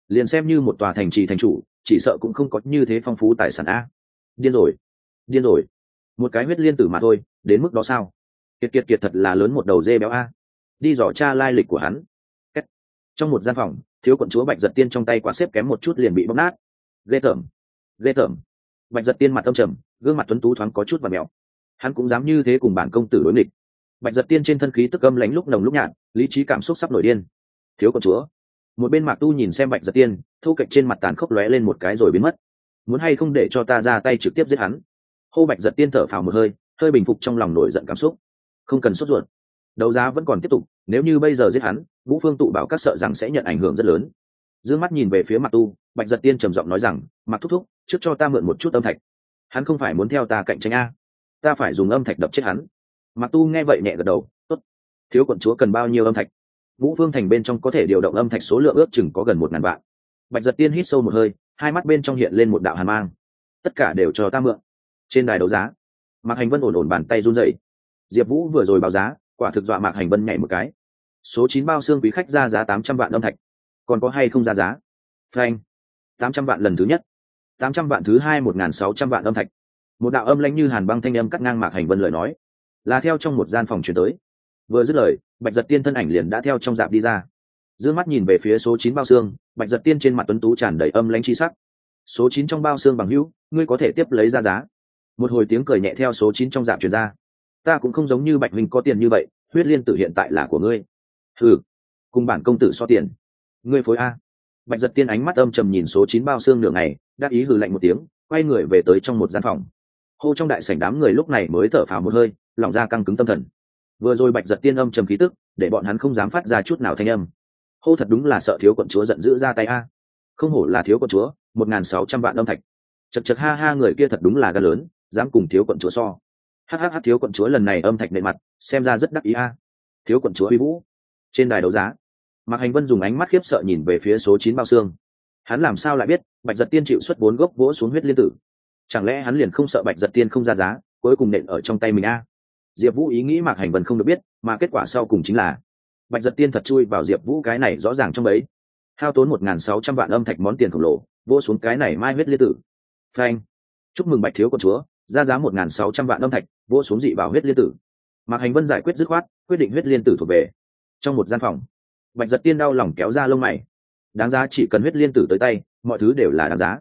Liền xem như một tòa thành trì thành chủ, chỉ sợ cũng không có như thế phong phú tài sản a. Điên rồi. Điên rồi. Một cái huyết liên tử mà thôi, đến mức đó sao? Kiệt kiệt kiệt thật là lớn một đầu dê béo a. Đi dò cha lai lịch của hắn. Trong một gian phòng thiếu quận chúa bạch giật tiên trong tay quả xếp kém một chút liền bị bóc nát. Ghê tởm ghê tởm. Bạch giật tiên mặt âm trầm, gương mặt tuấn tú thoáng có chút và mèo hắn cũng dám như thế cùng bản công tử đối nghịch. Bạch giật tiên trên thân khí tức âm lánh lúc nồng lúc nhạt, lý trí cảm xúc sắp nổi điên. Thiếu quận chúa, một bên mạc tu nhìn xem bạch giật tiên thu cạnh trên mặt tàn khốc lóe lên một cái rồi biến mất. Muốn hay không để cho ta ra tay trực tiếp giết hắn? Hô bạch giật tiên thở phào một hơi hơi bình phục trong lòng nổi giận cảm xúc. Không cần sốt ruột đấu giá vẫn còn tiếp tục, nếu như bây giờ giết hắn, vũ phương tụ bảo các sợ rằng sẽ nhận ảnh hưởng rất lớn. D ư ơ n g mắt nhìn về phía mặt tu, bạch giật tiên trầm giọng nói rằng mặc thúc thúc, trước cho ta mượn một chút âm thạch. Hắn không phải muốn theo ta cạnh tranh a. Ta phải dùng âm thạch đập chết hắn. Mặc tu nghe vậy nhẹ gật đầu, tốt. Thiếu quận chúa cần bao nhiêu âm thạch? Vũ phương thành bên trong có thể điều động âm thạch số lượng ước chừng có gần một ngàn vạn. Bạch giật tiên hít sâu một hơi, hai mắt bên trong hiện lên một đạo hàn mang. Tất cả đều cho ta mượn. Trên đài đấu giá, mạc hành vân ổn ổn bàn tay run dậy diệp vũ vừa rồi báo giá quả thực dọa mạc hành vân nhảy một cái. Số chín bao xương quý khách ra giá tám trăm vạn âm thạch. Còn có hay không ra giá? Frank tám trăm vạn lần thứ nhất. Tám trăm vạn thứ hai một n g h n sáu trăm vạn âm thạch. Một đạo âm lãnh như hàn băng thanh âm cắt ngang mạc hành vân lời nói. Là theo trong một gian phòng chuyển tới. Vừa dứt lời, bạch giật tiên thân ảnh liền đã theo trong dạp đi ra. D mắt nhìn về phía số chín bao xương, bạch giật tiên trên mặt tuấn tú tràn đầy âm lãnh chi sắc. Số chín trong bao xương bằng hữu, ngươi có thể tiếp lấy ra giá. Một hồi tiếng cười nhẹ theo số chín trong dạp truyền ra ta cũng không giống như bạch minh có tiền như vậy, huyết liên tử hiện tại là của ngươi. Ừ cùng bản công tử so tiền. Ngươi phối a. Bạch giật tiên ánh mắt âm trầm nhìn số chín bao xương nửa ngày đáp ý hừ lạnh một tiếng, quay người về tới trong một gian phòng. Hô trong đại sảnh đám người lúc này mới thở phào một hơi lỏng ra căng cứng tâm thần. Vừa rồi bạch giật tiên âm trầm khí tức, để bọn hắn không dám phát ra chút nào thanh âm. Hô thật đúng là sợ thiếu quận chúa giận dữ ra tay a. Không hổ là thiếu quận chúa, một n g h n sáu trăm vạn âm thạch. Chật chật ha ha người kia thật đúng là gan lớn, dám cùng thiếu quận chúa so hhh thiếu quận chúa lần này âm thạch nệ mặt, xem ra rất đắc ý a. Thiếu quận chúa uy vũ. Trên đài đấu giá, mạc hành vân dùng ánh mắt khiếp sợ nhìn về phía số chín bao xương. Hắn làm sao lại biết, bạch giật tiên chịu xuất bốn gốc vỗ xuống huyết liên tử? Chẳng lẽ hắn liền không sợ bạch giật tiên không ra giá, cuối cùng nện ở trong tay mình a? Diệp vũ ý nghĩ mạc hành vân không được biết, mà kết quả sau cùng chính là, bạch giật tiên thật chui vào diệp vũ cái này rõ ràng trong ấy hao tốn một n g h n sáu trăm vạn âm thạch món tiền khổng lồ vô xuống cái này mai huyết liên tử. Phanh. Chúc mừng bạch thiếu con chúa ra giá một n g h n sáu trăm vạn âm thạch, vỗ xuống dị bảo huyết liên tử. Mạc hành vân giải quyết dứt khoát, quyết định huyết liên tử thuộc về. Trong một gian phòng, bạch giật tiên đau lòng kéo ra lông mày. Đáng giá chỉ cần huyết liên tử tới tay, mọi thứ đều là đáng giá.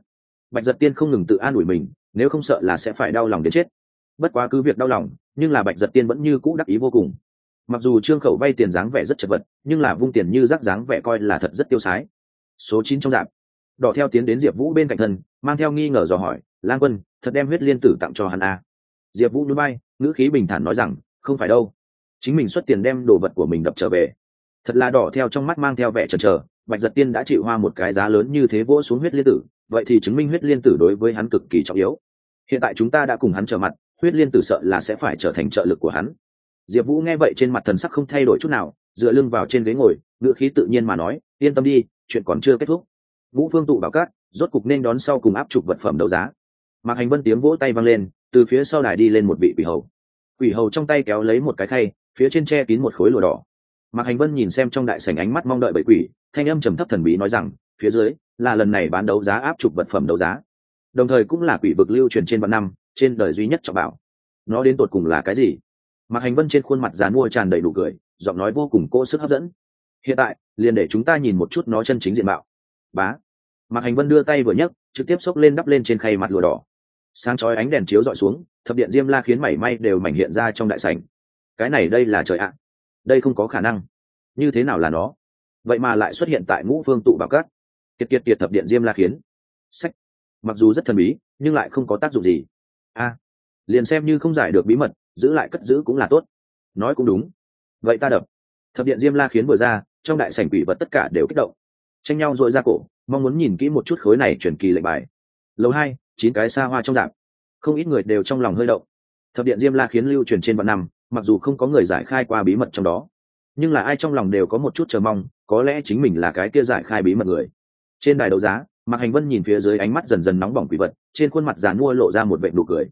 Bạch giật tiên không ngừng tự an ủi mình, nếu không sợ là sẽ phải đau lòng đến chết. Bất quá cứ việc đau lòng, nhưng là bạch giật tiên vẫn như cũ đắc ý vô cùng. Mặc dù trương khẩu vay tiền dáng vẻ rất chật vật, nhưng là vung tiền như rác dáng vẻ coi là thật rất tiêu sái. Số chín trong dạp đỏ theo tiến đến diệp vũ bên cạnh thân, mang theo nghi ngờ dò hỏi lan quân, thật đem huyết liên tử tặng cho hắn à. diệp vũ núi bay, ngữ khí bình thản nói rằng, không phải đâu. Chính mình xuất tiền đem đồ vật của mình đập trở về. Thật là đỏ theo trong mắt mang theo vẻ chần chờ, bạch giật tiên đã chịu hoa một cái giá lớn như thế vỗ xuống huyết liên tử, vậy thì chứng minh huyết liên tử đối với hắn cực kỳ trọng yếu. Hiện tại chúng ta đã cùng hắn trở mặt, huyết liên tử sợ là sẽ phải trở thành trợ lực của hắn. Diệp vũ nghe vậy trên mặt thần sắc không thay đổi chút nào, dựa lưng vào trên ghế ngồi ngựa khí tự nhiên mà nói, yên tâm đi, chuyện còn chưa kết thúc. Vũ phương tụ bảo cát rốt cục nên đón sau cùng áp chụp vật phẩm đấu giá mạc hành vân tiếng vỗ tay vang lên, từ phía sau đài đi lên một vị quỷ hầu. Quỷ hầu trong tay kéo lấy một cái khay, phía trên tre kín một khối lụa đỏ. Mạc hành vân nhìn xem trong đại sảnh ánh mắt mong đợi bởi quỷ, thanh âm trầm thấp thần bí nói rằng, phía dưới là lần này bán đấu giá áp chụp vật phẩm đấu giá. Đồng thời cũng là quỷ vực lưu truyền trên vạn năm, trên đời duy nhất trọng bảo. Nó đến tột cùng là cái gì? Mạc hành vân trên khuôn mặt dán mua tràn đầy đủ cười, giọng nói vô cùng cỗ sức hấp dẫn. Hiện tại, liền để chúng ta nhìn một chút nó chân chính diện mạo. Bá. Mạc hành vân đưa tay vừa nhấc, trực tiếp xốc lên đắp lên trên khay mặt lụa đỏ sáng chói ánh đèn chiếu dọi xuống, thập điện diêm la khiến mảy may đều mảnh hiện ra trong đại sảnh. Cái này đây là trời ạ. Đây không có khả năng. Như thế nào là nó? Vậy mà lại xuất hiện tại ngũ phương tụ bảo cát. Kiệt kiệt kiệt thập điện diêm la khiến. Sách. Mặc dù rất thần bí, nhưng lại không có tác dụng gì. A. Liền xem như không giải được bí mật, giữ lại cất giữ cũng là tốt. Nói cũng đúng. Vậy ta đập. Thập điện diêm la khiến vừa ra, trong đại sảnh quỷ vật tất cả đều kích động. Tranh nhau dội ra cổ, mong muốn nhìn kỹ một chút khối này truyền kỳ lệnh bài. Lầu hai chín cái xa hoa trong dạp. Không ít người đều trong lòng hơi động. Thập điện diêm la khiến lưu truyền trên vạn năm, mặc dù không có người giải khai qua bí mật trong đó. Nhưng là ai trong lòng đều có một chút chờ mong, có lẽ chính mình là cái kia giải khai bí mật người. Trên đài đấu giá, mạc hành vân nhìn phía dưới ánh mắt dần dần nóng bỏng quỷ vật, trên khuôn mặt dàn mua lộ ra một vệ nụ cười.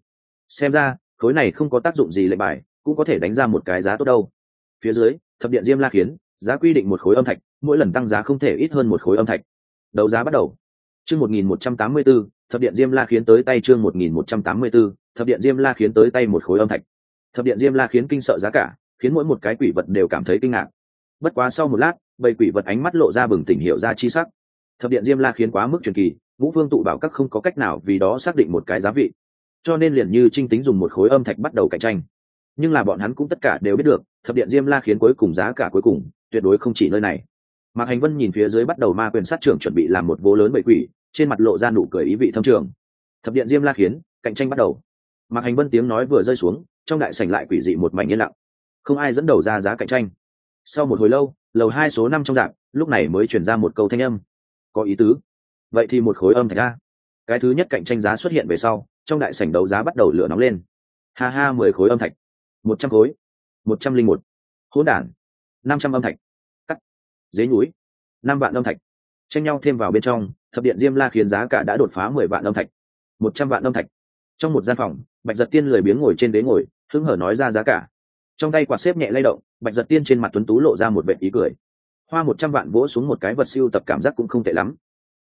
Xem ra, khối này không có tác dụng gì lệnh bài, cũng có thể đánh ra một cái giá tốt đâu. Phía dưới, thập điện diêm la khiến, giá quy định một khối âm thạch, mỗi lần tăng giá không thể ít hơn một khối âm thạch. Đấu giá bắt đầu. Chương một nghìn một trăm tám mươi bốn thập điện diêm la khiến tới tay chương một nghìn một trăm tám mươi b ố thập điện diêm la khiến tới tay một khối âm thạch. Thập điện diêm la khiến kinh sợ giá cả, khiến mỗi một cái quỷ vật đều cảm thấy kinh ngạc. Bất quá sau một lát, bầy quỷ vật ánh mắt lộ ra bừng tỉnh hiệu ra chi sắc. Thập điện diêm la khiến quá mức truyền kỳ vũ phương tụ bảo các không có cách nào vì đó xác định một cái giá vị. Cho nên liền như trinh tính dùng một khối âm thạch bắt đầu cạnh tranh. Nhưng là bọn hắn cũng tất cả đều biết được, thập điện diêm la khiến cuối cùng giá cả cuối cùng, tuyệt đối không chỉ nơi này. Mạc hành vân nhìn phía dưới bắt đầu ma quyền sát trưởng chuẩn bị làm một vô lớn bậy quỷ trên mặt lộ ra nụ cười ý vị thâm trường. Thập điện diêm la khiến cạnh tranh bắt đầu. Mạc hành vân tiếng nói vừa rơi xuống, trong đại sảnh lại quỷ dị một mảnh yên lặng. Không ai dẫn đầu ra giá cạnh tranh. Sau một hồi lâu, lầu hai số năm trong dạp lúc này mới chuyển ra một câu thanh âm. Có ý tứ. Vậy thì một khối âm thạch ra cái thứ nhất cạnh tranh giá xuất hiện về sau, trong đại sảnh đấu giá bắt đầu lửa nóng lên. Ha ha, mười khối âm thạch. Một trăm khối. Một trăm linh một. Hỗn đản. Năm trăm âm thạch. Cắt. Dế núi năm vạn âm thạch. Tranh nhau thêm vào bên trong thập điện diêm la khiến giá cả đã đột phá mười vạn âm thạch. Một trăm vạn âm thạch. Trong một gian phòng, bạch giật tiên lười biếng ngồi trên đế ngồi, hứng hở nói ra giá cả. Trong tay quạt xếp nhẹ lay động, bạch giật tiên trên mặt tuấn tú lộ ra một vệ ý cười. Hoa một trăm vạn vỗ xuống một cái vật siêu tập cảm giác cũng không tệ lắm.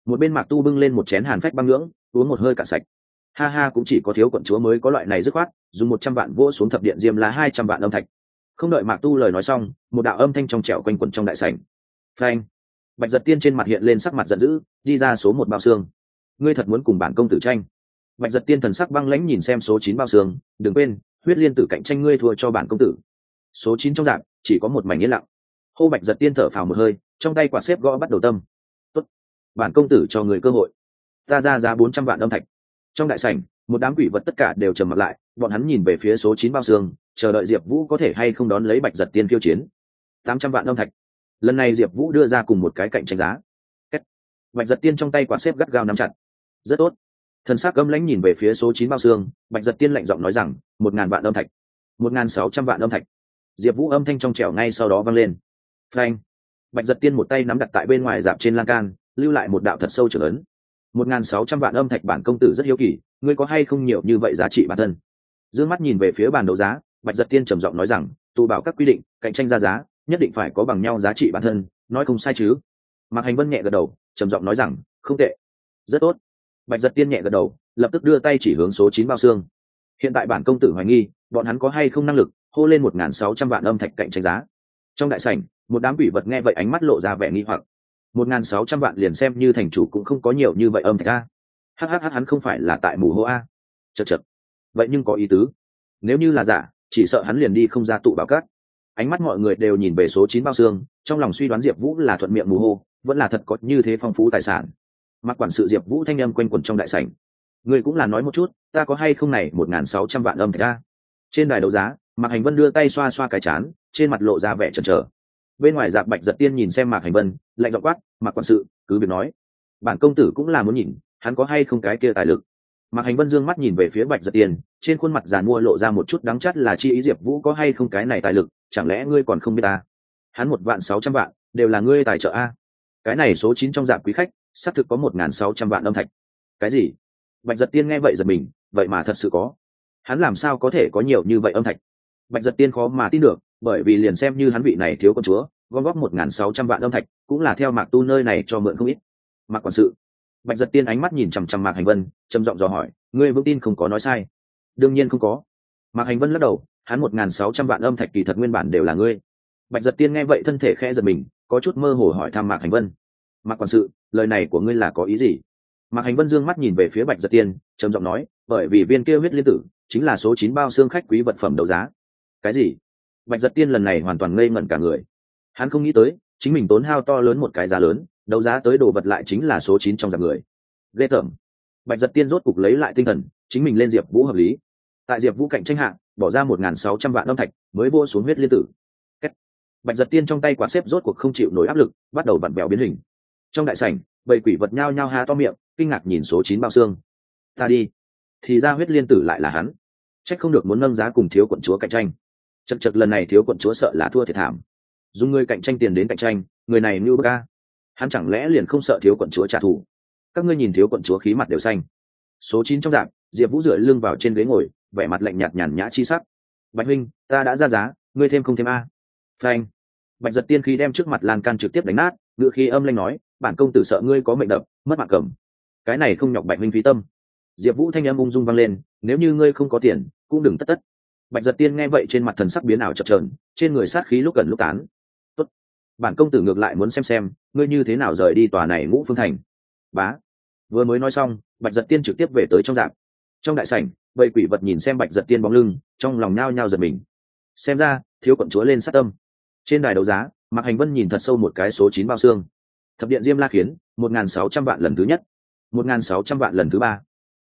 Một bên mạc tu bưng lên một chén hàn phách băng ngưỡng, uống một hơi cả sạch. Ha ha, cũng chỉ có thiếu quận chúa mới có loại này dứt khoát, dùng một trăm vạn vỗ xuống thập điện diêm là hai trăm vạn âm thạch. Không đợi mạc tu lời nói xong, một đạo âm thanh trong trẻo quanh quẩn trong đại sảnh. Phanh bạch giật tiên trên mặt hiện lên sắc mặt giận dữ, đi ra số một bao xương. Ngươi thật muốn cùng bản công tử tranh? Bạch giật tiên thần sắc băng lãnh nhìn xem số chín bao xương, đừng quên, huyết liên tử cạnh tranh ngươi thua cho bản công tử. Số chín trong dạng, chỉ có một mảnh yên lặng. Hô bạch giật tiên thở phào một hơi, trong tay quả xếp gõ bắt đầu tâm. Tốt. bản công tử cho người cơ hội. Ta ra giá bốn trăm vạn âm thạch. Trong đại sảnh, một đám quỷ vật tất cả đều trầm mặt lại, bọn hắn nhìn về phía số chín bao xương, chờ đợi diệp vũ có thể hay không đón lấy bạch giật tiên khiêu chiến. Tám trăm vạn âm thạch lần này diệp vũ đưa ra cùng một cái cạnh tranh giá. Bạch giật tiên trong tay quạt xếp gắt gao nắm chặt. Rất tốt. Thần s á c gấm lãnh nhìn về phía số chín bao xương, bạch giật tiên lạnh giọng nói rằng, một ngàn vạn âm thạch. Một ngàn sáu trăm vạn âm thạch. Diệp vũ âm thanh trong trẻo ngay sau đó vang lên. Frank bạch giật tiên một tay nắm đặt tại bên ngoài dạp trên lan can, lưu lại một đạo thật sâu trở lớn. một ngàn sáu trăm vạn âm thạch bản công tử rất hiếu kỳ, ngươi có hay không nhiều như vậy giá trị bản thân? D ư ơ n g mắt nhìn về phía bàn đấu giá, bạch giật tiên trầm giọng nói rằng, tụ bảo các quy định, cạnh tranh ra giá nhất định phải có bằng nhau giá trị bản thân, nói không sai chứ. Mạc hành vân nhẹ gật đầu, trầm giọng nói rằng, không tệ. Rất tốt. Bạch giật tiên nhẹ gật đầu, lập tức đưa tay chỉ hướng số chín bao xương. Hiện tại bản công tử hoài nghi, bọn hắn có hay không năng lực hô lên một n g h n sáu trăm vạn âm thạch cạnh tranh giá. Trong đại sảnh, một đám quỷ vật nghe vậy ánh mắt lộ ra vẻ nghi hoặc. Một n g h n sáu trăm vạn liền xem như thành chủ cũng không có nhiều như vậy âm thạch a. Hhh hắn không phải là tại mù hô a. Chật chật. Vậy nhưng có ý tứ. Nếu như là giả, chỉ sợ hắn liền đi không ra tụ bảo cát ánh mắt mọi người đều nhìn về số chín bao xương, trong lòng suy đoán diệp vũ là thuận miệng mù hô, vẫn là thật có như thế phong phú tài sản. Mặc quản sự diệp vũ thanh âm quanh quẩn trong đại sảnh. Người cũng là nói một chút, ta có hay không này, một n g h n sáu trăm vạn âm thạch a? Trên đài đấu giá, mạc hành vân đưa tay xoa xoa cái chán, trên mặt lộ ra vẻ chần chờ. Bên ngoài dạp bạch giật tiên nhìn xem mạc hành vân, lạnh dọ quát, mạc quản sự, cứ việc nói. Bản công tử cũng là muốn nhìn, hắn có hay không cái kia tài lực? Mạc hành vân dương mắt nhìn về phía bạch giật tiên trên khuôn mặt giàn mua lộ ra một chút đắng chắt là chi ý diệp vũ có hay không cái này tài lực, chẳng lẽ ngươi còn không biết ta? Hắn một vạn sáu trăm vạn, đều là ngươi tài trợ a. Cái này số chín trong dạp quý khách, xác thực có một n g h n sáu trăm vạn âm thạch. Cái gì? Bạch giật tiên nghe vậy giật mình, vậy mà thật sự có. Hắn làm sao có thể có nhiều như vậy âm thạch? Bạch giật tiên khó mà tin được, bởi vì liền xem như hắn vị này thiếu con chúa, gom góp một n g h n sáu trăm vạn âm thạch, cũng là theo mạc tu nơi này cho mượn không ít. Mạc quản sự bạch giật tiên ánh mắt nhìn chằm chằm mạc hành vân, trầm giọng dò hỏi, ngươi vững tin không có nói sai? Đương nhiên không có. Mạc hành vân lắc đầu, hắn một n g h n sáu trăm vạn âm thạch kỳ thật nguyên bản đều là ngươi. Bạch giật tiên nghe vậy thân thể khẽ giật mình, có chút mơ hồ hỏi thăm mạc hành vân. Mạc quản sự, lời này của ngươi là có ý gì? Mạc hành vân dương mắt nhìn về phía bạch giật tiên, trầm giọng nói, bởi vì viên kia huyết liên tử, chính là số chín bao xương khách quý vật phẩm đấu giá. Cái gì? Bạch giật tiên lần này hoàn toàn ngây ngẩn cả người. Hắn không nghĩ tới, chính mình tốn hao to lớn một cái giá lớn đấu giá tới đồ vật lại chính là số chín trong dạp người. Ghê tởm. Bạch giật tiên rốt cục lấy lại tinh thần, chính mình lên diệp vũ hợp lý. Tại diệp vũ cạnh tranh hạng bỏ ra một n g h n sáu trăm vạn âm thạch, mới vô xuống huyết liên tử. Bạch giật tiên trong tay quạt xếp rốt cuộc không chịu nổi áp lực, bắt đầu vặn bèo biến hình. Trong đại sảnh, bầy quỷ vật nhao nhao há to miệng, kinh ngạc nhìn số chín bao xương. Ta đi. Thì ra huyết liên tử lại là hắn. C h ắ c không được muốn nâng giá cùng thiếu quận chúa cạnh tranh. Chật chật lần này thiếu quận chúa sợ là thua thiệt thảm. Dùng người cạnh tranh tiền đến cạnh tranh, người này như bơ ca hắn chẳng lẽ liền không sợ thiếu quận chúa trả thù? Các ngươi nhìn thiếu quận chúa khí mặt đều xanh. Số chín trong dạp diệp vũ dựa lưng vào trên ghế ngồi, vẻ mặt lạnh nhạt nhàn nhã chi sắc. Bạch huynh, ta đã ra giá, ngươi thêm không thêm a? Phanh. Bạch giật tiên khi đem trước mặt lan can trực tiếp đánh nát ngự khi âm lanh nói, bản công tử sợ ngươi có mệnh đập, mất mạng cầm. Cái này không nhọc bạch huynh phí tâm. Diệp vũ thanh âm ung dung vang lên, nếu như ngươi không có tiền, cũng đừng tất tất. Bạch giật tiên nghe vậy trên mặt thần sắc biến ảo chập trờn trên người sát khí lúc gần lúc tán bản công tử ngược lại muốn xem xem, ngươi như thế nào rời đi tòa này ngũ phương thành. Bá. Vừa mới nói xong, bạch giật tiên trực tiếp về tới trong dạng. Trong đại sảnh, bầy quỷ vật nhìn xem bạch giật tiên bóng lưng, trong lòng nhao nhao giật mình. Xem ra, thiếu quận chúa lên sát tâm. Trên đài đấu giá, mạc hành vân nhìn thật sâu một cái số chín bao xương. Thập điện diêm la khiến một n g h n sáu trăm vạn lần thứ nhất, một n g h n sáu trăm vạn lần thứ ba.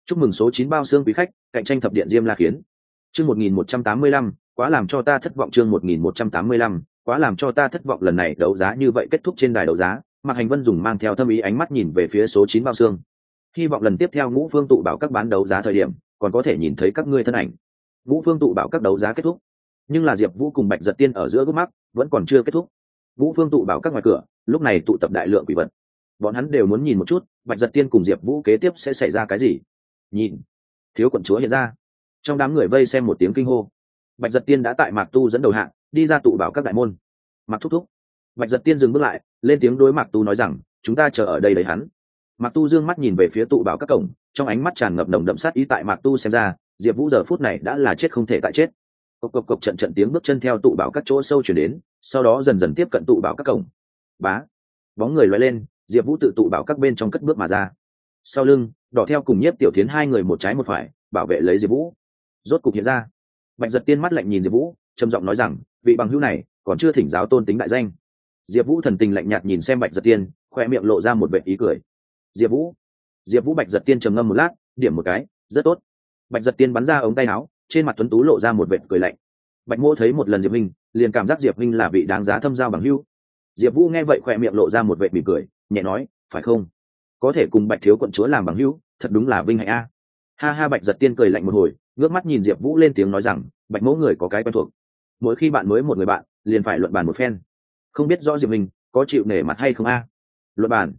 Chúc mừng số chín bao xương quý khách, cạnh tranh thập điện diêm la khiến chương một nghìn một trăm tám mươi lăm, quá làm cho ta thất vọng chương một nghìn một trăm tám mươi lăm quá làm cho ta thất vọng lần này, đấu giá như vậy kết thúc trên đài đấu giá, mạc hành vân dùng mang theo thâm ý ánh mắt nhìn về phía số chín bao xương. Hy vọng lần tiếp theo ngũ phương tụ bảo các bán đấu giá thời điểm, còn có thể nhìn thấy các ngươi thân ảnh. Ngũ phương tụ bảo các đấu giá kết thúc. Nhưng là diệp vũ cùng bạch giật tiên ở giữa gốc mắt, vẫn còn chưa kết thúc. Ngũ phương tụ bảo các ngoài cửa, lúc này tụ tập đại lượng quỷ vật. Bọn hắn đều muốn nhìn một chút, bạch giật tiên cùng diệp vũ kế tiếp sẽ xảy ra cái gì. Nhìn. Thiếu quận chúa hiện ra. Trong đám người vây xem một tiếng kinh hô bạch giật tiên đã tại mạc tu dẫn đầu hạng đi ra tụ bảo các đại môn. Mạc thúc thúc. Bạch giật tiên dừng bước lại, lên tiếng đối mạc tu nói rằng, chúng ta chờ ở đây lấy hắn. Mạc tu dương mắt nhìn về phía tụ bảo các cổng, trong ánh mắt tràn ngập nồng đậm sát ý tại mạc tu xem ra, diệp vũ giờ phút này đã là chết không thể tại chết. Cộc cộc cộc trận trận tiếng bước chân theo tụ bảo các chỗ sâu chuyển đến, sau đó dần dần tiếp cận tụ bảo các cổng. Bá. Bóng người loay lên, diệp vũ tự tụ bảo các bên trong cất bước mà ra. Sau lưng, đỏ theo cùng nhiếp tiểu tiến hai người một trái một phải, bảo vệ lấy diệp vũ. Rốt cục hiện ra bạch giật tiên mắt lạnh nhìn diệp vũ, trầm giọng nói rằng, vị bằng hữu này còn chưa thỉnh giáo tôn tính đại danh. Diệp vũ thần tình lạnh nhạt nhìn xem bạch giật tiên, khoe miệng lộ ra một vệ ý cười. Diệp vũ diệp vũ bạch giật tiên trầm ngâm một lát, điểm một cái, rất tốt. Bạch giật tiên bắn ra ống tay áo, trên mặt tuấn tú lộ ra một vệ cười lạnh. Bạch mô thấy một lần diệp minh, liền cảm giác diệp minh là vị đáng giá thâm giao bằng hưu diệp vũ nghe vậy khoe miệng lộ ra một vệ mỉm cười, nhẹ nói, phải không? Có thể cùng bạch thiếu quận chúa làm bằng hưu thật đúng là vinh hạnh a. Ha ha, bạch giật tiên cười lạnh một hồi ngước mắt nhìn diệp vũ lên tiếng nói rằng, bạch mẫu người có cái quen thuộc. Mỗi khi bạn mới một người bạn, liền phải luận bàn một phen. Không biết rõ diệp mình có chịu nể mặt hay không a? Luận bàn?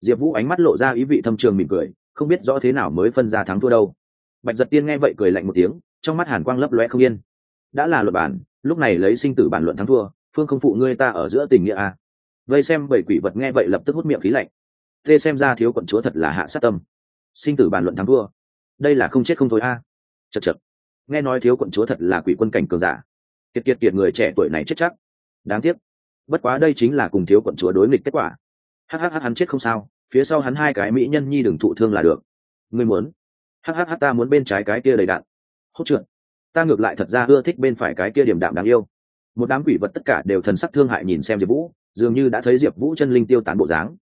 Diệp vũ ánh mắt lộ ra ý vị thâm trường mỉm cười, không biết rõ thế nào mới phân ra thắng thua đâu. Bạch giật tiên nghe vậy cười lạnh một tiếng, trong mắt hàn quang lấp loe không yên. Đã là luật bản lúc này lấy sinh tử bản luận thắng thua, phương không phụ ngươi ta ở giữa tình nghĩa a. Vây xem bảy quỷ vật nghe vậy lập tức hút miệng khí lạnh. Tê xem ra thiếu quận chúa thật là hạ sát tâm. Sinh tử bản luận thắng thua. Đây là không chết không thôi a. à chật chật. Nghe nói thiếu quận chúa thật là quỷ quân cảnh cường giả. Kiệt kiệt kiệt, người trẻ tuổi này chết chắc. Đáng tiếc. Bất quá đây chính là cùng thiếu quận chúa đối nghịch kết quả. Hhh hắn chết không sao. Phía sau hắn hai cái mỹ nhân nhi đừng thụ thương là được. Ngươi muốn? Hhh ta muốn bên trái cái kia đầy đạn. Hốt trượt. Ta ngược lại thật ra ưa thích bên phải cái kia điểm đạm đáng yêu. Một đám quỷ vật tất cả đều thần sắc thương hại nhìn xem diệp vũ, dường như đã thấy diệp vũ chân linh tiêu tán bộ dáng.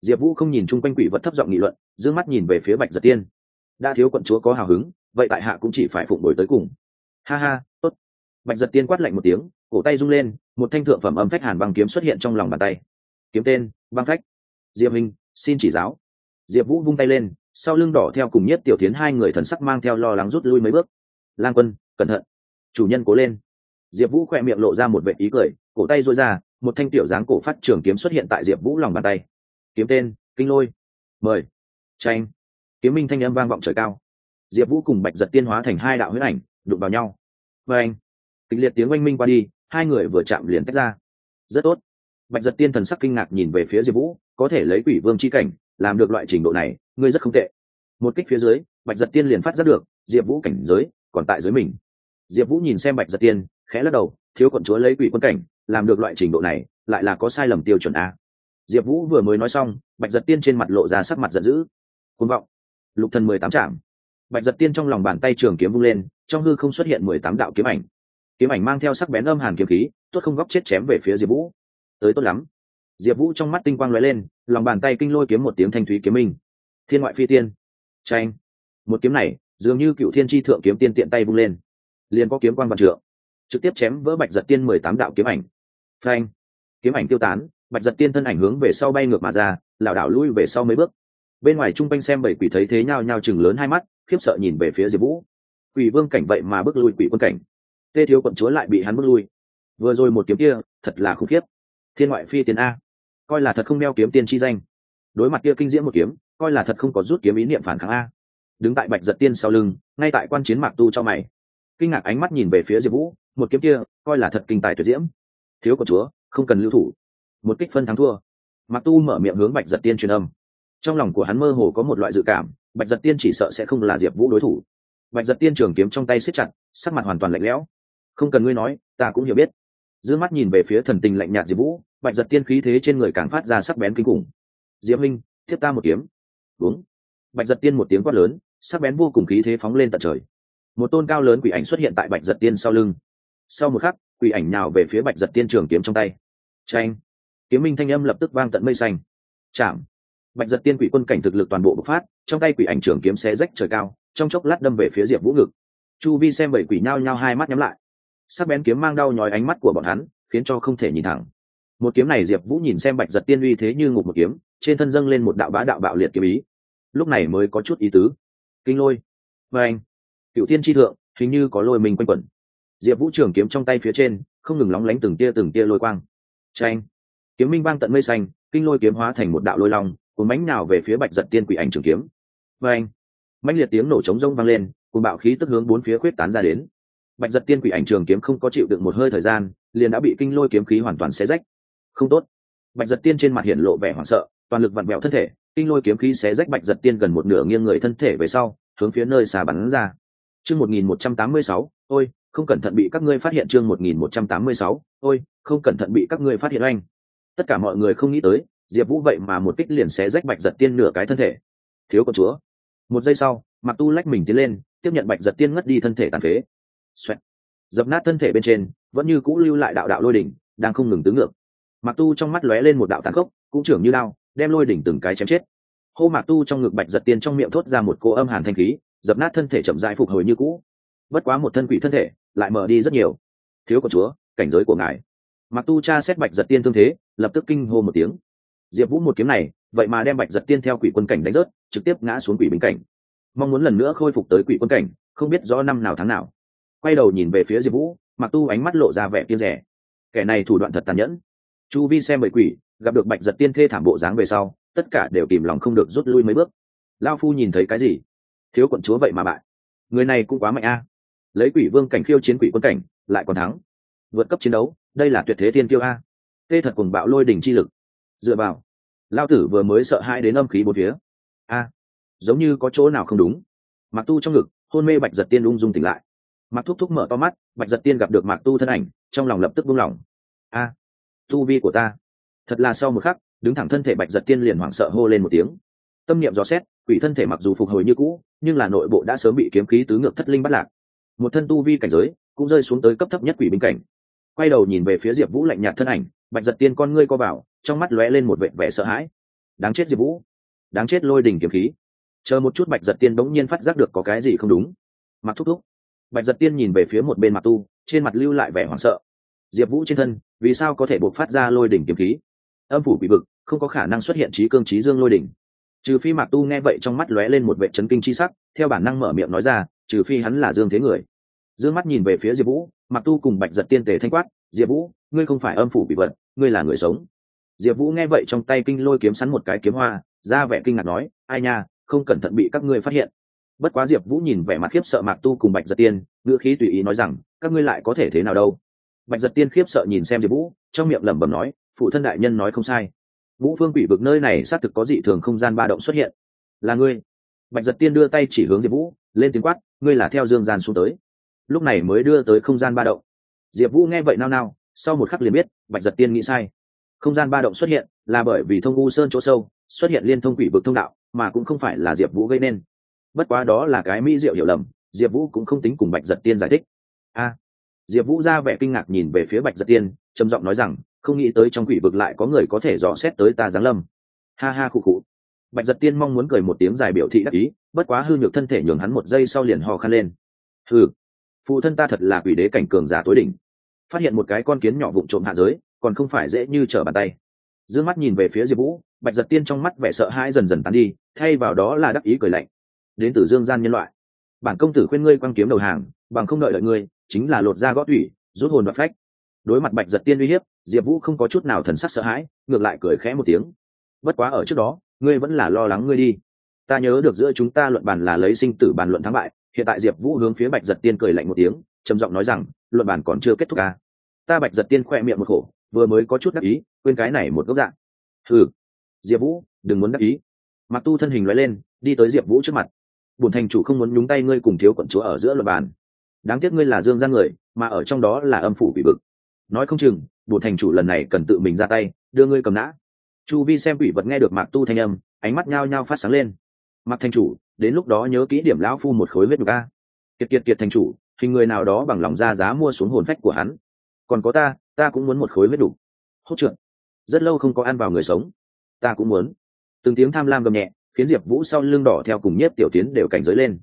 Diệp vũ không nhìn chung quanh quỷ vật thấp giọng nghị luận d ư ơ n g mắt nhìn về phía bạch giật tiên. Đã thiếu quận chúa có hào hứng vậy tại hạ cũng chỉ phải phụng đổi tới cùng. Ha ha, tốt. Bạch giật tiên quát lạnh một tiếng, cổ tay rung lên, một thanh thượng phẩm âm phách hàn băng kiếm xuất hiện trong lòng bàn tay. Kiếm tên, băng phách. Diệp minh, xin chỉ giáo. Diệp vũ vung tay lên, sau lưng đỏ theo cùng nhất tiểu tiến hai người thần sắc mang theo lo lắng rút lui mấy bước. Lang quân, cẩn thận. Chủ nhân cố lên. Diệp vũ khỏe miệng lộ ra một vệ ý cười, cổ tay dôi ra, một thanh tiểu dáng cổ phát trường kiếm xuất hiện tại diệp vũ lòng bàn tay. Kiếm tên, kinh lôi. Mời. Tranh kiếm minh thanh âm vang vọng trời cao diệp vũ cùng bạch giật tiên hóa thành hai đạo huyết ảnh, đụng vào nhau. Và anh, kịch liệt tiếng oanh minh qua đi, hai người vừa chạm liền tách ra. Rất tốt. Bạch giật tiên thần sắc kinh ngạc nhìn về phía diệp vũ, có thể lấy quỷ vương c h i cảnh, làm được loại trình độ này, ngươi rất không tệ. Một kích phía dưới, bạch giật tiên liền phát giác được, diệp vũ cảnh giới còn tại dưới mình. Diệp vũ nhìn xem bạch giật tiên, khẽ lắc đầu, thiếu quận chúa lấy quỷ quân cảnh, làm được loại trình độ này, lại là có sai lầm tiêu chuẩn a. Diệp vũ vừa mới nói xong, bạch giật tiên trên mặt lộ ra sắc mặt giận dữ. Côn vọng. Lục thần mười tám trạm bạch giật tiên trong lòng bàn tay trường kiếm vung lên, trong hư không xuất hiện mười tám đạo kiếm ảnh. Kiếm ảnh mang theo sắc bén âm hàn kiếm khí, tốt không góc chết chém về phía diệp vũ. Tới tốt lắm. Diệp vũ trong mắt tinh quang lóe lên, lòng bàn tay kinh lôi kiếm một tiếng thanh thúy kiếm minh. Thiên ngoại phi tiên. Tranh một kiếm này, dường như cựu thiên tri thượng kiếm tiên tiện tay vung lên. Liền có kiếm quang văn trượng. Trực tiếp chém vỡ bạch giật tiên mười tám đạo kiếm ảnh. Phanh. Kiếm ảnh tiêu tán, bạch giật tiên thân ảnh hướng về sau bay ngược mà ra, lảo đảo lui về sau mấy bước. Bên ngoài trung quanh xem bảy quỷ thấy thế nhao nhao chừng lớn hai mắt khiếp sợ nhìn về phía diệp vũ. Quỷ vương cảnh vậy mà bước lui quỷ quân cảnh. Tê thiếu quận chúa lại bị hắn bước lui. Vừa rồi một kiếm kia, thật là khủng khiếp. Thiên ngoại phi tiên a. Coi là thật không đeo kiếm tiên chi danh. Đối mặt kia kinh diễm một kiếm, coi là thật không có rút kiếm ý niệm phản kháng a. Đứng tại bạch giật tiên sau lưng, ngay tại quan chiến mạc tu cho mày. Kinh ngạc ánh mắt nhìn về phía diệp vũ, một kiếm kia, coi là thật kinh tài tuyệt diễm. Thiếu của chúa, không cần lưu thủ. Một kích phân thắng thua. Mạc tu mở miệng hướng bạch giật tiên truyền âm. Trong lòng của hắn mơ hồ có một loại dự cảm bạch giật tiên chỉ sợ sẽ không là diệp vũ đối thủ. Bạch giật tiên trường kiếm trong tay siết chặt, sắc mặt hoàn toàn lạnh lẽo. Không cần ngươi nói, ta cũng hiểu biết. D ư ơ n g mắt nhìn về phía thần tình lạnh nhạt diệp vũ, bạch giật tiên khí thế trên người càng phát ra sắc bén kinh khủng. Diệp minh thiếp ta một kiếm. Đúng. Bạch giật tiên một tiếng quát lớn, sắc bén vô cùng khí thế phóng lên tận trời. Một tôn cao lớn quỷ ảnh xuất hiện tại bạch giật tiên sau lưng. Sau một khắc, quỷ ảnh nào về phía bạch giật tiên trường kiếm trong tay. Tranh kiếm minh thanh âm lập tức vang tận mây xanh. Chạm! Bạch giật tiên quỷ quân cảnh thực lực toàn bộ bộc phát, trong tay quỷ ảnh trường kiếm xé rách trời cao, trong chốc lát đâm về phía diệp vũ ngực. Chu vi xem bảy quỷ nhao nhao hai mắt nhắm lại. Sắc bén kiếm mang đau nhói ánh mắt của bọn hắn, khiến cho không thể nhìn thẳng. Một kiếm này diệp vũ nhìn xem bạch giật tiên uy thế như ngục một kiếm, trên thân dâng lên một đạo bá đạo bạo liệt kiếm ý. Lúc này mới có chút ý tứ. Kinh lôi. Và anh cựu tiên tri thượng, hình như có lôi mình quanh quẩn. Diệp vũ trường kiếm trong tay phía trên, không ngừng lóng lánh từng tia từng tia lôi quang. Tranh kiếm minh vang tận mây xanh, kinh lôi kiếm hóa thành một đạo lôi long cùng mánh nào về phía bạch giật tiên quỷ ảnh trường kiếm. Và anh, mãnh liệt tiếng nổ trống rông vang lên cùng bạo khí tức hướng bốn phía khuyết tán ra đến. Bạch giật tiên quỷ ảnh trường kiếm không có chịu được một hơi thời gian, liền đã bị kinh lôi kiếm khí hoàn toàn xé rách. Không tốt. Bạch giật tiên trên mặt hiện lộ vẻ hoảng sợ, toàn lực vặn vẹo thân thể, kinh lôi kiếm khí xé rách bạch giật tiên gần một nửa nghiêng người thân thể về sau, hướng phía nơi xà bắn ra. Chương một nghìn một trăm tám mươi sáu, ôi, không cẩn thận bị các ngươi phát hiện chương một nghìn một trăm tám mươi sáu, ôi, không cẩn thận bị các ngươi phát hiện oanh. Tất cả mọi người không nghĩ tới diệp vũ vậy mà một kích liền xé rách bạch giật tiên nửa cái thân thể. Thiếu con chúa. Một giây sau mặc tu lách mình tiến lên, tiếp nhận bạch giật tiên ngất đi thân thể tàn phế. Xoẹt. dập nát thân thể bên trên, vẫn như cũ lưu lại đạo đạo lôi đỉnh, đang không ngừng tứ ngược. Mặc tu trong mắt lóe lên một đạo tàn khốc, cũng trưởng như lao đem lôi đỉnh từng cái chém chết. Hô mạc tu trong ngực bạch giật tiên trong miệng thốt ra một cô âm hàn thanh khí, dập nát thân thể chậm dại phục hồi như cũ. Bất quá một thân quỷ thân thể, lại mở đi rất nhiều. Thiếu của chúa, cảnh giới của ngài. Mặc tu cha xét bạch giật tiên thương thế, lập tức kinh hô một tiếng diệp vũ một kiếm này, vậy mà đem bạch giật tiên theo quỷ quân cảnh đánh rớt, trực tiếp ngã xuống quỷ bình cảnh. Mong muốn lần nữa khôi phục tới quỷ quân cảnh, không biết rõ năm nào tháng nào. Quay đầu nhìn về phía diệp vũ mặc tu ánh mắt lộ ra vẻ kiên rẻ. Kẻ này thủ đoạn thật tàn nhẫn. Chu vi xem bảy quỷ, gặp được bạch giật tiên thê thảm bộ dáng về sau, tất cả đều kìm lòng không được rút lui mấy bước. Lao phu nhìn thấy cái gì? Thiếu quận chúa vậy mà bại. Người này cũng quá mạnh a. Lấy quỷ vương cảnh khiêu chiến quỷ quân cảnh, lại còn thắng. Vượt cấp chiến đấu, đây là tuyệt thế thiên kiêu a. Tê thật cùng bạo lôi đỉnh chi lực dựa vào. Lao tử vừa mới sợ hãi đến âm khí bốn phía. A, giống như có chỗ nào không đúng. Mặc tu trong ngực, hôn mê bạch giật tiên ung dung tỉnh lại. Mặc thúc thúc mở to mắt, bạch giật tiên gặp được mạc tu thân ảnh, trong lòng lập tức buông lỏng. A, tu vi của ta. Thật là sau một khắc, đứng thẳng thân thể bạch giật tiên liền hoảng sợ hô lên một tiếng. Tâm niệm dò xét, quỷ thân thể mặc dù phục hồi như cũ, nhưng là nội bộ đã sớm bị kiếm khí tứ ngược thất linh bắt lạc. Một thân tu vi cảnh giới cũng rơi xuống tới cấp thấp nhất quỷ binh cảnh. Quay đầu nhìn về phía diệp vũ lạnh nhạt thân ảnh, bạch giật tiên con ngươi co vào trong mắt lóe lên một vệ vẻ sợ hãi. Đáng chết diệp vũ. Đáng chết lôi đình kiếm khí. Chờ một chút bạch giật tiên bỗng nhiên phát giác được có cái gì không đúng. Mặc thúc thúc. Bạch giật tiên nhìn về phía một bên mặt tu, trên mặt lưu lại vẻ hoảng sợ. Diệp vũ trên thân, vì sao có thể buộc phát ra lôi đỉnh kiếm khí? Âm phủ bị vực, không có khả năng xuất hiện trí cương trí dương lôi đỉnh. Trừ phi mạc tu nghe vậy trong mắt lóe lên một vệ chấn kinh chi sắc, theo bản năng mở miệng nói ra, trừ phi hắn là dương thế người. Dương mắt nhìn về phía diệp vũ, mạc tu cùng bạch giật tiên tề thanh quát, diệp vũ, ngươi không phải âm phủ bị vật, ngươi là người sống diệp vũ nghe vậy trong tay kinh lôi kiếm sắn một cái kiếm hoa, ra vẻ kinh ngạc nói, ai nha, không cẩn thận bị các ngươi phát hiện. Bất quá diệp vũ nhìn vẻ mặt khiếp sợ mạc tu cùng bạch giật tiên, ngữ khí tùy ý nói rằng, các ngươi lại có thể thế nào đâu? Bạch giật tiên khiếp sợ nhìn xem diệp vũ, trong miệng lẩm bẩm nói, phụ thân đại nhân nói không sai. Vũ phương quỷ vực nơi này xác thực có dị thường không gian ba động xuất hiện. Là ngươi? Bạch giật tiên đưa tay chỉ hướng diệp vũ, lên tiếng quát, ngươi là theo dương gian xuống tới. Lúc này mới đưa tới không gian ba động. Diệp vũ nghe vậy nao nao, sau một khắc liền biết, bạch giật tiên nghĩ sai không gian ba động xuất hiện là bởi vì thông u sơn chỗ sâu xuất hiện liên thông quỷ vực thông đạo, mà cũng không phải là diệp vũ gây nên. Bất quá đó là cái mỹ diệu hiểu lầm, diệp vũ cũng không tính cùng bạch giật tiên giải thích. A! Diệp vũ ra vẻ kinh ngạc nhìn về phía bạch giật tiên, trầm giọng nói rằng, không nghĩ tới trong quỷ vực lại có người có thể dò xét tới ta giáng lâm. Ha ha khụ khụ. Bạch giật tiên mong muốn cười một tiếng dài biểu thị đắc ý, bất quá hư nhược thân thể nhường hắn một giây sau liền hò khăn lên. Hừ, phụ thân ta thật là quỷ đế cảnh cường giả tối đỉnh. Phát hiện một cái con kiến nhỏ vụng trộm hạ giới còn không phải dễ như trở bàn tay. D ư ơ n g mắt nhìn về phía diệp vũ, bạch giật tiên trong mắt vẻ sợ hãi dần dần tán đi, thay vào đó là đắc ý cười lạnh. Đến từ dương gian nhân loại. Bản công tử khuyên ngươi quăng kiếm đầu hàng, bằng không đợi đợi ngươi, chính là lột da gót thủy rút hồn và phách. Đối mặt bạch giật tiên uy hiếp, diệp vũ không có chút nào thần sắc sợ hãi, ngược lại cười khẽ một tiếng. Bất quá ở trước đó, ngươi vẫn là lo lắng ngươi đi. Ta nhớ được giữa chúng ta luận bàn là lấy sinh tử bàn luận thắng bại, hiện tại diệp vũ hướng phía bạch giật tiên cười lạnh một tiếng, trầm giọng nói rằng, luận bàn còn chưa kết thúc à. ta bạch giật tiên khoe miệng một khổ vừa mới có chút đắc ý, quên cái này một góc dạng. Thử diệp vũ, đừng muốn đắc ý. Mặc tu thân hình loại lên, đi tới diệp vũ trước mặt. Bùn thành chủ không muốn nhúng tay ngươi cùng thiếu quận chúa ở giữa luật bàn. Đáng tiếc ngươi là dương gian người, mà ở trong đó là âm phủ bị bực nói không chừng bùn thành chủ lần này cần tự mình ra tay, đưa ngươi cầm nã. Chu vi xem quỷ vật nghe được mạc tu thanh âm, ánh mắt nhao nhao phát sáng lên. Mặc thành chủ, đến lúc đó nhớ kỹ điểm lão phu một khối huyết đục a. Kiệt kiệt kiệt thành chủ hình người nào đó bằng lòng ra giá mua xuống hồn phách của hắn. Còn có ta ta cũng muốn một khối huyết đủ. hốt trượt rất lâu không có ăn vào người sống. Ta cũng muốn. Từng tiếng tham lam gầm nhẹ, khiến diệp vũ sau lưng đỏ theo cùng nhất tiểu tiến đều cảnh giới lên.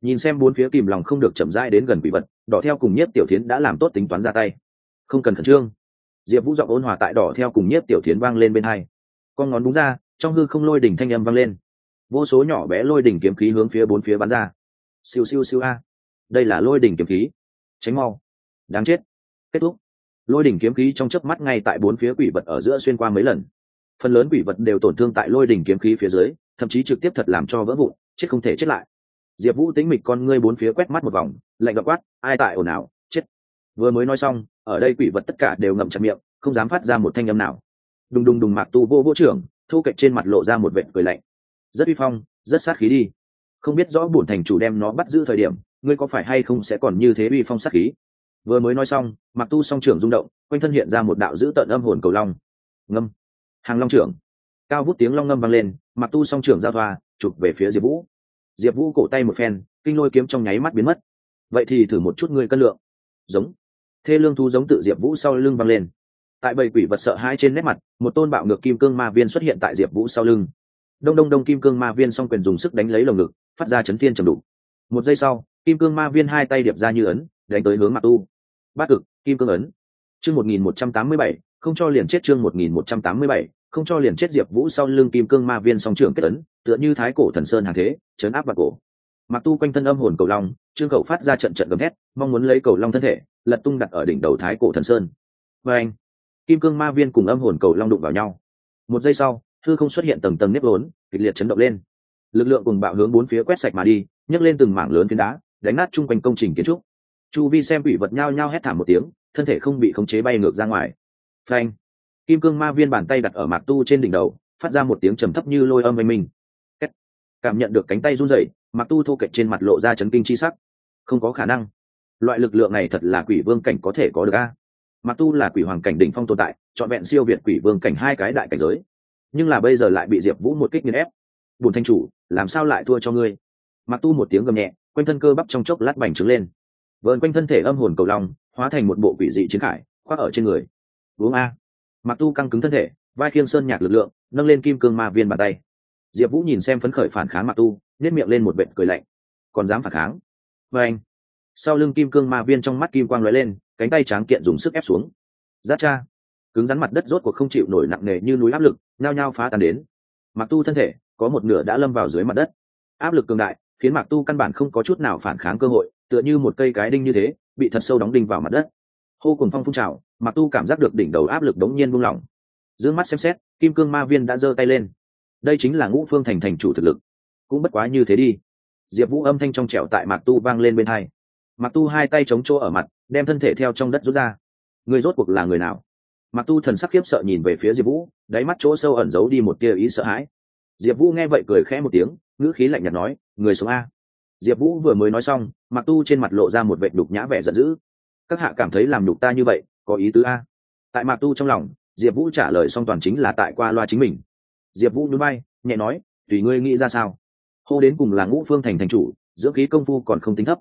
Nhìn xem bốn phía kìm lòng không được chậm rãi đến gần quỷ vật, đỏ theo cùng nhất tiểu tiến đã làm tốt tính toán ra tay. Không cần khẩn trương. Diệp vũ giọng ôn hòa tại đỏ theo cùng nhất tiểu tiến vang lên bên hai. Con ngón đúng ra, trong hư không lôi đỉnh thanh âm vang lên. Vô số nhỏ bé lôi đỉnh kiếm khí hướng phía bốn phía bắn ra. Siêu siêu siêu a. Đây là lôi đỉnh kiếm khí. Tránh mau. Đáng chết. Kết thúc lôi đỉnh kiếm khí trong chớp mắt ngay tại bốn phía quỷ vật ở giữa xuyên qua mấy lần. Phần lớn quỷ vật đều tổn thương tại lôi đỉnh kiếm khí phía dưới, thậm chí trực tiếp thật làm cho vỡ vụn, chết không thể chết lại. Diệp vũ tính mịch con ngươi bốn phía quét mắt một vòng, lạnh gập quát, ai tại ồn ào? Chết! Vừa mới nói xong, ở đây quỷ vật tất cả đều ngậm chặt miệng, không dám phát ra một thanh âm nào. Đùng đùng đùng mạc tu vô vô trưởng, thu cạnh trên mặt lộ ra một vệt cười lạnh. Rất uy phong, rất sát khí đi. Không biết rõ bổn thành chủ đem nó bắt giữ thời điểm, ngươi có phải hay không sẽ còn như thế uy phong sát khí? Vừa mới nói xong mặc tu song trưởng rung động, quanh thân hiện ra một đạo dữ tợn âm hồn cầu long. Ngâm. Hàng long trưởng. Cao vút tiếng long ngâm vang lên mặc tu song trưởng giao thoa, chụp về phía diệp vũ. Diệp vũ cổ tay một phen, kinh lôi kiếm trong nháy mắt biến mất. Vậy thì thử một chút ngươi cân lượng. Giống. Thê lương thú giống tự diệp vũ sau lưng văng lên. Tại bầy quỷ vật sợ hai trên nét mặt, một tôn bạo ngược kim cương ma viên xuất hiện tại diệp vũ sau lưng. Đông đông đông kim cương ma viên s o n g quyền dùng sức đánh lấy lồng ngực, phát ra chấn thiên trầm đục. Một giây sau, kim cương ma viên hai tay điệp ra như ấn, đánh tới hướng mặc tu bát cực, kim cương ấn. Chương một nghìn một trăm tám mươi bảy, không cho liền chết chương một nghìn một trăm tám mươi bảy, không cho liền chết diệp vũ sau lưng kim cương ma viên song trưởng kết ấn, tựa như thái cổ thần sơn hàng thế chấn áp vào cổ. Mặc tu quanh thân âm hồn cầu long, trương cầu phát ra trận trận gầm thét, mong muốn lấy cầu long thân thể, lật tung đặt ở đỉnh đầu thái cổ thần sơn. Và anh, kim cương ma viên cùng âm hồn cầu long đụng vào nhau. Một giây sau thư không xuất hiện tầng tầng nếp vốn, kịch liệt chấn động lên. Lực lượng cùng bạo hướng bốn phía quét sạch mà đi, nhấc lên từng mảng lớn phiến đá, đánh nát chung quanh công trình kiến trúc chu vi xem quỷ vật nhao nhao hét thảm một tiếng, thân thể không bị khống chế bay ngược ra ngoài. Phanh! Kim cương ma viên bàn tay đặt ở mạc tu trên đỉnh đầu, phát ra một tiếng trầm thấp như lôi âm oanh minh. Cảm nhận được cánh tay run rẩy, mạc tu thô kệch trên mặt lộ ra chấn kinh chi sắc. Không có khả năng. Loại lực lượng này thật là quỷ vương cảnh có thể có được a. Mạc tu là quỷ hoàng cảnh đỉnh phong tồn tại, trọn vẹn siêu việt quỷ vương cảnh hai cái đại cảnh giới. Nhưng là bây giờ lại bị diệp vũ một kích nghiền ép. Bùn thanh chủ, làm sao lại thua cho ngươi? Mạc tu một tiếng gầm nhẹ, quanh thân cơ bắp trong chốc lát bành trướng lên vợn quanh thân thể âm hồn cầu long, hóa thành một bộ quỷ dị chiến khải, khoác ở trên người. Uống a. Mặc tu căng cứng thân thể, vai khiêng sơn nhạc lực lượng, nâng lên kim cương ma viên bàn tay. Diệp vũ nhìn xem phấn khởi phản kháng mặc tu nếp miệng lên một vệ cười lạnh. Còn dám phản kháng? Và anh. Sau lưng kim cương ma viên trong mắt kim quang lóe lên, cánh tay tráng kiện dùng sức ép xuống. Giáp cha. Cứng rắn mặt đất rốt cuộc không chịu nổi nặng nề như núi áp lực, nhao nhao phá tan đến. Mặc tu thân thể, có một nửa đã lâm vào dưới mặt đất. Áp lực cường đại, khiến mặc tu căn bản không có chút nào phản kháng cơ hội tựa như một cây cái đinh như thế, bị thật sâu đóng đinh vào mặt đất. Hô cùng phong phun trào mặc tu cảm giác được đỉnh đầu áp lực đống nhiên buông lỏng. D mắt xem xét, kim cương ma viên đã giơ tay lên. Đây chính là ngũ phương thành thành chủ thực lực. Cũng bất quá như thế đi. Diệp vũ âm thanh trong trẻo tại mạc tu vang lên bên hai. Mạc tu hai tay chống chỗ ở mặt, đem thân thể theo trong đất rút ra. Người rốt cuộc là người nào? Mạc tu thần sắc khiếp sợ nhìn về phía diệp vũ, đáy mắt chỗ sâu ẩn giấu đi một tia ý sợ hãi. Diệp vũ nghe vậy cười khẽ một tiếng, ngữ khí lạnh nhạt nói, người sống a diệp vũ vừa mới nói xong mặc tu trên mặt lộ ra một vệ đục nhã vẻ giận dữ. Các hạ cảm thấy làm đục ta như vậy, có ý tứ a? Tại Mặc tu trong lòng, diệp vũ trả lời xong toàn chính là tại qua loa chính mình. Diệp vũ núi bay nhẹ nói, tùy ngươi nghĩ ra sao? Hô đến cùng là ngũ phương thành thành chủ, dưỡng khí công phu còn không tính thấp.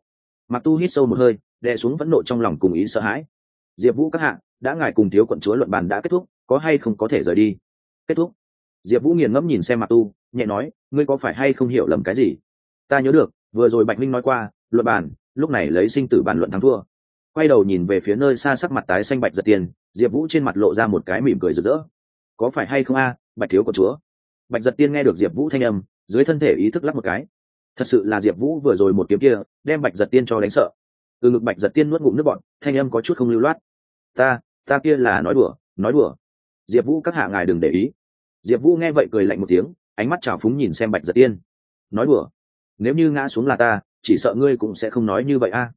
Mặc tu hít sâu một hơi, đè xuống vẫn nộ trong lòng cùng ý sợ hãi. Diệp vũ các hạ, đã ngài cùng thiếu quận chúa luận bàn đã kết thúc, có hay không có thể rời đi? Kết thúc? Diệp vũ nghiền ngẫm nhìn xem mặc tu, nhẹ nói, ngươi có phải hay không hiểu lầm cái gì? Ta nhớ được vừa rồi bạch minh nói qua, luận bàn, lúc này lấy sinh tử bàn luận thắng thua. Quay đầu nhìn về phía nơi xa sắc mặt tái xanh bạch giật tiền, diệp vũ trên mặt lộ ra một cái mỉm cười rực rỡ. Có phải hay không a, bạch thiếu của chúa? Bạch giật tiên nghe được diệp vũ thanh âm, dưới thân thể ý thức lắp một cái. Thật sự là diệp vũ vừa rồi một kiếm kia, đem bạch giật tiên cho đánh sợ. Từ ngực bạch giật tiên nuốt ngụm nước bọn thanh âm có chút không lưu loát. Ta ta kia là nói đùa nói đùa. Diệp vũ các hạ ngài đừng để ý. Diệp vũ nghe vậy cười lạnh một tiếng, ánh mắt trào phúng nhìn xem bạch giật tiên nói đùa nếu như ngã xuống là ta, chỉ sợ ngươi cũng sẽ không nói như vậy a.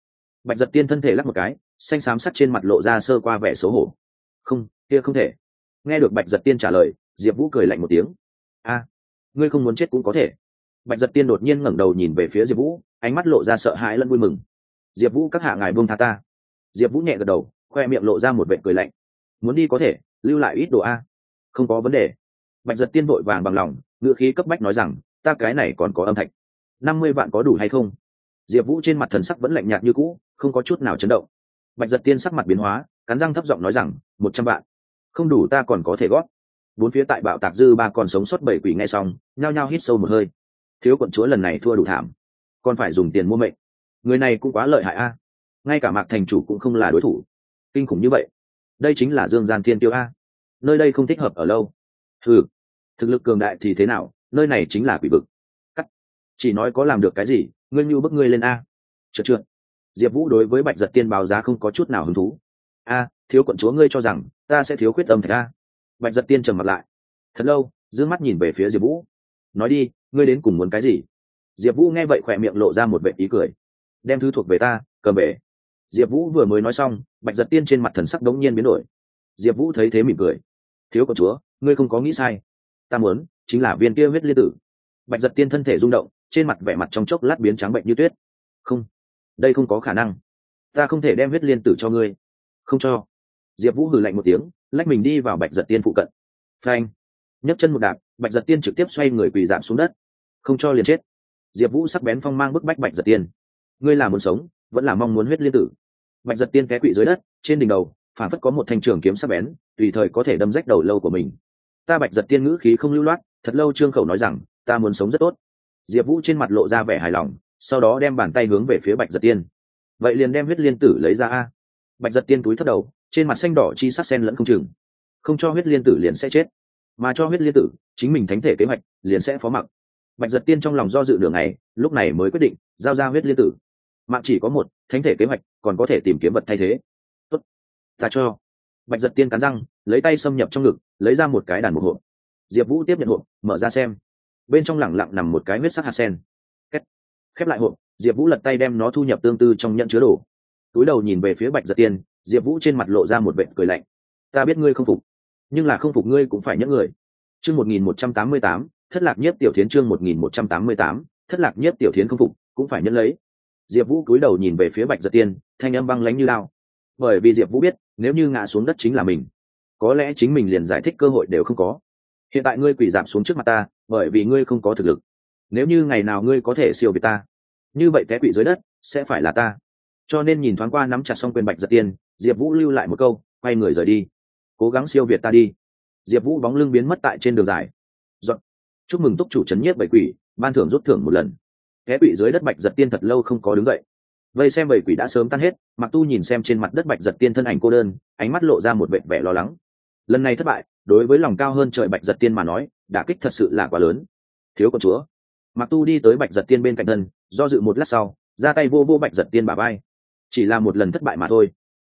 Bạch giật tiên thân thể lắc một cái, xanh xám sắt trên mặt lộ ra sơ qua vẻ xấu hổ. Không, kia không thể. Nghe được bạch giật tiên trả lời, diệp vũ cười lạnh một tiếng. A, ngươi không muốn chết cũng có thể. Bạch giật tiên đột nhiên ngẩng đầu nhìn về phía diệp vũ, ánh mắt lộ ra sợ hãi lẫn vui mừng. Diệp vũ, các hạ ngài buông tha ta. Diệp vũ nhẹ gật đầu, khoe miệng lộ ra một vệ cười lạnh. Muốn đi có thể, lưu lại ít đồ a. Không có vấn đề. Bạch giật tiên vội vàng bằng lòng ngựa khí cấp bách nói rằng, ta cái này còn có âm thạch năm mươi vạn có đủ hay không? Diệp vũ trên mặt thần sắc vẫn lạnh nhạt như cũ, không có chút nào chấn động. Bạch giật tiên sắc mặt biến hóa, cắn răng thấp giọng nói rằng, một trăm vạn. Không đủ ta còn có thể gót bốn phía tại bạo tạc dư ba còn sống sót bảy quỷ nghe xong, nhao nhao hít sâu một hơi. Thiếu quận chúa lần này thua đủ thảm, còn phải dùng tiền mua mệnh. Người này cũng quá lợi hại a. Ngay cả mạc thành chủ cũng không là đối thủ. Kinh khủng như vậy. Đây chính là dương gian thiên tiêu a. Nơi đây không thích hợp ở lâu. Ừ thực lực cường đại thì thế nào? Nơi này chính là quỷ vực chỉ nói có làm được cái gì, ngươi như bức ngươi lên a. Trượt trượt diệp vũ đối với bạch giật tiên báo giá không có chút nào hứng thú. A, thiếu quận chúa ngươi cho rằng, ta sẽ thiếu khuyết âm thạch a. Bạch giật tiên trầm mặt lại. Thật lâu d mắt nhìn về phía diệp vũ. Nói đi, ngươi đến cùng muốn cái gì? Diệp vũ nghe vậy khỏe miệng lộ ra một vệ ý cười. Đem thứ thuộc về ta, cầm về. Diệp vũ vừa mới nói xong, bạch giật tiên trên mặt thần sắc đống nhiên biến đổi. Diệp vũ thấy thế mỉm cười. Thiếu quận chúa, ngươi không có nghĩ sai. Ta muốn, chính là viên kia huyết liên tử. Bạch giật tiên thân thể rung động trên mặt vẻ mặt trong chốc lát biến trắng bệnh như tuyết. Không, đây không có khả năng. Ta không thể đem huyết liên tử cho ngươi. Không cho. Diệp vũ hử lạnh một tiếng, lách mình đi vào bạch giật tiên phụ cận. Phanh. Nhấc chân một đạp, bạch giật tiên trực tiếp xoay người quỳ giảm xuống đất. Không cho liền chết. Diệp vũ sắc bén phong mang bức bách bạch giật tiên. Ngươi là muốn sống, vẫn là mong muốn huyết liên tử? Bạch giật tiên té quỵ dưới đất, trên đỉnh đầu phản phất có một thanh trường kiếm sắc bén, tùy thời có thể đâm rách đầu lâu của mình. Ta bạch giật tiên ngữ khí không lưu loát, thật lâu trương khẩu nói rằng, ta muốn sống rất tốt diệp vũ trên mặt lộ ra vẻ hài lòng, sau đó đem bàn tay hướng về phía bạch giật tiên. Vậy liền đem huyết liên tử lấy ra a. Bạch giật tiên túi thất đầu, trên mặt xanh đỏ chi sắc sen lẫn không chừng. Không cho huyết liên tử liền sẽ chết, mà cho huyết liên tử, chính mình thánh thể kế hoạch liền sẽ phó mặc. Bạch giật tiên trong lòng do dự đường này lúc này mới quyết định, giao ra huyết liên tử. Mạng chỉ có một, thánh thể kế hoạch, còn có thể tìm kiếm vật thay thế. Tốt, ta cho. Bạch giật tiên cắn răng, lấy tay xâm nhập trong ngực, lấy ra một cái đàn một hộp. Diệp vũ tiếp nhận hộp, mở ra xem bên trong lẳng lặng nằm một cái huyết sắc hạt sen. Khép, khép lại hộp diệp vũ lật tay đem nó thu nhập tương tư trong nhận chứa đồ. Túi đầu nhìn về phía bạch giật tiên diệp vũ trên mặt lộ ra một vệ cười lạnh. Ta biết ngươi không phục nhưng là không phục ngươi cũng phải nhẫn người. Chương một nghìn một trăm tám mươi tám thất lạc nhất tiểu thiến chương một nghìn một trăm tám mươi tám thất lạc nhất tiểu thiến không phục cũng phải nhẫn lấy. Diệp vũ cúi đầu nhìn về phía bạch giật tiên thanh âm băng lánh như lao bởi vì diệp vũ biết nếu như ngã xuống đất chính là mình có lẽ chính mình liền giải thích cơ hội đều không có. Hiện tại ngươi quỳ giảm xuống trước mặt ta bởi vì ngươi không có thực lực. Nếu như ngày nào ngươi có thể siêu việt ta như vậy té quỵ dưới đất sẽ phải là ta. Cho nên nhìn thoáng qua nắm chặt xong quyền bạch giật tiên diệp vũ lưu lại một câu quay người rời đi. Cố gắng siêu việt ta đi. Diệp vũ bóng lưng biến mất tại trên đường dài. Giận, chúc mừng túc chủ c h ấ n nhiếp bảy quỷ ban thưởng rút thưởng một lần. Té quỵ dưới đất bạch giật tiên thật lâu không có đứng dậy. Vây xem bảy quỷ đã sớm tan hết mặc tu nhìn xem trên mặt đất bạch giật tiên thân ảnh cô đơn ánh mắt lộ ra một vệ vẻ lo lắng. Lần này thất bại đối với lòng cao hơn trời bạch giật tiên mà nói đả kích thật sự là quá lớn. Thiếu con chúa. Mặc tu đi tới bạch giật tiên bên cạnh thân, do dự một lát sau, ra tay vô vô bạch giật tiên bà bay chỉ là một lần thất bại mà thôi.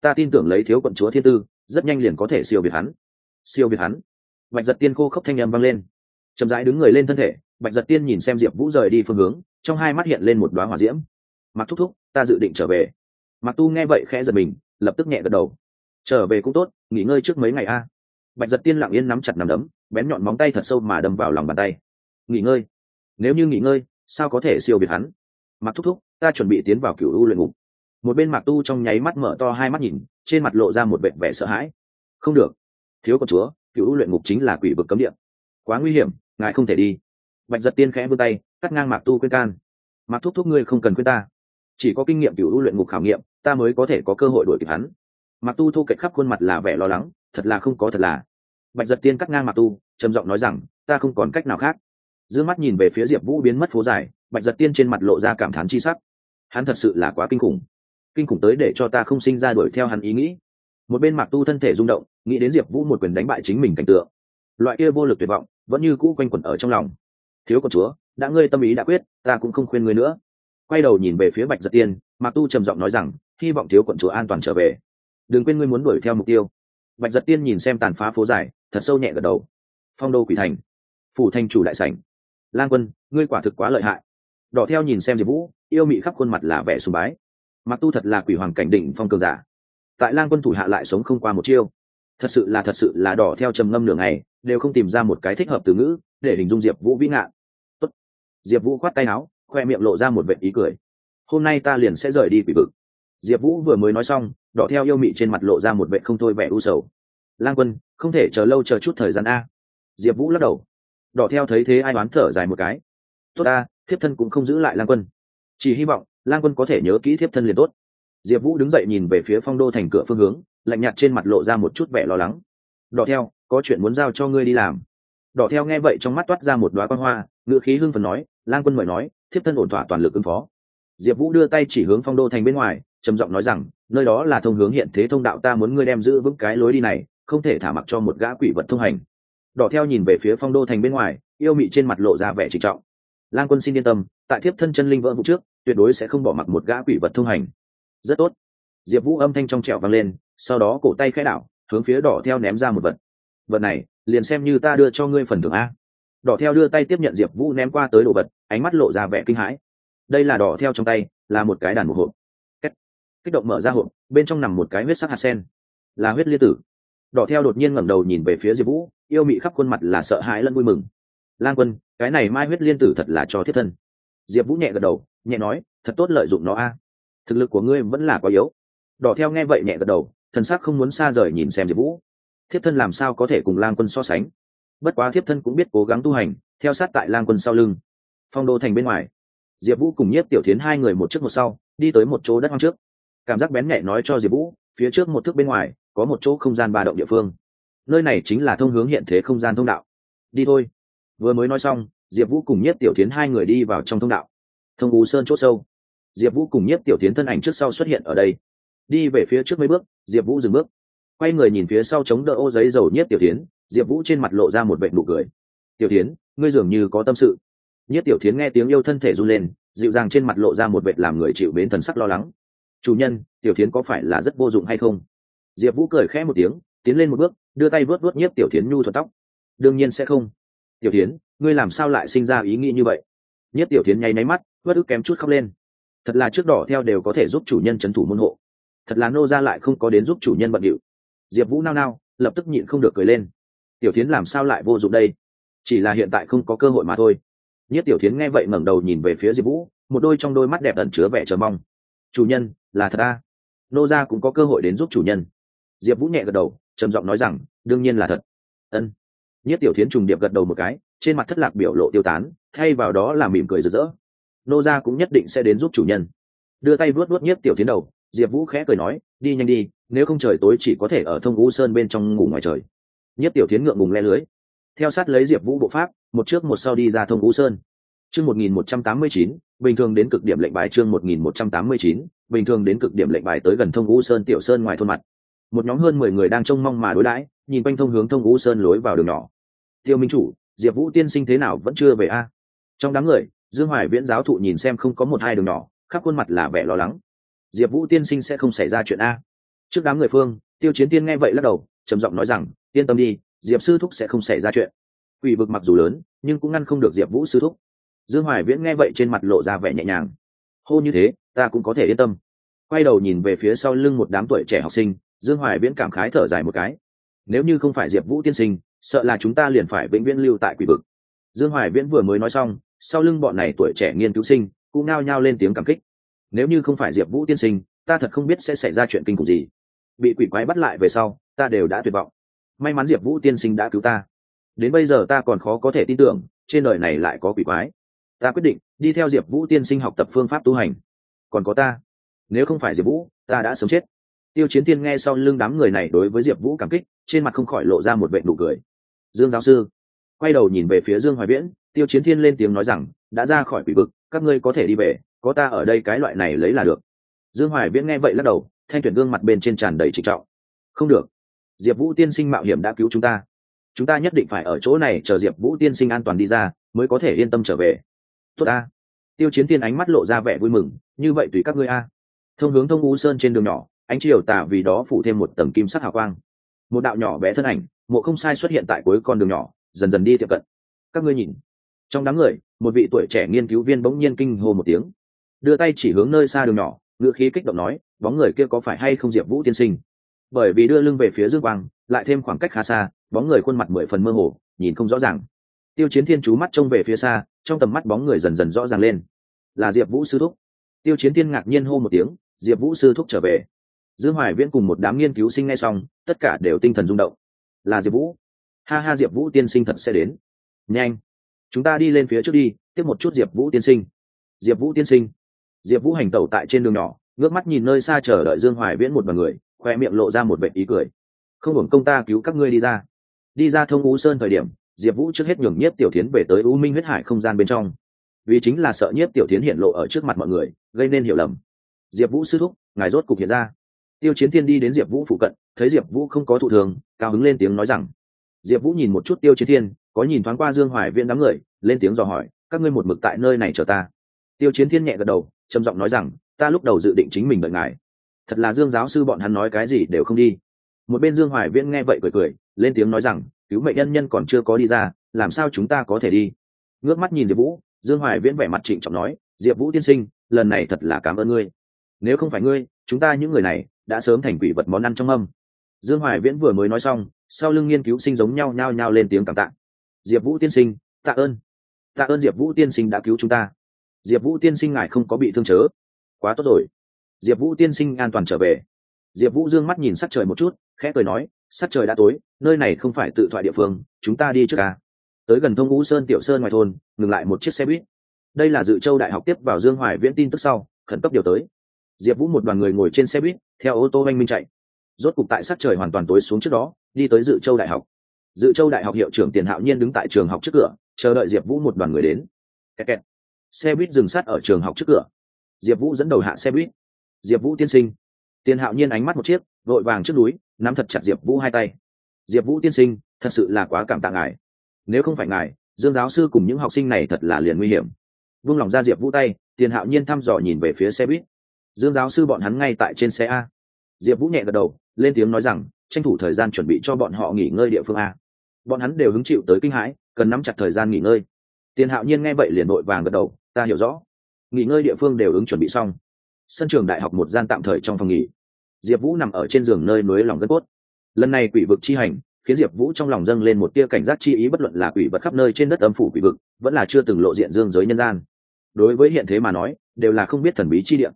Ta tin tưởng lấy thiếu quận chúa thiên tư, rất nhanh liền có thể siêu việt hắn. Siêu việt hắn. Bạch giật tiên khô khốc thanh â m vang lên. Chậm rãi đứng người lên thân thể, bạch giật tiên nhìn xem diệp vũ rời đi phương hướng, trong hai mắt hiện lên một đoá hỏa diễm. Mặc thúc thúc, ta dự định trở về. Mặc tu nghe vậy khẽ giật mình, lập tức nhẹ gật đầu. Trở về cũng tốt, nghỉ ngơi trước mấy ngày a. Bạch giật tiên lặng yên nắm chặt nằm đấm bén nhọn móng tay thật sâu mà đâm vào lòng bàn tay. Nghỉ ngơi. Nếu như nghỉ ngơi, sao có thể siêu việt hắn? Mặc thúc thúc, ta chuẩn bị tiến vào cựu u luyện ngục. Một bên mạc tu trong nháy mắt mở to hai mắt nhìn, trên mặt lộ ra một vẻ vẻ sợ hãi. Không được. Thiếu con chúa cựu luyện ngục chính là quỷ vực cấm địa. Quá nguy hiểm, ngài không thể đi. Bạch giật tiên khẽ vươn tay, cắt ngang mạc tu khuyên can. Mạc thúc thúc, ngươi không cần khuyên ta. Chỉ có kinh nghiệm cựu luyện ngục khảo nghiệm, ta mới có thể có cơ hội đuổi kịp hắn. Mạc tu thu kệch khắp khuôn mặt là vẻ lo lắng, thật là không có thật là bạch giật tiên cắt ngang mạc tu, trầm giọng nói rằng, ta không còn cách nào khác. D mắt nhìn về phía diệp vũ biến mất phố dài, bạch giật tiên trên mặt lộ ra cảm thán chi sắc. Hắn thật sự là quá kinh khủng. Kinh khủng tới để cho ta không sinh ra đuổi theo hắn ý nghĩ. Một bên mạc tu thân thể rung động, nghĩ đến diệp vũ một quyền đánh bại chính mình cảnh tượng. Loại kia vô lực tuyệt vọng, vẫn như cũ quanh quẩn ở trong lòng. Thiếu con chúa, đã ngươi tâm ý đã quyết, ta cũng không khuyên ngươi nữa. Quay đầu nhìn về phía bạch giật tiên, mạc tu trầm giọng nói rằng, hy vọng thiếu quận chúa an toàn trở về. Đừng quên ngươi muốn đuổi theo mục tiêu bạch giật tiên nhìn xem tàn phá phố dài, thật sâu nhẹ gật đầu. Phong đô quỷ thành. Phủ thành chủ đại sảnh. Lang quân, ngươi quả thực quá lợi hại. Đỏ theo nhìn xem diệp vũ, yêu mị khắp khuôn mặt là vẻ sùng bái. Mặc tu thật là quỷ hoàng cảnh đỉnh phong cường giả. Tại lang quân thủ hạ lại sống không qua một chiêu. Thật sự là thật sự là đỏ theo trầm ngâm nửa ngày, đều không tìm ra một cái thích hợp từ ngữ để hình dung diệp vũ vĩ ngạn. Tốt. diệp vũ khoát tay áo, khoe miệng lộ ra một vệ ý cười. Hôm nay ta liền sẽ rời đi quỷ vực diệp vũ vừa mới nói xong, đỏ theo yêu mị trên mặt lộ ra một vệ không thôi vẻ u sầu. Lang quân, không thể chờ lâu chờ chút thời gian a. Diệp vũ lắc đầu. Đỏ theo thấy thế ai đoán thở dài một cái. Tốt a thiếp thân cũng không giữ lại lang quân. Chỉ hy vọng, lang quân có thể nhớ kỹ thiếp thân liền tốt. Diệp vũ đứng dậy nhìn về phía phong đô thành cửa phương hướng, lạnh nhạt trên mặt lộ ra một chút vẻ lo lắng. Đỏ theo, có chuyện muốn giao cho ngươi đi làm. Đỏ theo nghe vậy trong mắt toát ra một đoá quan hoa ngựa khí hưng phần nói, lang quân mời nói, thiếp thân ổn thỏa toàn lực ứng phó. Diệp vũ đưa tay chỉ hướng phong đô thành bên ngoài trầm giọng nói rằng, nơi đó là thông hướng hiện thế thông đạo, ta muốn ngươi đem giữ vững cái lối đi này, không thể thả mặc cho một gã quỷ vật thông hành. Đỏ theo nhìn về phía phong đô thành bên ngoài, yêu mị trên mặt lộ ra vẻ trịnh trọng. Lang quân xin yên tâm, tại thiếp thân chân linh vỡ vụ trước, tuyệt đối sẽ không bỏ mặc một gã quỷ vật thông hành. Rất tốt. Diệp vũ âm thanh trong trẹo vang lên, sau đó cổ tay khẽ đảo, hướng phía đỏ theo ném ra một vật. Vật này, liền xem như ta đưa cho ngươi phần thưởng a. Đỏ theo đưa tay tiếp nhận diệp vũ ném qua tới đồ vật, ánh mắt lộ ra vẻ kinh hãi. Đây là đỏ theo trong tay, là một cái đàn một hộp kích động mở ra hộp, bên trong nằm một cái huyết sắc hạt sen. Là huyết liên tử. Đỏ theo đột nhiên ngẩng đầu nhìn về phía diệp vũ, yêu mị khắp khuôn mặt là sợ hãi lẫn vui mừng. Lan quân, cái này mai huyết liên tử thật là cho thiết thân. Diệp vũ nhẹ gật đầu, nhẹ nói, thật tốt lợi dụng nó a. Thực lực của ngươi vẫn là quá yếu. Đỏ theo nghe vậy nhẹ gật đầu, thần sắc không muốn xa rời nhìn xem diệp vũ. Thiếp thân làm sao có thể cùng lang quân so sánh? Bất quá thiếp thân cũng biết cố gắng tu hành, theo sát tại lang quân sau lưng. Phong đô thành bên ngoài, diệp vũ cùng nhiếp tiểu tiến hai người một trước một sau, đi tới một chỗ đất hoang trước cảm giác bén nhẹ nói cho diệp vũ, phía trước một thước bên ngoài, có một chỗ không gian ba động địa phương. Nơi này chính là thông hướng hiện thế không gian thông đạo. Đi thôi. Vừa mới nói xong, diệp vũ cùng nhiếp tiểu tiến hai người đi vào trong thông đạo. Thông ú sơn c h ỗ sâu. Diệp vũ cùng nhiếp tiểu tiến thân ảnh trước sau xuất hiện ở đây. Đi về phía trước mấy bước, diệp vũ dừng bước. Quay người nhìn phía sau chống đỡ ô giấy dầu nhiếp tiểu tiến diệp vũ trên mặt lộ ra một vệ nụ cười. Tiểu tiến ngươi dường như có tâm sự. Nhiếp tiểu tiến nghe tiếng yêu thân thể run lên, dịu dàng trên mặt lộ ra một vệ làm người chịu mến thần sắc lo lắng chủ nhân, tiểu tiến có phải là rất vô dụng hay không? Diệp vũ cười khẽ một tiếng, tiến lên một bước, đưa tay vớt vớt nhiếp tiểu tiến nhu thuật tóc. Đương nhiên sẽ không. Tiểu tiến ngươi làm sao lại sinh ra ý nghĩ như vậy? Nhiếp tiểu tiến nháy máy mắt, vớt ức kém chút khóc lên. Thật là trước đỏ theo đều có thể giúp chủ nhân c h ấ n thủ môn hộ. Thật là nô ra lại không có đến giúp chủ nhân bận điệu. Diệp vũ nao nao, lập tức nhịn không được cười lên. Tiểu tiến làm sao lại vô dụng đây? Chỉ là hiện tại không có cơ hội mà thôi. Nhất tiểu tiến nghe vậy ngẩng đầu nhìn về phía diệp vũ, một đôi trong đôi mắt đẹp ẩn chứa vẻ chờ mong. Chủ nhân là thật à? nô gia cũng có cơ hội đến giúp chủ nhân. Diệp vũ nhẹ gật đầu, trầm giọng nói rằng, đương nhiên là thật. Ân. Nhất tiểu thiến trùng điệp gật đầu một cái, trên mặt thất lạc biểu lộ tiêu tán, thay vào đó là mỉm cười rực rỡ. Nô gia cũng nhất định sẽ đến giúp chủ nhân. Đưa tay vuốt vuốt nhất tiểu thiến đầu, diệp vũ khẽ cười nói, đi nhanh đi, nếu không trời tối chỉ có thể ở thông Vũ sơn bên trong ngủ ngoài trời. Nhất tiểu thiến ngượng ngùng le lưới. Theo sát lấy diệp vũ bộ pháp, một trước một sau đi ra thông Vũ sơn. Chương một nghìn một trăm tám mươi chín, bình thường đến cực điểm lệnh bài chương một nghìn một trăm tám mươi chín bình thường đến cực điểm lệnh bài tới gần thông ngũ sơn tiểu sơn ngoài thôn mặt. Một nhóm hơn mười người đang trông mong mà đối đãi, nhìn quanh thông hướng thông ngũ sơn lối vào đường nhỏ. Tiêu minh chủ, diệp vũ tiên sinh thế nào vẫn chưa về a? Trong đám người, dương hoài viễn giáo thụ nhìn xem không có một hai đường nhỏ, khắp khuôn mặt là vẻ lo lắng. Diệp vũ tiên sinh sẽ không xảy ra chuyện a. Trước đám người phương, tiêu chiến tiên nghe vậy lắc đầu, trầm giọng nói rằng, yên tâm đi, diệp sư thúc sẽ không xảy ra chuyện. Quỷ vực mặc dù lớn, nhưng cũng ngăn không được diệp vũ sư thúc. Dương hoài viễn nghe vậy trên mặt lộ ra vẻ nhẹ nhàng. Hô như thế ta cũng có thể yên tâm. Quay đầu nhìn về phía sau lưng một đám tuổi trẻ học sinh, dương hoài viễn cảm khái thở dài một cái. Nếu như không phải diệp vũ tiên sinh, sợ là chúng ta liền phải vĩnh viễn lưu tại quỷ vực. Dương hoài viễn vừa mới nói xong, sau lưng bọn này tuổi trẻ nghiên cứu sinh cũng nao nhao lên tiếng cảm kích. Nếu như không phải diệp vũ tiên sinh, ta thật không biết sẽ xảy ra chuyện kinh khủng gì. Bị quỷ quái bắt lại về sau, ta đều đã tuyệt vọng. May mắn diệp vũ tiên sinh đã cứu ta. Đến bây giờ ta còn khó có thể tin tưởng, trên đời này lại có quỷ quái. Ta quyết định đi theo diệp vũ tiên sinh học tập phương pháp tu hành còn có ta. Nếu không phải diệp vũ, ta đã sống chết. Tiêu chiến tiên nghe sau lưng đám người này đối với diệp vũ cảm kích, trên mặt không khỏi lộ ra một vệ nụ cười. Dương giáo sư, quay đầu nhìn về phía dương hoài viễn, tiêu chiến thiên lên tiếng nói rằng, đã ra khỏi quỷ vực, các ngươi có thể đi về, có ta ở đây cái loại này lấy là được. Dương hoài viễn nghe vậy lắc đầu, thanh tuyển gương mặt bên trên tràn đầy trịnh trọng. Không được. Diệp vũ tiên sinh mạo hiểm đã cứu chúng ta. Chúng ta nhất định phải ở chỗ này chờ diệp vũ tiên sinh an toàn đi ra, mới có thể yên tâm trở về. Tốt a tiêu chiến tiên ánh mắt lộ ra vẻ vui mừng, như vậy tùy các ngươi a. Thông hướng thông u sơn trên đường nhỏ, ánh chiều tà vì đó phủ thêm một tầng kim sắc hào quang. Một đạo nhỏ bé thân ảnh, mộ không sai xuất hiện tại cuối con đường nhỏ, dần dần đi tiếp cận. Các ngươi nhìn. Trong đám người, một vị tuổi trẻ nghiên cứu viên bỗng nhiên kinh hô một tiếng. Đưa tay chỉ hướng nơi xa đường nhỏ ngựa khí kích động nói, bóng người kia có phải hay không diệp vũ tiên sinh? Bởi vì đưa lưng về phía dương quang, lại thêm khoảng cách khá xa, bóng người khuôn mặt mười phần mơ hồ, nhìn không rõ ràng tiêu chiến thiên chú mắt trông về phía xa, trong tầm mắt bóng người dần dần rõ ràng lên. Là diệp vũ sư thúc. Tiêu chiến thiên ngạc nhiên hô một tiếng, diệp vũ sư thúc trở về. Dương hoài viễn cùng một đám nghiên cứu sinh ngay xong, tất cả đều tinh thần rung động. Là diệp vũ. Ha ha, diệp vũ tiên sinh thật sẽ đến. Nhanh, chúng ta đi lên phía trước đi, tiếp một chút diệp vũ tiên sinh. Diệp vũ tiên sinh. Diệp vũ hành tẩu tại trên đường nhỏ, ngước mắt nhìn nơi xa chờ đợi dương hoài viễn một b ằ n người, khoe miệng lộ ra một vệ ý cười. Không hưởng công ta cứu các ngươi đi ra. Đi ra thông ú sơn thời điểm diệp vũ trước hết nhường nhiếp tiểu tiến về tới u minh huyết hải không gian bên trong. Vì chính là sợ nhiếp tiểu tiến hiện lộ ở trước mặt mọi người, gây nên hiểu lầm. Diệp vũ sư thúc, ngài rốt cục hiện ra. Tiêu chiến thiên đi đến diệp vũ phụ cận, thấy diệp vũ không có thụ thường, cao hứng lên tiếng nói rằng, diệp vũ nhìn một chút tiêu chiến thiên, có nhìn thoáng qua dương hoài Viên đám người, lên tiếng dò hỏi, các ngươi một mực tại nơi này chờ ta? Tiêu chiến thiên nhẹ gật đầu, trầm giọng nói rằng, ta lúc đầu dự định chính mình đợi ngài. Thật là dương giáo sư bọn hắn nói cái gì đều không đi. Một bên dương hoài viễn nghe vậy cười cười, lên tiếng nói rằng cứu mệnh nhân nhân còn chưa có đi ra, làm sao chúng ta có thể đi? Ngước mắt nhìn diệp vũ, dương hoài viễn vẻ mặt trịnh trọng nói, diệp vũ tiên sinh, lần này thật là cảm ơn ngươi. Nếu không phải ngươi, chúng ta những người này đã sớm thành quỷ vật món ăn trong âm dương hoài viễn vừa mới nói xong, sau lưng nghiên cứu sinh giống nhau nhao nhao lên tiếng cảm tạ. Diệp vũ tiên sinh, tạ ơn. Tạ ơn diệp vũ tiên sinh đã cứu chúng ta. Diệp vũ tiên sinh ngài không có bị thương chớ. Quá tốt rồi. Diệp vũ tiên sinh an toàn trở về diệp vũ dương mắt nhìn sắc trời một chút, khẽ cười nói, sắc trời đã tối, nơi này không phải tự thoại địa phương, chúng ta đi trước ca tới gần thông ngũ sơn tiểu sơn ngoài thôn, ngừng lại một chiếc xe buýt. Đây là dự châu đại học tiếp vào dương hoài viễn tin tức sau, khẩn cấp điều tới. Diệp vũ một đoàn người ngồi trên xe buýt, theo ô tô oanh minh chạy. Rốt cục tại sắc trời hoàn toàn tối xuống trước đó, đi tới dự châu đại học. Dự châu đại học hiệu trưởng tiền hạo nhiên đứng tại trường học trước cửa, chờ đợi diệp vũ một đoàn người đến. Kẹt kẹt. xe buýt dừng sát ở trường học trước cửa. Diệp vũ dẫn đầu hạ xe buýt. Diệp vũ tiên sinh tiền hạo nhiên ánh mắt một chiếc, vội vàng trước núi, nắm thật chặt diệp vũ hai tay. Diệp vũ tiên sinh, thật sự là quá cảm tạ ngài. Nếu không phải ngài, dương giáo sư cùng những học sinh này thật là liền nguy hiểm. Vung lòng ra diệp vũ tay tiền hạo nhiên thăm dò nhìn về phía xe buýt. Dương giáo sư bọn hắn ngay tại trên xe a. Diệp vũ nhẹ gật đầu, lên tiếng nói rằng, tranh thủ thời gian chuẩn bị cho bọn họ nghỉ ngơi địa phương a. Bọn hắn đều hứng chịu tới kinh hãi, cần nắm chặt thời gian nghỉ ngơi. Tiền hạo nhiên nghe vậy liền vội vàng gật đầu, ta hiểu rõ. Nghỉ ngơi địa phương đều ứng chuẩn bị xong. Sân trường đại học một gian tạm thời trong phòng nghỉ diệp vũ nằm ở trên giường nơi nối lòng gân cốt. Lần này quỷ vực chi hành, khiến diệp vũ trong lòng dâng lên một tia cảnh giác chi ý, bất luận là quỷ vật khắp nơi trên đất âm phủ quỷ vực, vẫn là chưa từng lộ diện dương giới nhân gian. Đối với hiện thế mà nói, đều là không biết thần bí chi địa.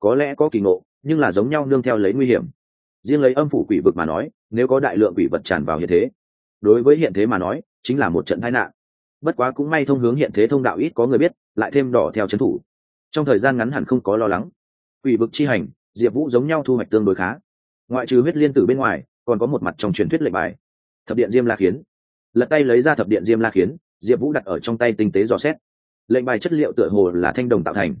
Có lẽ có kỳ ngộ, nhưng là giống nhau nương theo lấy nguy hiểm. Riêng lấy âm phủ quỷ vực mà nói, nếu có đại lượng quỷ vật tràn vào hiện thế, đối với hiện thế mà nói, chính là một trận tai nạn. Bất quá cũng may thông hướng hiện thế thông đạo ít có người biết, lại thêm đỏ theo c thủ. Trong thời gian ngắn hẳn không có lo lắng. Quỷ vực chi hành diệp vũ giống nhau thu hoạch tương đối khá. Ngoại trừ huyết liên tử bên ngoài, còn có một mặt trong truyền thuyết lệnh bài. Thập điện diêm la khiến. Lật tay lấy ra thập điện diêm la khiến, diệp vũ đặt ở trong tay tinh tế dò xét. Lệnh bài chất liệu tựa hồ là thanh đồng tạo thành.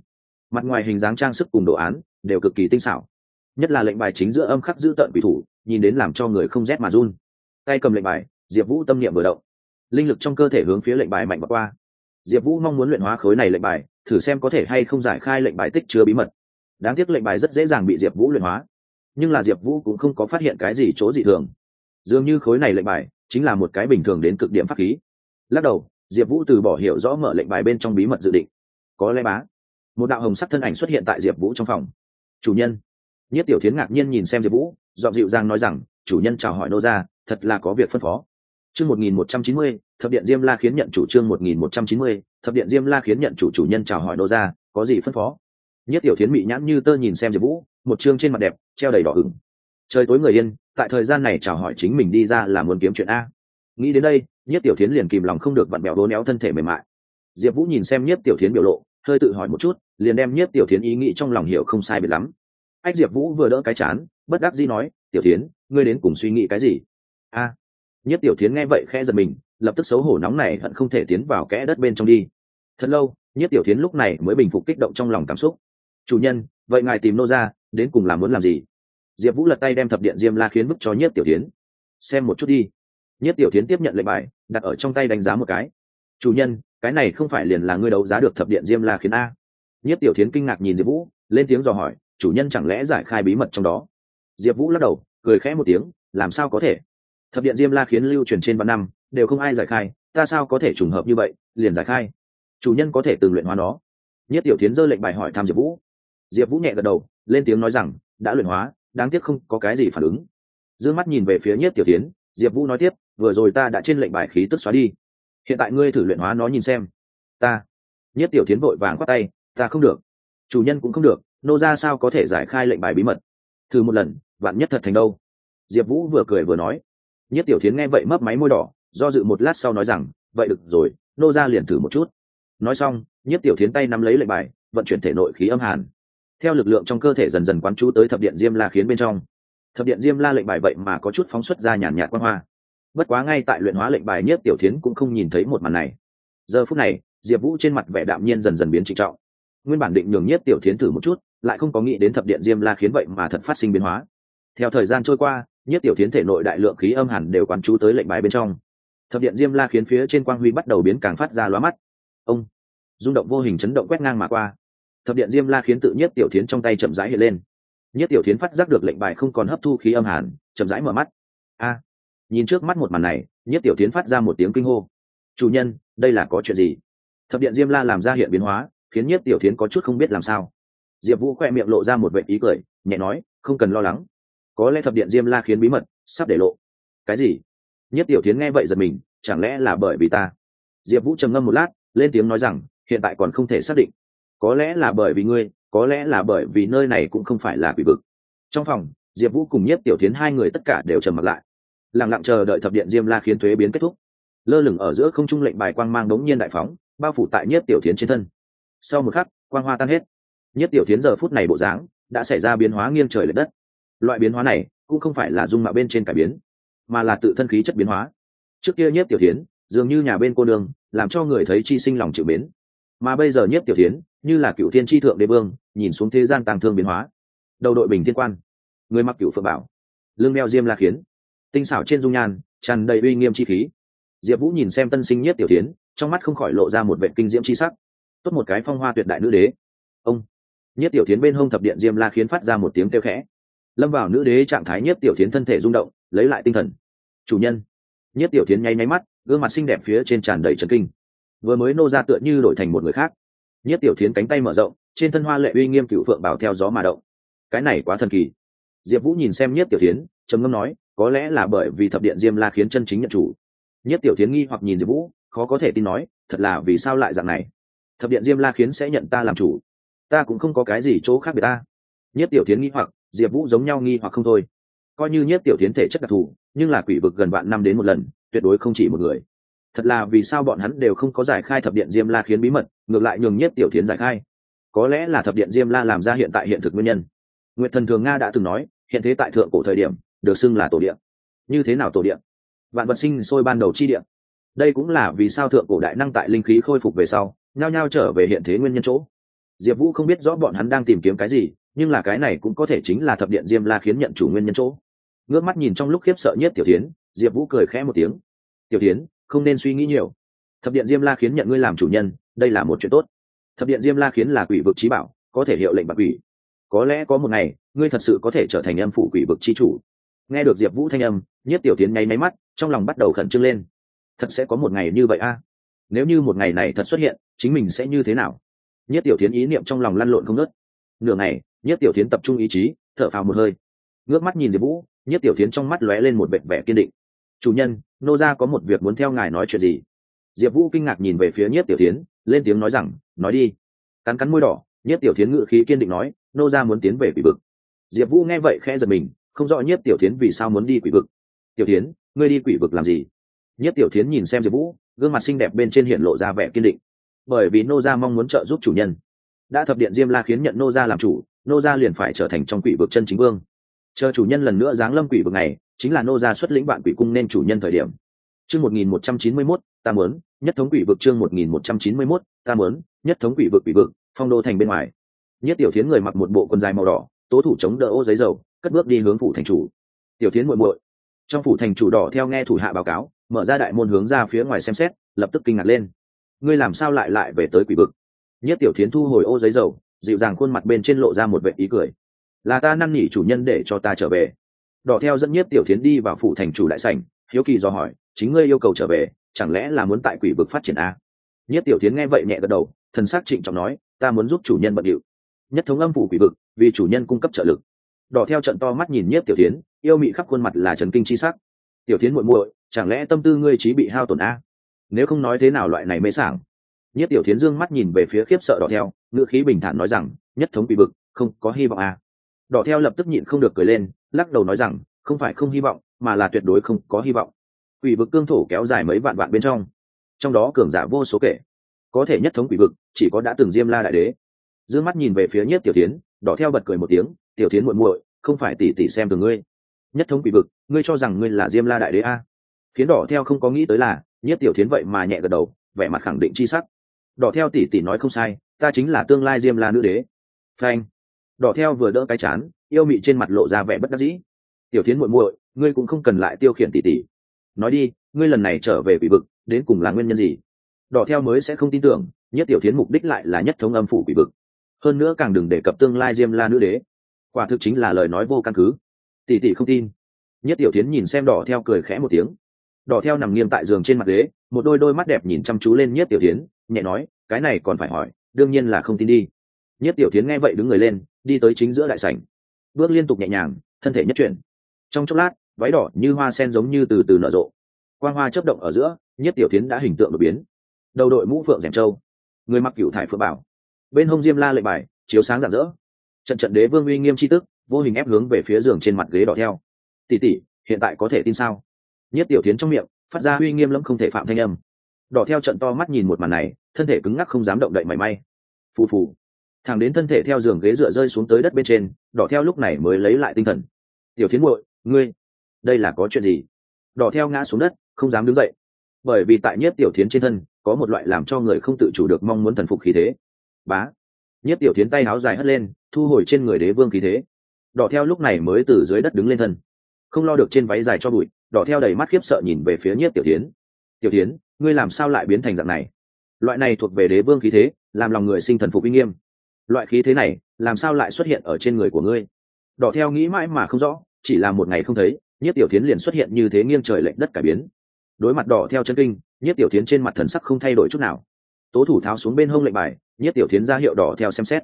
Mặt ngoài hình dáng trang sức cùng đồ án đều cực kỳ tinh xảo. Nhất là lệnh bài chính giữa âm khắc giữ tợn quỷ thủ, nhìn đến làm cho người không rét mà run. Tay cầm lệnh bài, diệp vũ tâm niệm vừa động. Linh lực trong cơ thể hướng phía lệnh bài mạnh bật qua. Diệp vũ mong muốn luyện hóa khối này lệnh bài, thử xem có thể hay không giải khai lệnh bài tích chứa bí mật đáng tiếc lệnh bài rất dễ dàng bị diệp vũ luyện hóa. Nhưng là diệp vũ cũng không có phát hiện cái gì chỗ dị thường. Dường như khối này lệnh bài chính là một cái bình thường đến cực điểm pháp khí. Lắc đầu, diệp vũ từ bỏ hiểu rõ mở lệnh bài bên trong bí mật dự định. Có lẽ bá, một đạo hồng sắc thân ảnh xuất hiện tại diệp vũ trong phòng. Chủ nhân. Nhất tiểu thiến ngạc nhiên nhìn xem diệp vũ dọn dịu giang nói rằng, chủ nhân chào hỏi nô ra thật là có việc phân phó. Chương một nghìn một trăm chín mươi, thập điện diêm la khiến nhận chủ trương một nghìn một trăm chín mươi, thập điện diêm la khiến nhận chủ chủ nhân chào hỏi nô ra có gì phân phó? Nhất tiểu thiến bị nhãn như tơ nhìn xem diệp vũ, một chương trên mặt đẹp, treo đầy đỏ ửng. Trời tối người yên, tại thời gian này chào hỏi chính mình đi ra là muốn kiếm chuyện a. Nghĩ đến đây, nhất tiểu thiến liền kìm lòng không được vặn bẹo đố néo thân thể mềm mại. Diệp vũ nhìn xem nhất tiểu thiến biểu lộ, hơi tự hỏi một chút, liền đem nhất tiểu thiến ý nghĩ trong lòng hiểu không sai biệt lắm. Anh diệp vũ vừa đỡ cái chán, bất đắc dĩ nói, tiểu thiến, ngươi đến cùng suy nghĩ cái gì? A. Nhất tiểu thiến nghe vậy khẽ giật mình, lập tức xấu hổ nóng này hận không thể tiến vào kẽ đất bên trong đi. Thật lâu, nhất tiểu thiến lúc này mới bình phục kích động trong lòng cảm xúc chủ nhân, vậy ngài tìm nô ra, đến cùng làm muốn làm gì? Diệp vũ lật tay đem thập điện diêm la khiến bức cho nhất tiểu tiến xem một chút đi. Nhất tiểu tiến tiếp nhận lệnh bài, đặt ở trong tay đánh giá một cái. Chủ nhân, cái này không phải liền là ngươi đấu giá được thập điện diêm la khiến a. Nhất tiểu tiến kinh ngạc nhìn diệp vũ, lên tiếng dò hỏi, chủ nhân chẳng lẽ giải khai bí mật trong đó? Diệp vũ lắc đầu, cười khẽ một tiếng, làm sao có thể? Thập điện diêm la khiến lưu truyền trên ba năm, đều không ai giải khai, ta sao có thể trùng hợp như vậy, liền giải khai? Chủ nhân có thể từng luyện hóa nó. Nhất tiểu tiến giơ lệnh bài hỏi thăm diệp vũ diệp vũ nhẹ gật đầu, lên tiếng nói rằng, đã luyện hóa, đáng tiếc không có cái gì phản ứng. D ư ơ n g mắt nhìn về phía nhất tiểu tiến, diệp vũ nói tiếp, vừa rồi ta đã trên lệnh bài khí tức xóa đi. Hiện tại ngươi thử luyện hóa nó nhìn xem. Ta? Nhất tiểu tiến vội vàng khoác tay, ta không được. Chủ nhân cũng không được, nô ra sao có thể giải khai lệnh bài bí mật? Thử một lần, vạn nhất thật thành đâu? Diệp vũ vừa cười vừa nói. Nhất tiểu tiến nghe vậy mấp máy môi đỏ, do dự một lát sau nói rằng, vậy được rồi, nô ra liền thử một chút. Nói xong nhất tiểu tiến tay nắm lấy lệnh bài, vận chuyển thể nội khí âm hàn theo lực lượng trong cơ thể dần dần quán chú tới thập điện diêm la khiến bên trong. Thập điện diêm la lệnh bài vậy mà có chút phóng xuất ra nhàn nhạt quan hoa. Bất quá ngay tại luyện hóa lệnh bài nhất tiểu thiến cũng không nhìn thấy một màn này. Giờ phút này, diệp vũ trên mặt vẻ đạm nhiên dần dần biến trịnh trọng. Nguyên bản định nhường nhất tiểu thiến thử một chút, lại không có nghĩ đến thập điện diêm la khiến vậy mà thật phát sinh biến hóa. Theo thời gian trôi qua nhất tiểu thiến thể nội đại lượng khí âm hẳn đều quán chú tới lệnh bài bên trong. Thập điện diêm la khiến phía trên quang huy bắt đầu biến càng phát ra lóa mắt. Ông, rung động vô hình chấn động quét ngang mà qua thập điện diêm la khiến tự nhất tiểu thiến trong tay chậm rãi hiện lên. Nhất tiểu thiến phát giác được lệnh bài không còn hấp thu khí âm hàn, chậm rãi mở mắt. A! Nhìn trước mắt một màn này, nhất tiểu thiến phát ra một tiếng kinh hô. Chủ nhân, đây là có chuyện gì? Thập điện diêm la làm ra hiện biến hóa, khiến nhất tiểu thiến có chút không biết làm sao. Diệp vũ khoe miệng lộ ra một vệ ý cười, nhẹ nói, không cần lo lắng. Có lẽ thập điện diêm la khiến bí mật sắp để lộ. Cái gì? Nhất tiểu thiến nghe vậy giật mình, chẳng lẽ là bởi vì ta? Diệp vũ trầm ngâm một lát, lên tiếng nói rằng, hiện tại còn không thể xác định có lẽ là bởi vì ngươi, có lẽ là bởi vì nơi này cũng không phải là quỷ vực. Trong phòng, diệp vũ cùng nhiếp tiểu tiến hai người tất cả đều trầm mặt lại. Lẳng lặng chờ đợi thập điện diêm la khiến thuế biến kết thúc. Lơ lửng ở giữa không trung lệnh bài quang mang đống nhiên đại phóng, bao phủ tại nhiếp tiểu tiến trên thân. Sau một khắc, quang hoa tan hết. Nhiếp tiểu tiến giờ phút này bộ dáng đã xảy ra biến hóa nghiêng trời l ệ đất. Loại biến hóa này cũng không phải là dung mạo bên trên cải biến, mà là tự thân khí chất biến hóa. Trước kia nhiếp tiểu tiến dường như nhà bên cô đường làm cho người thấy chi sinh lòng chịu mến. Mà bây giờ nhiếp tiểu tiến như là cựu thiên tri thượng đế vương, nhìn xuống thế gian tàng thương biến hóa. Đầu đội bình thiên quan, người mặc cựu phượng bảo lương đeo diêm la khiến, tinh xảo trên dung nhan, tràn đầy uy nghiêm chi khí. Diệp vũ nhìn xem tân sinh nhất tiểu tiến trong mắt không khỏi lộ ra một vệ kinh diễm chi sắc. Tốt một cái phong hoa tuyệt đại nữ đế. Ông nhất tiểu tiến bên hông thập điện diêm la khiến phát ra một tiếng kêu khẽ. Lâm vào nữ đế trạng thái nhất tiểu tiến thân thể rung động, lấy lại tinh thần. Chủ nhân nhất tiểu tiến nháy nháy mắt, gương mặt xinh đẹp phía trên tràn đầy trần kinh. Vừa mới nô ra tựa như đổi thành một người khác nhất tiểu thiến cánh tay mở rộng, trên thân hoa lệ uy nghiêm cựu phượng bảo theo gió mà động. Cái này quá thần kỳ. Diệp vũ nhìn xem nhất tiểu thiến, trầm ngâm nói, có lẽ là bởi vì thập điện diêm la khiến chân chính nhận chủ. Nhất tiểu thiến nghi hoặc nhìn diệp vũ, khó có thể tin nói, thật là vì sao lại dạng này? Thập điện diêm la khiến sẽ nhận ta làm chủ. Ta cũng không có cái gì chỗ khác biệt ta. Nhất tiểu thiến nghi hoặc, diệp vũ giống nhau nghi hoặc không thôi. Coi như nhất tiểu thiến thể chất đặc thù, nhưng là quỷ vực gần vạn năm đến một lần, tuyệt đối không chỉ một người thật là vì sao bọn hắn đều không có giải khai thập điện diêm la khiến bí mật, ngược lại nhường nhất tiểu thiến giải khai. Có lẽ là thập điện diêm la làm ra hiện tại hiện thực nguyên nhân. Nguyệt thần thường nga đã từng nói, hiện thế tại thượng cổ thời điểm, được xưng là tổ điện như thế nào tổ điện vạn vật sinh sôi ban đầu chi điện đây cũng là vì sao thượng cổ đại năng tại linh khí khôi phục về sau, nhao nhao trở về hiện thế nguyên nhân chỗ. Diệp vũ không biết rõ bọn hắn đang tìm kiếm cái gì, nhưng là cái này cũng có thể chính là thập điện diêm la khiến nhận chủ nguyên nhân chỗ. Ngước mắt nhìn trong lúc khiếp sợ nhất tiểu tiến diệp vũ cười khẽ một tiếng. Tiểu tiến không nên suy nghĩ nhiều. Thập điện diêm la khiến nhận ngươi làm chủ nhân, đây là một chuyện tốt. Thập điện diêm la khiến là quỷ vực trí bảo, có thể hiệu lệnh bạc quỷ. Có lẽ có một ngày, ngươi thật sự có thể trở thành âm phủ quỷ vực chi chủ. Nghe được diệp vũ thanh âm nhất tiểu tiến nháy máy mắt, trong lòng bắt đầu khẩn trương lên. Thật sẽ có một ngày như vậy a? Nếu như một ngày này thật xuất hiện, chính mình sẽ như thế nào? Nhất tiểu tiến ý niệm trong lòng lăn lộn không ngớt. Nửa ngày nhất tiểu tiến tập trung ý chí, thở phào một hơi. Ngước mắt nhìn diệp vũ nhất tiểu tiến trong mắt lóe lên một vẻ vẻ kiên định. Chủ nhân nô gia có một việc muốn theo ngài nói chuyện gì? Diệp vũ kinh ngạc nhìn về phía nhất tiểu tiến lên tiếng nói rằng, nói đi. Cắn cắn môi đỏ nhất tiểu tiến ngự khí kiên định nói, nô gia muốn tiến về quỷ vực. Diệp vũ nghe vậy khẽ giật mình, không rõ nhất tiểu tiến vì sao muốn đi quỷ vực. Tiểu tiến ngươi đi quỷ vực làm gì? Nhất tiểu tiến nhìn xem diệp vũ, gương mặt xinh đẹp bên trên hiện lộ ra vẻ kiên định. Bởi vì nô gia mong muốn trợ giúp chủ nhân. Đã thập điện diêm la khiến nhận nô gia làm chủ, nô gia liền phải trở thành trong quỷ vực chân chính vương. Chờ chủ nhân lần nữa giáng lâm quỷ vực này chính là nô gia xuất lĩnh bạn quỷ cung nên chủ nhân thời điểm. Chương một nghìn một trăm chín mươi mốt, ta muốn, nhất thống quỷ vực chương một nghìn một trăm chín mươi mốt, ta muốn, nhất thống quỷ vực quỷ vực, phong đô thành bên ngoài. Nhất tiểu thiến người mặc một bộ quần dài màu đỏ, tố thủ chống đỡ ô giấy dầu, cất bước đi hướng phủ thành chủ. Tiểu thiến muội muội. Trong phủ thành chủ đỏ theo nghe thủ hạ báo cáo, mở ra đại môn hướng ra phía ngoài xem xét, lập tức kinh ngạc lên. Ngươi làm sao lại lại về tới quỷ vực? Nhất tiểu thiến thu hồi ô giấy dầu, dịu dàng khuôn mặt bên trên lộ ra một vệ ý cười. Là ta năn nỉ chủ nhân để cho ta trở về đỏ theo dẫn nhiếp tiểu thiến đi vào phủ thành chủ đại sảnh, hiếu kỳ do hỏi, chính ngươi yêu cầu trở về, chẳng lẽ là muốn tại quỷ vực phát triển a? Nhiếp tiểu thiến nghe vậy nhẹ gật đầu, thần s á c trịnh trọng nói, ta muốn giúp chủ nhân bận điệu. Nhất thống âm phủ quỷ vực, vì chủ nhân cung cấp trợ lực. Đỏ theo trận to mắt nhìn nhiếp tiểu thiến, yêu mị khắp khuôn mặt là trần kinh c h i sắc. Tiểu thiến muội muội, chẳng lẽ tâm tư ngươi trí bị hao tổn a? Nếu không nói thế nào loại này mê sảng? Nhất tiểu thiến dương mắt nhìn về phía khiếp sợ đỏ theo, ngữ khí bình thản nói rằng, nhất thống quỷ vực, không có hy vọng a. Đỏ theo lập tức nhịn không được cười lên lắc đầu nói rằng, không phải không hy vọng, mà là tuyệt đối không có hy vọng. Quỷ vực cương thổ kéo dài mấy vạn vạn bên trong. Trong đó cường giả vô số kể. Có thể nhất thống quỷ vực, chỉ có đã từng diêm la đại đế. D ư ơ n g mắt nhìn về phía nhất tiểu tiến đỏ theo bật cười một tiếng, tiểu tiến muộn muội, không phải tỉ tỉ xem từ ngươi. Nhất thống quỷ vực, ngươi cho rằng ngươi là diêm la đại đế a? Khiến đỏ theo không có nghĩ tới là nhất tiểu tiến vậy mà nhẹ gật đầu, vẻ mặt khẳng định c h i sắc. Đỏ theo tỉ tỉ nói không sai, ta chính là tương lai diêm la nữ đế. Phanh. Đỏ theo vừa đỡ cái chán yêu mị trên mặt lộ ra vẻ bất đắc dĩ. Tiểu tiến muội muội, ngươi cũng không cần lại tiêu khiển tỷ tỷ. Nói đi, ngươi lần này trở về bị vực, đến cùng là nguyên nhân gì? Đỏ theo mới sẽ không tin tưởng, nhất tiểu tiến mục đích lại là nhất thống âm phủ bị vực. Hơn nữa càng đừng đề cập tương lai diêm la nữ đế. Quả thực chính là lời nói vô căn cứ. Tỷ tỷ không tin. Nhất tiểu tiến nhìn xem đỏ theo cười khẽ một tiếng. Đỏ theo nằm nghiêm tại giường trên mặt ghế một đôi đôi mắt đẹp nhìn chăm chú lên nhất tiểu tiến nhẹ nói, cái này còn phải hỏi, đương nhiên là không tin đi. Nhất tiểu tiến nghe vậy đứng người lên, đi tới chính giữa đại sảnh bước liên tục nhẹ nhàng, thân thể nhất chuyển. Trong chốc lát, váy đỏ như hoa sen giống như từ từ nở rộ. Quang hoa chấp động ở giữa, nhất tiểu tiến đã hình tượng đột biến. Đầu đội mũ phượng rèm châu người mặc cựu thải phượng bảo. Bên hông diêm la lệnh bài, chiếu sáng rạng rỡ. Trận trận đế vương uy nghiêm c tức, vô hình ép hướng về phía giường trên mặt ghế đỏ theo. Tỉ tỉ hiện tại có thể tin sao? Nhất tiểu tiến trong miệng, phát ra uy nghiêm lẫm không thể phạm thanh âm. Đỏ theo trận to mắt nhìn một màn này, thân thể cứng ngắc không dám động đậy mảy may. Phù phù thẳng đến thân thể theo giường ghế dựa rơi xuống tới đất bên trên, đỏ theo lúc này mới lấy lại tinh thần. Tiểu tiến muội, ngươi, đây là có chuyện gì? Đỏ theo ngã xuống đất, không dám đứng dậy. Bởi vì tại nhất tiểu tiến trên thân, có một loại làm cho người không tự chủ được mong muốn thần phục khí thế. Bá! Nhất tiểu tiến tay áo dài hất lên, thu hồi trên người đế vương khí thế. Đỏ theo lúc này mới từ dưới đất đứng lên thân. Không lo được trên váy dài cho bụi, đỏ theo đầy mắt khiếp sợ nhìn về phía nhiếp tiểu tiến tiểu tiến ngươi làm sao lại biến thành dạng này? Loại này thuộc về đế vương khí thế, làm lòng người sinh thần phục uy nghiêm loại khí thế này, làm sao lại xuất hiện ở trên người của ngươi? Đỏ theo nghĩ mãi mà không rõ, chỉ là một ngày không thấy nhất tiểu tiến liền xuất hiện như thế nghiêng trời lệnh đất cải biến. Đối mặt đỏ theo chân kinh nhất tiểu tiến trên mặt thần sắc không thay đổi chút nào. Tố thủ tháo xuống bên hông lệnh bài nhất tiểu tiến ra hiệu đỏ theo xem xét.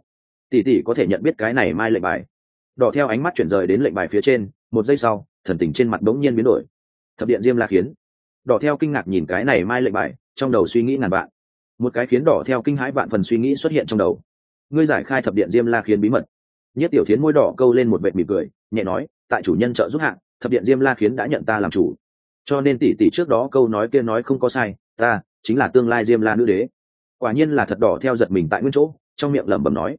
Tỷ tỷ có thể nhận biết cái này mai lệnh bài. Đỏ theo ánh mắt chuyển rời đến lệnh bài phía trên, một giây sau, thần tình trên mặt đống nhiên biến đổi. Thập điện diêm la khiến. Đỏ theo kinh ngạc nhìn cái này mai lệnh bài, trong đầu suy nghĩ ngàn vạn. Một cái khiến đỏ theo kinh hãi vạn phần suy nghĩ xuất hiện trong đầu ngươi giải khai thập điện diêm la khiến bí mật. Nhất tiểu thiến môi đỏ câu lên một vệ mỉm cười, nhẹ nói, tại chủ nhân trợ giúp hạng thập điện diêm la khiến đã nhận ta làm chủ. Cho nên tỷ tỷ trước đó câu nói kia nói không có sai, ta chính là tương lai diêm la nữ đế. Quả nhiên là thật đỏ theo giật mình tại nguyên chỗ, trong miệng lẩm bẩm nói.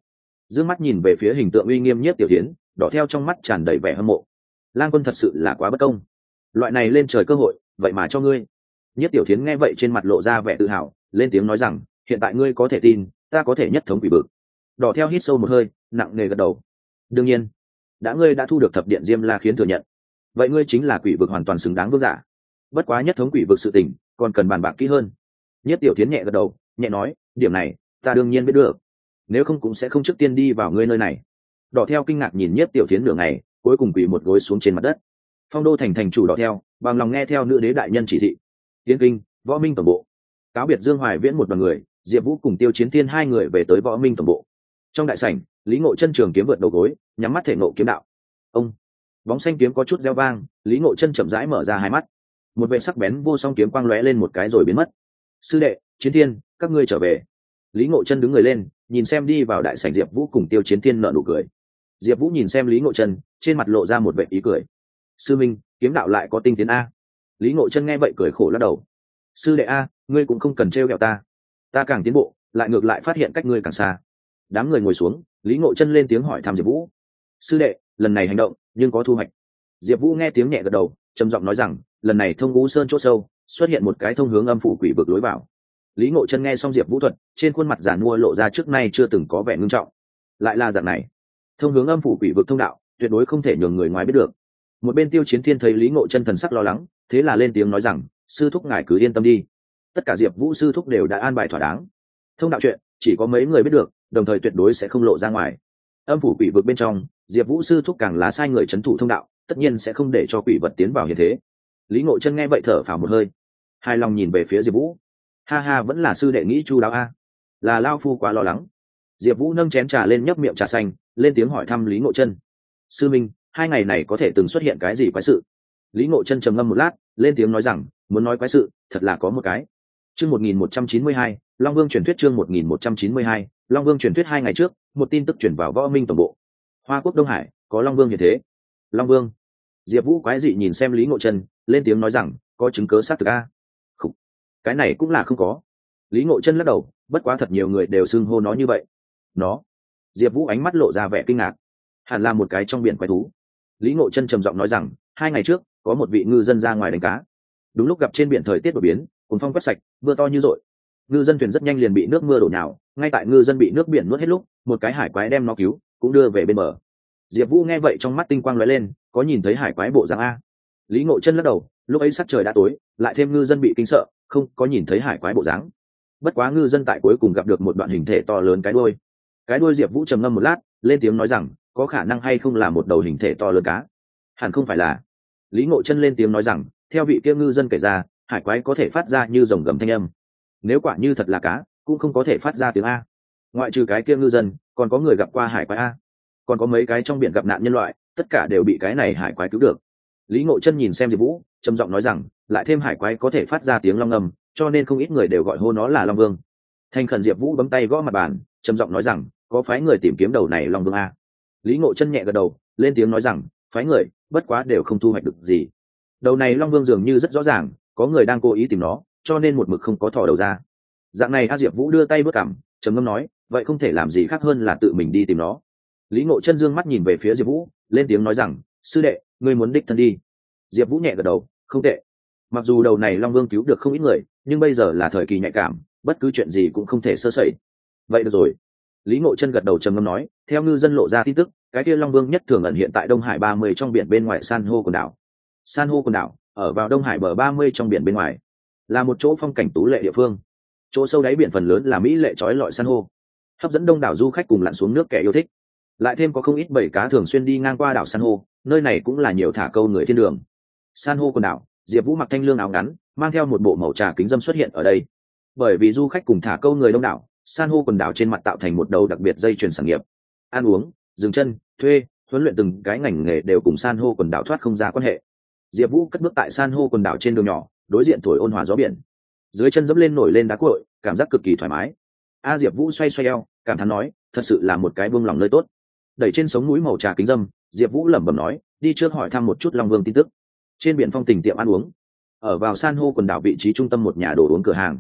D mắt nhìn về phía hình tượng uy nghiêm nhất tiểu tiến đỏ theo trong mắt tràn đầy vẻ hâm mộ. Lang quân thật sự là quá bất công. Loại này lên trời cơ hội, vậy mà cho ngươi. Nhất tiểu tiến nghe vậy trên mặt lộ ra vẻ tự hào, lên tiếng nói rằng, hiện tại ngươi có thể tin, ta có thể nhất thống quỷ bực đỏ theo hít sâu một hơi, nặng nề gật đầu. Đương nhiên, đã ngươi đã thu được thập điện diêm la khiến thừa nhận, vậy ngươi chính là quỷ vực hoàn toàn xứng đáng vương giả. Bất quá nhất thống quỷ vực sự tình, còn cần bàn bạc kỹ hơn. Nhất tiểu tiến nhẹ gật đầu, nhẹ nói, điểm này, ta đương nhiên biết được. Nếu không cũng sẽ không trước tiên đi vào ngươi nơi này. Đỏ theo kinh ngạc nhìn nhất tiểu tiến nửa ngày, cuối cùng quỳ một gối xuống trên mặt đất. Phong đô thành thành chủ đỏ theo, bằng lòng nghe theo nữ đế đại nhân chỉ thị. Tiến kinh, võ minh tổng bộ. Cáo biệt dương hoài viễn một đoàn người, diệp vũ cùng tiêu chiến tiên hai người về tới võ minh tổng bộ trong đại sảnh, lý ngộ chân trường kiếm vượt đầu gối, nhắm mắt thể ngộ kiếm đạo. Ông! Bóng xanh kiếm có chút reo vang, lý ngộ chân chậm rãi mở ra hai mắt. Một vệ sắc bén vô song kiếm quang lóe lên một cái rồi biến mất. Sư đệ, chiến thiên, các ngươi trở về. Lý ngộ chân đứng người lên, nhìn xem đi vào đại sảnh diệp vũ cùng tiêu chiến thiên nợ nụ cười. Diệp vũ nhìn xem lý ngộ chân, trên mặt lộ ra một vệ ý cười. Sư minh, kiếm đạo lại có tinh tiến a. Lý ngộ chân nghe vậy cười khổ lắc đầu. Sư đệ a, ngươi cũng không cần t r ghẹo ta. Ta càng tiến bộ, lại ngược lại phát hiện cách ngươi càng xa đám người ngồi xuống, lý ngộ chân lên tiếng hỏi thăm diệp vũ. Sư đệ, lần này hành động, nhưng có thu hoạch. Diệp vũ nghe tiếng nhẹ gật đầu, trầm giọng nói rằng, lần này thông vũ sơn c h ỗ sâu, xuất hiện một cái thông hướng âm phủ quỷ vực lối vào. Lý ngộ chân nghe xong diệp vũ thuật, trên khuôn mặt giản mua lộ ra trước nay chưa từng có vẻ ngưng trọng. Lại là dạng này, thông hướng âm phủ quỷ vực thông đạo, tuyệt đối không thể nhường người ngoài biết được. Một bên tiêu chiến thiên thấy lý ngộ chân thần sắc lo lắng, thế là lên tiếng nói rằng, sư thúc ngài cứ yên tâm đi. Tất cả diệp vũ sư thúc đều đã an bài thỏa đáng. Thông đạo chuyện, chỉ có mấy người biết được đồng thời tuyệt đối sẽ không lộ ra ngoài. Âm phủ quỷ vực bên trong, diệp vũ sư thúc càng lá sai người c h ấ n thủ thông đạo, tất nhiên sẽ không để cho quỷ vật tiến vào như thế. Lý ngộ chân nghe vậy thở phào một hơi. Hai lòng nhìn về phía diệp vũ. Ha ha, vẫn là sư đệ nghĩ chu đáo a. Là lao phu quá lo lắng. Diệp vũ nâng chén trà lên nhấp miệng trà xanh, lên tiếng hỏi thăm lý ngộ chân. Sư minh, hai ngày này có thể từng xuất hiện cái gì quái sự? Lý ngộ chân trầm ngâm một lát, lên tiếng nói rằng, muốn nói quái sự, thật là có một cái. Chương một nghìn một trăm chín mươi hai long vương truyền thuyết chương một nghìn một trăm chín mươi hai, long vương truyền thuyết hai ngày trước, một tin tức chuyển vào võ minh tổng bộ. Hoa quốc đông hải, có long vương như thế. Long vương. Diệp vũ quái dị nhìn xem lý ngộ chân lên tiếng nói rằng, có chứng cớ xác thực a. Không. cái này cũng là không có. Lý ngộ chân lắc đầu, bất quá thật nhiều người đều xưng hô nó như vậy. Nó. Diệp vũ ánh mắt lộ ra vẻ kinh ngạc. Hẳn là một cái trong biển quái thú. Lý ngộ chân trầm giọng nói rằng, hai ngày trước, có một vị ngư dân ra ngoài đánh cá. Đúng lúc gặp trên biển thời tiết đột biến cuốn phong quét sạch, mưa to như rội ngư dân thuyền rất nhanh liền bị nước mưa đổ nhào, ngay tại ngư dân bị nước biển nuốt hết lúc, một cái hải quái đem nó cứu, cũng đưa về bên bờ. Diệp vũ nghe vậy trong mắt tinh quang lóe lên, có nhìn thấy hải quái bộ dáng a. Lý ngộ chân lắc đầu, lúc ấy sắc trời đã tối, lại thêm ngư dân bị kinh sợ, không có nhìn thấy hải quái bộ dáng. Bất quá ngư dân tại cuối cùng gặp được một đoạn hình thể to lớn cái đôi cái đôi diệp vũ trầm ngâm một lát, lên tiếng nói rằng, có khả năng hay không là một đầu hình thể to lớn cá? Hẳn không phải là. Lý ngộ chân lên tiếng nói rằng, theo vị kia ngư dân kể ra, hải quái có thể phát ra như dòng gầm thanh âm nếu quả như thật là cá, cũng không có thể phát ra tiếng a. Ngoại trừ cái kia ngư dân, còn có người gặp qua hải quái a. Còn có mấy cái trong biển gặp nạn nhân loại, tất cả đều bị cái này hải quái cứu được. Lý ngộ chân nhìn xem diệp vũ, trầm giọng nói rằng, lại thêm hải quái có thể phát ra tiếng long ngầm cho nên không ít người đều gọi hô nó là long vương. Thành khẩn diệp vũ bấm tay gõ mặt bàn, trầm giọng nói rằng, có phái người tìm kiếm đầu này long vương a. Lý ngộ chân nhẹ gật đầu, lên tiếng nói rằng, phái người, bất quá đều không thu hoạch được gì. Đầu này long vương dường như rất rõ ràng, có người đang cố ý tìm nó cho nên một mực không có thò đầu ra. Dạng này a diệp vũ đưa tay bước cảm, trầm ngâm nói, vậy không thể làm gì khác hơn là tự mình đi tìm nó. Lý ngộ chân dương mắt nhìn về phía diệp vũ, lên tiếng nói rằng, sư đệ, ngươi muốn đích thân đi. Diệp vũ nhẹ gật đầu, không tệ. Mặc dù đầu này long vương cứu được không ít người, nhưng bây giờ là thời kỳ nhạy cảm, bất cứ chuyện gì cũng không thể sơ sẩy. Vậy được rồi. Lý ngộ chân gật đầu trầm ngâm nói, theo ngư dân lộ ra tin tức, cái kia long vương nhất thường ẩn hiện tại đông hải ba mươi trong biển bên ngoài san hô quần đảo. San hô quần đảo, ở vào đông hải bờ ba mươi trong biển bên ngoài là một chỗ phong cảnh tú lệ địa phương. Chỗ sâu đáy biển phần lớn là mỹ lệ trói lọi san hô. Hấp dẫn đông đảo du khách cùng lặn xuống nước kẻ yêu thích. Lại thêm có không ít bảy cá thường xuyên đi ngang qua đảo san hô, nơi này cũng là nhiều thả câu người thiên đường. San hô quần đảo, diệp vũ mặc thanh lương áo ngắn, mang theo một bộ màu trà kính dâm xuất hiện ở đây. Bởi vì du khách cùng thả câu người đông đảo, san hô quần đảo trên mặt tạo thành một đầu đặc biệt dây chuyền sản nghiệp. Ăn uống, dừng chân, thuê, huấn luyện từng cái ngành nghề đều cùng san hô quần đảo thoát không ra quan hệ. Diệp vũ cất bước tại san hô quần đảo trên đường nhỏ đối diện thổi ôn hòa gió biển. Dưới chân dẫm lên nổi lên đá cội cảm giác cực kỳ thoải mái. A diệp vũ xoay xoay eo, cảm thán nói, thật sự là một cái buông lòng nơi tốt. Đẩy trên sống núi màu trà kính dâm, diệp vũ lẩm bẩm nói, đi trước hỏi thăm một chút long vương tin tức. Trên biển phong tình tiệm ăn uống. Ở vào san hô quần đảo vị trí trung tâm một nhà đồ uống cửa hàng.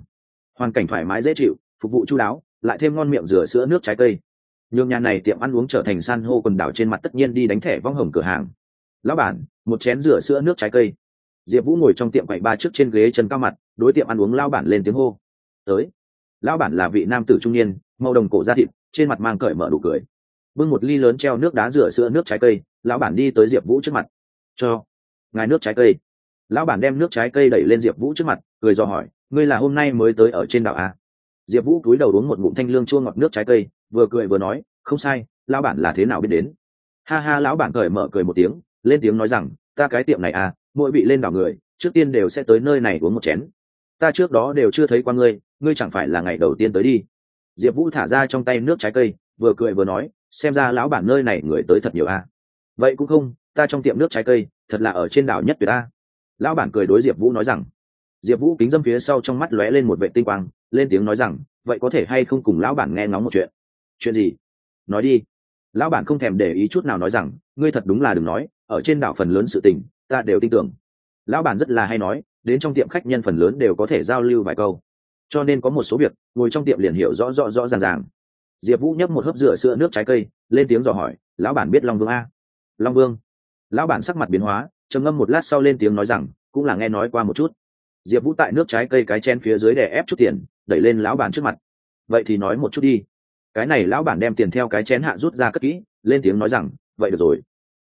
Hoàn cảnh thoải mái dễ chịu, phục vụ chú đáo, lại thêm ngon miệng rửa sữa nước trái cây. Nhường nhà này tiệm ăn uống trở thành san hô quần đảo trên mặt tất nhiên đi đánh thẻ vong hồng cửa hàng. Lão bản, một chén rửa sữa nước trái cây diệp vũ ngồi trong tiệm quậy ba trước trên ghế chân cao mặt, đối tiệm ăn uống lao bản lên tiếng hô. Tới. Lão bản là vị nam tử trung niên, màu đồng cổ da thịt, trên mặt mang cởi mở đủ cười. Bưng một ly lớn treo nước đá rửa sữa nước trái cây, lão bản đi tới diệp vũ trước mặt. Cho, ngài nước trái cây. Lão bản đem nước trái cây đẩy lên diệp vũ trước mặt, cười dò hỏi, ngươi là hôm nay mới tới ở trên đảo à? diệp vũ cúi đầu uống một ngụm thanh lương chua ngọt nước trái cây, vừa cười vừa nói, không sai, lão bản là thế nào biết đến? Ha ha, lão bản cởi mở cười một tiếng, lên tiếng nói rằng, ta cái tiệm này à mỗi vị lên đảo người, trước tiên đều sẽ tới nơi này uống một chén. Ta trước đó đều chưa thấy qua ngươi ngươi chẳng phải là ngày đầu tiên tới đi. Diệp vũ thả ra trong tay nước trái cây, vừa cười vừa nói, xem ra lão bản nơi này người tới thật nhiều à. vậy cũng không, ta trong tiệm nước trái cây, thật là ở trên đảo nhất tuyệt a. Lão bản cười đối diệp vũ nói rằng. Diệp vũ kính dâm phía sau trong mắt lóe lên một vệ tinh quang, lên tiếng nói rằng, vậy có thể hay không cùng lão bản nghe ngóng một chuyện? Chuyện gì? Nói đi. Lão bản không thèm để ý chút nào nói rằng, ngươi thật đúng là đừng nói, ở trên đảo phần lớn sự tình ta đều tin tưởng. Lão bản rất là hay nói, đến trong tiệm khách nhân phần lớn đều có thể giao lưu vài câu. Cho nên có một số việc, ngồi trong tiệm liền hiểu rõ rõ rõ ràng ràng. Diệp vũ nhấp một hớp rửa sữa nước trái cây, lên tiếng dò hỏi, lão bản biết long vương a? Long vương? Lão bản sắc mặt biến hóa, trầm ngâm một lát sau lên tiếng nói rằng, cũng là nghe nói qua một chút. Diệp vũ tại nước trái cây cái chen phía dưới để ép chút tiền, đẩy lên lão bản trước mặt. Vậy thì nói một chút đi. Cái này lão bản đem tiền theo cái chén hạ rút ra cất kỹ, lên tiếng nói rằng, vậy được rồi.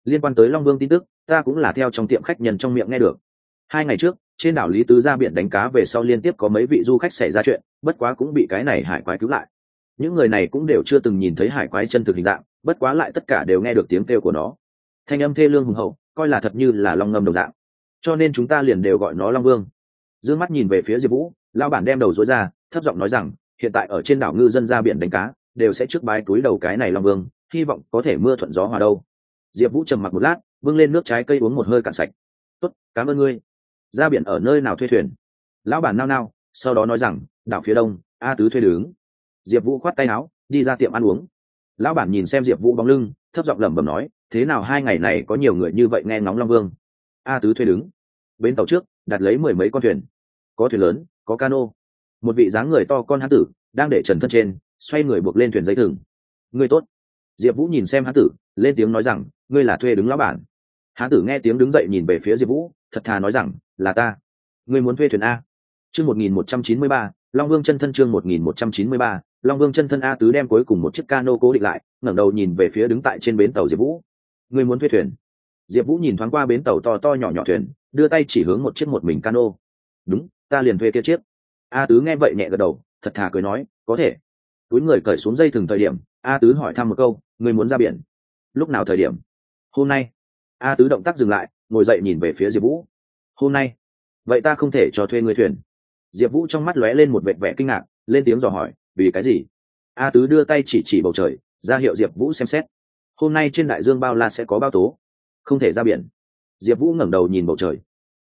Liên quan tới long vương tin tức ta cũng là theo trong tiệm khách nhân trong miệng nghe được. Hai ngày trước, trên đảo lý tứ ra biển đánh cá về sau liên tiếp có mấy vị du khách xảy ra chuyện, bất quá cũng bị cái này hải quái cứu lại. Những người này cũng đều chưa từng nhìn thấy hải quái chân thực hình dạng, bất quá lại tất cả đều nghe được tiếng kêu của nó. Thanh âm thê lương hùng hậu, coi là thật như là long ngâm đồng dạng. Cho nên chúng ta liền đều gọi nó long vương. D ư ơ n g mắt nhìn về phía diệp vũ lao bản đem đầu dối ra, thấp giọng nói rằng, hiện tại ở trên đảo ngư dân ra biển đánh cá, đều sẽ trước bái túi đầu cái này long vương, hy vọng có thể mưa thuận gió hòa đâu. Diệp vũ trầm mặc một lát bưng lên nước trái cây uống một hơi cạn sạch. Tốt, cảm ơn ngươi. Ra biển ở nơi nào thuê thuyền? Lão bản nao nao, sau đó nói rằng, đảo phía đông, a tứ thuê đứng. Diệp vũ khoát tay áo, đi ra tiệm ăn uống. Lão bản nhìn xem diệp vũ bóng lưng, thấp giọng lẩm bẩm nói, thế nào hai ngày này có nhiều người như vậy nghe ngóng long vương? A tứ thuê đứng. Bến tàu trước, đặt lấy mười mấy con thuyền. Có thuyền lớn, có cano. Một vị dáng người to con hán tử, đang để trần thân trên, xoay người buộc lên thuyền giấy thừng. Người tốt. Diệp vũ nhìn xem hán tử, lên tiếng nói rằng, ngươi là thuê đứng lão bản hán tử nghe tiếng đứng dậy nhìn về phía diệp vũ, thật thà nói rằng, là ta. Ngươi muốn thuê thuyền a. Chương một nghìn một trăm chín mươi ba, long vương chân thân chương một nghìn một trăm chín mươi ba, long vương chân thân a tứ đem cuối cùng một chiếc cano cố định lại, ngẩng đầu nhìn về phía đứng tại trên bến tàu diệp vũ. Người muốn thuê thuyền? Diệp vũ nhìn thoáng qua bến tàu to to nhỏ nhỏ thuyền, đưa tay chỉ hướng một chiếc một mình cano. Đúng, ta liền thuê kia chiếc. A tứ nghe vậy nhẹ gật đầu, thật thà cười nói, có thể. Túi người cởi xuống dây thừng thời điểm, a tứ hỏi thăm một câu người muốn ra biển? Lúc nào thời điểm? Hôm nay a tứ động tác dừng lại, ngồi dậy nhìn về phía diệp vũ. Hôm nay? Vậy ta không thể cho thuê người thuyền. Diệp vũ trong mắt lóe lên một vệt vẻ kinh ngạc, lên tiếng dò hỏi, vì cái gì? A tứ đưa tay chỉ chỉ bầu trời, ra hiệu diệp vũ xem xét. Hôm nay trên đại dương bao la sẽ có bao tố, không thể ra biển. Diệp vũ ngẩng đầu nhìn bầu trời.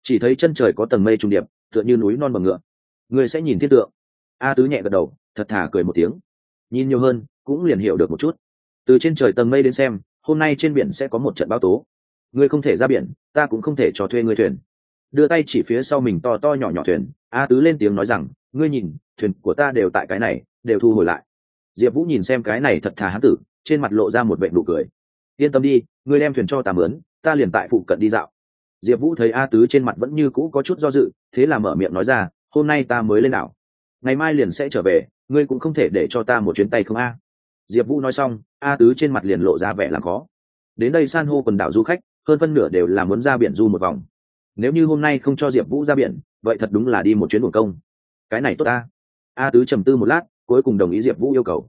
Chỉ thấy chân trời có tầng mây trung điệp, tựa như núi non bằng ngựa. Người sẽ nhìn thiên tượng. A tứ nhẹ gật đầu, thật thà cười một tiếng. Nhìn nhiều hơn, cũng liền hiểu được một chút. Từ trên trời tầng mây đến xem, hôm nay trên biển sẽ có một trận bão tố ngươi không thể ra biển, ta cũng không thể cho thuê ngươi thuyền. Đưa tay chỉ phía sau mình to to nhỏ nhỏ thuyền, a tứ lên tiếng nói rằng, ngươi nhìn, thuyền của ta đều tại cái này, đều thu hồi lại. Diệp vũ nhìn xem cái này thật thà hán tử, trên mặt lộ ra một vệ nụ cười. Yên tâm đi, ngươi đem thuyền cho ta mướn, ta liền tại phụ cận đi dạo. Diệp vũ thấy a tứ trên mặt vẫn như cũ có chút do dự, thế là mở miệng nói ra, hôm nay ta mới lên đảo. Ngày mai liền sẽ trở về, ngươi cũng không thể để cho ta một chuyến tay không a. Diệp vũ nói xong, a tứ trên mặt liền lộ ra vẻ làm khó. Đến đây san hô quần đảo du khách hơn phân nửa đều là muốn ra biển du một vòng. Nếu như hôm nay không cho diệp vũ ra biển, vậy thật đúng là đi một chuyến buồn công. Cái này tốt a a tứ trầm tư một lát, cuối cùng đồng ý diệp vũ yêu cầu.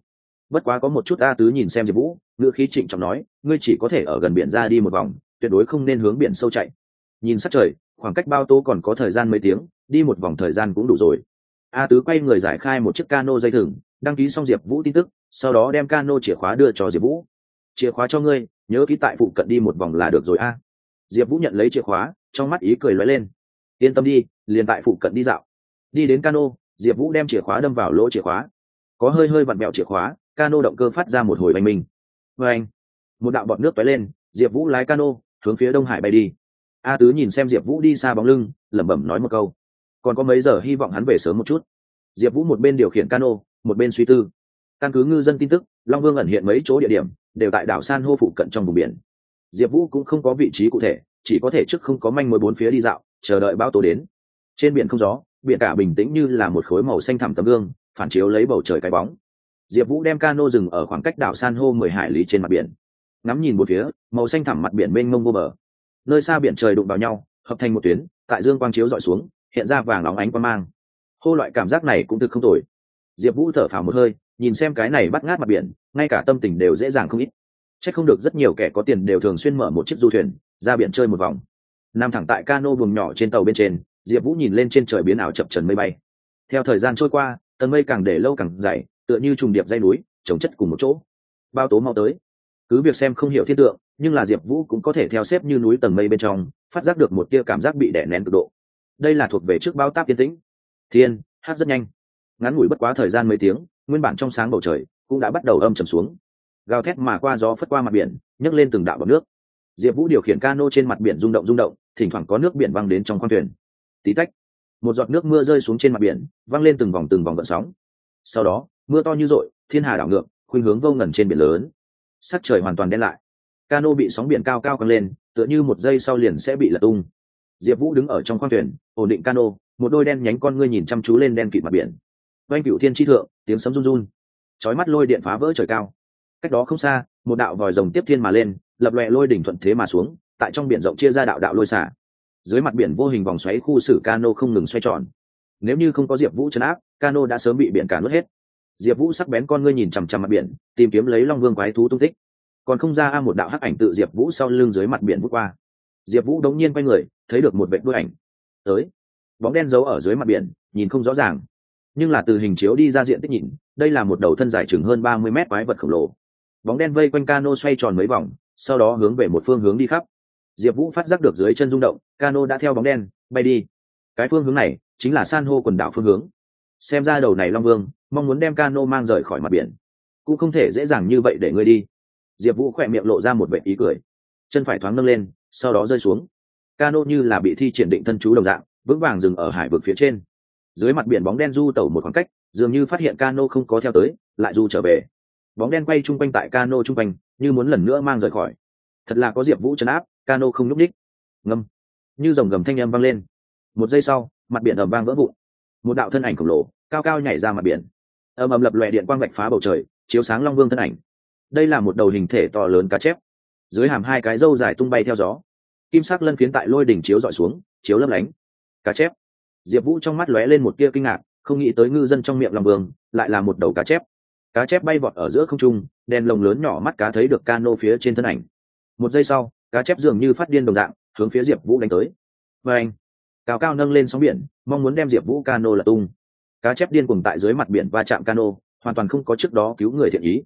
Bất quá có một chút a tứ nhìn xem diệp vũ, ngữ khí trịnh trọng nói, ngươi chỉ có thể ở gần biển ra đi một vòng, tuyệt đối không nên hướng biển sâu chạy. Nhìn sát trời, khoảng cách bao tô còn có thời gian mấy tiếng, đi một vòng thời gian cũng đủ rồi. A tứ quay người giải khai một chiếc cano dây thừng, đăng ký xong diệp vũ tin tức, sau đó đem cano chìa khóa đưa cho diệp vũ. Chìa khóa cho ngươi nhớ ký tại phụ cận đi một vòng là được rồi a. Diệp vũ nhận lấy chìa khóa, trong mắt ý cười lóe lên. Yên tâm đi, liền tại phụ cận đi dạo. Đi đến cano, diệp vũ đem chìa khóa đâm vào lỗ chìa khóa. Có hơi hơi vặn mẹo chìa khóa, cano động cơ phát ra một hồi bành mình vê anh một đạo bọt nước tóe lên, diệp vũ lái cano, hướng phía đông hải bay đi. A tứ nhìn xem diệp vũ đi xa bóng lưng, lẩm bẩm nói một câu. Còn có mấy giờ hy vọng hắn về sớm một chút. Diệp vũ một bên điều khiển cano, một bên suy tư. Căn cứ ngư dân tin tức, long vương ẩn hiện mấy chỗ địa điểm đều tại đảo san hô phụ cận trong vùng biển. Diệp vũ cũng không có vị trí cụ thể, chỉ có thể trước không có manh mối bốn phía đi dạo, chờ đợi bão tố đến. Trên biển không gió, biển cả bình tĩnh như là một khối màu xanh thẳm tấm gương, phản chiếu lấy bầu trời cái bóng. Diệp vũ đem cano dừng ở khoảng cách đảo san hô mười hải lý trên mặt biển. Ngắm nhìn một phía, màu xanh thẳm mặt biển mênh mông vô bờ. Nơi xa biển trời đụng vào nhau, hợp thành một tuyến, tại dương quang chiếu dọi xuống, hiện ra vàng óng ánh quang mang. Hô loại cảm giác này cũng thực không tồi. Diệp vũ thở phào một hơi nhìn xem cái này bắt ngát mặt biển, ngay cả tâm tình đều dễ dàng không ít. C h ắ c không được rất nhiều kẻ có tiền đều thường xuyên mở một chiếc du thuyền, ra biển chơi một vòng. Nằm thẳng tại cano buồng nhỏ trên tàu bên trên, diệp vũ nhìn lên trên trời biến ảo chập trần mây bay. Theo thời gian trôi qua, tầng mây càng để lâu càng dày, tựa như trùng điệp dây núi, trồng chất cùng một chỗ. Bao tố mau tới. Cứ việc xem không hiểu thiên tượng, nhưng là diệp vũ cũng có thể theo xếp như núi tầng mây bên trong, phát giác được một tia cảm giác bị đè nén cực độ. Đây là thuộc về trước bao táp tiên tĩnh. Thiên, hát rất nhanh. Ngắn ngủi bất quá thời gian mấy tiếng nguyên bản trong sáng bầu trời cũng đã bắt đầu âm trầm xuống. Gào thét mà qua gió phất qua mặt biển, nhấc lên từng đạo bọc nước. Diệp vũ điều khiển cano trên mặt biển rung động rung động, thỉnh thoảng có nước biển văng đến trong khoang thuyền. Tí tách, một giọt nước mưa rơi xuống trên mặt biển, văng lên từng vòng từng vòng gợn sóng. Sau đó, mưa to như rội, thiên hà đảo ngược, khuynh hướng vô ngần trên biển lớn. Sắc trời hoàn toàn đen lại. Cano bị sóng biển cao cao căng lên, tựa như một giây sau liền sẽ bị lật tung. Diệp vũ đứng ở trong khoang thuyền, ổn định cano, một đôi đen nhánh con ngươi nhìn chăm chú lên đen kịt mặt biển oanh cựu thiên tri thượng, tiếng sấm run run. Trói mắt lôi điện phá vỡ trời cao. Cách đó không xa, một đạo vòi rồng tiếp thiên mà lên, lập loẹ lôi đỉnh thuận thế mà xuống, tại trong biển rộng chia ra đạo đạo lôi xả. Dưới mặt biển vô hình vòng xoáy khu xử cano không ngừng xoay tròn. Nếu như không có diệp vũ chấn áp, cano đã sớm bị biển cả nuốt hết. Diệp vũ sắc bén con ngươi nhìn chằm chằm mặt biển, tìm kiếm lấy long vương quái thú tung tích. Còn không ra a một đạo hắc ảnh tự diệp vũ sau lưng dưới mặt biển vút qua. Diệp vũ đống nhiên quay người, thấy được một vệ đuôi ảnh. Tới. Bóng đen giấu ở dưới mặt biển, nhìn không rõ ràng nhưng là từ hình chiếu đi ra diện tích nhìn, đây là một đầu thân dài chừng hơn ba mươi mét quái vật khổng lồ. Bóng đen vây quanh cano xoay tròn mấy vòng, sau đó hướng về một phương hướng đi khắp. Diệp vũ phát giác được dưới chân rung động, cano đã theo bóng đen, bay đi. Cái phương hướng này chính là san hô quần đảo phương hướng. Xem ra đầu này long vương, mong muốn đem cano mang rời khỏi mặt biển. Cũng không thể dễ dàng như vậy để ngươi đi. Diệp vũ khỏe miệng lộ ra một vệ ý cười. Chân phải thoáng nâng lên, sau đó rơi xuống. Cano như là bị thi triển định thân chú đồng dạng, vững vàng dừng ở hải vực phía trên dưới mặt biển bóng đen du tẩu một khoảng cách, dường như phát hiện cano không có theo tới, lại du trở về. Bóng đen quay chung quanh tại cano chung quanh, như muốn lần nữa mang rời khỏi. Thật là có diệp vũ chấn áp, cano không nhúc ních ngâm. Như dòng gầm thanh â m vang lên. Một giây sau, mặt biển ầm vang vỡ vụn. Một đạo thân ảnh khổng lồ, cao cao nhảy ra mặt biển. Ầm ầm lập lòe điện quang vạch phá bầu trời, chiếu sáng long vương thân ảnh. Đây là một đầu hình thể to lớn cá chép. Dưới hàm hai cái râu dài tung bay theo gió. Kim sắc lân phiến tại lôi đỉnh chiếu dọi xuống, chiếu lấp lánh. Cá chép diệp vũ trong mắt lóe lên một tia kinh ngạc, không nghĩ tới ngư dân trong miệng lòng vương lại là một đầu cá chép. Cá chép bay vọt ở giữa không trung, đèn lồng lớn nhỏ mắt cá thấy được cano phía trên thân ảnh. Một giây sau, cá chép dường như phát điên đồng dạng, hướng phía diệp vũ đánh tới. Và anh, cao cao nâng lên sóng biển, mong muốn đem diệp vũ cano lật tung. Cá chép điên cùng tại dưới mặt biển va chạm cano, hoàn toàn không có trước đó cứu người thiện ý.